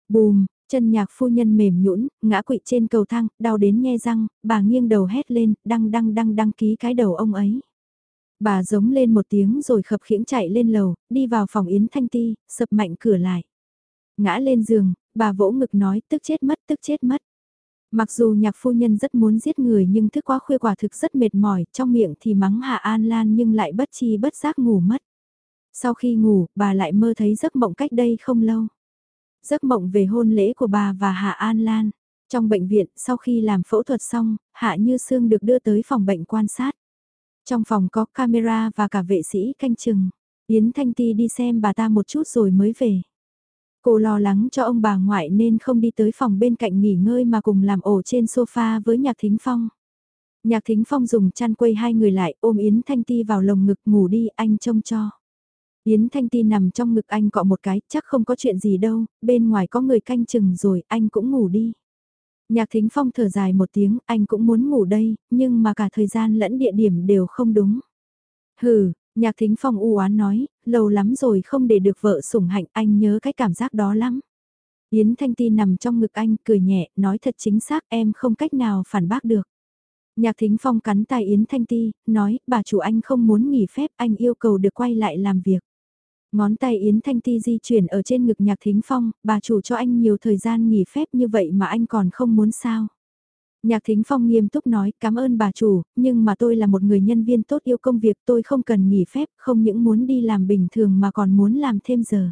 Bùm, chân nhạc phu nhân mềm nhũn ngã quỵ trên cầu thang, đau đến nghe răng, bà nghiêng đầu hét lên, đăng đăng đăng đăng ký cái đầu ông ấy. Bà giống lên một tiếng rồi khập khiễng chạy lên lầu, đi vào phòng Yến Thanh Ti, sập mạnh cửa lại. Ngã lên giường, bà vỗ ngực nói tức chết mất tức chết mất. Mặc dù nhạc phu nhân rất muốn giết người nhưng thức quá khuya quả thực rất mệt mỏi, trong miệng thì mắng Hạ An Lan nhưng lại bất chi bất giác ngủ mất. Sau khi ngủ, bà lại mơ thấy giấc mộng cách đây không lâu. Giấc mộng về hôn lễ của bà và Hạ An Lan. Trong bệnh viện, sau khi làm phẫu thuật xong, Hạ Như Sương được đưa tới phòng bệnh quan sát. Trong phòng có camera và cả vệ sĩ canh chừng. Yến Thanh Ti đi xem bà ta một chút rồi mới về. Cô lo lắng cho ông bà ngoại nên không đi tới phòng bên cạnh nghỉ ngơi mà cùng làm ổ trên sofa với Nhạc Thính Phong. Nhạc Thính Phong dùng chăn quây hai người lại ôm Yến Thanh Ti vào lồng ngực ngủ đi anh trông cho. Yến Thanh Ti nằm trong ngực anh cọ một cái, chắc không có chuyện gì đâu, bên ngoài có người canh chừng rồi, anh cũng ngủ đi. Nhạc Thính Phong thở dài một tiếng, anh cũng muốn ngủ đây, nhưng mà cả thời gian lẫn địa điểm đều không đúng. Hừ, Nhạc Thính Phong u oán nói, lâu lắm rồi không để được vợ sủng hạnh, anh nhớ cái cảm giác đó lắm. Yến Thanh Ti nằm trong ngực anh, cười nhẹ, nói thật chính xác em không cách nào phản bác được. Nhạc Thính Phong cắn tai Yến Thanh Ti, nói, bà chủ anh không muốn nghỉ phép, anh yêu cầu được quay lại làm việc. Ngón tay Yến Thanh Ti di chuyển ở trên ngực Nhạc Thính Phong, bà chủ cho anh nhiều thời gian nghỉ phép như vậy mà anh còn không muốn sao. Nhạc Thính Phong nghiêm túc nói cảm ơn bà chủ, nhưng mà tôi là một người nhân viên tốt yêu công việc tôi không cần nghỉ phép, không những muốn đi làm bình thường mà còn muốn làm thêm giờ.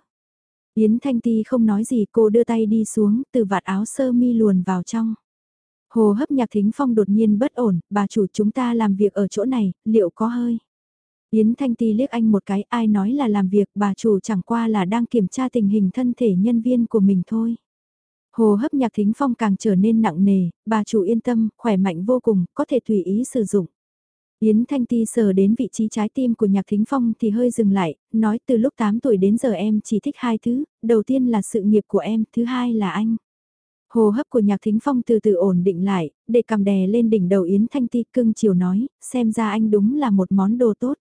Yến Thanh Ti không nói gì cô đưa tay đi xuống từ vạt áo sơ mi luồn vào trong. Hồ hấp nhạc thính phong đột nhiên bất ổn, bà chủ chúng ta làm việc ở chỗ này, liệu có hơi? Yến Thanh Ti liếc anh một cái ai nói là làm việc bà chủ chẳng qua là đang kiểm tra tình hình thân thể nhân viên của mình thôi. Hồ hấp nhạc thính phong càng trở nên nặng nề, bà chủ yên tâm, khỏe mạnh vô cùng, có thể tùy ý sử dụng. Yến Thanh Ti sờ đến vị trí trái tim của Nhạc Thính Phong thì hơi dừng lại, nói từ lúc 8 tuổi đến giờ em chỉ thích hai thứ, đầu tiên là sự nghiệp của em, thứ hai là anh. Hồ hấp của Nhạc Thính Phong từ từ ổn định lại, để cầm đè lên đỉnh đầu Yến Thanh Ti cưng chiều nói, xem ra anh đúng là một món đồ tốt.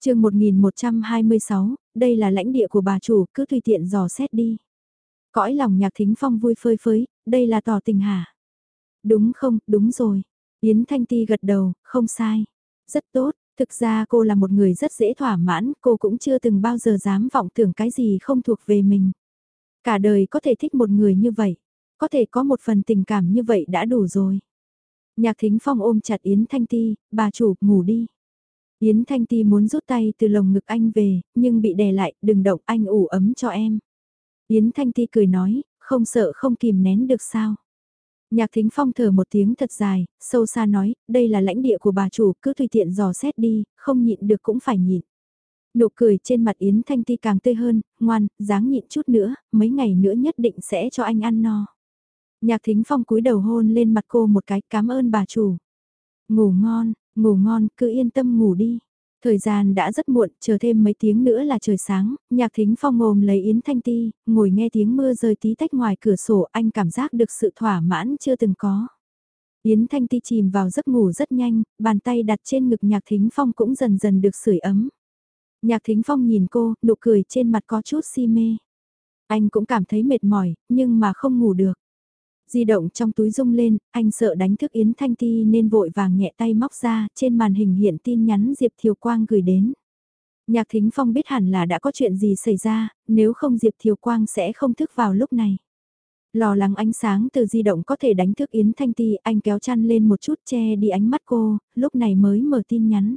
chương 1126, đây là lãnh địa của bà chủ, cứ tùy tiện dò xét đi. Cõi lòng nhạc thính phong vui phơi phới, đây là tỏ tình hả? Đúng không, đúng rồi. Yến Thanh Ti gật đầu, không sai. Rất tốt, thực ra cô là một người rất dễ thỏa mãn, cô cũng chưa từng bao giờ dám vọng tưởng cái gì không thuộc về mình. Cả đời có thể thích một người như vậy, có thể có một phần tình cảm như vậy đã đủ rồi. Nhạc Thính Phong ôm chặt Yến Thanh Ti, bà chủ, ngủ đi. Yến Thanh Ti muốn rút tay từ lồng ngực anh về, nhưng bị đè lại, đừng động anh ủ ấm cho em. Yến Thanh Ti cười nói, không sợ không kìm nén được sao. Nhạc Thính Phong thở một tiếng thật dài, sâu xa nói, đây là lãnh địa của bà chủ, cứ tùy tiện dò xét đi, không nhịn được cũng phải nhịn. Nụ cười trên mặt Yến Thanh Ti càng tươi hơn, ngoan, dáng nhịn chút nữa, mấy ngày nữa nhất định sẽ cho anh ăn no. Nhạc Thính Phong cúi đầu hôn lên mặt cô một cái, cảm ơn bà chủ. Ngủ ngon, ngủ ngon, cứ yên tâm ngủ đi. Thời gian đã rất muộn, chờ thêm mấy tiếng nữa là trời sáng, nhạc thính phong ngồm lấy Yến Thanh Ti, ngồi nghe tiếng mưa rơi tí tách ngoài cửa sổ anh cảm giác được sự thỏa mãn chưa từng có. Yến Thanh Ti chìm vào giấc ngủ rất nhanh, bàn tay đặt trên ngực nhạc thính phong cũng dần dần được sưởi ấm. Nhạc thính phong nhìn cô, nụ cười trên mặt có chút si mê. Anh cũng cảm thấy mệt mỏi, nhưng mà không ngủ được. Di động trong túi rung lên, anh sợ đánh thức Yến Thanh Ti nên vội vàng nhẹ tay móc ra, trên màn hình hiện tin nhắn Diệp Thiều Quang gửi đến. Nhạc Thính Phong biết hẳn là đã có chuyện gì xảy ra, nếu không Diệp Thiều Quang sẽ không thức vào lúc này. Lo lắng ánh sáng từ di động có thể đánh thức Yến Thanh Ti, anh kéo chăn lên một chút che đi ánh mắt cô, lúc này mới mở tin nhắn.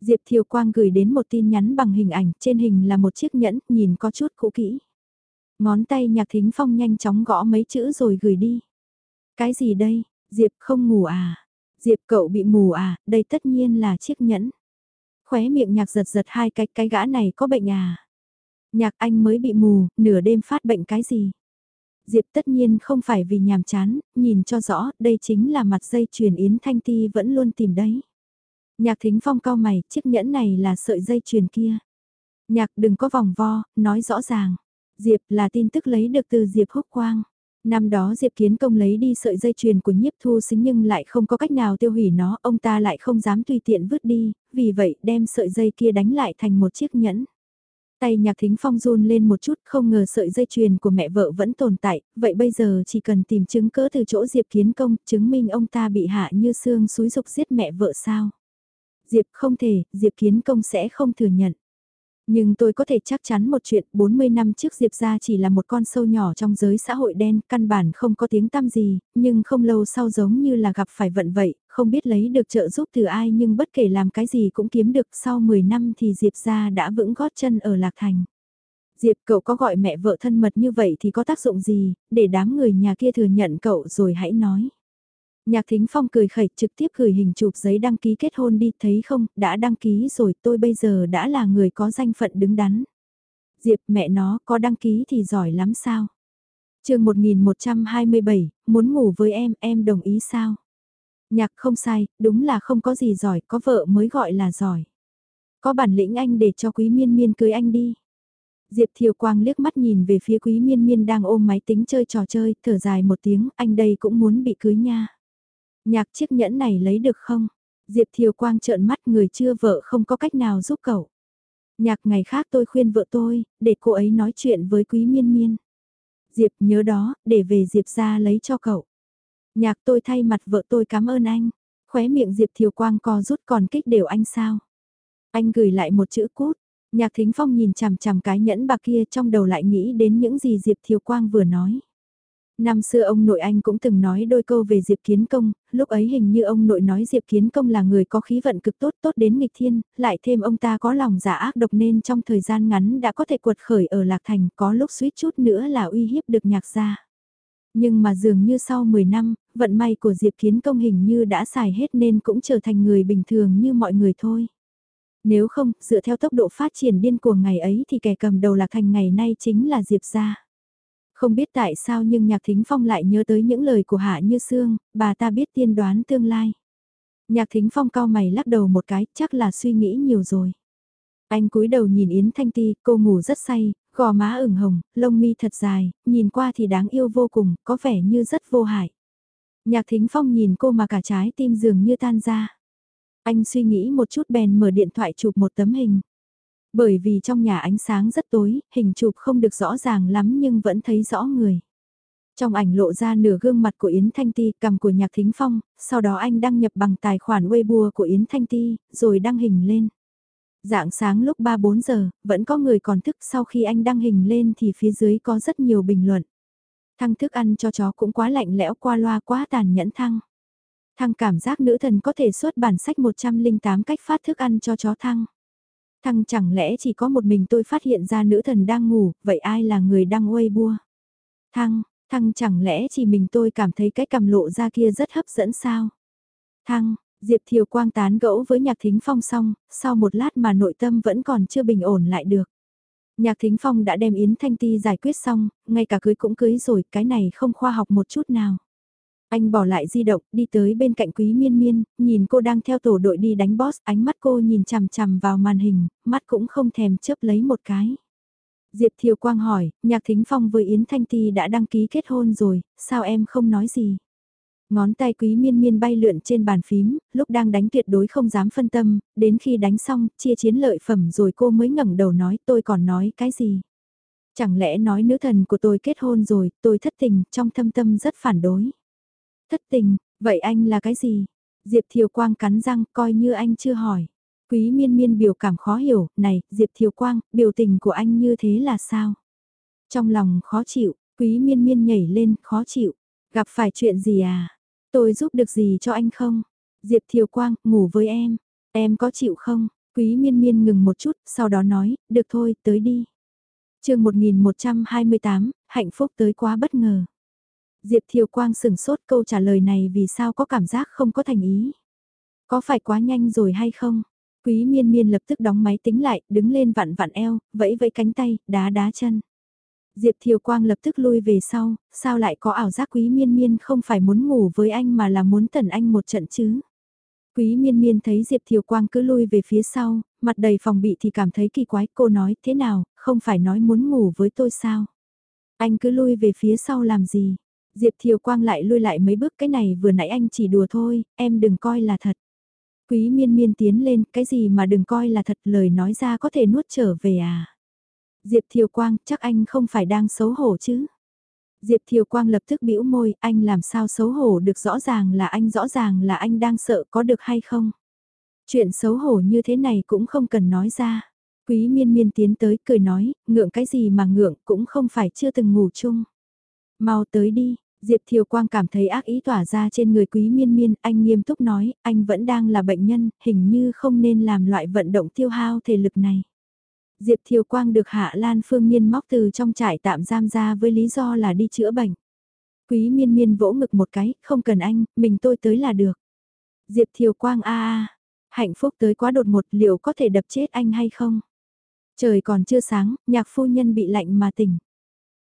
Diệp Thiều Quang gửi đến một tin nhắn bằng hình ảnh, trên hình là một chiếc nhẫn, nhìn có chút cũ kỹ. Ngón tay nhạc thính phong nhanh chóng gõ mấy chữ rồi gửi đi. Cái gì đây, Diệp không ngủ à? Diệp cậu bị mù à, đây tất nhiên là chiếc nhẫn. Khóe miệng nhạc giật giật hai cái, cái gã này có bệnh à? Nhạc anh mới bị mù, nửa đêm phát bệnh cái gì? Diệp tất nhiên không phải vì nhàm chán, nhìn cho rõ, đây chính là mặt dây chuyền Yến Thanh Ti vẫn luôn tìm đấy. Nhạc thính phong cao mày, chiếc nhẫn này là sợi dây chuyền kia. Nhạc đừng có vòng vo, nói rõ ràng. Diệp là tin tức lấy được từ Diệp Húc Quang. Năm đó Diệp Kiến Công lấy đi sợi dây chuyền của nhiếp thu xính nhưng lại không có cách nào tiêu hủy nó, ông ta lại không dám tùy tiện vứt đi, vì vậy đem sợi dây kia đánh lại thành một chiếc nhẫn. Tay nhạc thính phong run lên một chút không ngờ sợi dây chuyền của mẹ vợ vẫn tồn tại, vậy bây giờ chỉ cần tìm chứng cỡ từ chỗ Diệp Kiến Công, chứng minh ông ta bị hạ như xương xúi dục giết mẹ vợ sao. Diệp không thể, Diệp Kiến Công sẽ không thừa nhận. Nhưng tôi có thể chắc chắn một chuyện, 40 năm trước Diệp gia chỉ là một con sâu nhỏ trong giới xã hội đen, căn bản không có tiếng tăm gì, nhưng không lâu sau giống như là gặp phải vận vậy, không biết lấy được trợ giúp từ ai nhưng bất kể làm cái gì cũng kiếm được, sau 10 năm thì Diệp gia đã vững gót chân ở Lạc Thành. Diệp cậu có gọi mẹ vợ thân mật như vậy thì có tác dụng gì, để đám người nhà kia thừa nhận cậu rồi hãy nói. Nhạc Thính Phong cười khẩy trực tiếp gửi hình chụp giấy đăng ký kết hôn đi, thấy không, đã đăng ký rồi tôi bây giờ đã là người có danh phận đứng đắn. Diệp mẹ nó có đăng ký thì giỏi lắm sao? chương 1127, muốn ngủ với em, em đồng ý sao? Nhạc không sai, đúng là không có gì giỏi, có vợ mới gọi là giỏi. Có bản lĩnh anh để cho quý miên miên cưới anh đi. Diệp Thiều Quang liếc mắt nhìn về phía quý miên miên đang ôm máy tính chơi trò chơi, thở dài một tiếng, anh đây cũng muốn bị cưới nha. Nhạc chiếc nhẫn này lấy được không? Diệp Thiều Quang trợn mắt người chưa vợ không có cách nào giúp cậu. Nhạc ngày khác tôi khuyên vợ tôi, để cô ấy nói chuyện với quý miên miên. Diệp nhớ đó, để về Diệp ra lấy cho cậu. Nhạc tôi thay mặt vợ tôi cảm ơn anh. Khóe miệng Diệp Thiều Quang co rút còn kích đều anh sao. Anh gửi lại một chữ cút. Nhạc Thính Phong nhìn chằm chằm cái nhẫn bạc kia trong đầu lại nghĩ đến những gì Diệp Thiều Quang vừa nói. Năm xưa ông nội anh cũng từng nói đôi câu về Diệp Kiến Công, lúc ấy hình như ông nội nói Diệp Kiến Công là người có khí vận cực tốt tốt đến nghịch thiên, lại thêm ông ta có lòng giả ác độc nên trong thời gian ngắn đã có thể quật khởi ở Lạc Thành, có lúc suýt chút nữa là uy hiếp được nhạc gia. Nhưng mà dường như sau 10 năm, vận may của Diệp Kiến Công hình như đã xài hết nên cũng trở thành người bình thường như mọi người thôi. Nếu không, dựa theo tốc độ phát triển điên cuồng ngày ấy thì kẻ cầm đầu Lạc Thành ngày nay chính là Diệp gia. Không biết tại sao nhưng Nhạc Thính Phong lại nhớ tới những lời của Hạ Như Sương, bà ta biết tiên đoán tương lai. Nhạc Thính Phong cao mày lắc đầu một cái, chắc là suy nghĩ nhiều rồi. Anh cúi đầu nhìn Yến Thanh Ti, cô ngủ rất say, gò má ửng hồng, lông mi thật dài, nhìn qua thì đáng yêu vô cùng, có vẻ như rất vô hại. Nhạc Thính Phong nhìn cô mà cả trái tim dường như tan ra. Anh suy nghĩ một chút bèn mở điện thoại chụp một tấm hình. Bởi vì trong nhà ánh sáng rất tối, hình chụp không được rõ ràng lắm nhưng vẫn thấy rõ người. Trong ảnh lộ ra nửa gương mặt của Yến Thanh Ti, cầm của Nhạc Thính Phong, sau đó anh đăng nhập bằng tài khoản Weibo của Yến Thanh Ti, rồi đăng hình lên. Dạng sáng lúc 3-4 giờ, vẫn có người còn thức sau khi anh đăng hình lên thì phía dưới có rất nhiều bình luận. Thăng thức ăn cho chó cũng quá lạnh lẽo qua loa quá tàn nhẫn thăng. Thăng cảm giác nữ thần có thể xuất bản sách 108 cách phát thức ăn cho chó thăng. Thăng chẳng lẽ chỉ có một mình tôi phát hiện ra nữ thần đang ngủ, vậy ai là người đang uây bua? Thăng, thăng chẳng lẽ chỉ mình tôi cảm thấy cái cầm lộ ra kia rất hấp dẫn sao? Thăng, Diệp Thiều Quang tán gẫu với Nhạc Thính Phong xong, sau một lát mà nội tâm vẫn còn chưa bình ổn lại được. Nhạc Thính Phong đã đem Yến Thanh Ti giải quyết xong, ngay cả cưới cũng cưới rồi, cái này không khoa học một chút nào. Anh bỏ lại di động, đi tới bên cạnh quý miên miên, nhìn cô đang theo tổ đội đi đánh boss, ánh mắt cô nhìn chằm chằm vào màn hình, mắt cũng không thèm chớp lấy một cái. Diệp Thiều Quang hỏi, Nhạc Thính Phong với Yến Thanh Ti đã đăng ký kết hôn rồi, sao em không nói gì? Ngón tay quý miên miên bay lượn trên bàn phím, lúc đang đánh tuyệt đối không dám phân tâm, đến khi đánh xong, chia chiến lợi phẩm rồi cô mới ngẩng đầu nói tôi còn nói cái gì? Chẳng lẽ nói nữ thần của tôi kết hôn rồi, tôi thất tình, trong thâm tâm rất phản đối. Thất tình, vậy anh là cái gì? Diệp Thiều Quang cắn răng coi như anh chưa hỏi. Quý miên miên biểu cảm khó hiểu, này, Diệp Thiều Quang, biểu tình của anh như thế là sao? Trong lòng khó chịu, quý miên miên nhảy lên, khó chịu. Gặp phải chuyện gì à? Tôi giúp được gì cho anh không? Diệp Thiều Quang, ngủ với em. Em có chịu không? Quý miên miên ngừng một chút, sau đó nói, được thôi, tới đi. chương 1128, hạnh phúc tới quá bất ngờ. Diệp Thiều Quang sừng sốt câu trả lời này vì sao có cảm giác không có thành ý. Có phải quá nhanh rồi hay không? Quý miên miên lập tức đóng máy tính lại, đứng lên vặn vặn eo, vẫy vẫy cánh tay, đá đá chân. Diệp Thiều Quang lập tức lui về sau, sao lại có ảo giác quý miên miên không phải muốn ngủ với anh mà là muốn tần anh một trận chứ? Quý miên miên thấy Diệp Thiều Quang cứ lui về phía sau, mặt đầy phòng bị thì cảm thấy kỳ quái, cô nói thế nào, không phải nói muốn ngủ với tôi sao? Anh cứ lui về phía sau làm gì? Diệp Thiều Quang lại lui lại mấy bước cái này vừa nãy anh chỉ đùa thôi, em đừng coi là thật. Quý miên miên tiến lên, cái gì mà đừng coi là thật lời nói ra có thể nuốt trở về à? Diệp Thiều Quang, chắc anh không phải đang xấu hổ chứ? Diệp Thiều Quang lập tức bĩu môi, anh làm sao xấu hổ được rõ ràng là anh rõ ràng là anh đang sợ có được hay không? Chuyện xấu hổ như thế này cũng không cần nói ra. Quý miên miên tiến tới cười nói, ngượng cái gì mà ngượng cũng không phải chưa từng ngủ chung. Mau tới đi, Diệp Thiều Quang cảm thấy ác ý tỏa ra trên người quý miên miên, anh nghiêm túc nói, anh vẫn đang là bệnh nhân, hình như không nên làm loại vận động tiêu hao thể lực này. Diệp Thiều Quang được Hạ Lan Phương Nhiên móc từ trong trại tạm giam ra với lý do là đi chữa bệnh. Quý miên miên vỗ ngực một cái, không cần anh, mình tôi tới là được. Diệp Thiều Quang a a, hạnh phúc tới quá đột một liệu có thể đập chết anh hay không? Trời còn chưa sáng, nhạc phu nhân bị lạnh mà tỉnh.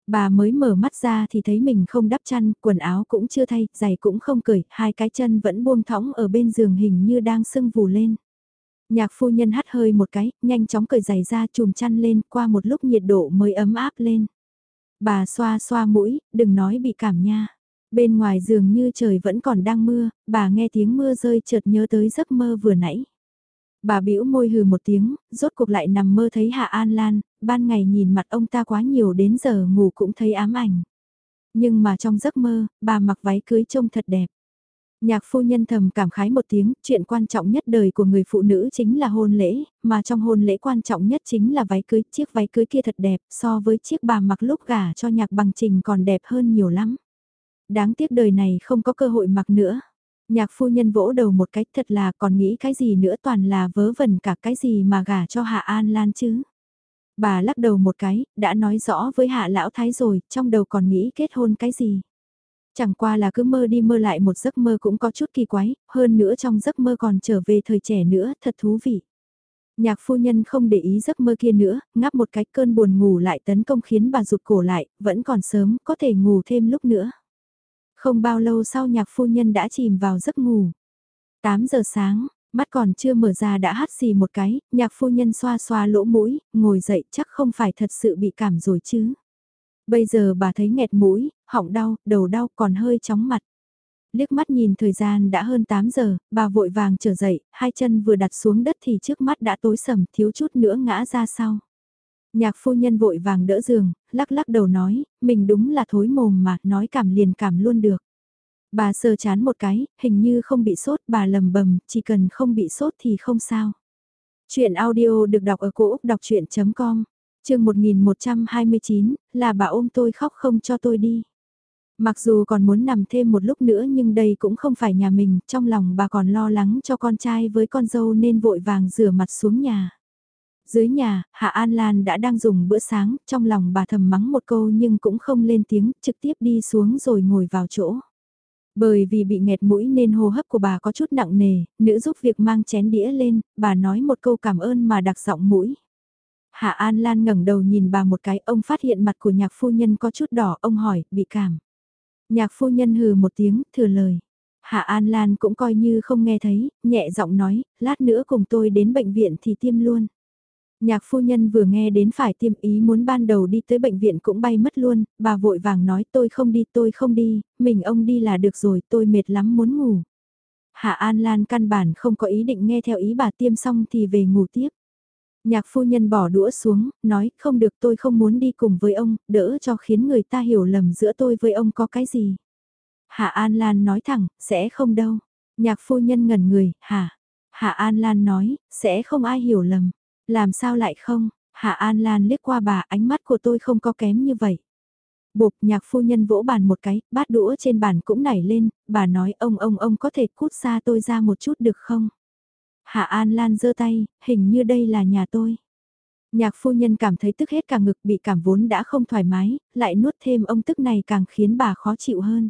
Bà mới mở mắt ra thì thấy mình không đắp chăn, quần áo cũng chưa thay, giày cũng không cởi, hai cái chân vẫn buông thõng ở bên giường hình như đang sưng vù lên. Nhạc phu nhân hắt hơi một cái, nhanh chóng cởi giày ra chùm chăn lên, qua một lúc nhiệt độ mới ấm áp lên. Bà xoa xoa mũi, đừng nói bị cảm nha. Bên ngoài giường như trời vẫn còn đang mưa, bà nghe tiếng mưa rơi chợt nhớ tới giấc mơ vừa nãy. Bà bĩu môi hừ một tiếng, rốt cuộc lại nằm mơ thấy Hạ An Lan, ban ngày nhìn mặt ông ta quá nhiều đến giờ ngủ cũng thấy ám ảnh. Nhưng mà trong giấc mơ, bà mặc váy cưới trông thật đẹp. Nhạc phu nhân thầm cảm khái một tiếng, chuyện quan trọng nhất đời của người phụ nữ chính là hôn lễ, mà trong hôn lễ quan trọng nhất chính là váy cưới, chiếc váy cưới kia thật đẹp, so với chiếc bà mặc lúc gả cho nhạc bằng trình còn đẹp hơn nhiều lắm. Đáng tiếc đời này không có cơ hội mặc nữa. Nhạc phu nhân vỗ đầu một cách thật là còn nghĩ cái gì nữa toàn là vớ vẩn cả cái gì mà gả cho Hạ An Lan chứ. Bà lắc đầu một cái, đã nói rõ với Hạ Lão Thái rồi, trong đầu còn nghĩ kết hôn cái gì. Chẳng qua là cứ mơ đi mơ lại một giấc mơ cũng có chút kỳ quái, hơn nữa trong giấc mơ còn trở về thời trẻ nữa, thật thú vị. Nhạc phu nhân không để ý giấc mơ kia nữa, ngáp một cái cơn buồn ngủ lại tấn công khiến bà rụt cổ lại, vẫn còn sớm, có thể ngủ thêm lúc nữa. Không bao lâu sau nhạc phu nhân đã chìm vào giấc ngủ. 8 giờ sáng, mắt còn chưa mở ra đã hắt xì một cái, nhạc phu nhân xoa xoa lỗ mũi, ngồi dậy chắc không phải thật sự bị cảm rồi chứ. Bây giờ bà thấy nghẹt mũi, họng đau, đầu đau còn hơi chóng mặt. Liếc mắt nhìn thời gian đã hơn 8 giờ, bà vội vàng trở dậy, hai chân vừa đặt xuống đất thì trước mắt đã tối sầm thiếu chút nữa ngã ra sau. Nhạc phu nhân vội vàng đỡ giường, lắc lắc đầu nói, mình đúng là thối mồm mà, nói cảm liền cảm luôn được. Bà sờ chán một cái, hình như không bị sốt, bà lầm bầm, chỉ cần không bị sốt thì không sao. Chuyện audio được đọc ở cổ Úc đọc chuyện.com, chương 1129, là bà ôm tôi khóc không cho tôi đi. Mặc dù còn muốn nằm thêm một lúc nữa nhưng đây cũng không phải nhà mình, trong lòng bà còn lo lắng cho con trai với con dâu nên vội vàng rửa mặt xuống nhà. Dưới nhà, Hạ An Lan đã đang dùng bữa sáng, trong lòng bà thầm mắng một câu nhưng cũng không lên tiếng, trực tiếp đi xuống rồi ngồi vào chỗ. Bởi vì bị nghẹt mũi nên hô hấp của bà có chút nặng nề, nữ giúp việc mang chén đĩa lên, bà nói một câu cảm ơn mà đặc giọng mũi. Hạ An Lan ngẩng đầu nhìn bà một cái, ông phát hiện mặt của nhạc phu nhân có chút đỏ, ông hỏi, bị cảm. Nhạc phu nhân hừ một tiếng, thừa lời. Hạ An Lan cũng coi như không nghe thấy, nhẹ giọng nói, lát nữa cùng tôi đến bệnh viện thì tiêm luôn. Nhạc phu nhân vừa nghe đến phải tiêm ý muốn ban đầu đi tới bệnh viện cũng bay mất luôn, bà vội vàng nói tôi không đi tôi không đi, mình ông đi là được rồi tôi mệt lắm muốn ngủ. Hạ An Lan căn bản không có ý định nghe theo ý bà tiêm xong thì về ngủ tiếp. Nhạc phu nhân bỏ đũa xuống, nói không được tôi không muốn đi cùng với ông, đỡ cho khiến người ta hiểu lầm giữa tôi với ông có cái gì. Hạ An Lan nói thẳng, sẽ không đâu. Nhạc phu nhân ngẩn người, hả? Hạ An Lan nói, sẽ không ai hiểu lầm. Làm sao lại không? Hạ An Lan liếc qua bà, ánh mắt của tôi không có kém như vậy. Bộp nhạc phu nhân vỗ bàn một cái, bát đũa trên bàn cũng nảy lên, bà nói ông ông ông có thể cút xa tôi ra một chút được không? Hạ An Lan giơ tay, hình như đây là nhà tôi. Nhạc phu nhân cảm thấy tức hết cả ngực bị cảm vốn đã không thoải mái, lại nuốt thêm ông tức này càng khiến bà khó chịu hơn.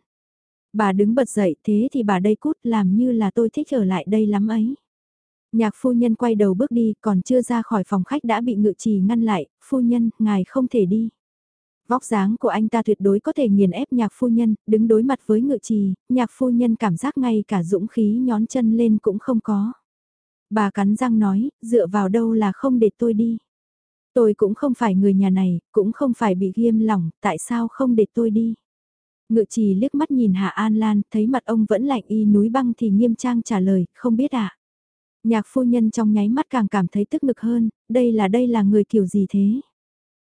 Bà đứng bật dậy thế thì bà đây cút làm như là tôi thích ở lại đây lắm ấy. Nhạc phu nhân quay đầu bước đi còn chưa ra khỏi phòng khách đã bị ngự trì ngăn lại, phu nhân, ngài không thể đi. Vóc dáng của anh ta tuyệt đối có thể nghiền ép nhạc phu nhân, đứng đối mặt với ngự trì, nhạc phu nhân cảm giác ngay cả dũng khí nhón chân lên cũng không có. Bà cắn răng nói, dựa vào đâu là không để tôi đi. Tôi cũng không phải người nhà này, cũng không phải bị ghiêm lỏng, tại sao không để tôi đi. Ngự trì liếc mắt nhìn Hạ An Lan, thấy mặt ông vẫn lạnh y núi băng thì nghiêm trang trả lời, không biết ạ. À? Nhạc phu nhân trong nháy mắt càng cảm thấy tức ngực hơn, đây là đây là người kiểu gì thế?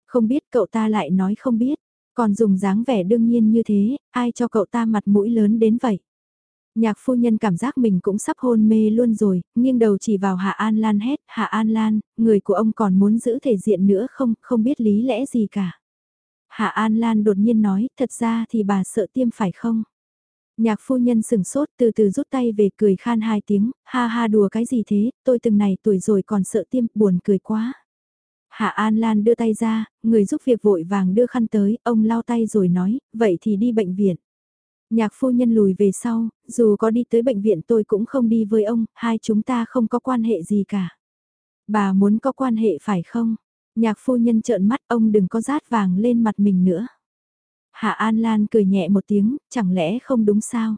Không biết cậu ta lại nói không biết, còn dùng dáng vẻ đương nhiên như thế, ai cho cậu ta mặt mũi lớn đến vậy? Nhạc phu nhân cảm giác mình cũng sắp hôn mê luôn rồi, nghiêng đầu chỉ vào Hạ An Lan hét, Hạ An Lan, người của ông còn muốn giữ thể diện nữa không, không biết lý lẽ gì cả. Hạ An Lan đột nhiên nói, thật ra thì bà sợ tiêm phải không? Nhạc phu nhân sừng sốt từ từ rút tay về cười khan hai tiếng, ha ha đùa cái gì thế, tôi từng này tuổi rồi còn sợ tiêm, buồn cười quá. Hạ An Lan đưa tay ra, người giúp việc vội vàng đưa khăn tới, ông lau tay rồi nói, vậy thì đi bệnh viện. Nhạc phu nhân lùi về sau, dù có đi tới bệnh viện tôi cũng không đi với ông, hai chúng ta không có quan hệ gì cả. Bà muốn có quan hệ phải không? Nhạc phu nhân trợn mắt ông đừng có rát vàng lên mặt mình nữa. Hạ An Lan cười nhẹ một tiếng, chẳng lẽ không đúng sao?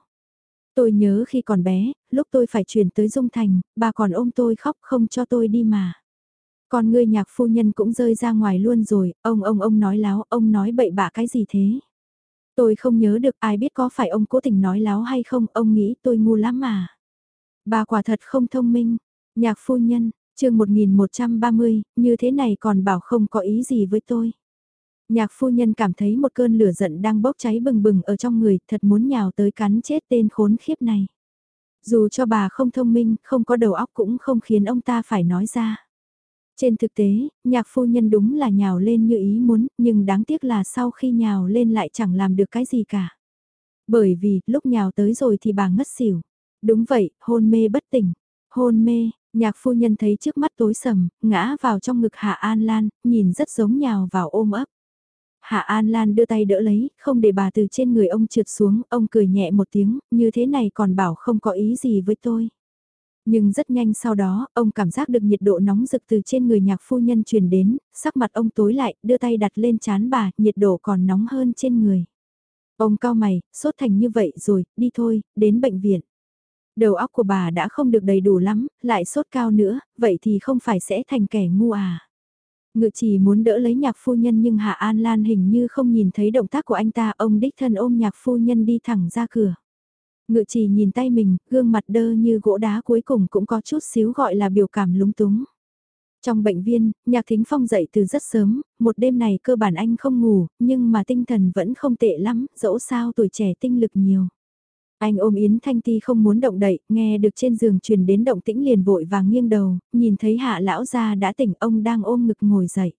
Tôi nhớ khi còn bé, lúc tôi phải chuyển tới Dung Thành, bà còn ôm tôi khóc không cho tôi đi mà. Còn người nhạc phu nhân cũng rơi ra ngoài luôn rồi, ông ông ông nói láo, ông nói bậy bạ cái gì thế? Tôi không nhớ được ai biết có phải ông cố tình nói láo hay không, ông nghĩ tôi ngu lắm mà. Bà quả thật không thông minh, nhạc phu nhân, chương 1130, như thế này còn bảo không có ý gì với tôi. Nhạc phu nhân cảm thấy một cơn lửa giận đang bốc cháy bừng bừng ở trong người, thật muốn nhào tới cắn chết tên khốn khiếp này. Dù cho bà không thông minh, không có đầu óc cũng không khiến ông ta phải nói ra. Trên thực tế, nhạc phu nhân đúng là nhào lên như ý muốn, nhưng đáng tiếc là sau khi nhào lên lại chẳng làm được cái gì cả. Bởi vì, lúc nhào tới rồi thì bà ngất xỉu. Đúng vậy, hôn mê bất tỉnh. Hôn mê, nhạc phu nhân thấy trước mắt tối sầm, ngã vào trong ngực Hạ An Lan, nhìn rất giống nhào vào ôm ấp. Hạ An Lan đưa tay đỡ lấy, không để bà từ trên người ông trượt xuống, ông cười nhẹ một tiếng, như thế này còn bảo không có ý gì với tôi. Nhưng rất nhanh sau đó, ông cảm giác được nhiệt độ nóng rực từ trên người nhạc phu nhân truyền đến, sắc mặt ông tối lại, đưa tay đặt lên chán bà, nhiệt độ còn nóng hơn trên người. Ông cao mày, sốt thành như vậy rồi, đi thôi, đến bệnh viện. Đầu óc của bà đã không được đầy đủ lắm, lại sốt cao nữa, vậy thì không phải sẽ thành kẻ ngu à. Ngự chỉ muốn đỡ lấy nhạc phu nhân nhưng Hạ An Lan hình như không nhìn thấy động tác của anh ta, ông đích thân ôm nhạc phu nhân đi thẳng ra cửa. Ngự chỉ nhìn tay mình, gương mặt đơ như gỗ đá cuối cùng cũng có chút xíu gọi là biểu cảm lúng túng. Trong bệnh viên, Nhạc Thính Phong dậy từ rất sớm, một đêm này cơ bản anh không ngủ, nhưng mà tinh thần vẫn không tệ lắm, dẫu sao tuổi trẻ tinh lực nhiều. Anh ôm Yến Thanh Ti không muốn động đậy, nghe được trên giường truyền đến động tĩnh liền vội vàng nghiêng đầu, nhìn thấy hạ lão gia đã tỉnh ông đang ôm ngực ngồi dậy.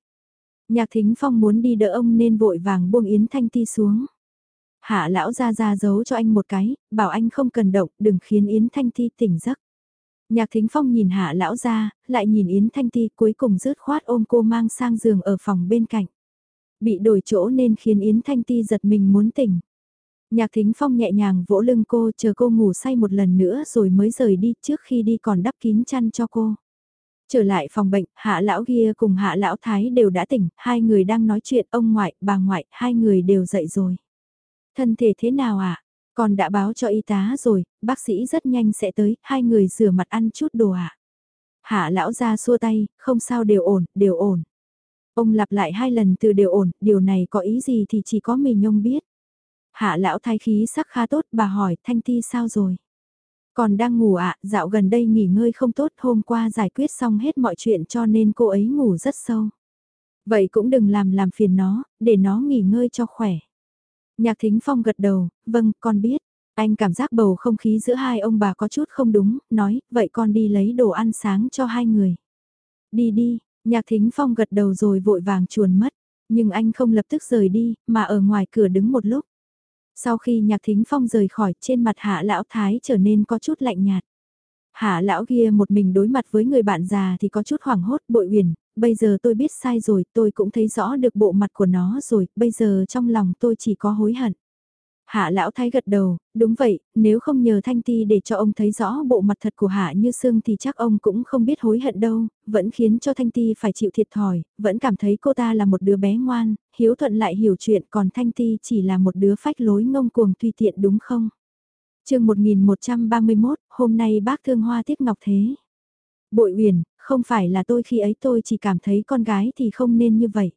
Nhạc Thính Phong muốn đi đỡ ông nên vội vàng buông Yến Thanh Ti xuống. Hạ lão gia ra giấu cho anh một cái, bảo anh không cần động, đừng khiến Yến Thanh Ti tỉnh giấc. Nhạc Thính Phong nhìn hạ lão ra, lại nhìn Yến Thanh Ti cuối cùng rớt khoát ôm cô mang sang giường ở phòng bên cạnh. Bị đổi chỗ nên khiến Yến Thanh Ti giật mình muốn tỉnh. Nhạc Thính Phong nhẹ nhàng vỗ lưng cô chờ cô ngủ say một lần nữa rồi mới rời đi trước khi đi còn đắp kín chăn cho cô. Trở lại phòng bệnh, hạ lão kia cùng hạ lão thái đều đã tỉnh, hai người đang nói chuyện ông ngoại, bà ngoại, hai người đều dậy rồi. Thân thể thế nào ạ? À? Con đã báo cho y tá rồi, bác sĩ rất nhanh sẽ tới, hai người rửa mặt ăn chút đồ ạ. À? Hạ lão ra xua tay, không sao đều ổn, đều ổn. Ông lặp lại hai lần từ đều ổn, điều này có ý gì thì chỉ có mình nhông biết. Hạ lão thái khí sắc khá tốt, bà hỏi Thanh Ti sao rồi? Còn đang ngủ ạ, dạo gần đây nghỉ ngơi không tốt, hôm qua giải quyết xong hết mọi chuyện cho nên cô ấy ngủ rất sâu. Vậy cũng đừng làm làm phiền nó, để nó nghỉ ngơi cho khỏe. Nhạc Thính Phong gật đầu, vâng, con biết. Anh cảm giác bầu không khí giữa hai ông bà có chút không đúng, nói, vậy con đi lấy đồ ăn sáng cho hai người. Đi đi, nhạc thính phong gật đầu rồi vội vàng chuồn mất, nhưng anh không lập tức rời đi, mà ở ngoài cửa đứng một lúc. Sau khi nhạc thính phong rời khỏi trên mặt hạ lão thái trở nên có chút lạnh nhạt. Hạ lão kia một mình đối mặt với người bạn già thì có chút hoảng hốt bội huyền, bây giờ tôi biết sai rồi, tôi cũng thấy rõ được bộ mặt của nó rồi, bây giờ trong lòng tôi chỉ có hối hận. Hạ lão thái gật đầu, đúng vậy, nếu không nhờ Thanh Ti để cho ông thấy rõ bộ mặt thật của Hạ Như Sương thì chắc ông cũng không biết hối hận đâu, vẫn khiến cho Thanh Ti phải chịu thiệt thòi, vẫn cảm thấy cô ta là một đứa bé ngoan, hiếu thuận lại hiểu chuyện còn Thanh Ti chỉ là một đứa phách lối ngông cuồng tùy tiện đúng không? chương 1131, hôm nay bác thương hoa tiếc ngọc thế. Bội uyển, không phải là tôi khi ấy tôi chỉ cảm thấy con gái thì không nên như vậy.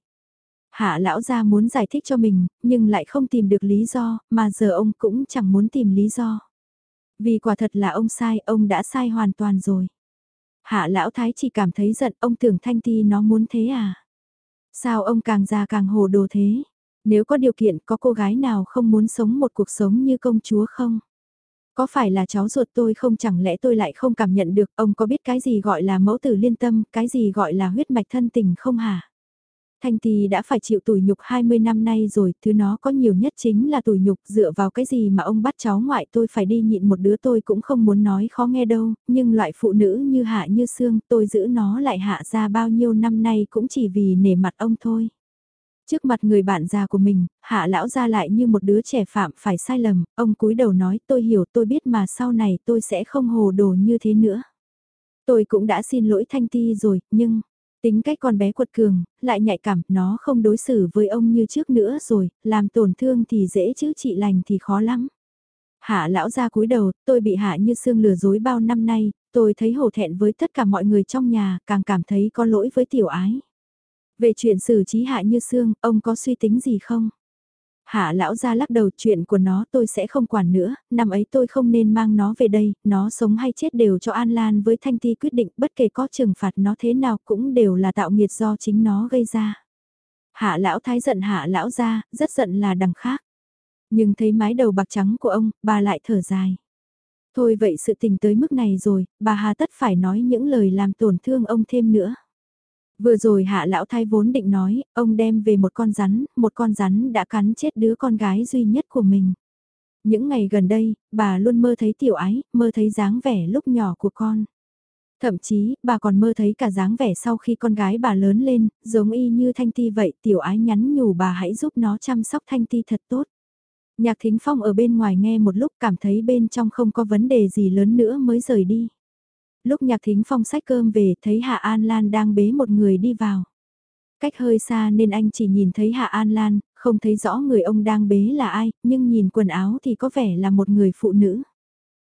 Hạ lão gia muốn giải thích cho mình, nhưng lại không tìm được lý do, mà giờ ông cũng chẳng muốn tìm lý do. Vì quả thật là ông sai, ông đã sai hoàn toàn rồi. Hạ lão thái chỉ cảm thấy giận, ông tưởng thanh ti nó muốn thế à? Sao ông càng già càng hồ đồ thế? Nếu có điều kiện có cô gái nào không muốn sống một cuộc sống như công chúa không? Có phải là cháu ruột tôi không chẳng lẽ tôi lại không cảm nhận được ông có biết cái gì gọi là mẫu tử liên tâm, cái gì gọi là huyết mạch thân tình không hả? Thanh Tì đã phải chịu tủi nhục 20 năm nay rồi, thứ nó có nhiều nhất chính là tủi nhục dựa vào cái gì mà ông bắt cháu ngoại tôi phải đi nhịn một đứa tôi cũng không muốn nói khó nghe đâu, nhưng loại phụ nữ như hạ như xương tôi giữ nó lại hạ ra bao nhiêu năm nay cũng chỉ vì nể mặt ông thôi. Trước mặt người bạn già của mình, hạ lão ra lại như một đứa trẻ phạm phải sai lầm, ông cúi đầu nói tôi hiểu tôi biết mà sau này tôi sẽ không hồ đồ như thế nữa. Tôi cũng đã xin lỗi Thanh Ti rồi, nhưng, tính cách con bé quật cường, lại nhạy cảm, nó không đối xử với ông như trước nữa rồi, làm tổn thương thì dễ chứ trị lành thì khó lắm. Hạ lão ra cúi đầu, tôi bị hạ như xương lừa dối bao năm nay, tôi thấy hổ thẹn với tất cả mọi người trong nhà, càng cảm thấy có lỗi với tiểu ái. Về chuyện xử trí hạ như xương, ông có suy tính gì không? Hạ lão ra lắc đầu chuyện của nó tôi sẽ không quản nữa, năm ấy tôi không nên mang nó về đây, nó sống hay chết đều cho An Lan với Thanh Ti quyết định bất kể có trừng phạt nó thế nào cũng đều là tạo nghiệt do chính nó gây ra. Hạ lão thái giận hạ lão ra, rất giận là đằng khác. Nhưng thấy mái đầu bạc trắng của ông, bà lại thở dài. Thôi vậy sự tình tới mức này rồi, bà hà tất phải nói những lời làm tổn thương ông thêm nữa. Vừa rồi hạ lão thái vốn định nói, ông đem về một con rắn, một con rắn đã cắn chết đứa con gái duy nhất của mình. Những ngày gần đây, bà luôn mơ thấy tiểu ái, mơ thấy dáng vẻ lúc nhỏ của con. Thậm chí, bà còn mơ thấy cả dáng vẻ sau khi con gái bà lớn lên, giống y như Thanh Ti vậy, tiểu ái nhắn nhủ bà hãy giúp nó chăm sóc Thanh Ti thật tốt. Nhạc Thính Phong ở bên ngoài nghe một lúc cảm thấy bên trong không có vấn đề gì lớn nữa mới rời đi lúc nhạc thính phong sách cơm về thấy Hạ An Lan đang bế một người đi vào. Cách hơi xa nên anh chỉ nhìn thấy Hạ An Lan, không thấy rõ người ông đang bế là ai, nhưng nhìn quần áo thì có vẻ là một người phụ nữ.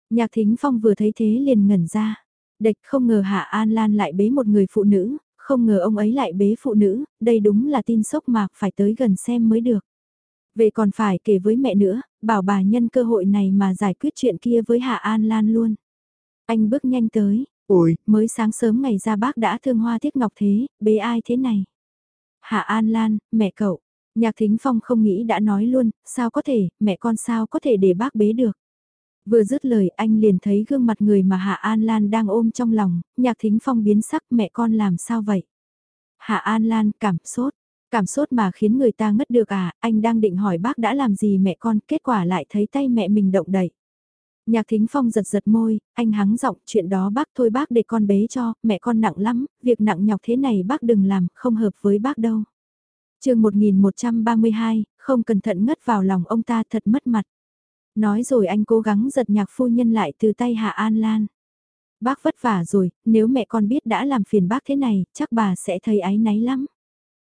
Nhạc thính phong vừa thấy thế liền ngẩn ra. Địch không ngờ Hạ An Lan lại bế một người phụ nữ, không ngờ ông ấy lại bế phụ nữ, đây đúng là tin sốc mạc phải tới gần xem mới được. Vậy còn phải kể với mẹ nữa, bảo bà nhân cơ hội này mà giải quyết chuyện kia với Hạ An Lan luôn. Anh bước nhanh tới, ôi, mới sáng sớm ngày ra bác đã thương hoa tiếc ngọc thế, bế ai thế này? Hạ An Lan, mẹ cậu. Nhạc Thính Phong không nghĩ đã nói luôn, sao có thể, mẹ con sao có thể để bác bế được. Vừa dứt lời anh liền thấy gương mặt người mà Hạ An Lan đang ôm trong lòng, nhạc Thính Phong biến sắc mẹ con làm sao vậy? Hạ An Lan cảm sốt, cảm sốt mà khiến người ta ngất được à, anh đang định hỏi bác đã làm gì mẹ con, kết quả lại thấy tay mẹ mình động đậy. Nhạc thính phong giật giật môi, anh hắng giọng chuyện đó bác thôi bác để con bế cho, mẹ con nặng lắm, việc nặng nhọc thế này bác đừng làm, không hợp với bác đâu. chương 1132, không cẩn thận ngất vào lòng ông ta thật mất mặt. Nói rồi anh cố gắng giật nhạc phu nhân lại từ tay Hạ An Lan. Bác vất vả rồi, nếu mẹ con biết đã làm phiền bác thế này, chắc bà sẽ thấy áy náy lắm.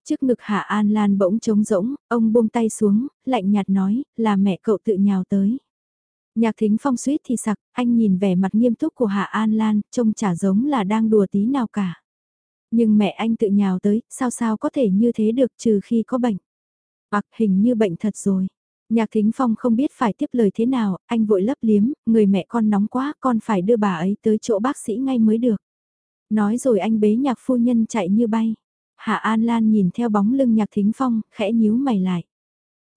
Trước ngực Hạ An Lan bỗng trống rỗng, ông buông tay xuống, lạnh nhạt nói, là mẹ cậu tự nhào tới. Nhạc thính phong suýt thì sặc, anh nhìn vẻ mặt nghiêm túc của Hạ An Lan, trông chả giống là đang đùa tí nào cả. Nhưng mẹ anh tự nhào tới, sao sao có thể như thế được trừ khi có bệnh. Hoặc hình như bệnh thật rồi. Nhạc thính phong không biết phải tiếp lời thế nào, anh vội lấp liếm, người mẹ con nóng quá, con phải đưa bà ấy tới chỗ bác sĩ ngay mới được. Nói rồi anh bế nhạc phu nhân chạy như bay. Hạ An Lan nhìn theo bóng lưng nhạc thính phong, khẽ nhíu mày lại.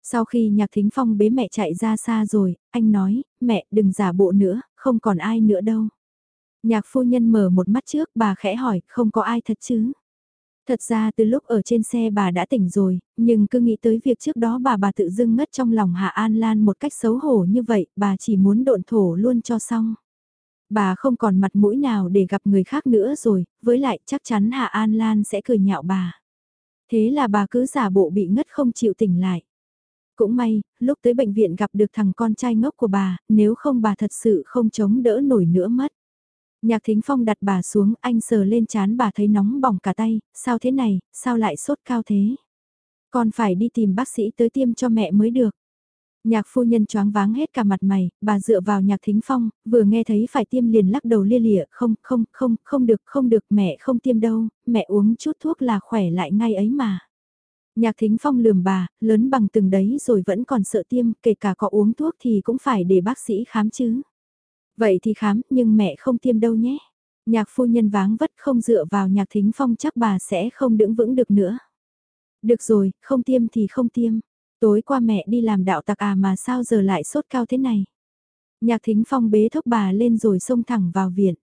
Sau khi nhạc thính phong bế mẹ chạy ra xa rồi, anh nói, mẹ đừng giả bộ nữa, không còn ai nữa đâu. Nhạc phu nhân mở một mắt trước bà khẽ hỏi, không có ai thật chứ? Thật ra từ lúc ở trên xe bà đã tỉnh rồi, nhưng cứ nghĩ tới việc trước đó bà bà tự dưng ngất trong lòng Hạ An Lan một cách xấu hổ như vậy, bà chỉ muốn độn thổ luôn cho xong. Bà không còn mặt mũi nào để gặp người khác nữa rồi, với lại chắc chắn Hạ An Lan sẽ cười nhạo bà. Thế là bà cứ giả bộ bị ngất không chịu tỉnh lại. Cũng may, lúc tới bệnh viện gặp được thằng con trai ngốc của bà, nếu không bà thật sự không chống đỡ nổi nữa mất. Nhạc Thính Phong đặt bà xuống, anh sờ lên chán bà thấy nóng bỏng cả tay, sao thế này, sao lại sốt cao thế? Còn phải đi tìm bác sĩ tới tiêm cho mẹ mới được. Nhạc phu nhân choáng váng hết cả mặt mày, bà dựa vào nhạc thính phong, vừa nghe thấy phải tiêm liền lắc đầu lia lịa, không, không, không, không được, không được, mẹ không tiêm đâu, mẹ uống chút thuốc là khỏe lại ngay ấy mà. Nhạc thính phong lườm bà, lớn bằng từng đấy rồi vẫn còn sợ tiêm, kể cả có uống thuốc thì cũng phải để bác sĩ khám chứ. Vậy thì khám, nhưng mẹ không tiêm đâu nhé. Nhạc phu nhân váng vất không dựa vào nhạc thính phong chắc bà sẽ không đứng vững được nữa. Được rồi, không tiêm thì không tiêm. Tối qua mẹ đi làm đạo tặc à mà sao giờ lại sốt cao thế này. Nhạc thính phong bế thốc bà lên rồi xông thẳng vào viện.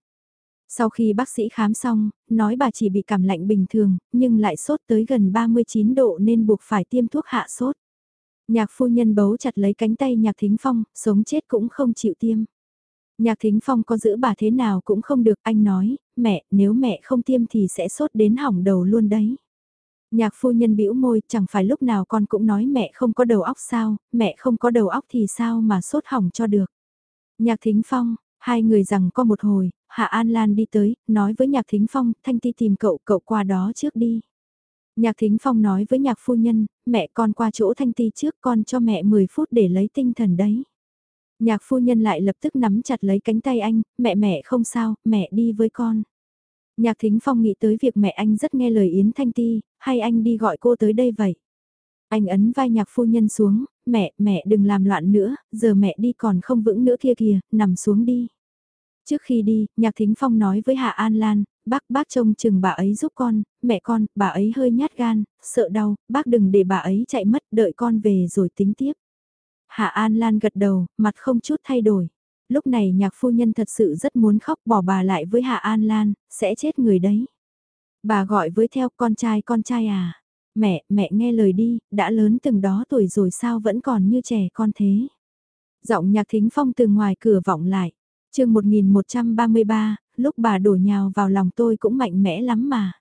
Sau khi bác sĩ khám xong, nói bà chỉ bị cảm lạnh bình thường, nhưng lại sốt tới gần 39 độ nên buộc phải tiêm thuốc hạ sốt. Nhạc phu nhân bấu chặt lấy cánh tay nhạc thính phong, sống chết cũng không chịu tiêm. Nhạc thính phong có giữ bà thế nào cũng không được, anh nói, mẹ, nếu mẹ không tiêm thì sẽ sốt đến hỏng đầu luôn đấy. Nhạc phu nhân bĩu môi, chẳng phải lúc nào con cũng nói mẹ không có đầu óc sao, mẹ không có đầu óc thì sao mà sốt hỏng cho được. Nhạc thính phong, hai người rằng có một hồi, Hạ An Lan đi tới, nói với Nhạc Thính Phong, Thanh Ti tìm cậu, cậu qua đó trước đi. Nhạc Thính Phong nói với Nhạc Phu Nhân, mẹ con qua chỗ Thanh Ti trước con cho mẹ 10 phút để lấy tinh thần đấy. Nhạc Phu Nhân lại lập tức nắm chặt lấy cánh tay anh, mẹ mẹ không sao, mẹ đi với con. Nhạc Thính Phong nghĩ tới việc mẹ anh rất nghe lời Yến Thanh Ti, hay anh đi gọi cô tới đây vậy? Anh ấn vai nhạc phu nhân xuống, mẹ, mẹ đừng làm loạn nữa, giờ mẹ đi còn không vững nữa kia kìa, nằm xuống đi. Trước khi đi, Nhạc Thính Phong nói với Hạ An Lan, bác bác trông chừng bà ấy giúp con, mẹ con, bà ấy hơi nhát gan, sợ đau, bác đừng để bà ấy chạy mất, đợi con về rồi tính tiếp. Hạ An Lan gật đầu, mặt không chút thay đổi. Lúc này nhạc phu nhân thật sự rất muốn khóc bỏ bà lại với Hạ An Lan, sẽ chết người đấy. Bà gọi với theo con trai con trai à. Mẹ, mẹ nghe lời đi, đã lớn từng đó tuổi rồi sao vẫn còn như trẻ con thế. Giọng nhạc thính phong từ ngoài cửa vọng lại chương 1133, lúc bà đổ nhào vào lòng tôi cũng mạnh mẽ lắm mà.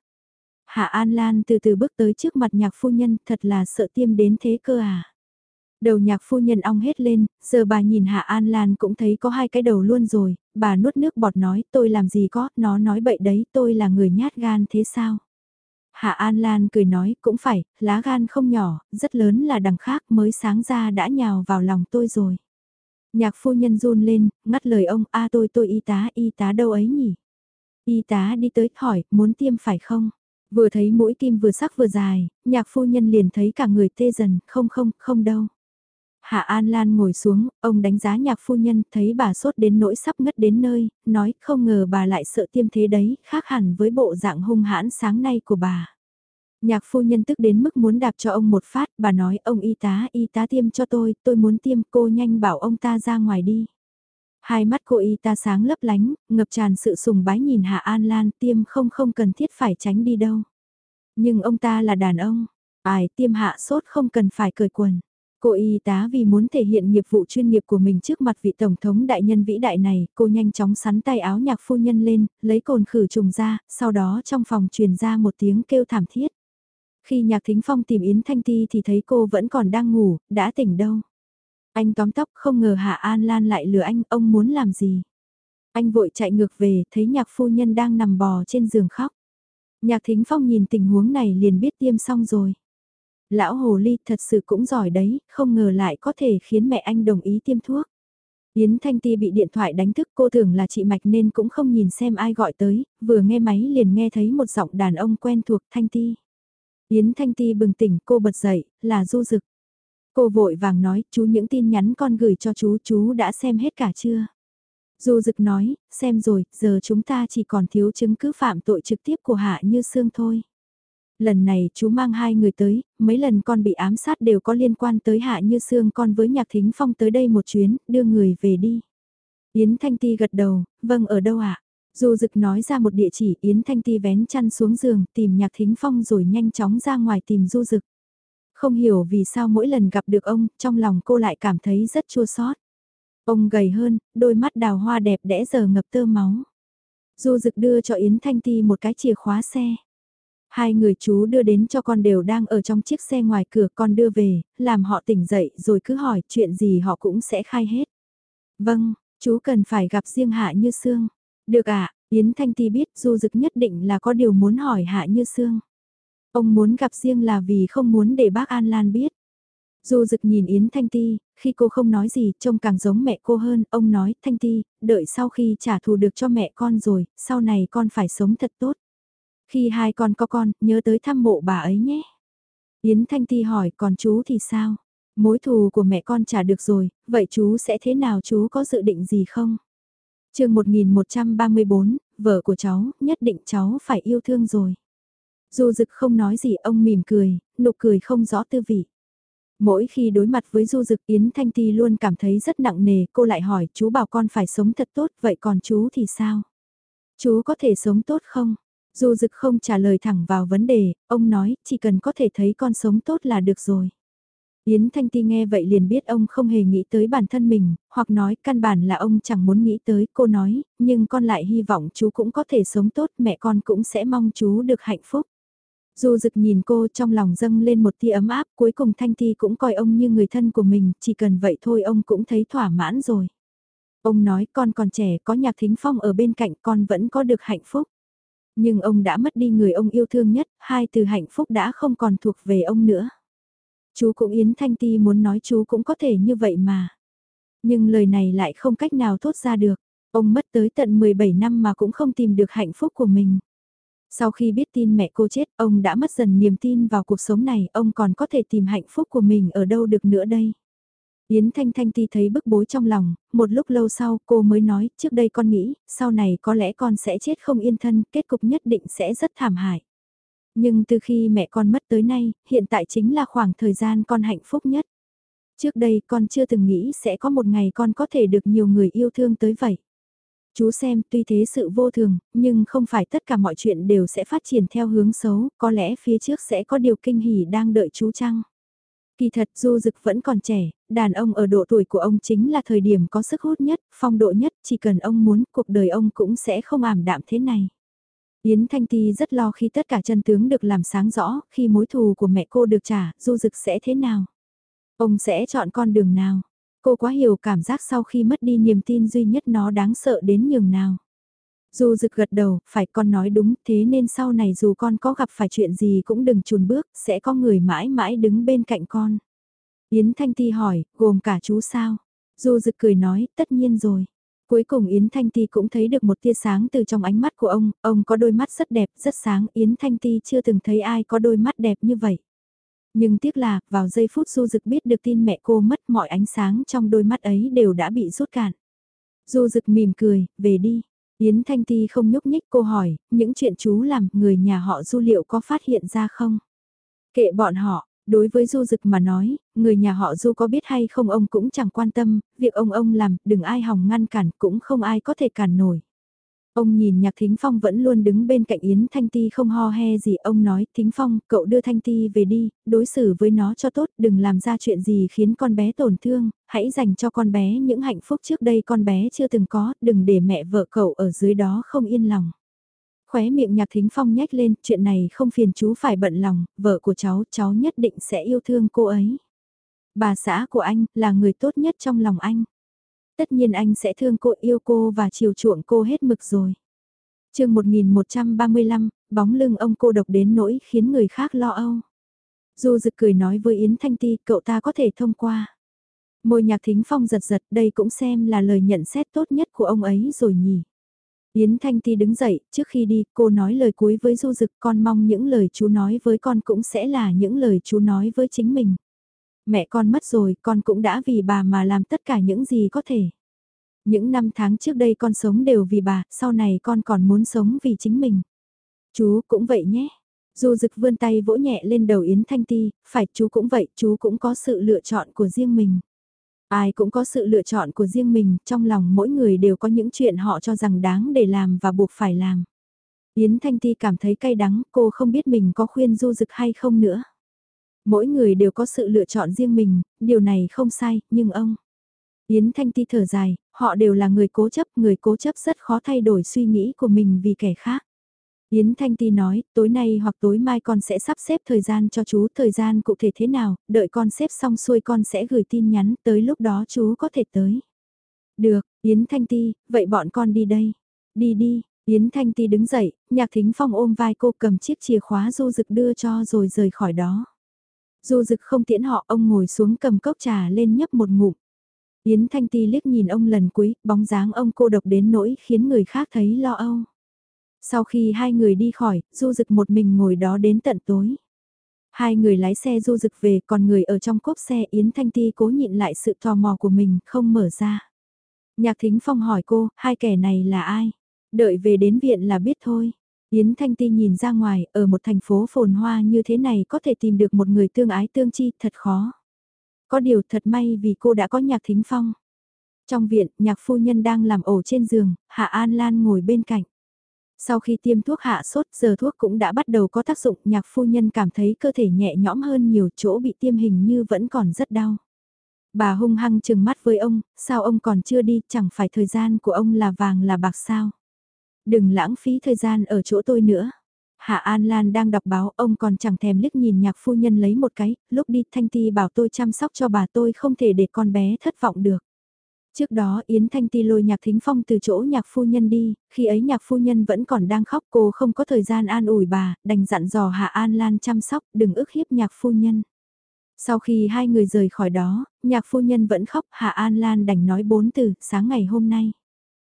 Hạ An Lan từ từ bước tới trước mặt nhạc phu nhân, thật là sợ tiêm đến thế cơ à. Đầu nhạc phu nhân ong hết lên, giờ bà nhìn Hạ An Lan cũng thấy có hai cái đầu luôn rồi, bà nuốt nước bọt nói tôi làm gì có, nó nói bậy đấy tôi là người nhát gan thế sao. Hạ An Lan cười nói cũng phải, lá gan không nhỏ, rất lớn là đằng khác mới sáng ra đã nhào vào lòng tôi rồi. Nhạc phu nhân run lên, ngắt lời ông, a tôi tôi y tá, y tá đâu ấy nhỉ? Y tá đi tới, hỏi, muốn tiêm phải không? Vừa thấy mũi kim vừa sắc vừa dài, nhạc phu nhân liền thấy cả người tê dần, không không, không đâu. Hạ An Lan ngồi xuống, ông đánh giá nhạc phu nhân, thấy bà sốt đến nỗi sắp ngất đến nơi, nói không ngờ bà lại sợ tiêm thế đấy, khác hẳn với bộ dạng hung hãn sáng nay của bà. Nhạc phu nhân tức đến mức muốn đạp cho ông một phát, bà nói ông y tá, y tá tiêm cho tôi, tôi muốn tiêm, cô nhanh bảo ông ta ra ngoài đi. Hai mắt cô y tá sáng lấp lánh, ngập tràn sự sùng bái nhìn Hạ An Lan tiêm không không cần thiết phải tránh đi đâu. Nhưng ông ta là đàn ông, ai tiêm hạ sốt không cần phải cởi quần. Cô y tá vì muốn thể hiện nghiệp vụ chuyên nghiệp của mình trước mặt vị tổng thống đại nhân vĩ đại này, cô nhanh chóng sắn tay áo nhạc phu nhân lên, lấy cồn khử trùng ra, sau đó trong phòng truyền ra một tiếng kêu thảm thiết. Khi nhạc thính phong tìm Yến Thanh Ti thì thấy cô vẫn còn đang ngủ, đã tỉnh đâu. Anh tóm tóc không ngờ Hạ An Lan lại lừa anh, ông muốn làm gì. Anh vội chạy ngược về, thấy nhạc phu nhân đang nằm bò trên giường khóc. Nhạc thính phong nhìn tình huống này liền biết tiêm xong rồi. Lão Hồ Ly thật sự cũng giỏi đấy, không ngờ lại có thể khiến mẹ anh đồng ý tiêm thuốc. Yến Thanh Ti bị điện thoại đánh thức cô tưởng là chị Mạch nên cũng không nhìn xem ai gọi tới, vừa nghe máy liền nghe thấy một giọng đàn ông quen thuộc Thanh Ti. Yến Thanh Ti bừng tỉnh cô bật dậy, là du dực. Cô vội vàng nói, chú những tin nhắn con gửi cho chú, chú đã xem hết cả chưa? Du dực nói, xem rồi, giờ chúng ta chỉ còn thiếu chứng cứ phạm tội trực tiếp của Hạ Như Sương thôi. Lần này chú mang hai người tới, mấy lần con bị ám sát đều có liên quan tới Hạ Như Sương con với Nhạc Thính Phong tới đây một chuyến, đưa người về đi. Yến Thanh Ti gật đầu, vâng ở đâu ạ? À? Du Dực nói ra một địa chỉ Yến Thanh Ti vén chăn xuống giường tìm Nhạc Thính Phong rồi nhanh chóng ra ngoài tìm Du Dực. Không hiểu vì sao mỗi lần gặp được ông, trong lòng cô lại cảm thấy rất chua xót. Ông gầy hơn, đôi mắt đào hoa đẹp đẽ giờ ngập tơ máu. Du Dực đưa cho Yến Thanh Ti một cái chìa khóa xe. Hai người chú đưa đến cho con đều đang ở trong chiếc xe ngoài cửa con đưa về, làm họ tỉnh dậy rồi cứ hỏi chuyện gì họ cũng sẽ khai hết. Vâng, chú cần phải gặp riêng Hạ Như Sương. Được ạ, à, Yến Thanh Ti biết Du Dực nhất định là có điều muốn hỏi Hạ Như Sương. Ông muốn gặp riêng là vì không muốn để bác An Lan biết. Du Dực nhìn Yến Thanh Ti, khi cô không nói gì, trông càng giống mẹ cô hơn, ông nói, Thanh Ti, đợi sau khi trả thù được cho mẹ con rồi, sau này con phải sống thật tốt. Khi hai con có con, nhớ tới thăm mộ bà ấy nhé. Yến Thanh Ti hỏi, còn chú thì sao? Mối thù của mẹ con trả được rồi, vậy chú sẽ thế nào chú có dự định gì không? Chương 1134, vợ của cháu, nhất định cháu phải yêu thương rồi. Du dực không nói gì ông mỉm cười, nụ cười không rõ tư vị. Mỗi khi đối mặt với du dực Yến Thanh Ti luôn cảm thấy rất nặng nề, cô lại hỏi chú bảo con phải sống thật tốt, vậy còn chú thì sao? Chú có thể sống tốt không? Du dực không trả lời thẳng vào vấn đề, ông nói chỉ cần có thể thấy con sống tốt là được rồi. Yến Thanh Ti nghe vậy liền biết ông không hề nghĩ tới bản thân mình, hoặc nói căn bản là ông chẳng muốn nghĩ tới, cô nói, nhưng con lại hy vọng chú cũng có thể sống tốt, mẹ con cũng sẽ mong chú được hạnh phúc. Du dực nhìn cô trong lòng dâng lên một tia ấm áp, cuối cùng Thanh Ti cũng coi ông như người thân của mình, chỉ cần vậy thôi ông cũng thấy thỏa mãn rồi. Ông nói con còn trẻ có nhạc thính phong ở bên cạnh con vẫn có được hạnh phúc. Nhưng ông đã mất đi người ông yêu thương nhất, hai từ hạnh phúc đã không còn thuộc về ông nữa. Chú cũng Yến Thanh Ti muốn nói chú cũng có thể như vậy mà. Nhưng lời này lại không cách nào thốt ra được. Ông mất tới tận 17 năm mà cũng không tìm được hạnh phúc của mình. Sau khi biết tin mẹ cô chết, ông đã mất dần niềm tin vào cuộc sống này, ông còn có thể tìm hạnh phúc của mình ở đâu được nữa đây. Yến Thanh Thanh Ti thấy bức bối trong lòng, một lúc lâu sau cô mới nói, trước đây con nghĩ, sau này có lẽ con sẽ chết không yên thân, kết cục nhất định sẽ rất thảm hại. Nhưng từ khi mẹ con mất tới nay, hiện tại chính là khoảng thời gian con hạnh phúc nhất. Trước đây con chưa từng nghĩ sẽ có một ngày con có thể được nhiều người yêu thương tới vậy. Chú xem tuy thế sự vô thường, nhưng không phải tất cả mọi chuyện đều sẽ phát triển theo hướng xấu, có lẽ phía trước sẽ có điều kinh hỉ đang đợi chú chăng. Kỳ thật Du Dực vẫn còn trẻ, đàn ông ở độ tuổi của ông chính là thời điểm có sức hút nhất, phong độ nhất, chỉ cần ông muốn cuộc đời ông cũng sẽ không ảm đạm thế này. Yến Thanh Ti rất lo khi tất cả chân tướng được làm sáng rõ, khi mối thù của mẹ cô được trả, Du Dực sẽ thế nào? Ông sẽ chọn con đường nào? Cô quá hiểu cảm giác sau khi mất đi niềm tin duy nhất nó đáng sợ đến nhường nào. Du Dực gật đầu, phải con nói đúng, thế nên sau này dù con có gặp phải chuyện gì cũng đừng chùn bước, sẽ có người mãi mãi đứng bên cạnh con. Yến Thanh Ti hỏi, gồm cả chú sao? Du Dực cười nói, tất nhiên rồi. Cuối cùng Yến Thanh Ti cũng thấy được một tia sáng từ trong ánh mắt của ông, ông có đôi mắt rất đẹp, rất sáng, Yến Thanh Ti chưa từng thấy ai có đôi mắt đẹp như vậy. Nhưng tiếc là, vào giây phút Du Dực biết được tin mẹ cô mất mọi ánh sáng trong đôi mắt ấy đều đã bị rút cạn. Du Dực mỉm cười, về đi. Yến Thanh Ti không nhúc nhích cô hỏi, những chuyện chú làm, người nhà họ Du liệu có phát hiện ra không? Kệ bọn họ, đối với Du Dực mà nói, người nhà họ Du có biết hay không ông cũng chẳng quan tâm, việc ông ông làm, đừng ai hòng ngăn cản, cũng không ai có thể cản nổi. Ông nhìn Nhạc Thính Phong vẫn luôn đứng bên cạnh Yến Thanh Ti không ho he gì, ông nói, Thính Phong, cậu đưa Thanh Ti về đi, đối xử với nó cho tốt, đừng làm ra chuyện gì khiến con bé tổn thương, hãy dành cho con bé những hạnh phúc trước đây con bé chưa từng có, đừng để mẹ vợ cậu ở dưới đó không yên lòng. Khóe miệng Nhạc Thính Phong nhếch lên, chuyện này không phiền chú phải bận lòng, vợ của cháu, cháu nhất định sẽ yêu thương cô ấy. Bà xã của anh, là người tốt nhất trong lòng anh tất nhiên anh sẽ thương cô yêu cô và chiều chuộng cô hết mực rồi. chương 1135, bóng lưng ông cô độc đến nỗi khiến người khác lo âu. Du dực cười nói với Yến Thanh Ti cậu ta có thể thông qua. Môi nhạc thính phong giật giật đây cũng xem là lời nhận xét tốt nhất của ông ấy rồi nhỉ. Yến Thanh Ti đứng dậy, trước khi đi, cô nói lời cuối với Du Dực, con mong những lời chú nói với con cũng sẽ là những lời chú nói với chính mình mẹ con mất rồi, con cũng đã vì bà mà làm tất cả những gì có thể. Những năm tháng trước đây con sống đều vì bà, sau này con còn muốn sống vì chính mình. Chú cũng vậy nhé. Du Dực vươn tay vỗ nhẹ lên đầu Yến Thanh Ti, phải chú cũng vậy, chú cũng có sự lựa chọn của riêng mình. Ai cũng có sự lựa chọn của riêng mình, trong lòng mỗi người đều có những chuyện họ cho rằng đáng để làm và buộc phải làm. Yến Thanh Ti cảm thấy cay đắng, cô không biết mình có khuyên Du Dực hay không nữa. Mỗi người đều có sự lựa chọn riêng mình, điều này không sai, nhưng ông... Yến Thanh Ti thở dài, họ đều là người cố chấp, người cố chấp rất khó thay đổi suy nghĩ của mình vì kẻ khác. Yến Thanh Ti nói, tối nay hoặc tối mai con sẽ sắp xếp thời gian cho chú, thời gian cụ thể thế nào, đợi con xếp xong xuôi con sẽ gửi tin nhắn, tới lúc đó chú có thể tới. Được, Yến Thanh Ti, vậy bọn con đi đây. Đi đi, Yến Thanh Ti đứng dậy, Nhạc Thính Phong ôm vai cô cầm chiếc chìa khóa du dực đưa cho rồi rời khỏi đó. Du dực không tiễn họ, ông ngồi xuống cầm cốc trà lên nhấp một ngụm. Yến Thanh Ti liếc nhìn ông lần cuối, bóng dáng ông cô độc đến nỗi khiến người khác thấy lo âu. Sau khi hai người đi khỏi, du dực một mình ngồi đó đến tận tối. Hai người lái xe du dực về còn người ở trong cốp xe Yến Thanh Ti cố nhịn lại sự tò mò của mình, không mở ra. Nhạc Thính Phong hỏi cô, hai kẻ này là ai? Đợi về đến viện là biết thôi. Yến Thanh Ti nhìn ra ngoài, ở một thành phố phồn hoa như thế này có thể tìm được một người tương ái tương chi, thật khó. Có điều thật may vì cô đã có nhạc thính phong. Trong viện, nhạc phu nhân đang làm ổ trên giường, Hạ An Lan ngồi bên cạnh. Sau khi tiêm thuốc hạ sốt, giờ thuốc cũng đã bắt đầu có tác dụng, nhạc phu nhân cảm thấy cơ thể nhẹ nhõm hơn nhiều chỗ bị tiêm hình như vẫn còn rất đau. Bà hung hăng chừng mắt với ông, sao ông còn chưa đi, chẳng phải thời gian của ông là vàng là bạc sao. Đừng lãng phí thời gian ở chỗ tôi nữa. Hạ An Lan đang đọc báo, ông còn chẳng thèm liếc nhìn nhạc phu nhân lấy một cái, lúc đi Thanh Ti bảo tôi chăm sóc cho bà tôi không thể để con bé thất vọng được. Trước đó Yến Thanh Ti lôi nhạc thính phong từ chỗ nhạc phu nhân đi, khi ấy nhạc phu nhân vẫn còn đang khóc cô không có thời gian an ủi bà, đành dặn dò Hạ An Lan chăm sóc, đừng ức hiếp nhạc phu nhân. Sau khi hai người rời khỏi đó, nhạc phu nhân vẫn khóc, Hạ An Lan đành nói bốn từ, sáng ngày hôm nay.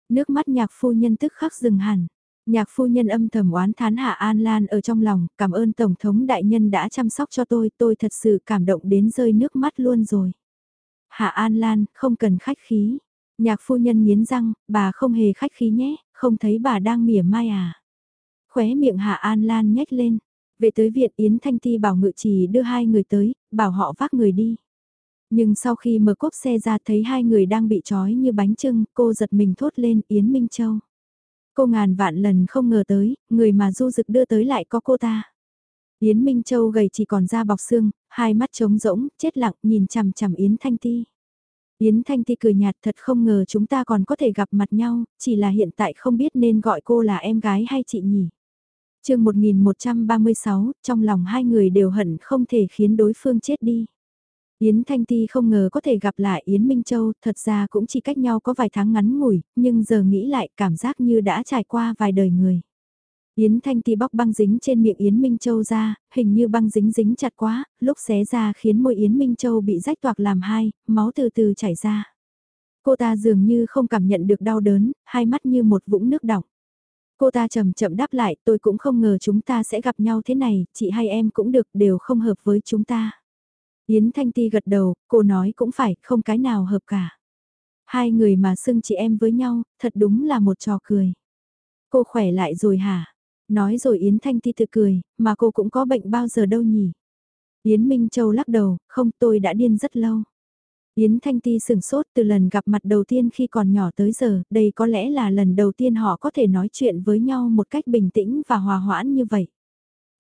Nước mắt nhạc phu nhân tức khắc dừng hẳn. Nhạc phu nhân âm thầm oán thán Hạ An Lan ở trong lòng, cảm ơn Tổng thống đại nhân đã chăm sóc cho tôi, tôi thật sự cảm động đến rơi nước mắt luôn rồi. Hạ An Lan, không cần khách khí. Nhạc phu nhân nghiến răng, bà không hề khách khí nhé, không thấy bà đang mỉa mai à. Khóe miệng Hạ An Lan nhếch lên. Về tới viện Yến Thanh Ti bảo ngự trì đưa hai người tới, bảo họ vác người đi. Nhưng sau khi mở cốp xe ra thấy hai người đang bị trói như bánh trưng, cô giật mình thốt lên Yến Minh Châu. Cô ngàn vạn lần không ngờ tới, người mà du dực đưa tới lại có cô ta. Yến Minh Châu gầy chỉ còn da bọc xương, hai mắt trống rỗng, chết lặng nhìn chằm chằm Yến Thanh Ti. Yến Thanh Ti cười nhạt thật không ngờ chúng ta còn có thể gặp mặt nhau, chỉ là hiện tại không biết nên gọi cô là em gái hay chị nhỉ. chương 1136, trong lòng hai người đều hận không thể khiến đối phương chết đi. Yến Thanh Ti không ngờ có thể gặp lại Yến Minh Châu, thật ra cũng chỉ cách nhau có vài tháng ngắn ngủi, nhưng giờ nghĩ lại cảm giác như đã trải qua vài đời người. Yến Thanh Ti bóc băng dính trên miệng Yến Minh Châu ra, hình như băng dính dính chặt quá, lúc xé ra khiến môi Yến Minh Châu bị rách toạc làm hai, máu từ từ chảy ra. Cô ta dường như không cảm nhận được đau đớn, hai mắt như một vũng nước đọng. Cô ta chậm chậm đáp lại, tôi cũng không ngờ chúng ta sẽ gặp nhau thế này, chị hay em cũng được, đều không hợp với chúng ta. Yến Thanh Ti gật đầu, cô nói cũng phải, không cái nào hợp cả. Hai người mà xưng chị em với nhau, thật đúng là một trò cười. Cô khỏe lại rồi hả? Nói rồi Yến Thanh Ti tự cười, mà cô cũng có bệnh bao giờ đâu nhỉ? Yến Minh Châu lắc đầu, không tôi đã điên rất lâu. Yến Thanh Ti sửng sốt từ lần gặp mặt đầu tiên khi còn nhỏ tới giờ, đây có lẽ là lần đầu tiên họ có thể nói chuyện với nhau một cách bình tĩnh và hòa hoãn như vậy.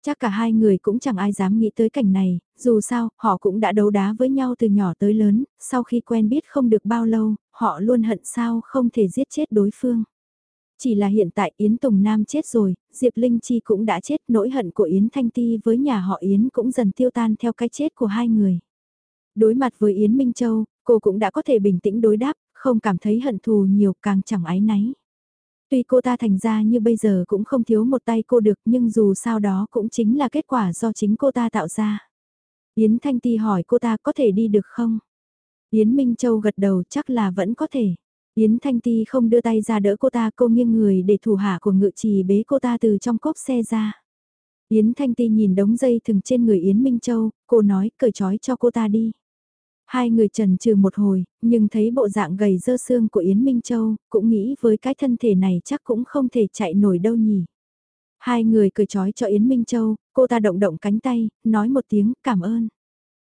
Chắc cả hai người cũng chẳng ai dám nghĩ tới cảnh này, dù sao, họ cũng đã đấu đá với nhau từ nhỏ tới lớn, sau khi quen biết không được bao lâu, họ luôn hận sao không thể giết chết đối phương. Chỉ là hiện tại Yến Tùng Nam chết rồi, Diệp Linh Chi cũng đã chết, nỗi hận của Yến Thanh Ti với nhà họ Yến cũng dần tiêu tan theo cái chết của hai người. Đối mặt với Yến Minh Châu, cô cũng đã có thể bình tĩnh đối đáp, không cảm thấy hận thù nhiều càng chẳng ái náy. Tuy cô ta thành ra như bây giờ cũng không thiếu một tay cô được nhưng dù sao đó cũng chính là kết quả do chính cô ta tạo ra. Yến Thanh Ti hỏi cô ta có thể đi được không? Yến Minh Châu gật đầu chắc là vẫn có thể. Yến Thanh Ti không đưa tay ra đỡ cô ta cô nghiêng người để thủ hạ của ngự trì bế cô ta từ trong cốp xe ra. Yến Thanh Ti nhìn đống dây thừng trên người Yến Minh Châu, cô nói cởi trói cho cô ta đi. Hai người trần trừ một hồi, nhưng thấy bộ dạng gầy dơ xương của Yến Minh Châu, cũng nghĩ với cái thân thể này chắc cũng không thể chạy nổi đâu nhỉ. Hai người cười trói cho Yến Minh Châu, cô ta động động cánh tay, nói một tiếng cảm ơn.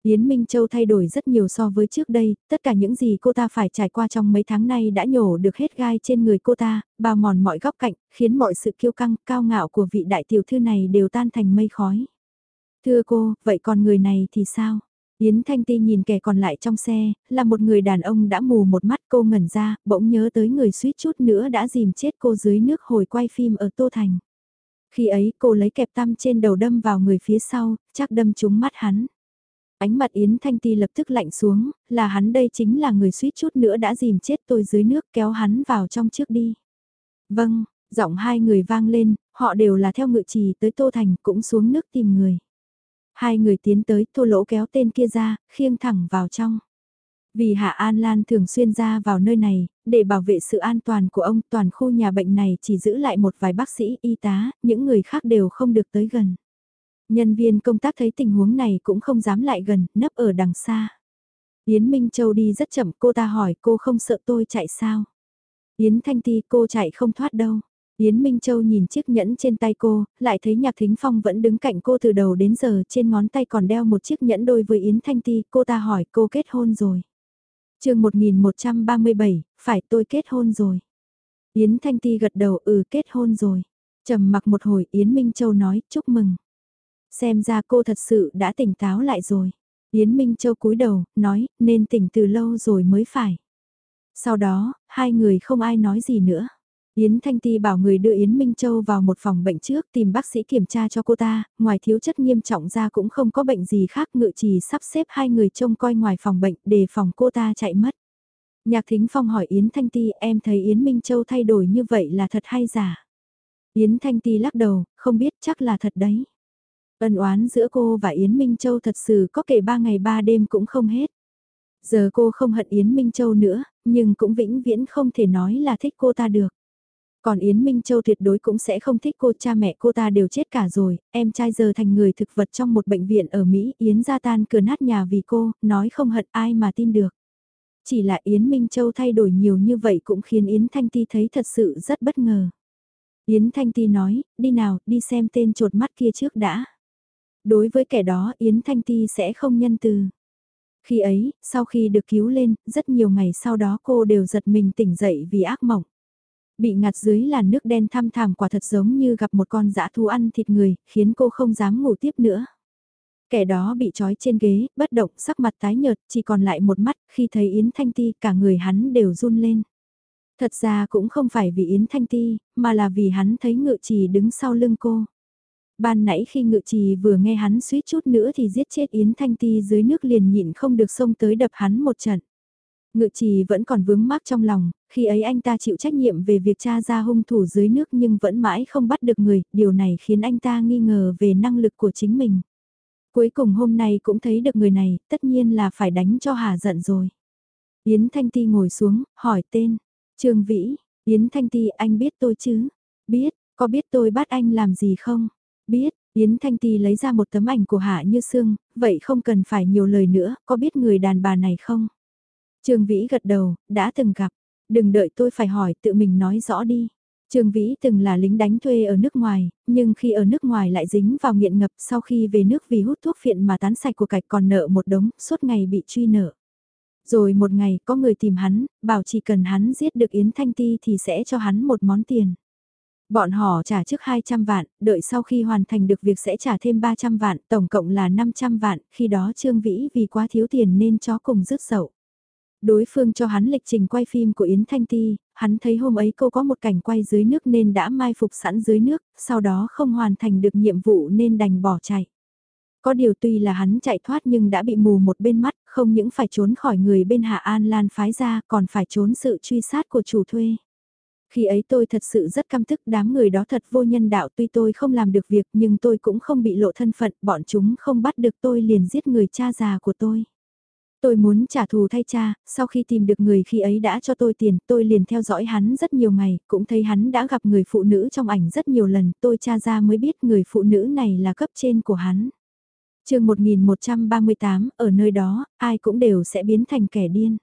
Yến Minh Châu thay đổi rất nhiều so với trước đây, tất cả những gì cô ta phải trải qua trong mấy tháng nay đã nhổ được hết gai trên người cô ta, bao mòn mọi góc cạnh, khiến mọi sự kiêu căng, cao ngạo của vị đại tiểu thư này đều tan thành mây khói. Thưa cô, vậy còn người này thì sao? Yến Thanh Ti nhìn kẻ còn lại trong xe, là một người đàn ông đã mù một mắt cô ngẩn ra, bỗng nhớ tới người suýt chút nữa đã dìm chết cô dưới nước hồi quay phim ở Tô Thành. Khi ấy cô lấy kẹp tăm trên đầu đâm vào người phía sau, chắc đâm trúng mắt hắn. Ánh mặt Yến Thanh Ti lập tức lạnh xuống, là hắn đây chính là người suýt chút nữa đã dìm chết tôi dưới nước kéo hắn vào trong trước đi. Vâng, giọng hai người vang lên, họ đều là theo ngự trì tới Tô Thành cũng xuống nước tìm người. Hai người tiến tới thô lỗ kéo tên kia ra, khiêng thẳng vào trong. Vì Hạ An Lan thường xuyên ra vào nơi này, để bảo vệ sự an toàn của ông toàn khu nhà bệnh này chỉ giữ lại một vài bác sĩ, y tá, những người khác đều không được tới gần. Nhân viên công tác thấy tình huống này cũng không dám lại gần, nấp ở đằng xa. Yến Minh Châu đi rất chậm, cô ta hỏi cô không sợ tôi chạy sao? Yến Thanh Ti cô chạy không thoát đâu. Yến Minh Châu nhìn chiếc nhẫn trên tay cô, lại thấy Nhạc Thính Phong vẫn đứng cạnh cô từ đầu đến giờ trên ngón tay còn đeo một chiếc nhẫn đôi với Yến Thanh Ti, cô ta hỏi cô kết hôn rồi. chương 1137, phải tôi kết hôn rồi. Yến Thanh Ti gật đầu ừ kết hôn rồi. trầm mặc một hồi Yến Minh Châu nói chúc mừng. Xem ra cô thật sự đã tỉnh táo lại rồi. Yến Minh Châu cúi đầu, nói nên tỉnh từ lâu rồi mới phải. Sau đó, hai người không ai nói gì nữa. Yến Thanh Ti bảo người đưa Yến Minh Châu vào một phòng bệnh trước tìm bác sĩ kiểm tra cho cô ta, ngoài thiếu chất nghiêm trọng ra cũng không có bệnh gì khác ngự trì sắp xếp hai người trông coi ngoài phòng bệnh để phòng cô ta chạy mất. Nhạc Thính Phong hỏi Yến Thanh Ti em thấy Yến Minh Châu thay đổi như vậy là thật hay giả? Yến Thanh Ti lắc đầu, không biết chắc là thật đấy. Ân oán giữa cô và Yến Minh Châu thật sự có kể ba ngày ba đêm cũng không hết. Giờ cô không hận Yến Minh Châu nữa, nhưng cũng vĩnh viễn không thể nói là thích cô ta được. Còn Yến Minh Châu tuyệt đối cũng sẽ không thích cô cha mẹ cô ta đều chết cả rồi, em trai giờ thành người thực vật trong một bệnh viện ở Mỹ, Yến ra tan cửa nát nhà vì cô, nói không hận ai mà tin được. Chỉ là Yến Minh Châu thay đổi nhiều như vậy cũng khiến Yến Thanh Ti thấy thật sự rất bất ngờ. Yến Thanh Ti nói, đi nào, đi xem tên trột mắt kia trước đã. Đối với kẻ đó Yến Thanh Ti sẽ không nhân từ. Khi ấy, sau khi được cứu lên, rất nhiều ngày sau đó cô đều giật mình tỉnh dậy vì ác mộng. Bị ngạt dưới làn nước đen thăm thảm quả thật giống như gặp một con dã thú ăn thịt người, khiến cô không dám ngủ tiếp nữa. Kẻ đó bị trói trên ghế, bất động, sắc mặt tái nhợt, chỉ còn lại một mắt, khi thấy Yến Thanh Ti cả người hắn đều run lên. Thật ra cũng không phải vì Yến Thanh Ti, mà là vì hắn thấy ngự trì đứng sau lưng cô. Ban nãy khi ngự trì vừa nghe hắn suýt chút nữa thì giết chết Yến Thanh Ti dưới nước liền nhịn không được xông tới đập hắn một trận. Ngự trì vẫn còn vướng mắc trong lòng, khi ấy anh ta chịu trách nhiệm về việc tra ra hung thủ dưới nước nhưng vẫn mãi không bắt được người, điều này khiến anh ta nghi ngờ về năng lực của chính mình. Cuối cùng hôm nay cũng thấy được người này, tất nhiên là phải đánh cho hà giận rồi. Yến Thanh Ti ngồi xuống, hỏi tên. Trương Vĩ, Yến Thanh Ti anh biết tôi chứ? Biết, có biết tôi bắt anh làm gì không? Biết, Yến Thanh Ti lấy ra một tấm ảnh của Hạ Như Sương, vậy không cần phải nhiều lời nữa, có biết người đàn bà này không? Trương Vĩ gật đầu, đã từng gặp. Đừng đợi tôi phải hỏi, tự mình nói rõ đi. Trương Vĩ từng là lính đánh thuê ở nước ngoài, nhưng khi ở nước ngoài lại dính vào nghiện ngập sau khi về nước vì hút thuốc phiện mà tán sạch của cải còn nợ một đống, suốt ngày bị truy nợ. Rồi một ngày có người tìm hắn, bảo chỉ cần hắn giết được Yến Thanh Ti thì sẽ cho hắn một món tiền. Bọn họ trả trước 200 vạn, đợi sau khi hoàn thành được việc sẽ trả thêm 300 vạn, tổng cộng là 500 vạn, khi đó Trương Vĩ vì quá thiếu tiền nên chó cùng rứt sậu. Đối phương cho hắn lịch trình quay phim của Yến Thanh Ti, hắn thấy hôm ấy cô có một cảnh quay dưới nước nên đã mai phục sẵn dưới nước, sau đó không hoàn thành được nhiệm vụ nên đành bỏ chạy. Có điều tuy là hắn chạy thoát nhưng đã bị mù một bên mắt, không những phải trốn khỏi người bên Hạ An Lan phái ra còn phải trốn sự truy sát của chủ thuê. Khi ấy tôi thật sự rất căm tức đám người đó thật vô nhân đạo tuy tôi không làm được việc nhưng tôi cũng không bị lộ thân phận, bọn chúng không bắt được tôi liền giết người cha già của tôi. Tôi muốn trả thù thay cha, sau khi tìm được người khi ấy đã cho tôi tiền, tôi liền theo dõi hắn rất nhiều ngày, cũng thấy hắn đã gặp người phụ nữ trong ảnh rất nhiều lần, tôi cha ra mới biết người phụ nữ này là cấp trên của hắn. chương 1138, ở nơi đó, ai cũng đều sẽ biến thành kẻ điên.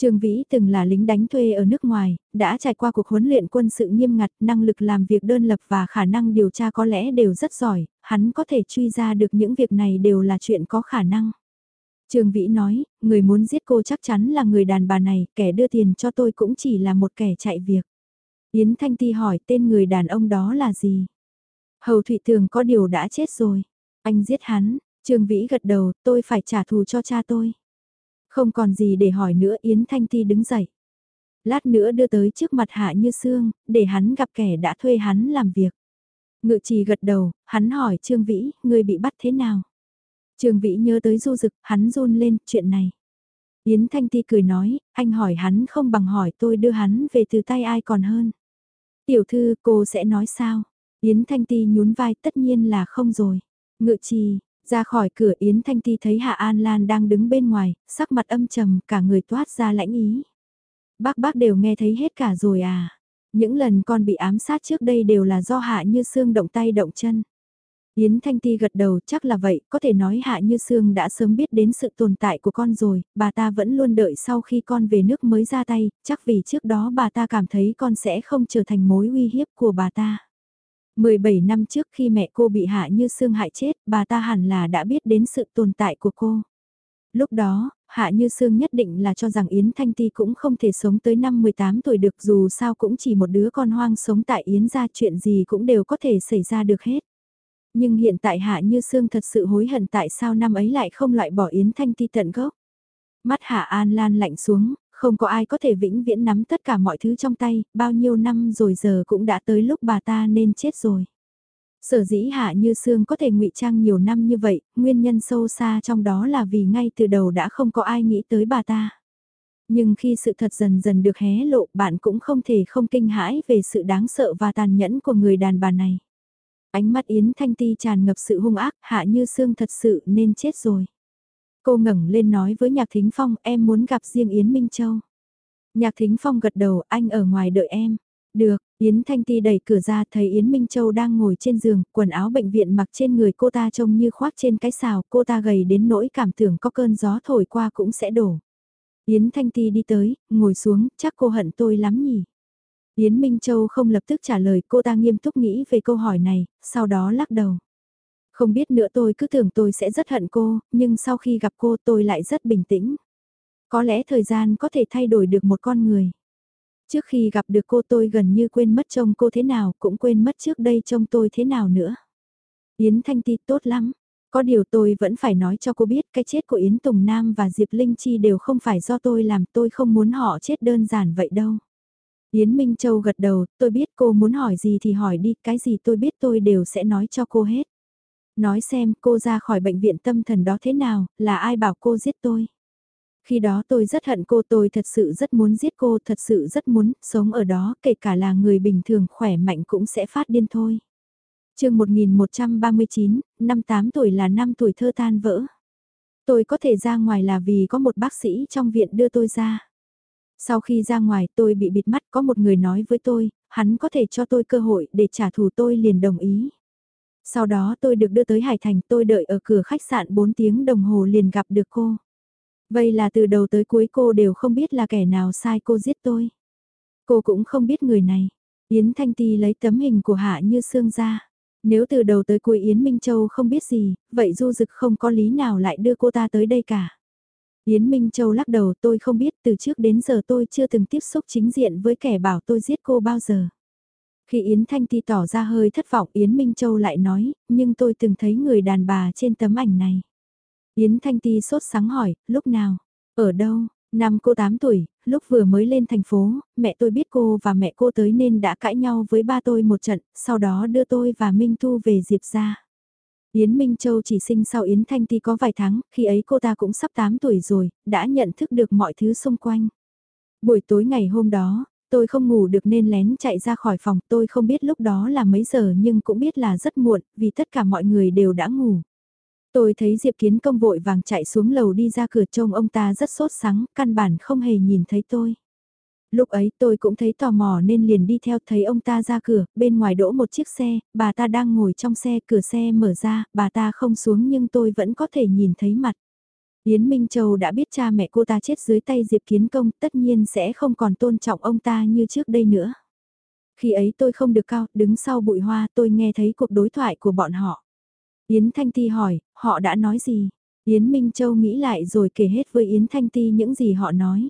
Trương Vĩ từng là lính đánh thuê ở nước ngoài, đã trải qua cuộc huấn luyện quân sự nghiêm ngặt, năng lực làm việc đơn lập và khả năng điều tra có lẽ đều rất giỏi, hắn có thể truy ra được những việc này đều là chuyện có khả năng. Trương Vĩ nói, người muốn giết cô chắc chắn là người đàn bà này, kẻ đưa tiền cho tôi cũng chỉ là một kẻ chạy việc. Yến Thanh Ti hỏi tên người đàn ông đó là gì? Hầu Thụy Thường có điều đã chết rồi. Anh giết hắn, Trương Vĩ gật đầu, tôi phải trả thù cho cha tôi. Không còn gì để hỏi nữa Yến Thanh Ti đứng dậy. Lát nữa đưa tới trước mặt Hạ Như Sương, để hắn gặp kẻ đã thuê hắn làm việc. Ngự trì gật đầu, hắn hỏi Trương Vĩ, người bị bắt thế nào? Trương Vĩ nhớ tới du dực, hắn run lên, chuyện này. Yến Thanh Ti cười nói, anh hỏi hắn không bằng hỏi tôi đưa hắn về từ tay ai còn hơn. Tiểu thư, cô sẽ nói sao? Yến Thanh Ti nhún vai, tất nhiên là không rồi. Ngự trì, ra khỏi cửa Yến Thanh Ti thấy Hạ An Lan đang đứng bên ngoài, sắc mặt âm trầm, cả người toát ra lãnh ý. Bác bác đều nghe thấy hết cả rồi à. Những lần con bị ám sát trước đây đều là do Hạ Như Sương động tay động chân. Yến Thanh Ti gật đầu chắc là vậy, có thể nói Hạ Như Sương đã sớm biết đến sự tồn tại của con rồi, bà ta vẫn luôn đợi sau khi con về nước mới ra tay, chắc vì trước đó bà ta cảm thấy con sẽ không trở thành mối uy hiếp của bà ta. 17 năm trước khi mẹ cô bị Hạ Như Sương hại chết, bà ta hẳn là đã biết đến sự tồn tại của cô. Lúc đó, Hạ Như Sương nhất định là cho rằng Yến Thanh Ti cũng không thể sống tới năm 18 tuổi được dù sao cũng chỉ một đứa con hoang sống tại Yến gia chuyện gì cũng đều có thể xảy ra được hết. Nhưng hiện tại Hạ Như Sương thật sự hối hận tại sao năm ấy lại không loại bỏ Yến Thanh Ti tận gốc. Mắt Hạ An Lan lạnh xuống, không có ai có thể vĩnh viễn nắm tất cả mọi thứ trong tay, bao nhiêu năm rồi giờ cũng đã tới lúc bà ta nên chết rồi. Sở dĩ Hạ Như Sương có thể ngụy trang nhiều năm như vậy, nguyên nhân sâu xa trong đó là vì ngay từ đầu đã không có ai nghĩ tới bà ta. Nhưng khi sự thật dần dần được hé lộ bạn cũng không thể không kinh hãi về sự đáng sợ và tàn nhẫn của người đàn bà này. Ánh mắt Yến Thanh Ti tràn ngập sự hung ác, Hạ Như Sương thật sự nên chết rồi. Cô ngẩng lên nói với Nhạc Thính Phong em muốn gặp riêng Yến Minh Châu. Nhạc Thính Phong gật đầu anh ở ngoài đợi em. Được, Yến Thanh Ti đẩy cửa ra thấy Yến Minh Châu đang ngồi trên giường, quần áo bệnh viện mặc trên người cô ta trông như khoác trên cái xào, cô ta gầy đến nỗi cảm tưởng có cơn gió thổi qua cũng sẽ đổ. Yến Thanh Ti đi tới, ngồi xuống, chắc cô hận tôi lắm nhỉ. Yến Minh Châu không lập tức trả lời cô ta nghiêm túc nghĩ về câu hỏi này, sau đó lắc đầu. Không biết nữa tôi cứ tưởng tôi sẽ rất hận cô, nhưng sau khi gặp cô tôi lại rất bình tĩnh. Có lẽ thời gian có thể thay đổi được một con người. Trước khi gặp được cô tôi gần như quên mất trông cô thế nào, cũng quên mất trước đây trông tôi thế nào nữa. Yến Thanh Ti tốt lắm. Có điều tôi vẫn phải nói cho cô biết cái chết của Yến Tùng Nam và Diệp Linh Chi đều không phải do tôi làm tôi không muốn họ chết đơn giản vậy đâu. Yến Minh Châu gật đầu, tôi biết cô muốn hỏi gì thì hỏi đi, cái gì tôi biết tôi đều sẽ nói cho cô hết. Nói xem cô ra khỏi bệnh viện tâm thần đó thế nào, là ai bảo cô giết tôi. Khi đó tôi rất hận cô tôi thật sự rất muốn giết cô, thật sự rất muốn sống ở đó, kể cả là người bình thường khỏe mạnh cũng sẽ phát điên thôi. chương 1139, năm 8 tuổi là năm tuổi thơ tan vỡ. Tôi có thể ra ngoài là vì có một bác sĩ trong viện đưa tôi ra. Sau khi ra ngoài tôi bị bịt mắt có một người nói với tôi, hắn có thể cho tôi cơ hội để trả thù tôi liền đồng ý. Sau đó tôi được đưa tới Hải Thành tôi đợi ở cửa khách sạn 4 tiếng đồng hồ liền gặp được cô. Vậy là từ đầu tới cuối cô đều không biết là kẻ nào sai cô giết tôi. Cô cũng không biết người này. Yến Thanh Ti lấy tấm hình của Hạ Như Sương ra. Nếu từ đầu tới cuối Yến Minh Châu không biết gì, vậy Du Dực không có lý nào lại đưa cô ta tới đây cả. Yến Minh Châu lắc đầu tôi không biết từ trước đến giờ tôi chưa từng tiếp xúc chính diện với kẻ bảo tôi giết cô bao giờ. Khi Yến Thanh Ti tỏ ra hơi thất vọng Yến Minh Châu lại nói, nhưng tôi từng thấy người đàn bà trên tấm ảnh này. Yến Thanh Ti sốt sáng hỏi, lúc nào? Ở đâu? Năm cô 8 tuổi, lúc vừa mới lên thành phố, mẹ tôi biết cô và mẹ cô tới nên đã cãi nhau với ba tôi một trận, sau đó đưa tôi và Minh Thu về Diệp ra. Yến Minh Châu chỉ sinh sau Yến Thanh Ti có vài tháng, khi ấy cô ta cũng sắp 8 tuổi rồi, đã nhận thức được mọi thứ xung quanh. Buổi tối ngày hôm đó, tôi không ngủ được nên lén chạy ra khỏi phòng, tôi không biết lúc đó là mấy giờ nhưng cũng biết là rất muộn, vì tất cả mọi người đều đã ngủ. Tôi thấy Diệp Kiến Công vội vàng chạy xuống lầu đi ra cửa trông ông ta rất sốt sắng, căn bản không hề nhìn thấy tôi. Lúc ấy tôi cũng thấy tò mò nên liền đi theo thấy ông ta ra cửa, bên ngoài đỗ một chiếc xe, bà ta đang ngồi trong xe, cửa xe mở ra, bà ta không xuống nhưng tôi vẫn có thể nhìn thấy mặt. Yến Minh Châu đã biết cha mẹ cô ta chết dưới tay Diệp Kiến Công tất nhiên sẽ không còn tôn trọng ông ta như trước đây nữa. Khi ấy tôi không được cao, đứng sau bụi hoa tôi nghe thấy cuộc đối thoại của bọn họ. Yến Thanh Ti hỏi, họ đã nói gì? Yến Minh Châu nghĩ lại rồi kể hết với Yến Thanh Ti những gì họ nói.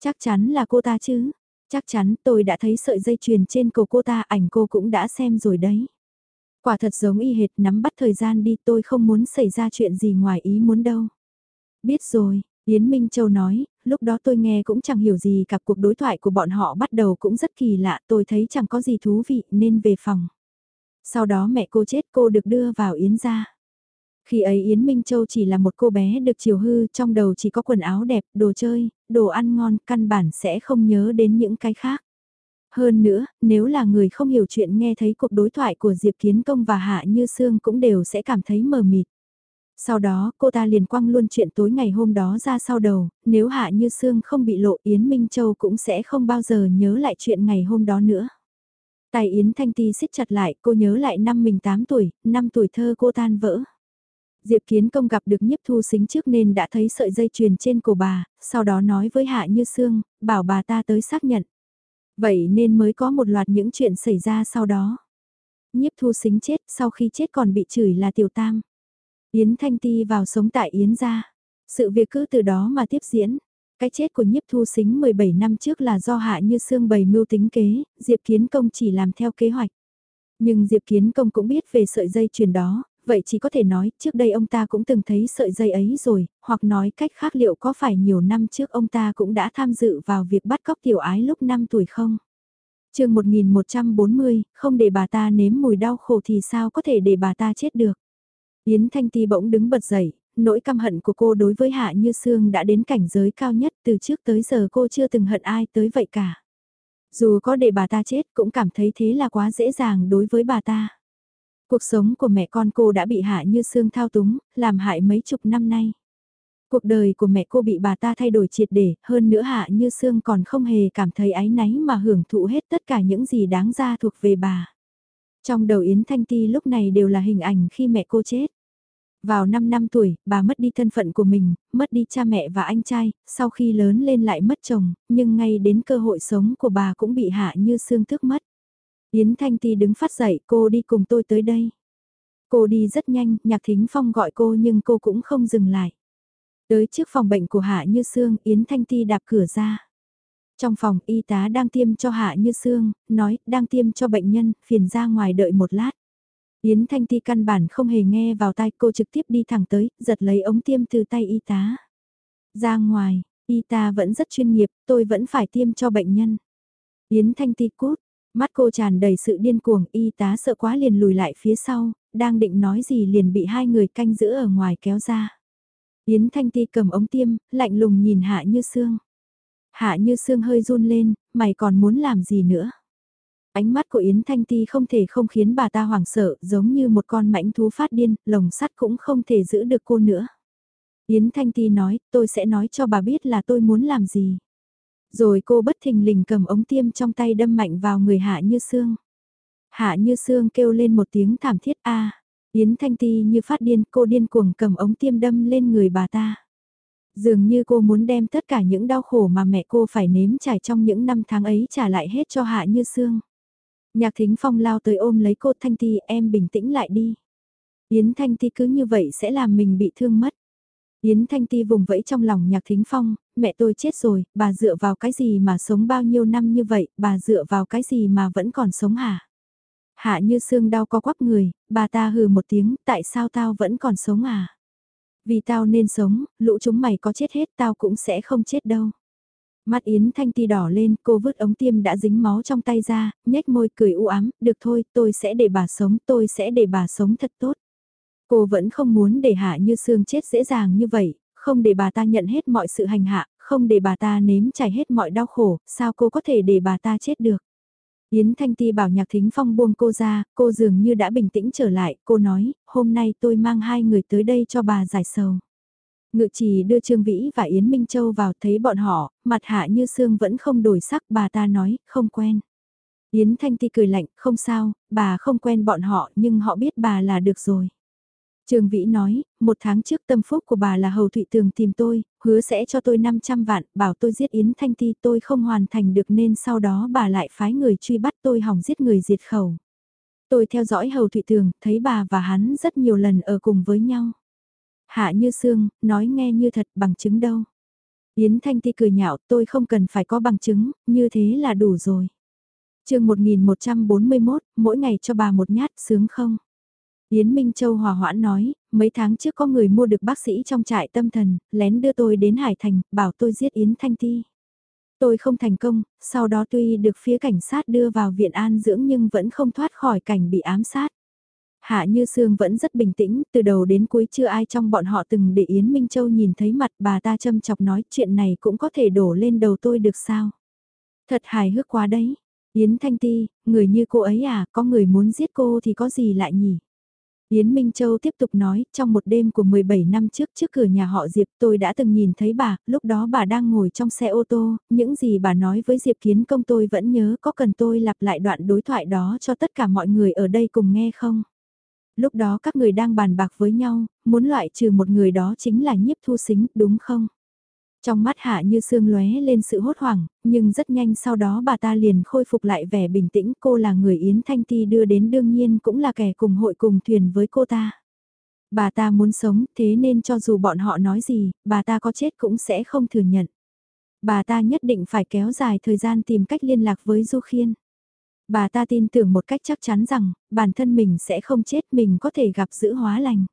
Chắc chắn là cô ta chứ. Chắc chắn tôi đã thấy sợi dây chuyền trên cổ cô ta ảnh cô cũng đã xem rồi đấy. Quả thật giống y hệt nắm bắt thời gian đi tôi không muốn xảy ra chuyện gì ngoài ý muốn đâu. Biết rồi, Yến Minh Châu nói, lúc đó tôi nghe cũng chẳng hiểu gì cả cuộc đối thoại của bọn họ bắt đầu cũng rất kỳ lạ tôi thấy chẳng có gì thú vị nên về phòng. Sau đó mẹ cô chết cô được đưa vào Yến gia. Khi ấy Yến Minh Châu chỉ là một cô bé được chiều hư, trong đầu chỉ có quần áo đẹp, đồ chơi, đồ ăn ngon, căn bản sẽ không nhớ đến những cái khác. Hơn nữa, nếu là người không hiểu chuyện nghe thấy cuộc đối thoại của Diệp Kiến Công và Hạ Như Sương cũng đều sẽ cảm thấy mờ mịt. Sau đó, cô ta liền quăng luôn chuyện tối ngày hôm đó ra sau đầu, nếu Hạ Như Sương không bị lộ Yến Minh Châu cũng sẽ không bao giờ nhớ lại chuyện ngày hôm đó nữa. Tài Yến Thanh Ti siết chặt lại, cô nhớ lại năm mình 8 tuổi, năm tuổi thơ cô tan vỡ. Diệp Kiến Công gặp được nhiếp thu xính trước nên đã thấy sợi dây chuyền trên cổ bà, sau đó nói với Hạ Như Sương, bảo bà ta tới xác nhận. Vậy nên mới có một loạt những chuyện xảy ra sau đó. Nhiếp thu xính chết, sau khi chết còn bị chửi là tiểu tam. Yến Thanh Ti vào sống tại Yến gia. Sự việc cứ từ đó mà tiếp diễn. Cái chết của nhiếp thu xính 17 năm trước là do Hạ Như xương bày mưu tính kế, Diệp Kiến Công chỉ làm theo kế hoạch. Nhưng Diệp Kiến Công cũng biết về sợi dây chuyền đó, vậy chỉ có thể nói trước đây ông ta cũng từng thấy sợi dây ấy rồi, hoặc nói cách khác liệu có phải nhiều năm trước ông ta cũng đã tham dự vào việc bắt cóc tiểu ái lúc 5 tuổi không? Trường 1140, không để bà ta nếm mùi đau khổ thì sao có thể để bà ta chết được? Yến Thanh Ti bỗng đứng bật dậy, nỗi căm hận của cô đối với Hạ Như Sương đã đến cảnh giới cao nhất từ trước tới giờ cô chưa từng hận ai tới vậy cả. Dù có để bà ta chết cũng cảm thấy thế là quá dễ dàng đối với bà ta. Cuộc sống của mẹ con cô đã bị Hạ Như Sương thao túng, làm hại mấy chục năm nay. Cuộc đời của mẹ cô bị bà ta thay đổi triệt để, hơn nữa Hạ Như Sương còn không hề cảm thấy áy náy mà hưởng thụ hết tất cả những gì đáng ra thuộc về bà. Trong đầu Yến Thanh Ti lúc này đều là hình ảnh khi mẹ cô chết. Vào 5 năm tuổi, bà mất đi thân phận của mình, mất đi cha mẹ và anh trai, sau khi lớn lên lại mất chồng, nhưng ngay đến cơ hội sống của bà cũng bị hạ như xương thức mất. Yến Thanh Ti đứng phát dậy, cô đi cùng tôi tới đây. Cô đi rất nhanh, Nhạc Thính Phong gọi cô nhưng cô cũng không dừng lại. Tới trước phòng bệnh của Hạ Như Sương, Yến Thanh Ti đạp cửa ra. Trong phòng y tá đang tiêm cho Hạ Như Sương, nói đang tiêm cho bệnh nhân, phiền ra ngoài đợi một lát. Yến Thanh Ti căn bản không hề nghe vào tai cô trực tiếp đi thẳng tới, giật lấy ống tiêm từ tay y tá. Ra ngoài, y tá vẫn rất chuyên nghiệp, tôi vẫn phải tiêm cho bệnh nhân. Yến Thanh Ti cút, mắt cô tràn đầy sự điên cuồng, y tá sợ quá liền lùi lại phía sau, đang định nói gì liền bị hai người canh giữ ở ngoài kéo ra. Yến Thanh Ti cầm ống tiêm, lạnh lùng nhìn Hạ Như Sương. Hạ Như xương hơi run lên, mày còn muốn làm gì nữa? Ánh mắt của Yến Thanh Ti không thể không khiến bà ta hoảng sợ, giống như một con mãnh thú phát điên, lồng sắt cũng không thể giữ được cô nữa. Yến Thanh Ti nói, tôi sẽ nói cho bà biết là tôi muốn làm gì. Rồi cô bất thình lình cầm ống tiêm trong tay đâm mạnh vào người Hạ Như Sương. Hạ Như Sương kêu lên một tiếng thảm thiết a. Yến Thanh Ti như phát điên, cô điên cuồng cầm ống tiêm đâm lên người bà ta. Dường như cô muốn đem tất cả những đau khổ mà mẹ cô phải nếm trải trong những năm tháng ấy trả lại hết cho Hạ Như Sương. Nhạc Thính Phong lao tới ôm lấy cô Thanh Ti em bình tĩnh lại đi. Yến Thanh Ti cứ như vậy sẽ làm mình bị thương mất. Yến Thanh Ti vùng vẫy trong lòng Nhạc Thính Phong, mẹ tôi chết rồi, bà dựa vào cái gì mà sống bao nhiêu năm như vậy, bà dựa vào cái gì mà vẫn còn sống hả? Hạ như xương đau co quắp người, bà ta hừ một tiếng, tại sao tao vẫn còn sống à? Vì tao nên sống, lũ chúng mày có chết hết tao cũng sẽ không chết đâu. Mắt Yến Thanh Ti đỏ lên, cô vứt ống tiêm đã dính máu trong tay ra, nhếch môi cười u ám, được thôi, tôi sẽ để bà sống, tôi sẽ để bà sống thật tốt. Cô vẫn không muốn để Hạ Như Sương chết dễ dàng như vậy, không để bà ta nhận hết mọi sự hành hạ, không để bà ta nếm trải hết mọi đau khổ, sao cô có thể để bà ta chết được. Yến Thanh Ti bảo Nhạc Thính Phong buông cô ra, cô dường như đã bình tĩnh trở lại, cô nói, hôm nay tôi mang hai người tới đây cho bà giải sầu. Ngự trì đưa Trương Vĩ và Yến Minh Châu vào thấy bọn họ, mặt hạ như xương vẫn không đổi sắc bà ta nói, không quen. Yến Thanh Ti cười lạnh, không sao, bà không quen bọn họ nhưng họ biết bà là được rồi. Trương Vĩ nói, một tháng trước tâm phúc của bà là Hầu Thụy Tường tìm tôi, hứa sẽ cho tôi 500 vạn, bảo tôi giết Yến Thanh Ti tôi không hoàn thành được nên sau đó bà lại phái người truy bắt tôi hỏng giết người diệt khẩu. Tôi theo dõi Hầu Thụy Tường, thấy bà và hắn rất nhiều lần ở cùng với nhau. Hạ như xương, nói nghe như thật bằng chứng đâu. Yến Thanh Ti cười nhạo tôi không cần phải có bằng chứng, như thế là đủ rồi. chương 1141, mỗi ngày cho bà một nhát sướng không? Yến Minh Châu hòa hoãn nói, mấy tháng trước có người mua được bác sĩ trong trại tâm thần, lén đưa tôi đến Hải Thành, bảo tôi giết Yến Thanh Ti. Tôi không thành công, sau đó tuy được phía cảnh sát đưa vào viện an dưỡng nhưng vẫn không thoát khỏi cảnh bị ám sát. Hạ Như Sương vẫn rất bình tĩnh, từ đầu đến cuối chưa ai trong bọn họ từng để Yến Minh Châu nhìn thấy mặt bà ta châm chọc nói chuyện này cũng có thể đổ lên đầu tôi được sao. Thật hài hước quá đấy. Yến Thanh Ti, người như cô ấy à, có người muốn giết cô thì có gì lại nhỉ? Yến Minh Châu tiếp tục nói, trong một đêm của 17 năm trước trước cửa nhà họ Diệp tôi đã từng nhìn thấy bà, lúc đó bà đang ngồi trong xe ô tô, những gì bà nói với Diệp Kiến Công tôi vẫn nhớ có cần tôi lặp lại đoạn đối thoại đó cho tất cả mọi người ở đây cùng nghe không? Lúc đó các người đang bàn bạc với nhau, muốn loại trừ một người đó chính là nhiếp thu xính, đúng không? Trong mắt hạ như sương lóe lên sự hốt hoảng, nhưng rất nhanh sau đó bà ta liền khôi phục lại vẻ bình tĩnh cô là người Yến Thanh Ti đưa đến đương nhiên cũng là kẻ cùng hội cùng thuyền với cô ta. Bà ta muốn sống thế nên cho dù bọn họ nói gì, bà ta có chết cũng sẽ không thừa nhận. Bà ta nhất định phải kéo dài thời gian tìm cách liên lạc với Du Khiên. Bà ta tin tưởng một cách chắc chắn rằng, bản thân mình sẽ không chết mình có thể gặp giữ hóa lành.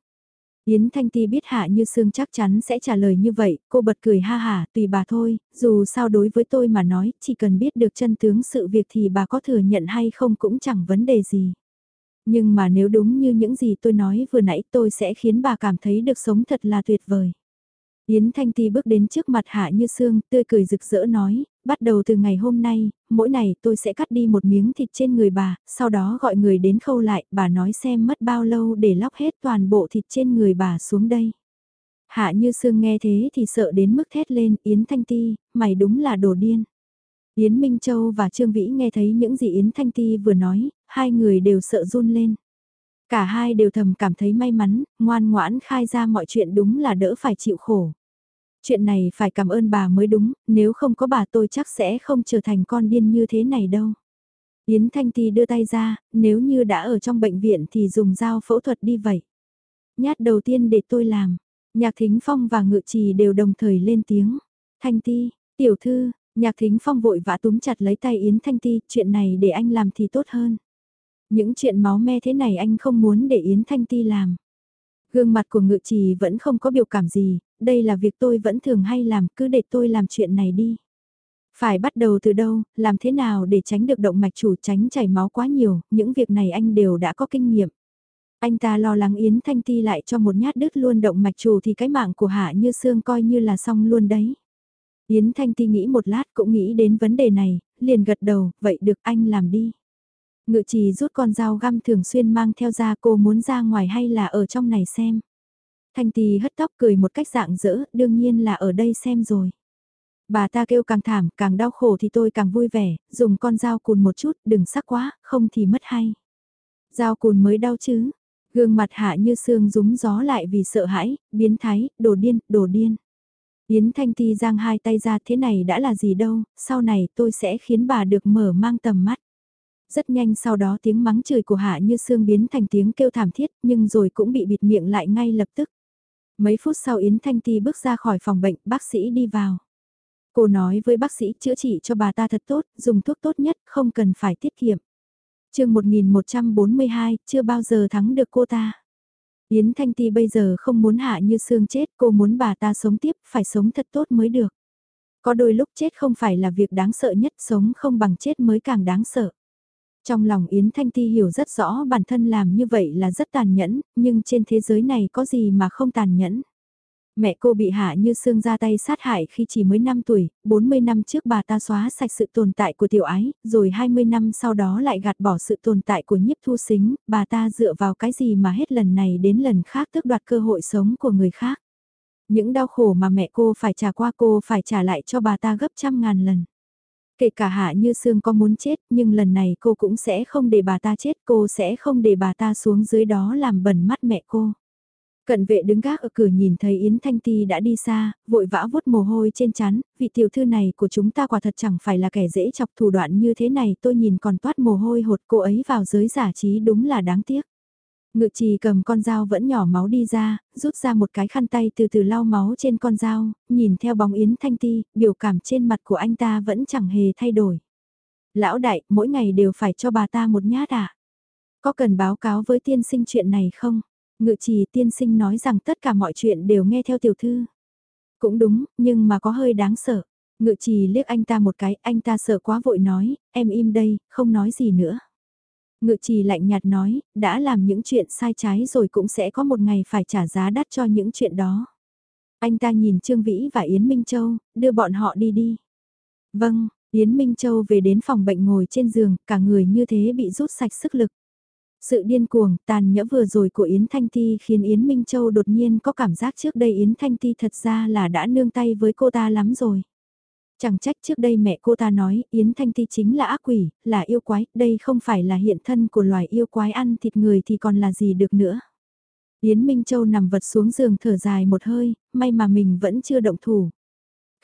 Yến Thanh Ti biết Hạ Như Sương chắc chắn sẽ trả lời như vậy, cô bật cười ha hả, tùy bà thôi, dù sao đối với tôi mà nói, chỉ cần biết được chân tướng sự việc thì bà có thừa nhận hay không cũng chẳng vấn đề gì. Nhưng mà nếu đúng như những gì tôi nói vừa nãy tôi sẽ khiến bà cảm thấy được sống thật là tuyệt vời. Yến Thanh Ti bước đến trước mặt Hạ Như Sương, tươi cười rực rỡ nói, bắt đầu từ ngày hôm nay, mỗi ngày tôi sẽ cắt đi một miếng thịt trên người bà, sau đó gọi người đến khâu lại, bà nói xem mất bao lâu để lóc hết toàn bộ thịt trên người bà xuống đây. Hạ Như Sương nghe thế thì sợ đến mức thét lên, Yến Thanh Ti, mày đúng là đồ điên. Yến Minh Châu và Trương Vĩ nghe thấy những gì Yến Thanh Ti vừa nói, hai người đều sợ run lên. Cả hai đều thầm cảm thấy may mắn, ngoan ngoãn khai ra mọi chuyện đúng là đỡ phải chịu khổ. Chuyện này phải cảm ơn bà mới đúng, nếu không có bà tôi chắc sẽ không trở thành con điên như thế này đâu. Yến Thanh Ti đưa tay ra, nếu như đã ở trong bệnh viện thì dùng dao phẫu thuật đi vậy. Nhát đầu tiên để tôi làm, Nhạc Thính Phong và Ngự Trì đều đồng thời lên tiếng. Thanh Ti, tiểu thư, Nhạc Thính Phong vội vã túm chặt lấy tay Yến Thanh Ti, chuyện này để anh làm thì tốt hơn. Những chuyện máu me thế này anh không muốn để Yến Thanh Ti làm. Gương mặt của ngự trì vẫn không có biểu cảm gì, đây là việc tôi vẫn thường hay làm, cứ để tôi làm chuyện này đi. Phải bắt đầu từ đâu, làm thế nào để tránh được động mạch chủ tránh chảy máu quá nhiều, những việc này anh đều đã có kinh nghiệm. Anh ta lo lắng Yến Thanh Ti lại cho một nhát đứt luôn động mạch chủ thì cái mạng của Hạ Như Sương coi như là xong luôn đấy. Yến Thanh Ti nghĩ một lát cũng nghĩ đến vấn đề này, liền gật đầu, vậy được anh làm đi. Ngự trì rút con dao găm thường xuyên mang theo ra cô muốn ra ngoài hay là ở trong này xem. Thanh tì hất tóc cười một cách dạng dỡ, đương nhiên là ở đây xem rồi. Bà ta kêu càng thảm, càng đau khổ thì tôi càng vui vẻ, dùng con dao cùn một chút, đừng sắc quá, không thì mất hay. Dao cùn mới đau chứ. Gương mặt hạ như xương rúng gió lại vì sợ hãi, biến thái, đồ điên, đồ điên. Yến Thanh Ti giang hai tay ra thế này đã là gì đâu, sau này tôi sẽ khiến bà được mở mang tầm mắt. Rất nhanh sau đó tiếng mắng chửi của Hạ Như Sương biến thành tiếng kêu thảm thiết nhưng rồi cũng bị bịt miệng lại ngay lập tức. Mấy phút sau Yến Thanh Ti bước ra khỏi phòng bệnh, bác sĩ đi vào. Cô nói với bác sĩ chữa trị cho bà ta thật tốt, dùng thuốc tốt nhất, không cần phải tiết kiệm. chương 1142, chưa bao giờ thắng được cô ta. Yến Thanh Ti bây giờ không muốn hạ như xương chết, cô muốn bà ta sống tiếp, phải sống thật tốt mới được. Có đôi lúc chết không phải là việc đáng sợ nhất, sống không bằng chết mới càng đáng sợ. Trong lòng Yến Thanh Ti hiểu rất rõ bản thân làm như vậy là rất tàn nhẫn, nhưng trên thế giới này có gì mà không tàn nhẫn. Mẹ cô bị hạ như xương ra tay sát hại khi chỉ mới 5 tuổi, 40 năm trước bà ta xóa sạch sự tồn tại của tiểu ái, rồi 20 năm sau đó lại gạt bỏ sự tồn tại của nhiếp thu xính, bà ta dựa vào cái gì mà hết lần này đến lần khác tước đoạt cơ hội sống của người khác. Những đau khổ mà mẹ cô phải trả qua cô phải trả lại cho bà ta gấp trăm ngàn lần. Kể cả Hạ Như Sương có muốn chết, nhưng lần này cô cũng sẽ không để bà ta chết, cô sẽ không để bà ta xuống dưới đó làm bẩn mắt mẹ cô. Cận vệ đứng gác ở cửa nhìn thấy Yến Thanh Ti đã đi xa, vội vã vuốt mồ hôi trên chán, vị tiểu thư này của chúng ta quả thật chẳng phải là kẻ dễ chọc thủ đoạn như thế này tôi nhìn còn toát mồ hôi hột cô ấy vào giới giả trí đúng là đáng tiếc. Ngự trì cầm con dao vẫn nhỏ máu đi ra, rút ra một cái khăn tay từ từ lau máu trên con dao, nhìn theo bóng Yến Thanh Ti, biểu cảm trên mặt của anh ta vẫn chẳng hề thay đổi. Lão đại, mỗi ngày đều phải cho bà ta một nhát à? Có cần báo cáo với tiên sinh chuyện này không? Ngự trì tiên sinh nói rằng tất cả mọi chuyện đều nghe theo tiểu thư. Cũng đúng, nhưng mà có hơi đáng sợ. Ngự trì liếc anh ta một cái, anh ta sợ quá vội nói, em im đây, không nói gì nữa. Ngự trì lạnh nhạt nói, đã làm những chuyện sai trái rồi cũng sẽ có một ngày phải trả giá đắt cho những chuyện đó. Anh ta nhìn Trương Vĩ và Yến Minh Châu, đưa bọn họ đi đi. Vâng, Yến Minh Châu về đến phòng bệnh ngồi trên giường, cả người như thế bị rút sạch sức lực. Sự điên cuồng, tàn nhẫn vừa rồi của Yến Thanh Ti khiến Yến Minh Châu đột nhiên có cảm giác trước đây Yến Thanh Ti thật ra là đã nương tay với cô ta lắm rồi. Chẳng trách trước đây mẹ cô ta nói Yến Thanh Ti chính là ác quỷ, là yêu quái, đây không phải là hiện thân của loài yêu quái ăn thịt người thì còn là gì được nữa. Yến Minh Châu nằm vật xuống giường thở dài một hơi, may mà mình vẫn chưa động thủ.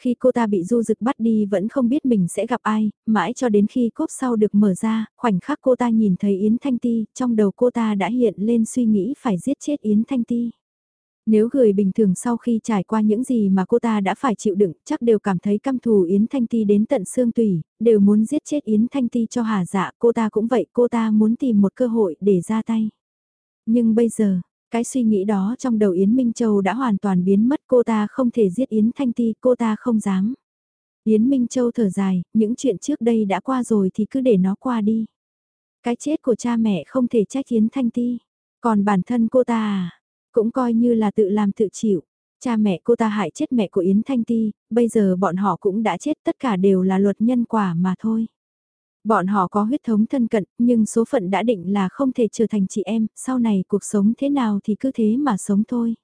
Khi cô ta bị du dực bắt đi vẫn không biết mình sẽ gặp ai, mãi cho đến khi cốp sau được mở ra, khoảnh khắc cô ta nhìn thấy Yến Thanh Ti, trong đầu cô ta đã hiện lên suy nghĩ phải giết chết Yến Thanh Ti. Nếu người bình thường sau khi trải qua những gì mà cô ta đã phải chịu đựng, chắc đều cảm thấy căm thù Yến Thanh Ti đến tận xương tủy, đều muốn giết chết Yến Thanh Ti cho hà dạ, cô ta cũng vậy, cô ta muốn tìm một cơ hội để ra tay. Nhưng bây giờ, cái suy nghĩ đó trong đầu Yến Minh Châu đã hoàn toàn biến mất cô ta không thể giết Yến Thanh Ti, cô ta không dám. Yến Minh Châu thở dài, những chuyện trước đây đã qua rồi thì cứ để nó qua đi. Cái chết của cha mẹ không thể trách Yến Thanh Ti. Còn bản thân cô ta à, cũng coi như là tự làm tự chịu. Cha mẹ cô ta hại chết mẹ của Yến Thanh Ti, bây giờ bọn họ cũng đã chết tất cả đều là luật nhân quả mà thôi. Bọn họ có huyết thống thân cận, nhưng số phận đã định là không thể trở thành chị em, sau này cuộc sống thế nào thì cứ thế mà sống thôi.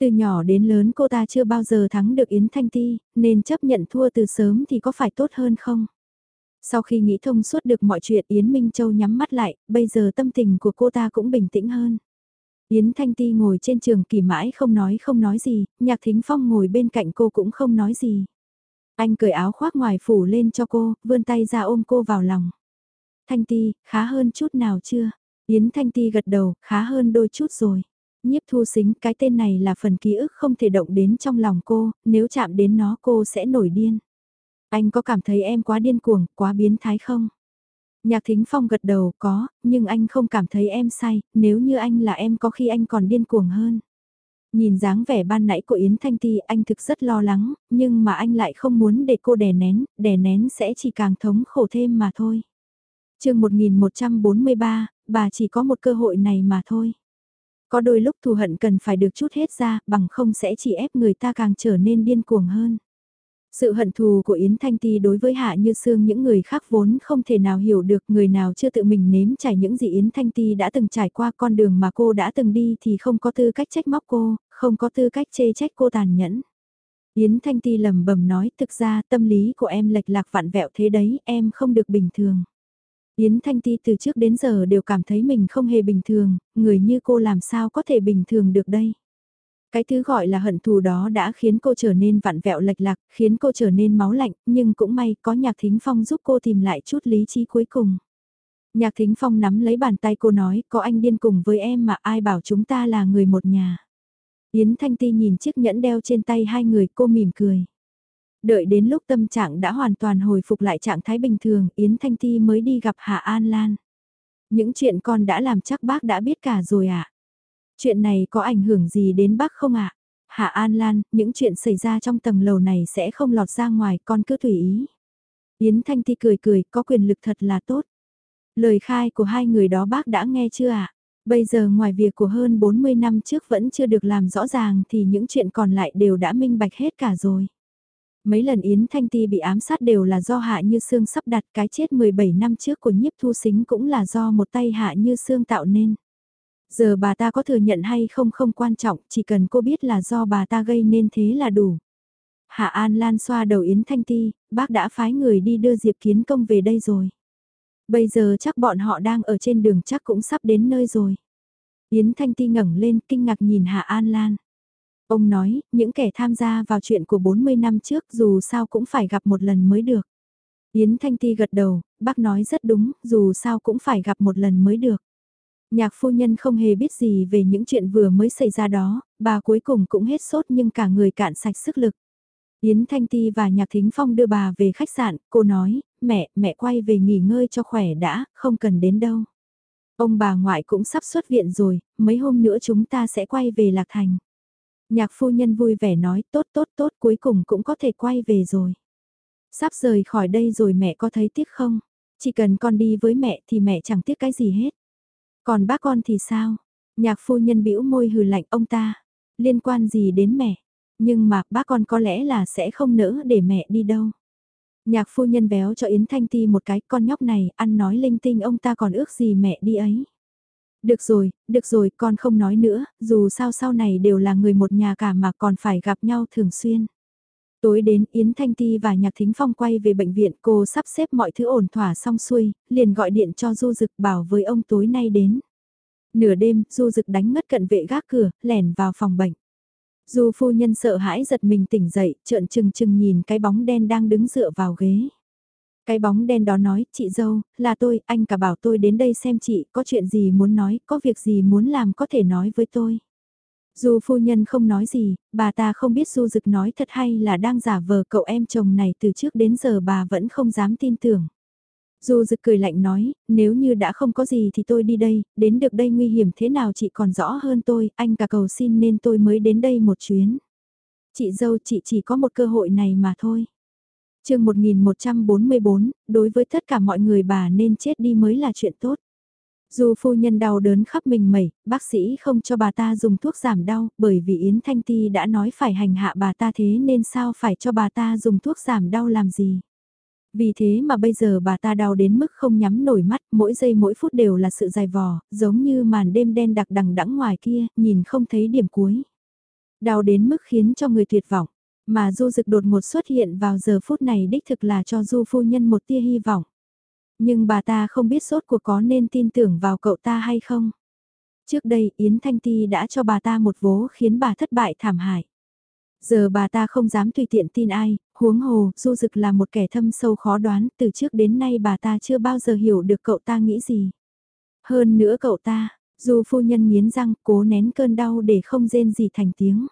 Từ nhỏ đến lớn cô ta chưa bao giờ thắng được Yến Thanh Ti, nên chấp nhận thua từ sớm thì có phải tốt hơn không? Sau khi nghĩ thông suốt được mọi chuyện Yến Minh Châu nhắm mắt lại, bây giờ tâm tình của cô ta cũng bình tĩnh hơn. Yến Thanh Ti ngồi trên trường kỳ mãi không nói không nói gì, Nhạc Thính Phong ngồi bên cạnh cô cũng không nói gì. Anh cởi áo khoác ngoài phủ lên cho cô, vươn tay ra ôm cô vào lòng. Thanh Ti, khá hơn chút nào chưa? Yến Thanh Ti gật đầu, khá hơn đôi chút rồi. Nhiếp thu xính, cái tên này là phần ký ức không thể động đến trong lòng cô, nếu chạm đến nó cô sẽ nổi điên. Anh có cảm thấy em quá điên cuồng, quá biến thái không? Nhạc Thính Phong gật đầu có, nhưng anh không cảm thấy em sai, nếu như anh là em có khi anh còn điên cuồng hơn. Nhìn dáng vẻ ban nãy của Yến Thanh Ti anh thực rất lo lắng, nhưng mà anh lại không muốn để cô đè nén, đè nén sẽ chỉ càng thống khổ thêm mà thôi. chương 1143, bà chỉ có một cơ hội này mà thôi. Có đôi lúc thù hận cần phải được chút hết ra, bằng không sẽ chỉ ép người ta càng trở nên điên cuồng hơn. Sự hận thù của Yến Thanh Ti đối với Hạ Như Sương những người khác vốn không thể nào hiểu được người nào chưa tự mình nếm trải những gì Yến Thanh Ti đã từng trải qua con đường mà cô đã từng đi thì không có tư cách trách móc cô, không có tư cách chê trách cô tàn nhẫn. Yến Thanh Ti lầm bầm nói thực ra tâm lý của em lệch lạc vạn vẹo thế đấy, em không được bình thường. Yến Thanh Ti từ trước đến giờ đều cảm thấy mình không hề bình thường, người như cô làm sao có thể bình thường được đây. Cái thứ gọi là hận thù đó đã khiến cô trở nên vặn vẹo lệch lạc, khiến cô trở nên máu lạnh, nhưng cũng may có nhạc thính phong giúp cô tìm lại chút lý trí cuối cùng. Nhạc thính phong nắm lấy bàn tay cô nói, có anh điên cùng với em mà ai bảo chúng ta là người một nhà. Yến Thanh Ti nhìn chiếc nhẫn đeo trên tay hai người cô mỉm cười. Đợi đến lúc tâm trạng đã hoàn toàn hồi phục lại trạng thái bình thường, Yến Thanh Ti mới đi gặp Hạ An Lan. Những chuyện con đã làm chắc bác đã biết cả rồi ạ. À? Chuyện này có ảnh hưởng gì đến bác không ạ? À? Hạ An Lan, những chuyện xảy ra trong tầng lầu này sẽ không lọt ra ngoài, con cứ tùy ý. Yến Thanh Ti cười cười, có quyền lực thật là tốt. Lời khai của hai người đó bác đã nghe chưa ạ? À? Bây giờ ngoài việc của hơn 40 năm trước vẫn chưa được làm rõ ràng thì những chuyện còn lại đều đã minh bạch hết cả rồi. Mấy lần Yến Thanh Ti bị ám sát đều là do Hạ Như Sương sắp đặt cái chết 17 năm trước của nhiếp thu xính cũng là do một tay Hạ Như Sương tạo nên. Giờ bà ta có thừa nhận hay không không quan trọng, chỉ cần cô biết là do bà ta gây nên thế là đủ. Hạ An Lan xoa đầu Yến Thanh Ti, bác đã phái người đi đưa Diệp Kiến Công về đây rồi. Bây giờ chắc bọn họ đang ở trên đường chắc cũng sắp đến nơi rồi. Yến Thanh Ti ngẩng lên kinh ngạc nhìn Hạ An Lan. Ông nói, những kẻ tham gia vào chuyện của 40 năm trước dù sao cũng phải gặp một lần mới được. Yến Thanh Ti gật đầu, bác nói rất đúng, dù sao cũng phải gặp một lần mới được. Nhạc phu nhân không hề biết gì về những chuyện vừa mới xảy ra đó, bà cuối cùng cũng hết sốt nhưng cả người cạn sạch sức lực. Yến Thanh Ti và Nhạc Thính Phong đưa bà về khách sạn, cô nói, mẹ, mẹ quay về nghỉ ngơi cho khỏe đã, không cần đến đâu. Ông bà ngoại cũng sắp xuất viện rồi, mấy hôm nữa chúng ta sẽ quay về Lạc Thành. Nhạc phu nhân vui vẻ nói tốt tốt tốt cuối cùng cũng có thể quay về rồi. Sắp rời khỏi đây rồi mẹ có thấy tiếc không? Chỉ cần con đi với mẹ thì mẹ chẳng tiếc cái gì hết. Còn bác con thì sao? Nhạc phu nhân bĩu môi hừ lạnh ông ta. Liên quan gì đến mẹ? Nhưng mà bác con có lẽ là sẽ không nỡ để mẹ đi đâu. Nhạc phu nhân béo cho Yến Thanh Ti một cái con nhóc này ăn nói linh tinh ông ta còn ước gì mẹ đi ấy. Được rồi, được rồi con không nói nữa, dù sao sau này đều là người một nhà cả mà còn phải gặp nhau thường xuyên. Tối đến Yến Thanh Ti và Nhạc Thính Phong quay về bệnh viện cô sắp xếp mọi thứ ổn thỏa xong xuôi, liền gọi điện cho Du Dực bảo với ông tối nay đến. Nửa đêm, Du Dực đánh ngất cận vệ gác cửa, lẻn vào phòng bệnh. Du phu nhân sợ hãi giật mình tỉnh dậy, trợn trừng trừng nhìn cái bóng đen đang đứng dựa vào ghế. Cái bóng đen đó nói, chị dâu, là tôi, anh cả bảo tôi đến đây xem chị, có chuyện gì muốn nói, có việc gì muốn làm có thể nói với tôi. Dù phu nhân không nói gì, bà ta không biết Du Dực nói thật hay là đang giả vờ cậu em chồng này từ trước đến giờ bà vẫn không dám tin tưởng. Du Dực cười lạnh nói, nếu như đã không có gì thì tôi đi đây, đến được đây nguy hiểm thế nào chị còn rõ hơn tôi, anh cả cầu xin nên tôi mới đến đây một chuyến. Chị dâu chị chỉ có một cơ hội này mà thôi. chương 1144, đối với tất cả mọi người bà nên chết đi mới là chuyện tốt. Dù phu nhân đau đớn khắp mình mẩy, bác sĩ không cho bà ta dùng thuốc giảm đau, bởi vì Yến Thanh Ti đã nói phải hành hạ bà ta thế nên sao phải cho bà ta dùng thuốc giảm đau làm gì. Vì thế mà bây giờ bà ta đau đến mức không nhắm nổi mắt, mỗi giây mỗi phút đều là sự dài vò, giống như màn đêm đen đặc đằng đẵng ngoài kia, nhìn không thấy điểm cuối. Đau đến mức khiến cho người tuyệt vọng, mà du dực đột ngột xuất hiện vào giờ phút này đích thực là cho du phu nhân một tia hy vọng. Nhưng bà ta không biết sốt cuộc có nên tin tưởng vào cậu ta hay không. Trước đây Yến Thanh Ti đã cho bà ta một vố khiến bà thất bại thảm hại. Giờ bà ta không dám tùy tiện tin ai, huống hồ, Du Dực là một kẻ thâm sâu khó đoán, từ trước đến nay bà ta chưa bao giờ hiểu được cậu ta nghĩ gì. Hơn nữa cậu ta, Du phu nhân nghiến răng, cố nén cơn đau để không rên gì thành tiếng.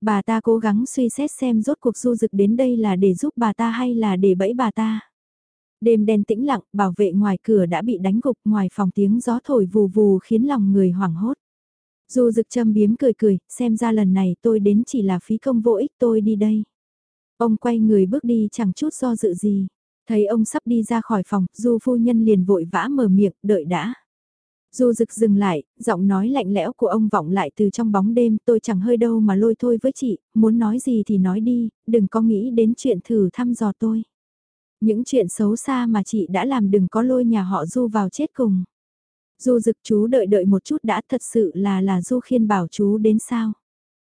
Bà ta cố gắng suy xét xem rốt cuộc Du Dực đến đây là để giúp bà ta hay là để bẫy bà ta. Đêm đen tĩnh lặng, bảo vệ ngoài cửa đã bị đánh gục ngoài phòng tiếng gió thổi vù vù khiến lòng người hoảng hốt. Du dực châm biếm cười cười, xem ra lần này tôi đến chỉ là phí công vô ích tôi đi đây. Ông quay người bước đi chẳng chút do dự gì. Thấy ông sắp đi ra khỏi phòng, du phu nhân liền vội vã mở miệng, đợi đã. Du rực dừng lại, giọng nói lạnh lẽo của ông vọng lại từ trong bóng đêm, tôi chẳng hơi đâu mà lôi thôi với chị, muốn nói gì thì nói đi, đừng có nghĩ đến chuyện thử thăm dò tôi. Những chuyện xấu xa mà chị đã làm đừng có lôi nhà họ Du vào chết cùng. Du dực chú đợi đợi một chút đã thật sự là là Du khiên bảo chú đến sao.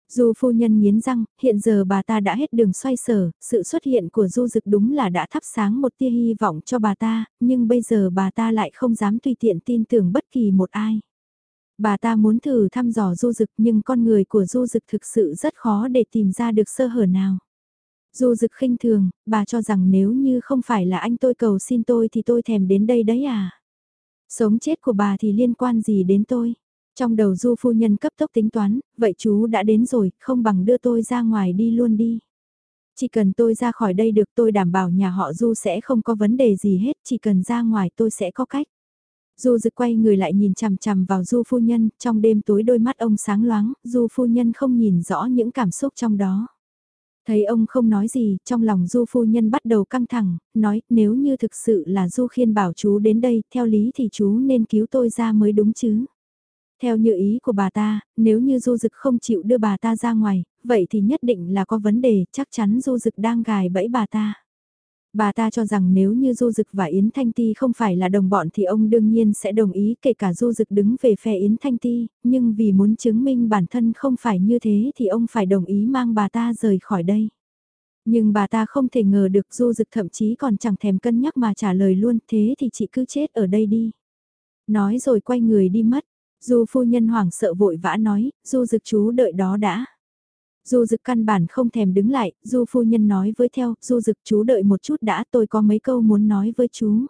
Du phu nhân nghiến răng, hiện giờ bà ta đã hết đường xoay sở, sự xuất hiện của Du Dực đúng là đã thắp sáng một tia hy vọng cho bà ta, nhưng bây giờ bà ta lại không dám tùy tiện tin tưởng bất kỳ một ai. Bà ta muốn thử thăm dò Du Dực nhưng con người của Du Dực thực sự rất khó để tìm ra được sơ hở nào. Du Dực khinh thường, bà cho rằng nếu như không phải là anh tôi cầu xin tôi thì tôi thèm đến đây đấy à. Sống chết của bà thì liên quan gì đến tôi? Trong đầu du phu nhân cấp tốc tính toán, vậy chú đã đến rồi, không bằng đưa tôi ra ngoài đi luôn đi. Chỉ cần tôi ra khỏi đây được tôi đảm bảo nhà họ du sẽ không có vấn đề gì hết, chỉ cần ra ngoài tôi sẽ có cách. Du dực quay người lại nhìn chằm chằm vào du phu nhân, trong đêm tối đôi mắt ông sáng loáng, du phu nhân không nhìn rõ những cảm xúc trong đó. Thấy ông không nói gì, trong lòng Du phu nhân bắt đầu căng thẳng, nói nếu như thực sự là Du khiên bảo chú đến đây, theo lý thì chú nên cứu tôi ra mới đúng chứ. Theo như ý của bà ta, nếu như Du Dực không chịu đưa bà ta ra ngoài, vậy thì nhất định là có vấn đề, chắc chắn Du Dực đang gài bẫy bà ta. Bà ta cho rằng nếu như Du Dực và Yến Thanh Ti không phải là đồng bọn thì ông đương nhiên sẽ đồng ý kể cả Du Dực đứng về phe Yến Thanh Ti, nhưng vì muốn chứng minh bản thân không phải như thế thì ông phải đồng ý mang bà ta rời khỏi đây. Nhưng bà ta không thể ngờ được Du Dực thậm chí còn chẳng thèm cân nhắc mà trả lời luôn thế thì chị cứ chết ở đây đi. Nói rồi quay người đi mất. Du phu nhân hoảng sợ vội vã nói, du dực chú đợi đó đã. Du dực căn bản không thèm đứng lại, du phu nhân nói với theo, du dực chú đợi một chút đã tôi có mấy câu muốn nói với chú.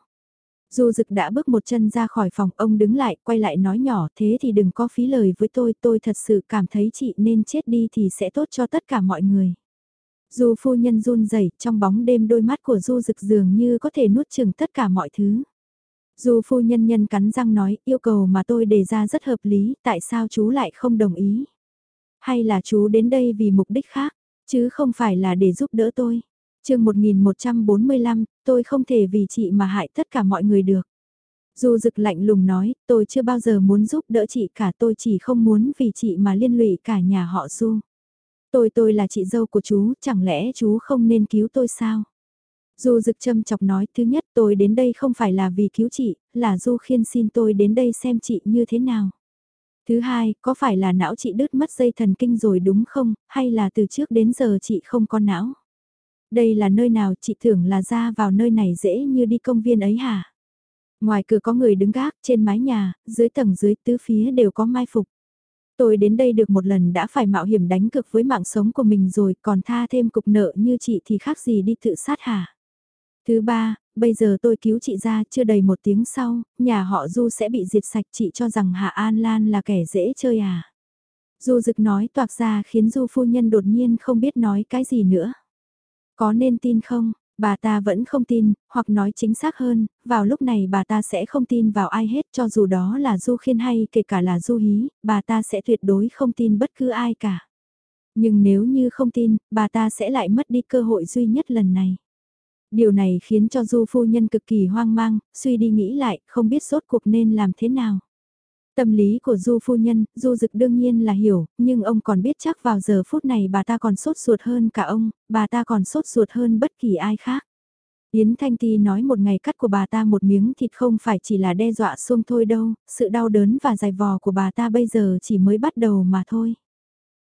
Du dực đã bước một chân ra khỏi phòng, ông đứng lại, quay lại nói nhỏ, thế thì đừng có phí lời với tôi, tôi thật sự cảm thấy chị nên chết đi thì sẽ tốt cho tất cả mọi người. Du phu nhân run rẩy trong bóng đêm đôi mắt của Du dực dường như có thể nuốt chừng tất cả mọi thứ. Du phu nhân nhân cắn răng nói, yêu cầu mà tôi đề ra rất hợp lý, tại sao chú lại không đồng ý? Hay là chú đến đây vì mục đích khác, chứ không phải là để giúp đỡ tôi? chương 1145, tôi không thể vì chị mà hại tất cả mọi người được. Du dực lạnh lùng nói, tôi chưa bao giờ muốn giúp đỡ chị cả tôi chỉ không muốn vì chị mà liên lụy cả nhà họ Du. Tôi tôi là chị dâu của chú, chẳng lẽ chú không nên cứu tôi sao? Du Dực châm chọc nói, thứ nhất tôi đến đây không phải là vì cứu chị, là Du Khiên xin tôi đến đây xem chị như thế nào. Thứ hai, có phải là não chị đứt mất dây thần kinh rồi đúng không, hay là từ trước đến giờ chị không có não? Đây là nơi nào chị tưởng là ra vào nơi này dễ như đi công viên ấy hả? Ngoài cửa có người đứng gác, trên mái nhà, dưới tầng dưới tứ phía đều có mai phục. Tôi đến đây được một lần đã phải mạo hiểm đánh cực với mạng sống của mình rồi còn tha thêm cục nợ như chị thì khác gì đi tự sát hả? Thứ ba, bây giờ tôi cứu chị ra chưa đầy một tiếng sau, nhà họ Du sẽ bị diệt sạch chị cho rằng Hạ An Lan là kẻ dễ chơi à? Du Dực nói toạc ra khiến Du phu nhân đột nhiên không biết nói cái gì nữa. Có nên tin không? Bà ta vẫn không tin, hoặc nói chính xác hơn, vào lúc này bà ta sẽ không tin vào ai hết cho dù đó là Du Khiên hay kể cả là Du Hí, bà ta sẽ tuyệt đối không tin bất cứ ai cả. Nhưng nếu như không tin, bà ta sẽ lại mất đi cơ hội duy nhất lần này. Điều này khiến cho Du phu nhân cực kỳ hoang mang, suy đi nghĩ lại, không biết sốt cuộc nên làm thế nào. Tâm lý của Du phu nhân, Du dực đương nhiên là hiểu, nhưng ông còn biết chắc vào giờ phút này bà ta còn sốt ruột hơn cả ông, bà ta còn sốt ruột hơn bất kỳ ai khác. Yến Thanh Ti nói một ngày cắt của bà ta một miếng thịt không phải chỉ là đe dọa xuông thôi đâu, sự đau đớn và dài vò của bà ta bây giờ chỉ mới bắt đầu mà thôi.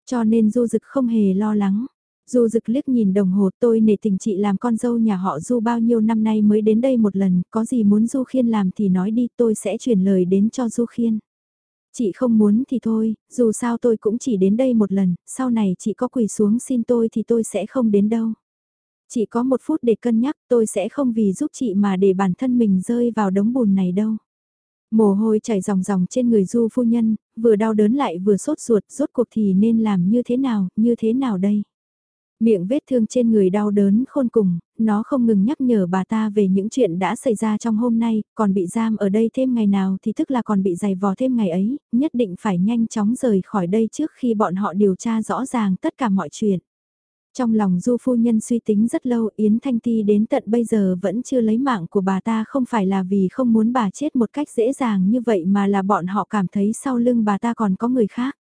Cho nên Du Dực không hề lo lắng. Du Dực liếc nhìn đồng hồ tôi nể tình chị làm con dâu nhà họ Du bao nhiêu năm nay mới đến đây một lần, có gì muốn Du Khiên làm thì nói đi tôi sẽ chuyển lời đến cho Du Khiên. Chị không muốn thì thôi, dù sao tôi cũng chỉ đến đây một lần, sau này chị có quỳ xuống xin tôi thì tôi sẽ không đến đâu. Chị có một phút để cân nhắc tôi sẽ không vì giúp chị mà để bản thân mình rơi vào đống bùn này đâu. Mồ hôi chảy ròng ròng trên người du phu nhân, vừa đau đớn lại vừa sốt ruột, rốt cuộc thì nên làm như thế nào, như thế nào đây? Miệng vết thương trên người đau đớn khôn cùng, nó không ngừng nhắc nhở bà ta về những chuyện đã xảy ra trong hôm nay, còn bị giam ở đây thêm ngày nào thì tức là còn bị giày vò thêm ngày ấy, nhất định phải nhanh chóng rời khỏi đây trước khi bọn họ điều tra rõ ràng tất cả mọi chuyện. Trong lòng du phu nhân suy tính rất lâu Yến Thanh Ti đến tận bây giờ vẫn chưa lấy mạng của bà ta không phải là vì không muốn bà chết một cách dễ dàng như vậy mà là bọn họ cảm thấy sau lưng bà ta còn có người khác.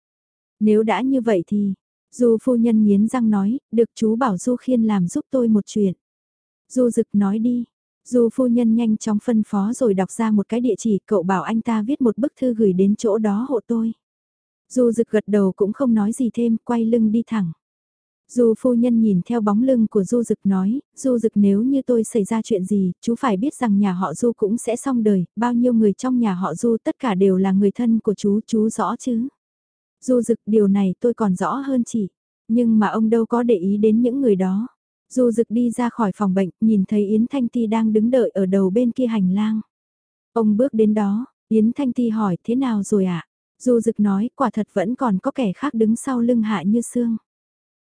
Nếu đã như vậy thì, Du phu nhân nghiến răng nói, được chú bảo Du Khiên làm giúp tôi một chuyện. Du Dực nói đi. Du phu nhân nhanh chóng phân phó rồi đọc ra một cái địa chỉ, cậu bảo anh ta viết một bức thư gửi đến chỗ đó hộ tôi. Du Dực gật đầu cũng không nói gì thêm, quay lưng đi thẳng. Du phu nhân nhìn theo bóng lưng của Du Dực nói, Du Dực nếu như tôi xảy ra chuyện gì, chú phải biết rằng nhà họ Du cũng sẽ xong đời, bao nhiêu người trong nhà họ Du tất cả đều là người thân của chú, chú rõ chứ. Du dực điều này tôi còn rõ hơn chị, nhưng mà ông đâu có để ý đến những người đó. Du dực đi ra khỏi phòng bệnh, nhìn thấy Yến Thanh Ti đang đứng đợi ở đầu bên kia hành lang. Ông bước đến đó, Yến Thanh Ti hỏi thế nào rồi ạ? À? Du dực nói quả thật vẫn còn có kẻ khác đứng sau lưng hạ như xương.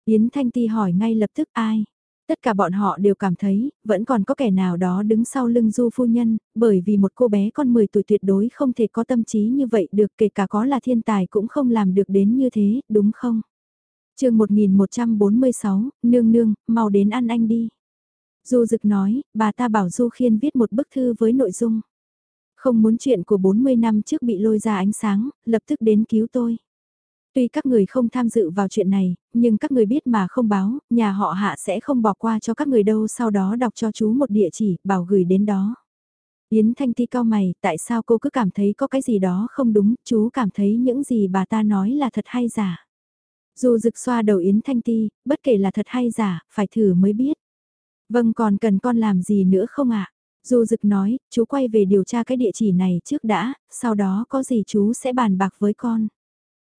Yến Thanh Ti hỏi ngay lập tức ai? Tất cả bọn họ đều cảm thấy, vẫn còn có kẻ nào đó đứng sau lưng du phu nhân, bởi vì một cô bé con 10 tuổi tuyệt đối không thể có tâm trí như vậy được kể cả có là thiên tài cũng không làm được đến như thế, đúng không? chương 1146, nương nương, mau đến ăn anh đi. Du Dực nói, bà ta bảo Du Khiên viết một bức thư với nội dung. Không muốn chuyện của 40 năm trước bị lôi ra ánh sáng, lập tức đến cứu tôi. Tuy các người không tham dự vào chuyện này, nhưng các người biết mà không báo, nhà họ hạ sẽ không bỏ qua cho các người đâu sau đó đọc cho chú một địa chỉ, bảo gửi đến đó. Yến Thanh Ti cao mày, tại sao cô cứ cảm thấy có cái gì đó không đúng, chú cảm thấy những gì bà ta nói là thật hay giả. Dù rực xoa đầu Yến Thanh Ti, bất kể là thật hay giả, phải thử mới biết. Vâng còn cần con làm gì nữa không ạ? dù Dực nói, chú quay về điều tra cái địa chỉ này trước đã, sau đó có gì chú sẽ bàn bạc với con.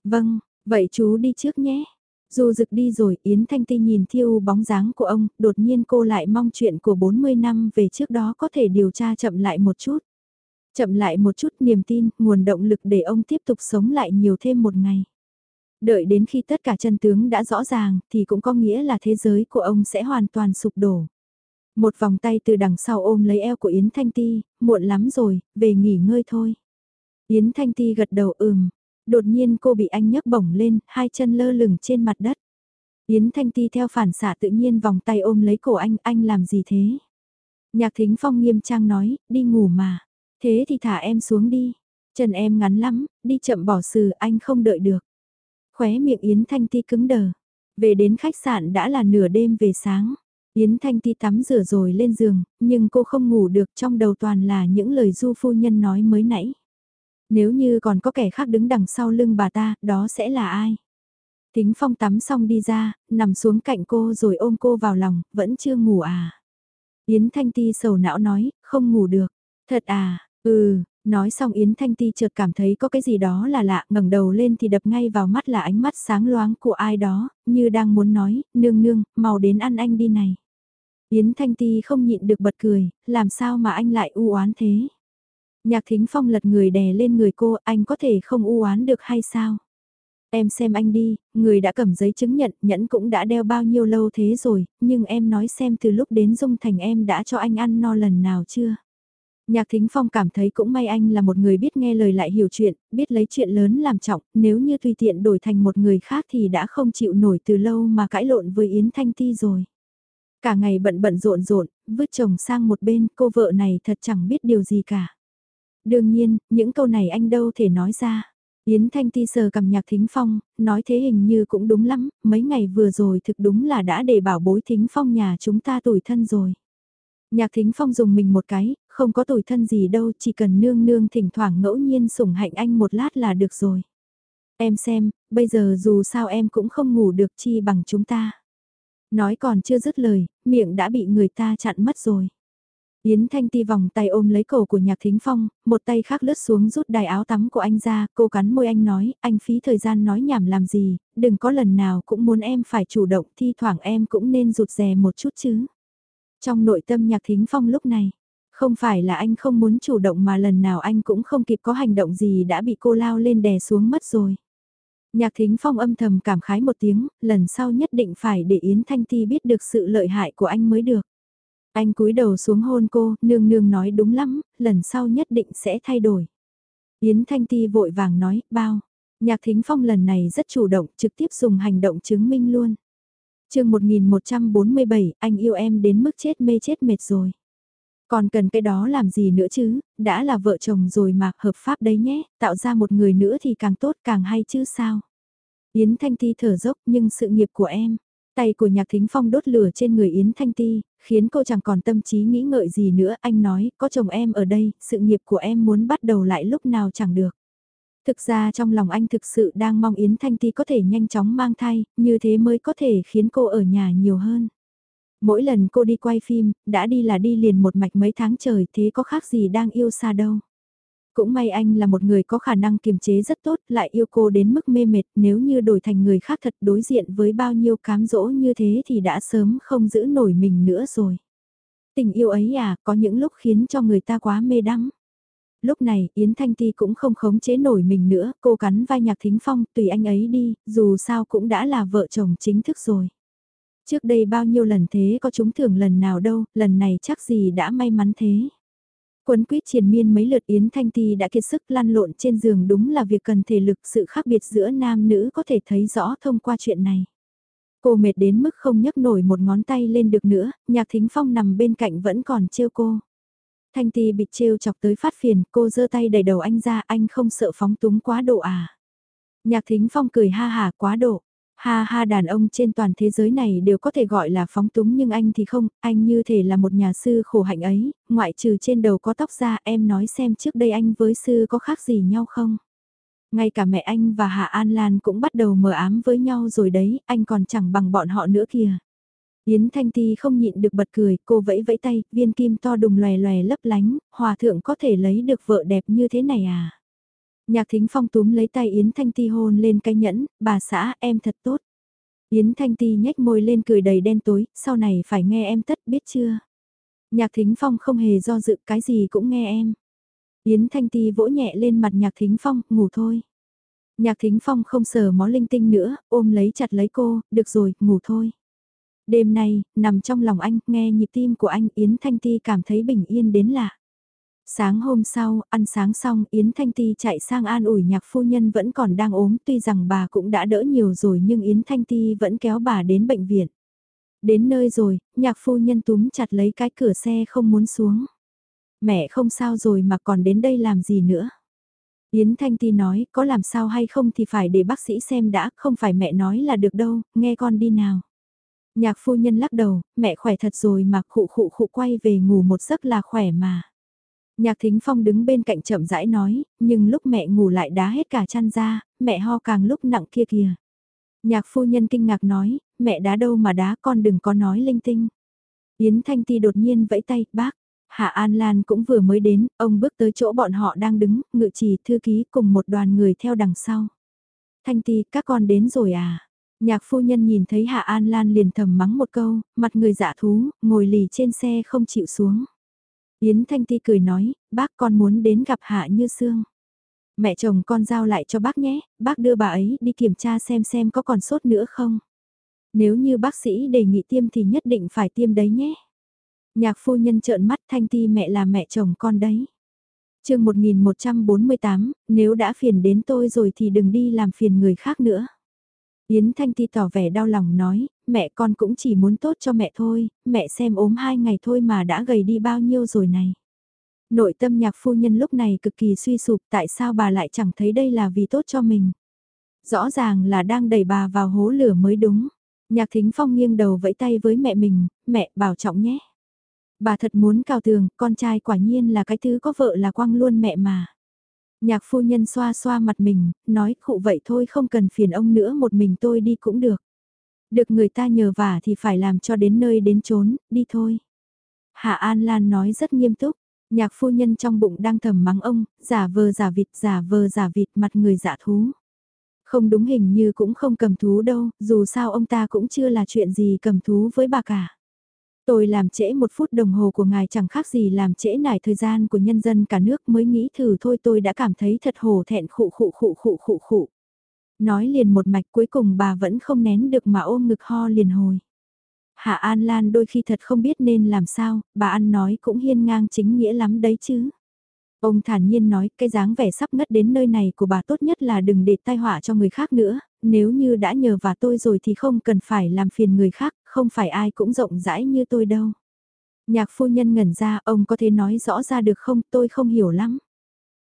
Vâng, vậy chú đi trước nhé. Du Dực đi rồi, Yến Thanh Ti nhìn thiêu bóng dáng của ông, đột nhiên cô lại mong chuyện của 40 năm về trước đó có thể điều tra chậm lại một chút. Chậm lại một chút niềm tin, nguồn động lực để ông tiếp tục sống lại nhiều thêm một ngày. Đợi đến khi tất cả chân tướng đã rõ ràng thì cũng có nghĩa là thế giới của ông sẽ hoàn toàn sụp đổ. Một vòng tay từ đằng sau ôm lấy eo của Yến Thanh Ti, muộn lắm rồi, về nghỉ ngơi thôi. Yến Thanh Ti gật đầu ừm, đột nhiên cô bị anh nhấc bổng lên, hai chân lơ lửng trên mặt đất. Yến Thanh Ti theo phản xạ tự nhiên vòng tay ôm lấy cổ anh, anh làm gì thế? Nhạc Thính Phong nghiêm trang nói, đi ngủ mà. Thế thì thả em xuống đi. Chân em ngắn lắm, đi chậm bỏ sừ anh không đợi được. Khóe miệng Yến Thanh Ti cứng đờ. Về đến khách sạn đã là nửa đêm về sáng. Yến Thanh Ti tắm rửa rồi lên giường, nhưng cô không ngủ được trong đầu toàn là những lời du phu nhân nói mới nãy. Nếu như còn có kẻ khác đứng đằng sau lưng bà ta, đó sẽ là ai? Tính Phong tắm xong đi ra, nằm xuống cạnh cô rồi ôm cô vào lòng, vẫn chưa ngủ à? Yến Thanh Ti sầu não nói, không ngủ được. Thật à, ừ, nói xong Yến Thanh Ti chợt cảm thấy có cái gì đó là lạ, ngẩng đầu lên thì đập ngay vào mắt là ánh mắt sáng loáng của ai đó, như đang muốn nói, nương nương, mau đến ăn anh đi này. Yến Thanh Ti không nhịn được bật cười, làm sao mà anh lại u oán thế? Nhạc Thính Phong lật người đè lên người cô, anh có thể không u oán được hay sao? Em xem anh đi, người đã cầm giấy chứng nhận, nhẫn cũng đã đeo bao nhiêu lâu thế rồi, nhưng em nói xem từ lúc đến Dung Thành em đã cho anh ăn no lần nào chưa? Nhạc Thính Phong cảm thấy cũng may anh là một người biết nghe lời lại hiểu chuyện, biết lấy chuyện lớn làm trọng, nếu như tùy tiện đổi thành một người khác thì đã không chịu nổi từ lâu mà cãi lộn với Yến Thanh Ti rồi. Cả ngày bận bận rộn rộn, vứt chồng sang một bên, cô vợ này thật chẳng biết điều gì cả. Đương nhiên, những câu này anh đâu thể nói ra. Yến Thanh Ti sờ cầm nhạc Thính Phong, nói thế hình như cũng đúng lắm, mấy ngày vừa rồi thực đúng là đã để bảo bối Thính Phong nhà chúng ta tủi thân rồi. Nhạc Thính Phong dùng mình một cái, không có tủi thân gì đâu, chỉ cần nương nương thỉnh thoảng ngẫu nhiên sủng hạnh anh một lát là được rồi. Em xem, bây giờ dù sao em cũng không ngủ được chi bằng chúng ta. Nói còn chưa dứt lời, miệng đã bị người ta chặn mất rồi. Yến Thanh Ti vòng tay ôm lấy cổ của Nhạc Thính Phong, một tay khác lướt xuống rút đài áo tắm của anh ra, cô cắn môi anh nói, anh phí thời gian nói nhảm làm gì, đừng có lần nào cũng muốn em phải chủ động, thi thoảng em cũng nên rụt rè một chút chứ. Trong nội tâm Nhạc Thính Phong lúc này, không phải là anh không muốn chủ động mà lần nào anh cũng không kịp có hành động gì đã bị cô lao lên đè xuống mất rồi. Nhạc Thính Phong âm thầm cảm khái một tiếng, lần sau nhất định phải để Yến Thanh Ti biết được sự lợi hại của anh mới được. Anh cúi đầu xuống hôn cô, nương nương nói đúng lắm, lần sau nhất định sẽ thay đổi. Yến Thanh Ti vội vàng nói, bao. Nhạc Thính Phong lần này rất chủ động, trực tiếp dùng hành động chứng minh luôn. chương 1147, anh yêu em đến mức chết mê chết mệt rồi. Còn cần cái đó làm gì nữa chứ, đã là vợ chồng rồi mà, hợp pháp đấy nhé, tạo ra một người nữa thì càng tốt càng hay chứ sao. Yến Thanh Ti thở dốc nhưng sự nghiệp của em, tay của Nhạc Thính Phong đốt lửa trên người Yến Thanh Ti, khiến cô chẳng còn tâm trí nghĩ ngợi gì nữa. Anh nói, có chồng em ở đây, sự nghiệp của em muốn bắt đầu lại lúc nào chẳng được. Thực ra trong lòng anh thực sự đang mong Yến Thanh Ti có thể nhanh chóng mang thai, như thế mới có thể khiến cô ở nhà nhiều hơn. Mỗi lần cô đi quay phim, đã đi là đi liền một mạch mấy tháng trời thế có khác gì đang yêu xa đâu. Cũng may anh là một người có khả năng kiềm chế rất tốt, lại yêu cô đến mức mê mệt, nếu như đổi thành người khác thật đối diện với bao nhiêu cám dỗ như thế thì đã sớm không giữ nổi mình nữa rồi. Tình yêu ấy à, có những lúc khiến cho người ta quá mê đắm. Lúc này, Yến Thanh Ti cũng không khống chế nổi mình nữa, cô cắn vai nhạc thính phong, tùy anh ấy đi, dù sao cũng đã là vợ chồng chính thức rồi. Trước đây bao nhiêu lần thế có chúng thưởng lần nào đâu, lần này chắc gì đã may mắn thế. Quấn quýt triền miên mấy lượt Yến Thanh Ti đã kiệt sức lăn lộn trên giường đúng là việc cần thể lực sự khác biệt giữa nam nữ có thể thấy rõ thông qua chuyện này. Cô mệt đến mức không nhấc nổi một ngón tay lên được nữa, nhạc thính phong nằm bên cạnh vẫn còn trêu cô. Thanh Ti bị trêu chọc tới phát phiền, cô giơ tay đẩy đầu anh ra, anh không sợ phóng túng quá độ à. Nhạc thính phong cười ha hà quá độ. Ha ha đàn ông trên toàn thế giới này đều có thể gọi là phóng túng nhưng anh thì không, anh như thể là một nhà sư khổ hạnh ấy, ngoại trừ trên đầu có tóc ra em nói xem trước đây anh với sư có khác gì nhau không? Ngay cả mẹ anh và Hạ An Lan cũng bắt đầu mờ ám với nhau rồi đấy, anh còn chẳng bằng bọn họ nữa kìa. Yến Thanh Ti không nhịn được bật cười, cô vẫy vẫy tay, viên kim to đùng lòe lòe lấp lánh, hòa thượng có thể lấy được vợ đẹp như thế này à? Nhạc thính phong túm lấy tay Yến Thanh Ti hôn lên cái nhẫn, bà xã em thật tốt. Yến Thanh Ti nhếch môi lên cười đầy đen tối, sau này phải nghe em tất biết chưa? Nhạc thính phong không hề do dự cái gì cũng nghe em. Yến Thanh Ti vỗ nhẹ lên mặt nhạc thính phong, ngủ thôi. Nhạc thính phong không sờ mó linh tinh nữa, ôm lấy chặt lấy cô, được rồi, ngủ thôi. Đêm nay, nằm trong lòng anh, nghe nhịp tim của anh Yến Thanh Ti cảm thấy bình yên đến lạ. Sáng hôm sau, ăn sáng xong Yến Thanh Ti chạy sang an ủi nhạc phu nhân vẫn còn đang ốm tuy rằng bà cũng đã đỡ nhiều rồi nhưng Yến Thanh Ti vẫn kéo bà đến bệnh viện. Đến nơi rồi, nhạc phu nhân túm chặt lấy cái cửa xe không muốn xuống. Mẹ không sao rồi mà còn đến đây làm gì nữa. Yến Thanh Ti nói có làm sao hay không thì phải để bác sĩ xem đã, không phải mẹ nói là được đâu, nghe con đi nào. Nhạc phu nhân lắc đầu, mẹ khỏe thật rồi mà khụ khụ khụ quay về ngủ một giấc là khỏe mà. Nhạc thính phong đứng bên cạnh chậm rãi nói, nhưng lúc mẹ ngủ lại đá hết cả chăn ra, mẹ ho càng lúc nặng kia kìa. Nhạc phu nhân kinh ngạc nói, mẹ đá đâu mà đá con đừng có nói linh tinh. Yến Thanh Ti đột nhiên vẫy tay, bác. Hạ An Lan cũng vừa mới đến, ông bước tới chỗ bọn họ đang đứng, ngự trì thư ký cùng một đoàn người theo đằng sau. Thanh Ti, các con đến rồi à? Nhạc phu nhân nhìn thấy Hạ An Lan liền thầm mắng một câu, mặt người giả thú, ngồi lì trên xe không chịu xuống. Yến Thanh Ti cười nói, bác con muốn đến gặp Hạ Như Sương. Mẹ chồng con giao lại cho bác nhé, bác đưa bà ấy đi kiểm tra xem xem có còn sốt nữa không. Nếu như bác sĩ đề nghị tiêm thì nhất định phải tiêm đấy nhé. Nhạc phu nhân trợn mắt Thanh Ti mẹ là mẹ chồng con đấy. chương 1148, nếu đã phiền đến tôi rồi thì đừng đi làm phiền người khác nữa. Yến Thanh Ti tỏ vẻ đau lòng nói, mẹ con cũng chỉ muốn tốt cho mẹ thôi, mẹ xem ốm hai ngày thôi mà đã gầy đi bao nhiêu rồi này. Nội tâm nhạc phu nhân lúc này cực kỳ suy sụp tại sao bà lại chẳng thấy đây là vì tốt cho mình. Rõ ràng là đang đẩy bà vào hố lửa mới đúng. Nhạc thính phong nghiêng đầu vẫy tay với mẹ mình, mẹ bảo trọng nhé. Bà thật muốn cào tường, con trai quả nhiên là cái thứ có vợ là quăng luôn mẹ mà. Nhạc phu nhân xoa xoa mặt mình, nói khụ vậy thôi không cần phiền ông nữa một mình tôi đi cũng được. Được người ta nhờ vả thì phải làm cho đến nơi đến chốn, đi thôi. Hạ An Lan nói rất nghiêm túc, nhạc phu nhân trong bụng đang thầm mắng ông, giả vờ giả vịt giả vờ giả vịt mặt người giả thú. Không đúng hình như cũng không cầm thú đâu, dù sao ông ta cũng chưa là chuyện gì cầm thú với bà cả. Tôi làm trễ một phút đồng hồ của ngài chẳng khác gì làm trễ nải thời gian của nhân dân cả nước mới nghĩ thử thôi tôi đã cảm thấy thật hổ thẹn khụ khụ khụ khụ khụ khụ. Nói liền một mạch cuối cùng bà vẫn không nén được mà ôm ngực ho liền hồi. Hạ An Lan đôi khi thật không biết nên làm sao, bà ăn nói cũng hiên ngang chính nghĩa lắm đấy chứ. Ông thản nhiên nói cái dáng vẻ sắp ngất đến nơi này của bà tốt nhất là đừng để tai họa cho người khác nữa, nếu như đã nhờ vào tôi rồi thì không cần phải làm phiền người khác, không phải ai cũng rộng rãi như tôi đâu. Nhạc phu nhân ngẩn ra, ông có thể nói rõ ra được không, tôi không hiểu lắm.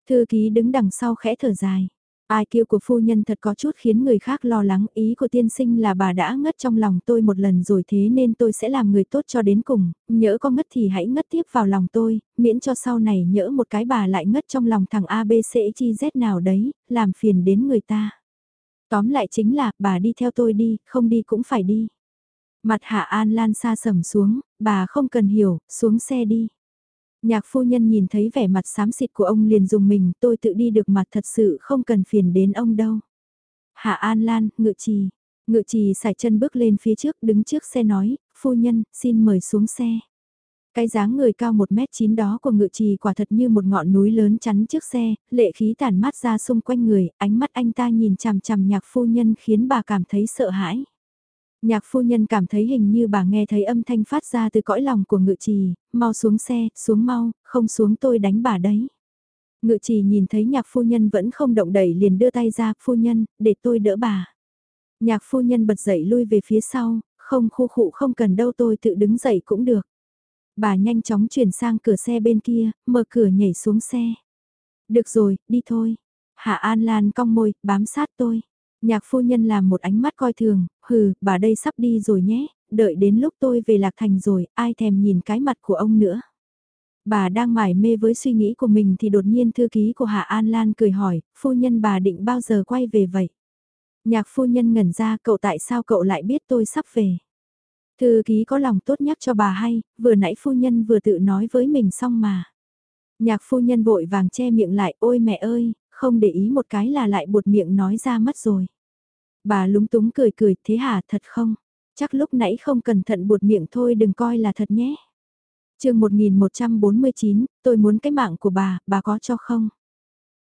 Thư ký đứng đằng sau khẽ thở dài. Ai kêu của phu nhân thật có chút khiến người khác lo lắng, ý của tiên sinh là bà đã ngất trong lòng tôi một lần rồi thế nên tôi sẽ làm người tốt cho đến cùng, nhỡ có ngất thì hãy ngất tiếp vào lòng tôi, miễn cho sau này nhỡ một cái bà lại ngất trong lòng thằng ABC chi Z nào đấy, làm phiền đến người ta. Tóm lại chính là, bà đi theo tôi đi, không đi cũng phải đi. Mặt Hạ An Lan xa sầm xuống, bà không cần hiểu, xuống xe đi. Nhạc phu nhân nhìn thấy vẻ mặt xám xịt của ông liền dùng mình, tôi tự đi được mặt thật sự không cần phiền đến ông đâu. Hạ An Lan, ngự trì. Ngự trì xài chân bước lên phía trước, đứng trước xe nói, phu nhân, xin mời xuống xe. Cái dáng người cao 1m9 đó của ngự trì quả thật như một ngọn núi lớn chắn trước xe, lệ khí tản mát ra xung quanh người, ánh mắt anh ta nhìn chằm chằm nhạc phu nhân khiến bà cảm thấy sợ hãi. Nhạc phu nhân cảm thấy hình như bà nghe thấy âm thanh phát ra từ cõi lòng của ngự trì, mau xuống xe, xuống mau, không xuống tôi đánh bà đấy. Ngự trì nhìn thấy nhạc phu nhân vẫn không động đẩy liền đưa tay ra, phu nhân, để tôi đỡ bà. Nhạc phu nhân bật dậy lui về phía sau, không khu khụ không cần đâu tôi tự đứng dậy cũng được. Bà nhanh chóng chuyển sang cửa xe bên kia, mở cửa nhảy xuống xe. Được rồi, đi thôi. Hạ An Lan cong môi, bám sát tôi. Nhạc phu nhân làm một ánh mắt coi thường, hừ, bà đây sắp đi rồi nhé, đợi đến lúc tôi về Lạc Thành rồi, ai thèm nhìn cái mặt của ông nữa. Bà đang mải mê với suy nghĩ của mình thì đột nhiên thư ký của Hạ An Lan cười hỏi, phu nhân bà định bao giờ quay về vậy? Nhạc phu nhân ngẩn ra cậu tại sao cậu lại biết tôi sắp về? Thư ký có lòng tốt nhắc cho bà hay, vừa nãy phu nhân vừa tự nói với mình xong mà. Nhạc phu nhân vội vàng che miệng lại, ôi mẹ ơi, không để ý một cái là lại buột miệng nói ra mất rồi. Bà lúng túng cười cười, thế hả thật không? Chắc lúc nãy không cẩn thận buột miệng thôi đừng coi là thật nhé. chương 1149, tôi muốn cái mạng của bà, bà có cho không?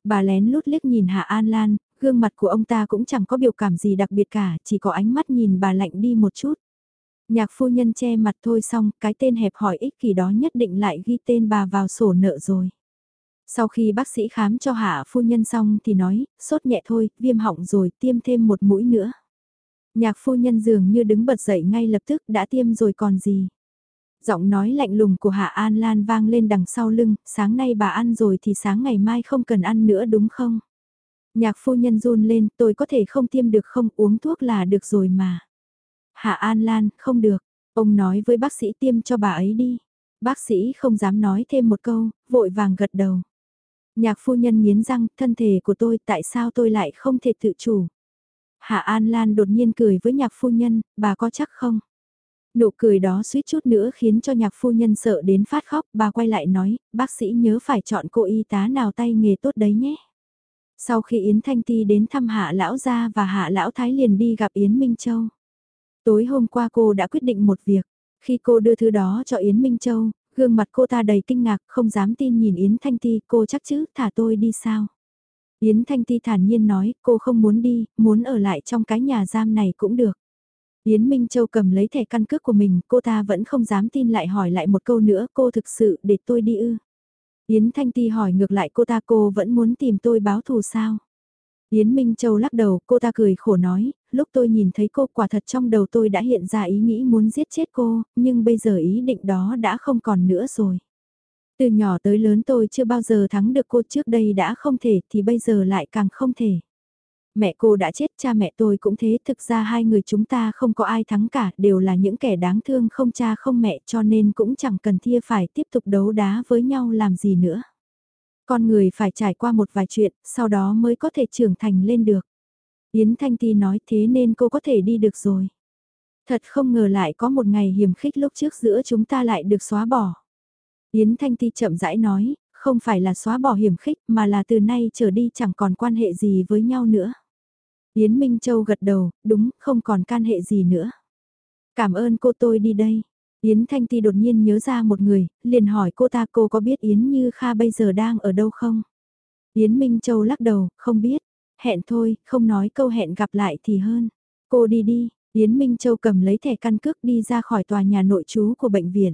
Bà lén lút liếc nhìn Hạ An Lan, gương mặt của ông ta cũng chẳng có biểu cảm gì đặc biệt cả, chỉ có ánh mắt nhìn bà lạnh đi một chút. Nhạc phu nhân che mặt thôi xong, cái tên hẹp hỏi ích kỷ đó nhất định lại ghi tên bà vào sổ nợ rồi. Sau khi bác sĩ khám cho hạ phu nhân xong thì nói, sốt nhẹ thôi, viêm họng rồi, tiêm thêm một mũi nữa. Nhạc phu nhân dường như đứng bật dậy ngay lập tức đã tiêm rồi còn gì. Giọng nói lạnh lùng của Hạ An Lan vang lên đằng sau lưng, sáng nay bà ăn rồi thì sáng ngày mai không cần ăn nữa đúng không? Nhạc phu nhân run lên, tôi có thể không tiêm được không uống thuốc là được rồi mà. Hạ An Lan, không được. Ông nói với bác sĩ tiêm cho bà ấy đi. Bác sĩ không dám nói thêm một câu, vội vàng gật đầu. Nhạc phu nhân nghiến răng, thân thể của tôi tại sao tôi lại không thể tự chủ. Hạ An Lan đột nhiên cười với nhạc phu nhân, bà có chắc không? Nụ cười đó suýt chút nữa khiến cho nhạc phu nhân sợ đến phát khóc, bà quay lại nói, bác sĩ nhớ phải chọn cô y tá nào tay nghề tốt đấy nhé. Sau khi Yến Thanh Ti đến thăm Hạ Lão Gia và Hạ Lão Thái liền đi gặp Yến Minh Châu. Tối hôm qua cô đã quyết định một việc. Khi cô đưa thứ đó cho Yến Minh Châu, gương mặt cô ta đầy kinh ngạc, không dám tin nhìn Yến Thanh Ti, cô chắc chứ, thả tôi đi sao? Yến Thanh Ti thản nhiên nói, cô không muốn đi, muốn ở lại trong cái nhà giam này cũng được. Yến Minh Châu cầm lấy thẻ căn cước của mình, cô ta vẫn không dám tin lại hỏi lại một câu nữa, cô thực sự để tôi đi ư? Yến Thanh Ti hỏi ngược lại cô ta cô vẫn muốn tìm tôi báo thù sao? Yến Minh Châu lắc đầu, cô ta cười khổ nói, lúc tôi nhìn thấy cô quả thật trong đầu tôi đã hiện ra ý nghĩ muốn giết chết cô, nhưng bây giờ ý định đó đã không còn nữa rồi. Từ nhỏ tới lớn tôi chưa bao giờ thắng được cô trước đây đã không thể thì bây giờ lại càng không thể. Mẹ cô đã chết, cha mẹ tôi cũng thế, thực ra hai người chúng ta không có ai thắng cả, đều là những kẻ đáng thương không cha không mẹ cho nên cũng chẳng cần thia phải tiếp tục đấu đá với nhau làm gì nữa. Con người phải trải qua một vài chuyện, sau đó mới có thể trưởng thành lên được. Yến Thanh Ti nói thế nên cô có thể đi được rồi. Thật không ngờ lại có một ngày hiểm khích lúc trước giữa chúng ta lại được xóa bỏ. Yến Thanh Ti chậm rãi nói, không phải là xóa bỏ hiểm khích mà là từ nay trở đi chẳng còn quan hệ gì với nhau nữa. Yến Minh Châu gật đầu, đúng, không còn can hệ gì nữa. Cảm ơn cô tôi đi đây. Yến Thanh Ti đột nhiên nhớ ra một người, liền hỏi cô ta cô có biết Yến Như Kha bây giờ đang ở đâu không? Yến Minh Châu lắc đầu, không biết. Hẹn thôi, không nói câu hẹn gặp lại thì hơn. Cô đi đi, Yến Minh Châu cầm lấy thẻ căn cước đi ra khỏi tòa nhà nội trú của bệnh viện.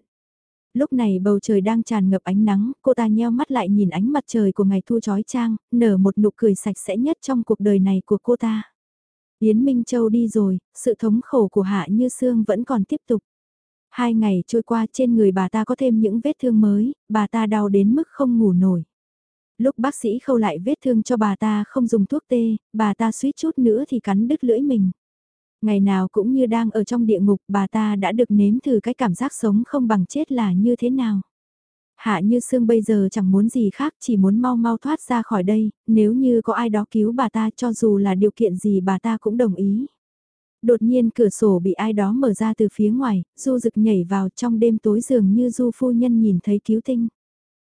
Lúc này bầu trời đang tràn ngập ánh nắng, cô ta nheo mắt lại nhìn ánh mặt trời của ngày thu chói trang, nở một nụ cười sạch sẽ nhất trong cuộc đời này của cô ta. Yến Minh Châu đi rồi, sự thống khổ của Hạ Như Sương vẫn còn tiếp tục. Hai ngày trôi qua trên người bà ta có thêm những vết thương mới, bà ta đau đến mức không ngủ nổi. Lúc bác sĩ khâu lại vết thương cho bà ta không dùng thuốc tê, bà ta suýt chút nữa thì cắn đứt lưỡi mình. Ngày nào cũng như đang ở trong địa ngục bà ta đã được nếm thử cái cảm giác sống không bằng chết là như thế nào. Hạ như xương bây giờ chẳng muốn gì khác chỉ muốn mau mau thoát ra khỏi đây, nếu như có ai đó cứu bà ta cho dù là điều kiện gì bà ta cũng đồng ý. Đột nhiên cửa sổ bị ai đó mở ra từ phía ngoài, du rực nhảy vào trong đêm tối dường như du phu nhân nhìn thấy cứu tinh.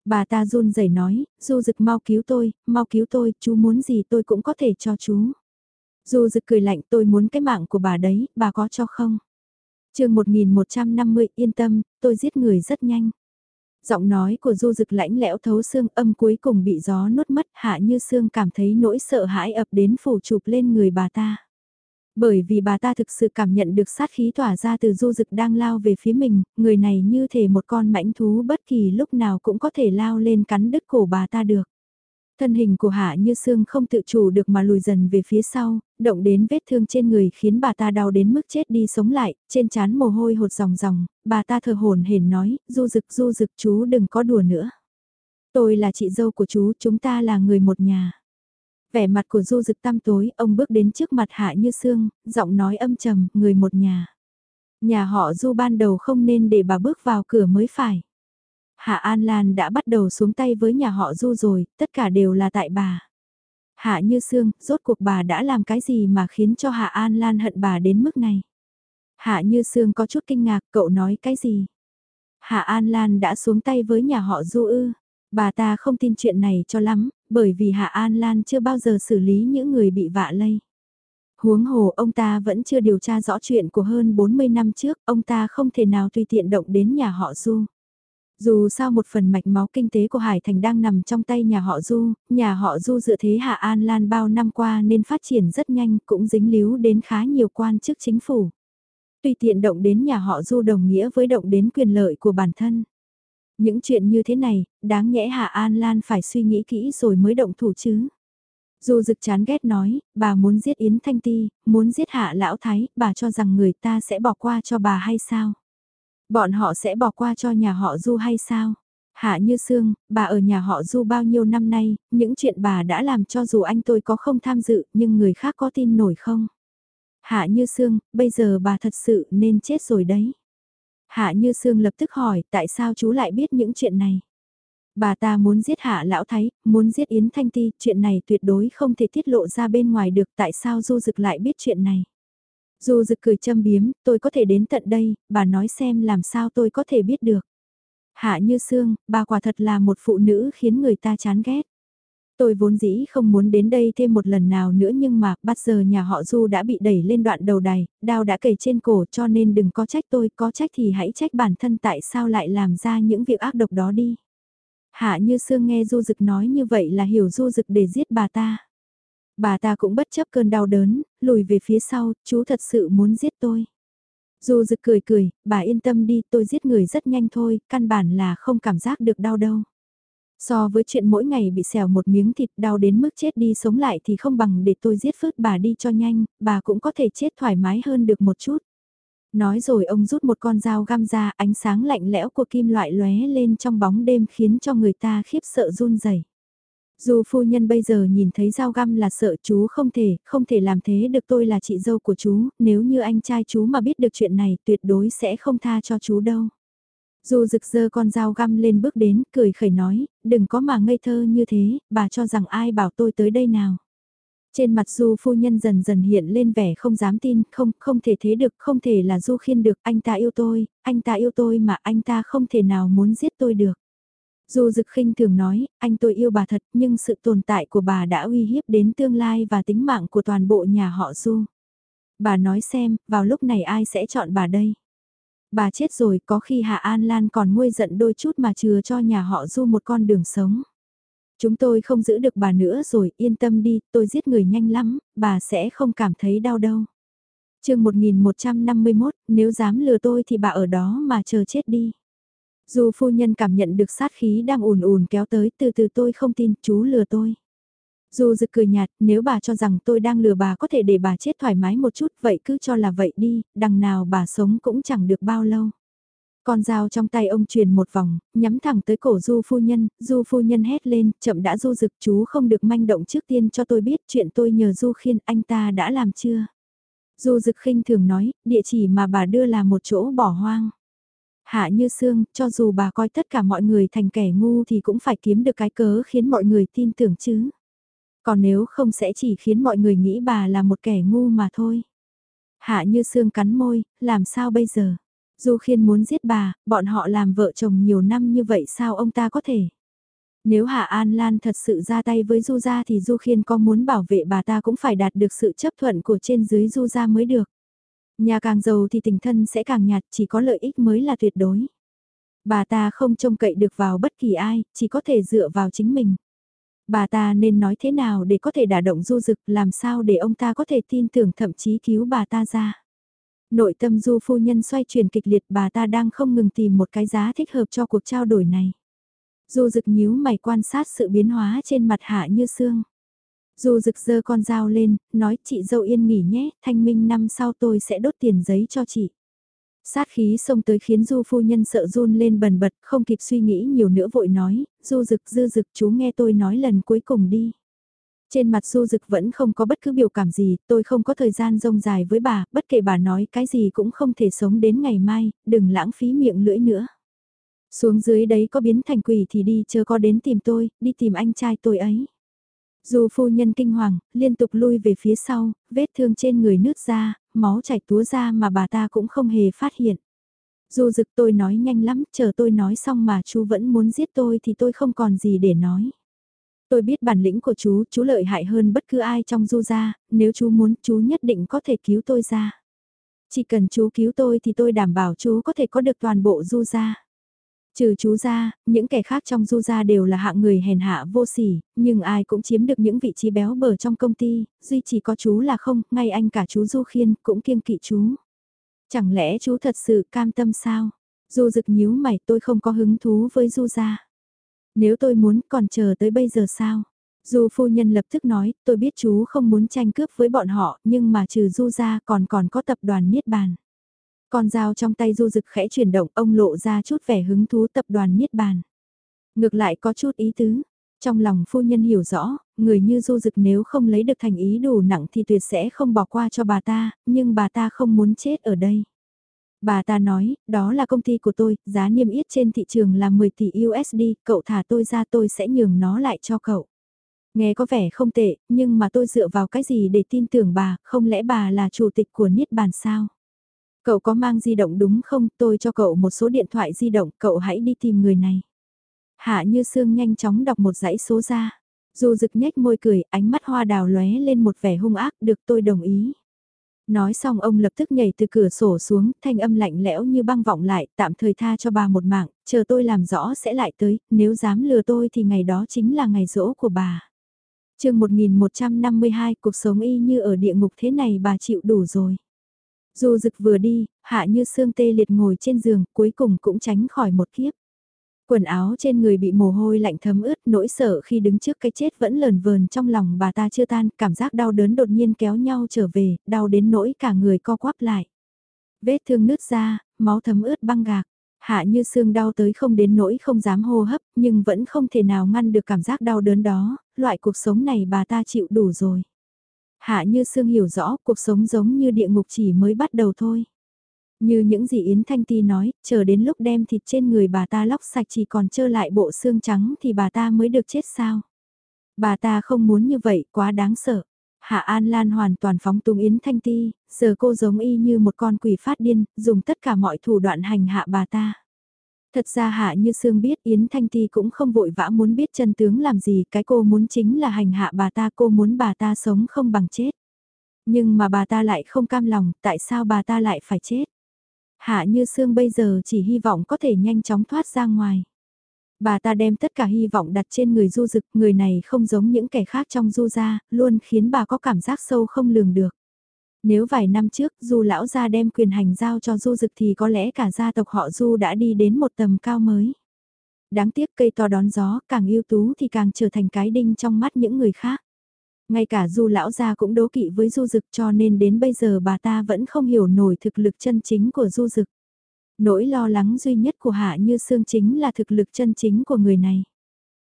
Bà ta run rẩy nói, du rực mau cứu tôi, mau cứu tôi, chú muốn gì tôi cũng có thể cho chú. Du rực cười lạnh tôi muốn cái mạng của bà đấy, bà có cho không? chương 1150 yên tâm, tôi giết người rất nhanh. Giọng nói của du rực lãnh lẽo thấu xương âm cuối cùng bị gió nuốt mất hạ như xương cảm thấy nỗi sợ hãi ập đến phủ chụp lên người bà ta. Bởi vì bà ta thực sự cảm nhận được sát khí tỏa ra từ du dực đang lao về phía mình, người này như thể một con mãnh thú bất kỳ lúc nào cũng có thể lao lên cắn đứt cổ bà ta được. Thân hình của Hạ Như Sương không tự chủ được mà lùi dần về phía sau, động đến vết thương trên người khiến bà ta đau đến mức chết đi sống lại, trên trán mồ hôi hột ròng ròng, bà ta thờ hồn hển nói, du dực du dực chú đừng có đùa nữa. Tôi là chị dâu của chú, chúng ta là người một nhà. Vẻ mặt của du dực tăm tối, ông bước đến trước mặt Hạ Như Sương, giọng nói âm trầm, người một nhà. Nhà họ du ban đầu không nên để bà bước vào cửa mới phải. Hạ An Lan đã bắt đầu xuống tay với nhà họ du rồi, tất cả đều là tại bà. Hạ Như Sương, rốt cuộc bà đã làm cái gì mà khiến cho Hạ An Lan hận bà đến mức này? Hạ Như Sương có chút kinh ngạc, cậu nói cái gì? Hạ An Lan đã xuống tay với nhà họ Du ư. Bà ta không tin chuyện này cho lắm, bởi vì Hạ An Lan chưa bao giờ xử lý những người bị vạ lây. Huống hồ ông ta vẫn chưa điều tra rõ chuyện của hơn 40 năm trước, ông ta không thể nào tùy tiện động đến nhà họ Du. Dù sao một phần mạch máu kinh tế của Hải Thành đang nằm trong tay nhà họ Du, nhà họ Du dựa thế Hạ An Lan bao năm qua nên phát triển rất nhanh cũng dính líu đến khá nhiều quan chức chính phủ. Tùy tiện động đến nhà họ Du đồng nghĩa với động đến quyền lợi của bản thân. Những chuyện như thế này, đáng nhẽ Hạ An Lan phải suy nghĩ kỹ rồi mới động thủ chứ. Du dực chán ghét nói, bà muốn giết Yến Thanh Ti, muốn giết Hạ Lão Thái, bà cho rằng người ta sẽ bỏ qua cho bà hay sao? Bọn họ sẽ bỏ qua cho nhà họ Du hay sao? Hạ Như Sương, bà ở nhà họ Du bao nhiêu năm nay, những chuyện bà đã làm cho dù anh tôi có không tham dự, nhưng người khác có tin nổi không? Hạ Như Sương, bây giờ bà thật sự nên chết rồi đấy. Hạ Như Sương lập tức hỏi tại sao chú lại biết những chuyện này. Bà ta muốn giết Hạ Lão Thái, muốn giết Yến Thanh Ti, chuyện này tuyệt đối không thể tiết lộ ra bên ngoài được tại sao Du Dực lại biết chuyện này. Du Dực cười châm biếm, tôi có thể đến tận đây, bà nói xem làm sao tôi có thể biết được. Hạ Như Sương, bà quả thật là một phụ nữ khiến người ta chán ghét. Tôi vốn dĩ không muốn đến đây thêm một lần nào nữa nhưng mà bắt giờ nhà họ Du đã bị đẩy lên đoạn đầu đài, đao đã kề trên cổ cho nên đừng có trách tôi, có trách thì hãy trách bản thân tại sao lại làm ra những việc ác độc đó đi. Hạ như sương nghe Du Dực nói như vậy là hiểu Du Dực để giết bà ta. Bà ta cũng bất chấp cơn đau đớn, lùi về phía sau, chú thật sự muốn giết tôi. Du Dực cười cười, bà yên tâm đi, tôi giết người rất nhanh thôi, căn bản là không cảm giác được đau đâu. So với chuyện mỗi ngày bị xẻo một miếng thịt đau đến mức chết đi sống lại thì không bằng để tôi giết phớt bà đi cho nhanh, bà cũng có thể chết thoải mái hơn được một chút. Nói rồi ông rút một con dao găm ra ánh sáng lạnh lẽo của kim loại lóe lên trong bóng đêm khiến cho người ta khiếp sợ run rẩy. Dù phu nhân bây giờ nhìn thấy dao găm là sợ chú không thể, không thể làm thế được tôi là chị dâu của chú, nếu như anh trai chú mà biết được chuyện này tuyệt đối sẽ không tha cho chú đâu. Dù rực rơ con dao găm lên bước đến, cười khẩy nói, đừng có mà ngây thơ như thế, bà cho rằng ai bảo tôi tới đây nào. Trên mặt Du phu nhân dần dần hiện lên vẻ không dám tin, không, không thể thế được, không thể là Du khiên được, anh ta yêu tôi, anh ta yêu tôi mà anh ta không thể nào muốn giết tôi được. Du Dực khinh thường nói, anh tôi yêu bà thật, nhưng sự tồn tại của bà đã uy hiếp đến tương lai và tính mạng của toàn bộ nhà họ Du. Bà nói xem, vào lúc này ai sẽ chọn bà đây? Bà chết rồi, có khi Hạ An Lan còn nguôi giận đôi chút mà chừa cho nhà họ Du một con đường sống. Chúng tôi không giữ được bà nữa rồi, yên tâm đi, tôi giết người nhanh lắm, bà sẽ không cảm thấy đau đâu. chương 1151, nếu dám lừa tôi thì bà ở đó mà chờ chết đi. Dù phu nhân cảm nhận được sát khí đang ùn ùn kéo tới, từ từ tôi không tin, chú lừa tôi. Dù dực cười nhạt, nếu bà cho rằng tôi đang lừa bà có thể để bà chết thoải mái một chút, vậy cứ cho là vậy đi, đằng nào bà sống cũng chẳng được bao lâu. Con dao trong tay ông truyền một vòng, nhắm thẳng tới cổ du phu nhân, du phu nhân hét lên, chậm đã du dực chú không được manh động trước tiên cho tôi biết chuyện tôi nhờ du khiên anh ta đã làm chưa. Du dực khinh thường nói, địa chỉ mà bà đưa là một chỗ bỏ hoang. Hạ như xương, cho dù bà coi tất cả mọi người thành kẻ ngu thì cũng phải kiếm được cái cớ khiến mọi người tin tưởng chứ. Còn nếu không sẽ chỉ khiến mọi người nghĩ bà là một kẻ ngu mà thôi. Hạ như xương cắn môi, làm sao bây giờ? Du Khiên muốn giết bà, bọn họ làm vợ chồng nhiều năm như vậy sao ông ta có thể? Nếu Hạ An Lan thật sự ra tay với Du Gia thì Du Khiên có muốn bảo vệ bà ta cũng phải đạt được sự chấp thuận của trên dưới Du Gia mới được. Nhà càng giàu thì tình thân sẽ càng nhạt, chỉ có lợi ích mới là tuyệt đối. Bà ta không trông cậy được vào bất kỳ ai, chỉ có thể dựa vào chính mình. Bà ta nên nói thế nào để có thể đả động du dực, làm sao để ông ta có thể tin tưởng thậm chí cứu bà ta ra. Nội tâm du phu nhân xoay chuyển kịch liệt bà ta đang không ngừng tìm một cái giá thích hợp cho cuộc trao đổi này. Du dực nhíu mày quan sát sự biến hóa trên mặt hạ như xương. Du rực giơ con dao lên, nói chị dâu yên nghỉ nhé, thanh minh năm sau tôi sẽ đốt tiền giấy cho chị. Sát khí xông tới khiến du phu nhân sợ run lên bần bật, không kịp suy nghĩ nhiều nữa vội nói, du rực dư rực chú nghe tôi nói lần cuối cùng đi. Trên mặt du rực vẫn không có bất cứ biểu cảm gì, tôi không có thời gian rông dài với bà, bất kể bà nói cái gì cũng không thể sống đến ngày mai, đừng lãng phí miệng lưỡi nữa. Xuống dưới đấy có biến thành quỷ thì đi chớ có đến tìm tôi, đi tìm anh trai tôi ấy. Dù phu nhân kinh hoàng, liên tục lui về phía sau, vết thương trên người nứt ra, máu chảy túa ra mà bà ta cũng không hề phát hiện. Dù dực tôi nói nhanh lắm, chờ tôi nói xong mà chú vẫn muốn giết tôi thì tôi không còn gì để nói. Tôi biết bản lĩnh của chú, chú lợi hại hơn bất cứ ai trong du gia, nếu chú muốn chú nhất định có thể cứu tôi ra. Chỉ cần chú cứu tôi thì tôi đảm bảo chú có thể có được toàn bộ du gia. Trừ chú ra, những kẻ khác trong du gia đều là hạng người hèn hạ vô sỉ, nhưng ai cũng chiếm được những vị trí béo bở trong công ty, duy chỉ có chú là không, ngay anh cả chú Du Khiên cũng kiêng kỵ chú. Chẳng lẽ chú thật sự cam tâm sao? Du rực nhíu mày tôi không có hứng thú với Du gia. Nếu tôi muốn còn chờ tới bây giờ sao? Du phu nhân lập tức nói, tôi biết chú không muốn tranh cướp với bọn họ, nhưng mà trừ Du gia còn còn có tập đoàn Niết Bàn. Con dao trong tay du rực khẽ chuyển động, ông lộ ra chút vẻ hứng thú tập đoàn Niết Bàn. Ngược lại có chút ý tứ. Trong lòng phu nhân hiểu rõ, người như du rực nếu không lấy được thành ý đủ nặng thì tuyệt sẽ không bỏ qua cho bà ta, nhưng bà ta không muốn chết ở đây. Bà ta nói, đó là công ty của tôi, giá niêm yết trên thị trường là 10 tỷ USD, cậu thả tôi ra tôi sẽ nhường nó lại cho cậu. Nghe có vẻ không tệ, nhưng mà tôi dựa vào cái gì để tin tưởng bà, không lẽ bà là chủ tịch của Niết Bàn sao? Cậu có mang di động đúng không? Tôi cho cậu một số điện thoại di động, cậu hãy đi tìm người này. Hạ như sương nhanh chóng đọc một dãy số ra. Dù rực nhếch môi cười, ánh mắt hoa đào lóe lên một vẻ hung ác, được tôi đồng ý. Nói xong ông lập tức nhảy từ cửa sổ xuống, thanh âm lạnh lẽo như băng vọng lại, tạm thời tha cho bà một mạng, chờ tôi làm rõ sẽ lại tới, nếu dám lừa tôi thì ngày đó chính là ngày rỗ của bà. chương 1152, cuộc sống y như ở địa ngục thế này bà chịu đủ rồi. Dù rực vừa đi, hạ như xương tê liệt ngồi trên giường, cuối cùng cũng tránh khỏi một kiếp. Quần áo trên người bị mồ hôi lạnh thấm ướt, nỗi sợ khi đứng trước cái chết vẫn lờn vờn trong lòng bà ta chưa tan, cảm giác đau đớn đột nhiên kéo nhau trở về, đau đến nỗi cả người co quắp lại. Vết thương nứt ra, máu thấm ướt băng gạc. Hạ như xương đau tới không đến nỗi không dám hô hấp, nhưng vẫn không thể nào ngăn được cảm giác đau đớn đó, loại cuộc sống này bà ta chịu đủ rồi. Hạ như Sương hiểu rõ cuộc sống giống như địa ngục chỉ mới bắt đầu thôi. Như những gì Yến Thanh Ti nói, chờ đến lúc đem thịt trên người bà ta lóc sạch chỉ còn trơ lại bộ xương trắng thì bà ta mới được chết sao. Bà ta không muốn như vậy, quá đáng sợ. Hạ An Lan hoàn toàn phóng tung Yến Thanh Ti, giờ cô giống y như một con quỷ phát điên, dùng tất cả mọi thủ đoạn hành hạ bà ta. Thật ra Hạ Như Sương biết Yến Thanh Ti cũng không vội vã muốn biết chân tướng làm gì, cái cô muốn chính là hành hạ bà ta, cô muốn bà ta sống không bằng chết. Nhưng mà bà ta lại không cam lòng, tại sao bà ta lại phải chết? Hạ Như Sương bây giờ chỉ hy vọng có thể nhanh chóng thoát ra ngoài. Bà ta đem tất cả hy vọng đặt trên người du dực, người này không giống những kẻ khác trong du gia, luôn khiến bà có cảm giác sâu không lường được. Nếu vài năm trước Du lão gia đem quyền hành giao cho Du Dực thì có lẽ cả gia tộc họ Du đã đi đến một tầm cao mới. Đáng tiếc cây to đón gió, càng ưu tú thì càng trở thành cái đinh trong mắt những người khác. Ngay cả Du lão gia cũng đố kỵ với Du Dực cho nên đến bây giờ bà ta vẫn không hiểu nổi thực lực chân chính của Du Dực. Nỗi lo lắng duy nhất của Hạ Như Sương chính là thực lực chân chính của người này.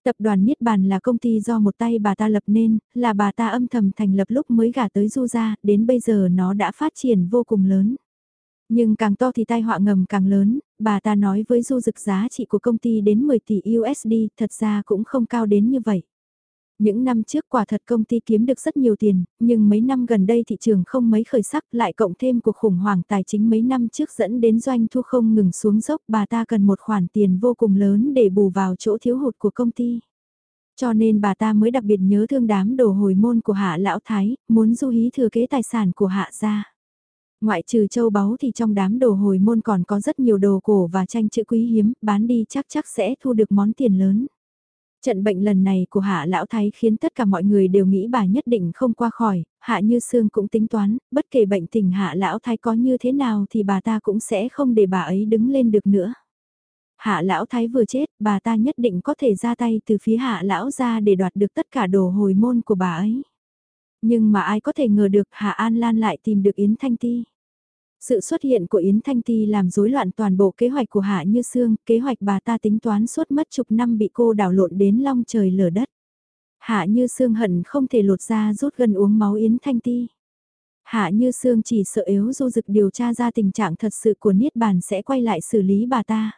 Tập đoàn Niết Bàn là công ty do một tay bà ta lập nên, là bà ta âm thầm thành lập lúc mới gả tới Du gia, đến bây giờ nó đã phát triển vô cùng lớn. Nhưng càng to thì tai họa ngầm càng lớn, bà ta nói với Du Dực giá trị của công ty đến 10 tỷ USD, thật ra cũng không cao đến như vậy. Những năm trước quả thật công ty kiếm được rất nhiều tiền, nhưng mấy năm gần đây thị trường không mấy khởi sắc lại cộng thêm cuộc khủng hoảng tài chính mấy năm trước dẫn đến doanh thu không ngừng xuống dốc bà ta cần một khoản tiền vô cùng lớn để bù vào chỗ thiếu hụt của công ty. Cho nên bà ta mới đặc biệt nhớ thương đám đồ hồi môn của hạ lão thái, muốn du hí thừa kế tài sản của hạ gia. Ngoại trừ châu báu thì trong đám đồ hồi môn còn có rất nhiều đồ cổ và tranh chữ quý hiếm, bán đi chắc chắc sẽ thu được món tiền lớn. Trận bệnh lần này của hạ lão thái khiến tất cả mọi người đều nghĩ bà nhất định không qua khỏi, hạ như xương cũng tính toán, bất kể bệnh tình hạ lão thái có như thế nào thì bà ta cũng sẽ không để bà ấy đứng lên được nữa. Hạ lão thái vừa chết, bà ta nhất định có thể ra tay từ phía hạ lão ra để đoạt được tất cả đồ hồi môn của bà ấy. Nhưng mà ai có thể ngờ được Hạ An Lan lại tìm được Yến Thanh Ti. Sự xuất hiện của Yến Thanh Ti làm rối loạn toàn bộ kế hoạch của Hạ Như Sương, kế hoạch bà ta tính toán suốt mất chục năm bị cô đảo lộn đến long trời lở đất. Hạ Như Sương hận không thể lột ra rút gần uống máu Yến Thanh Ti. Hạ Như Sương chỉ sợ yếu du dực điều tra ra tình trạng thật sự của Niết Bàn sẽ quay lại xử lý bà ta.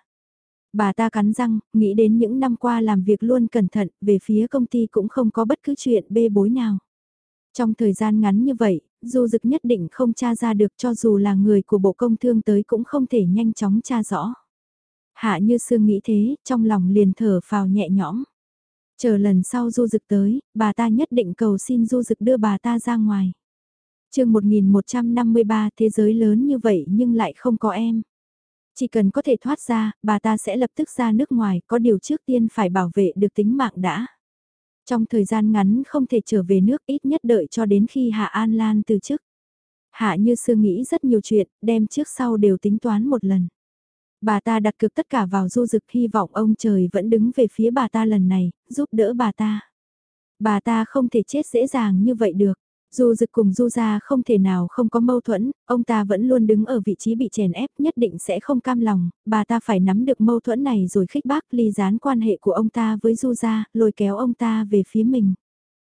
Bà ta cắn răng, nghĩ đến những năm qua làm việc luôn cẩn thận, về phía công ty cũng không có bất cứ chuyện bê bối nào. Trong thời gian ngắn như vậy, du dực nhất định không tra ra được cho dù là người của Bộ Công Thương tới cũng không thể nhanh chóng tra rõ. Hạ như sương nghĩ thế, trong lòng liền thở phào nhẹ nhõm. Chờ lần sau du dực tới, bà ta nhất định cầu xin du dực đưa bà ta ra ngoài. chương 1153 thế giới lớn như vậy nhưng lại không có em. Chỉ cần có thể thoát ra, bà ta sẽ lập tức ra nước ngoài, có điều trước tiên phải bảo vệ được tính mạng đã. Trong thời gian ngắn không thể trở về nước ít nhất đợi cho đến khi Hạ An Lan từ chức. Hạ Như Sương nghĩ rất nhiều chuyện, đem trước sau đều tính toán một lần. Bà ta đặt cược tất cả vào du dực hy vọng ông trời vẫn đứng về phía bà ta lần này, giúp đỡ bà ta. Bà ta không thể chết dễ dàng như vậy được. Dù dực cùng du gia không thể nào không có mâu thuẫn, ông ta vẫn luôn đứng ở vị trí bị chèn ép nhất định sẽ không cam lòng, bà ta phải nắm được mâu thuẫn này rồi khích bác ly gián quan hệ của ông ta với du gia, lôi kéo ông ta về phía mình.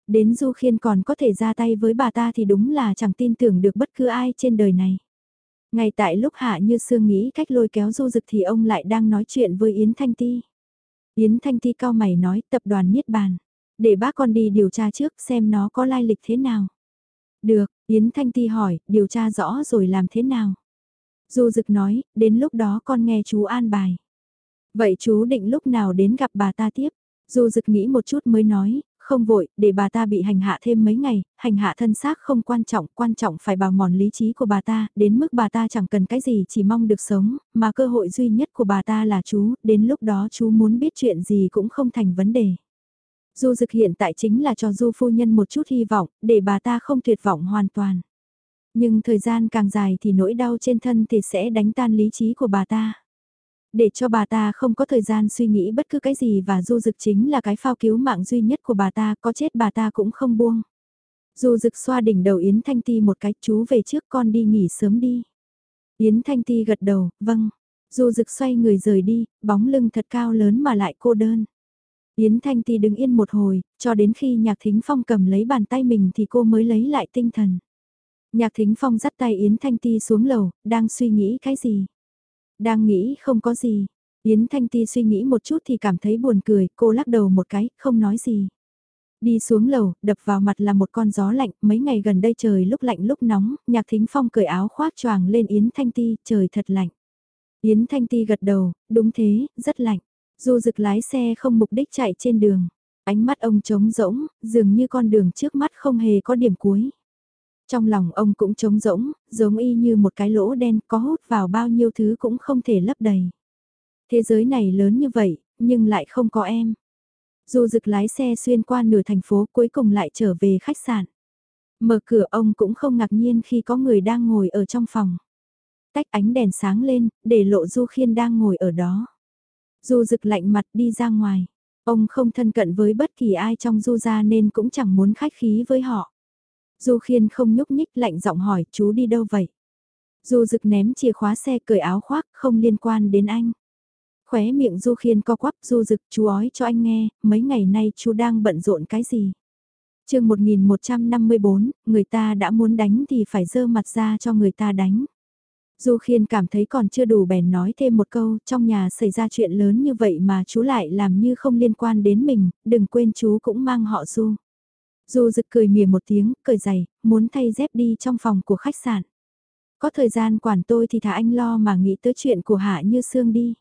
Đến du khiên còn có thể ra tay với bà ta thì đúng là chẳng tin tưởng được bất cứ ai trên đời này. Ngay tại lúc Hạ Như Sương nghĩ cách lôi kéo du dực thì ông lại đang nói chuyện với Yến Thanh Ti. Yến Thanh Ti cao mày nói tập đoàn Niết Bàn. Để bác con đi điều tra trước xem nó có lai lịch thế nào. Được, Yến Thanh Ti hỏi, điều tra rõ rồi làm thế nào? Du Dực nói, đến lúc đó con nghe chú an bài. Vậy chú định lúc nào đến gặp bà ta tiếp? Du Dực nghĩ một chút mới nói, không vội, để bà ta bị hành hạ thêm mấy ngày, hành hạ thân xác không quan trọng, quan trọng phải bào mòn lý trí của bà ta, đến mức bà ta chẳng cần cái gì chỉ mong được sống, mà cơ hội duy nhất của bà ta là chú, đến lúc đó chú muốn biết chuyện gì cũng không thành vấn đề. Du dực hiện tại chính là cho du phu nhân một chút hy vọng, để bà ta không tuyệt vọng hoàn toàn. Nhưng thời gian càng dài thì nỗi đau trên thân thì sẽ đánh tan lý trí của bà ta. Để cho bà ta không có thời gian suy nghĩ bất cứ cái gì và du dực chính là cái phao cứu mạng duy nhất của bà ta, có chết bà ta cũng không buông. Du dực xoa đỉnh đầu Yến Thanh Ti một cái, chú về trước con đi nghỉ sớm đi. Yến Thanh Ti gật đầu, vâng. Du dực xoay người rời đi, bóng lưng thật cao lớn mà lại cô đơn. Yến Thanh Ti đứng yên một hồi, cho đến khi Nhạc Thính Phong cầm lấy bàn tay mình thì cô mới lấy lại tinh thần. Nhạc Thính Phong dắt tay Yến Thanh Ti xuống lầu, đang suy nghĩ cái gì? Đang nghĩ không có gì. Yến Thanh Ti suy nghĩ một chút thì cảm thấy buồn cười, cô lắc đầu một cái, không nói gì. Đi xuống lầu, đập vào mặt là một con gió lạnh, mấy ngày gần đây trời lúc lạnh lúc nóng, Nhạc Thính Phong cởi áo khoác choàng lên Yến Thanh Ti, trời thật lạnh. Yến Thanh Ti gật đầu, đúng thế, rất lạnh. Du dực lái xe không mục đích chạy trên đường. Ánh mắt ông trống rỗng, dường như con đường trước mắt không hề có điểm cuối. Trong lòng ông cũng trống rỗng, giống y như một cái lỗ đen có hút vào bao nhiêu thứ cũng không thể lấp đầy. Thế giới này lớn như vậy, nhưng lại không có em. Du dực lái xe xuyên qua nửa thành phố cuối cùng lại trở về khách sạn. Mở cửa ông cũng không ngạc nhiên khi có người đang ngồi ở trong phòng. Tách ánh đèn sáng lên, để lộ Du Khiên đang ngồi ở đó. Du rực lạnh mặt đi ra ngoài. Ông không thân cận với bất kỳ ai trong du gia nên cũng chẳng muốn khách khí với họ. Du khiên không nhúc nhích lạnh giọng hỏi chú đi đâu vậy? Du rực ném chìa khóa xe cởi áo khoác không liên quan đến anh. Khóe miệng Du khiên co quắp Du rực chú ói cho anh nghe, mấy ngày nay chú đang bận rộn cái gì? chương 1154, người ta đã muốn đánh thì phải dơ mặt ra cho người ta đánh. Du Khiên cảm thấy còn chưa đủ bèn nói thêm một câu, trong nhà xảy ra chuyện lớn như vậy mà chú lại làm như không liên quan đến mình, đừng quên chú cũng mang họ Du. Du rực cười mỉa một tiếng, cười dày, muốn thay dép đi trong phòng của khách sạn. Có thời gian quản tôi thì thả anh lo mà nghĩ tới chuyện của Hạ Như Sương đi.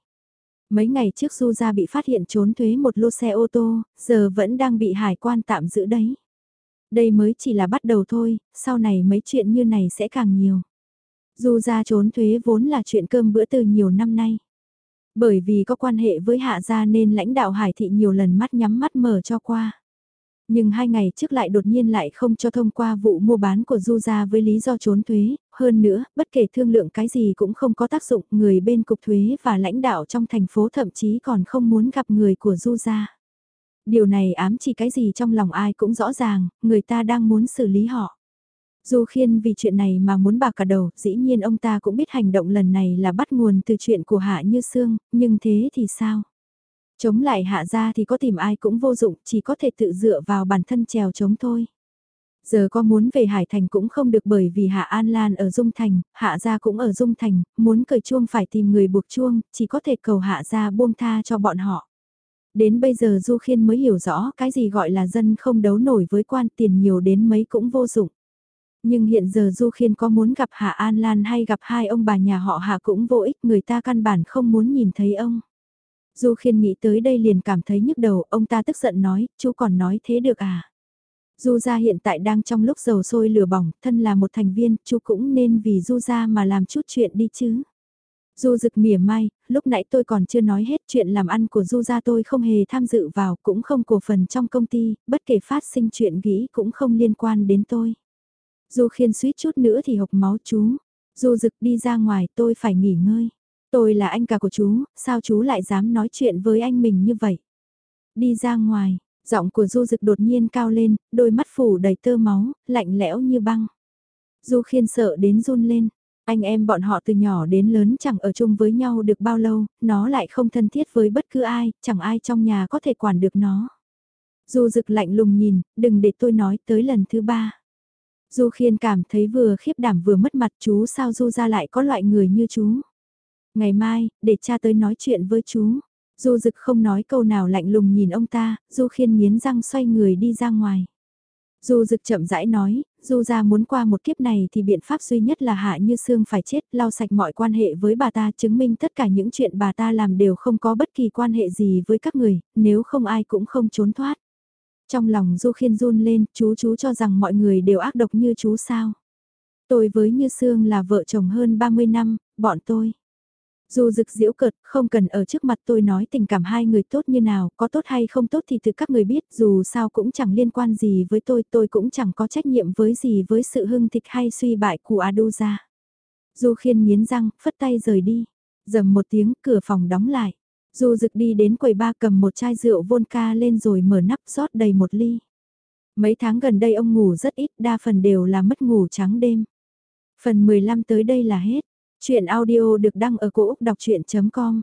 Mấy ngày trước Du gia bị phát hiện trốn thuế một lô xe ô tô, giờ vẫn đang bị hải quan tạm giữ đấy. Đây mới chỉ là bắt đầu thôi, sau này mấy chuyện như này sẽ càng nhiều. Du gia trốn thuế vốn là chuyện cơm bữa từ nhiều năm nay. Bởi vì có quan hệ với hạ gia nên lãnh đạo hải thị nhiều lần mắt nhắm mắt mở cho qua. Nhưng hai ngày trước lại đột nhiên lại không cho thông qua vụ mua bán của Du gia với lý do trốn thuế, hơn nữa, bất kể thương lượng cái gì cũng không có tác dụng, người bên cục thuế và lãnh đạo trong thành phố thậm chí còn không muốn gặp người của Du gia. Điều này ám chỉ cái gì trong lòng ai cũng rõ ràng, người ta đang muốn xử lý họ. Du Khiên vì chuyện này mà muốn bạc cả đầu, dĩ nhiên ông ta cũng biết hành động lần này là bắt nguồn từ chuyện của Hạ Như Sương, nhưng thế thì sao? Chống lại Hạ gia thì có tìm ai cũng vô dụng, chỉ có thể tự dựa vào bản thân trèo chống thôi. Giờ có muốn về Hải Thành cũng không được bởi vì Hạ An Lan ở Dung Thành, Hạ gia cũng ở Dung Thành, muốn cởi chuông phải tìm người buộc chuông, chỉ có thể cầu Hạ gia buông tha cho bọn họ. Đến bây giờ Du Khiên mới hiểu rõ cái gì gọi là dân không đấu nổi với quan tiền nhiều đến mấy cũng vô dụng. Nhưng hiện giờ Du Khiên có muốn gặp Hạ An Lan hay gặp hai ông bà nhà họ Hạ cũng vô ích, người ta căn bản không muốn nhìn thấy ông. Du Khiên nghĩ tới đây liền cảm thấy nhức đầu, ông ta tức giận nói, chú còn nói thế được à? Du gia hiện tại đang trong lúc dầu sôi lửa bỏng, thân là một thành viên, chú cũng nên vì Du gia mà làm chút chuyện đi chứ. Du rực mỉa mai, lúc nãy tôi còn chưa nói hết chuyện làm ăn của Du gia tôi không hề tham dự vào, cũng không cổ phần trong công ty, bất kể phát sinh chuyện nghĩ cũng không liên quan đến tôi. Du khiên suýt chút nữa thì hộc máu chú. Du rực đi ra ngoài tôi phải nghỉ ngơi. Tôi là anh cả của chú, sao chú lại dám nói chuyện với anh mình như vậy? Đi ra ngoài, giọng của Du Dực đột nhiên cao lên, đôi mắt phủ đầy tơ máu, lạnh lẽo như băng. Du Khiên sợ đến run lên, anh em bọn họ từ nhỏ đến lớn chẳng ở chung với nhau được bao lâu, nó lại không thân thiết với bất cứ ai, chẳng ai trong nhà có thể quản được nó. Du Dực lạnh lùng nhìn, đừng để tôi nói tới lần thứ ba. Du Khiên cảm thấy vừa khiếp đảm vừa mất mặt chú sao Du ra lại có loại người như chú. Ngày mai, để cha tới nói chuyện với chú. Du Dực không nói câu nào lạnh lùng nhìn ông ta, Du Khiên miến răng xoay người đi ra ngoài. Du Dực chậm rãi nói, Du ra muốn qua một kiếp này thì biện pháp duy nhất là Hạ Như Sương phải chết, lau sạch mọi quan hệ với bà ta, chứng minh tất cả những chuyện bà ta làm đều không có bất kỳ quan hệ gì với các người, nếu không ai cũng không trốn thoát. Trong lòng Du Khiên run lên, chú chú cho rằng mọi người đều ác độc như chú sao. Tôi với Như Sương là vợ chồng hơn 30 năm, bọn tôi. Dù rực diễu cợt, không cần ở trước mặt tôi nói tình cảm hai người tốt như nào, có tốt hay không tốt thì từ các người biết, dù sao cũng chẳng liên quan gì với tôi, tôi cũng chẳng có trách nhiệm với gì với sự hưng thịt hay suy bại của Adu ra. Du khiên miến răng, phất tay rời đi. Dầm một tiếng, cửa phòng đóng lại. Du dực đi đến quầy ba cầm một chai rượu vodka lên rồi mở nắp rót đầy một ly. Mấy tháng gần đây ông ngủ rất ít, đa phần đều là mất ngủ trắng đêm. Phần 15 tới đây là hết. Chuyện audio được đăng ở cổ Úc đọc chuyện.com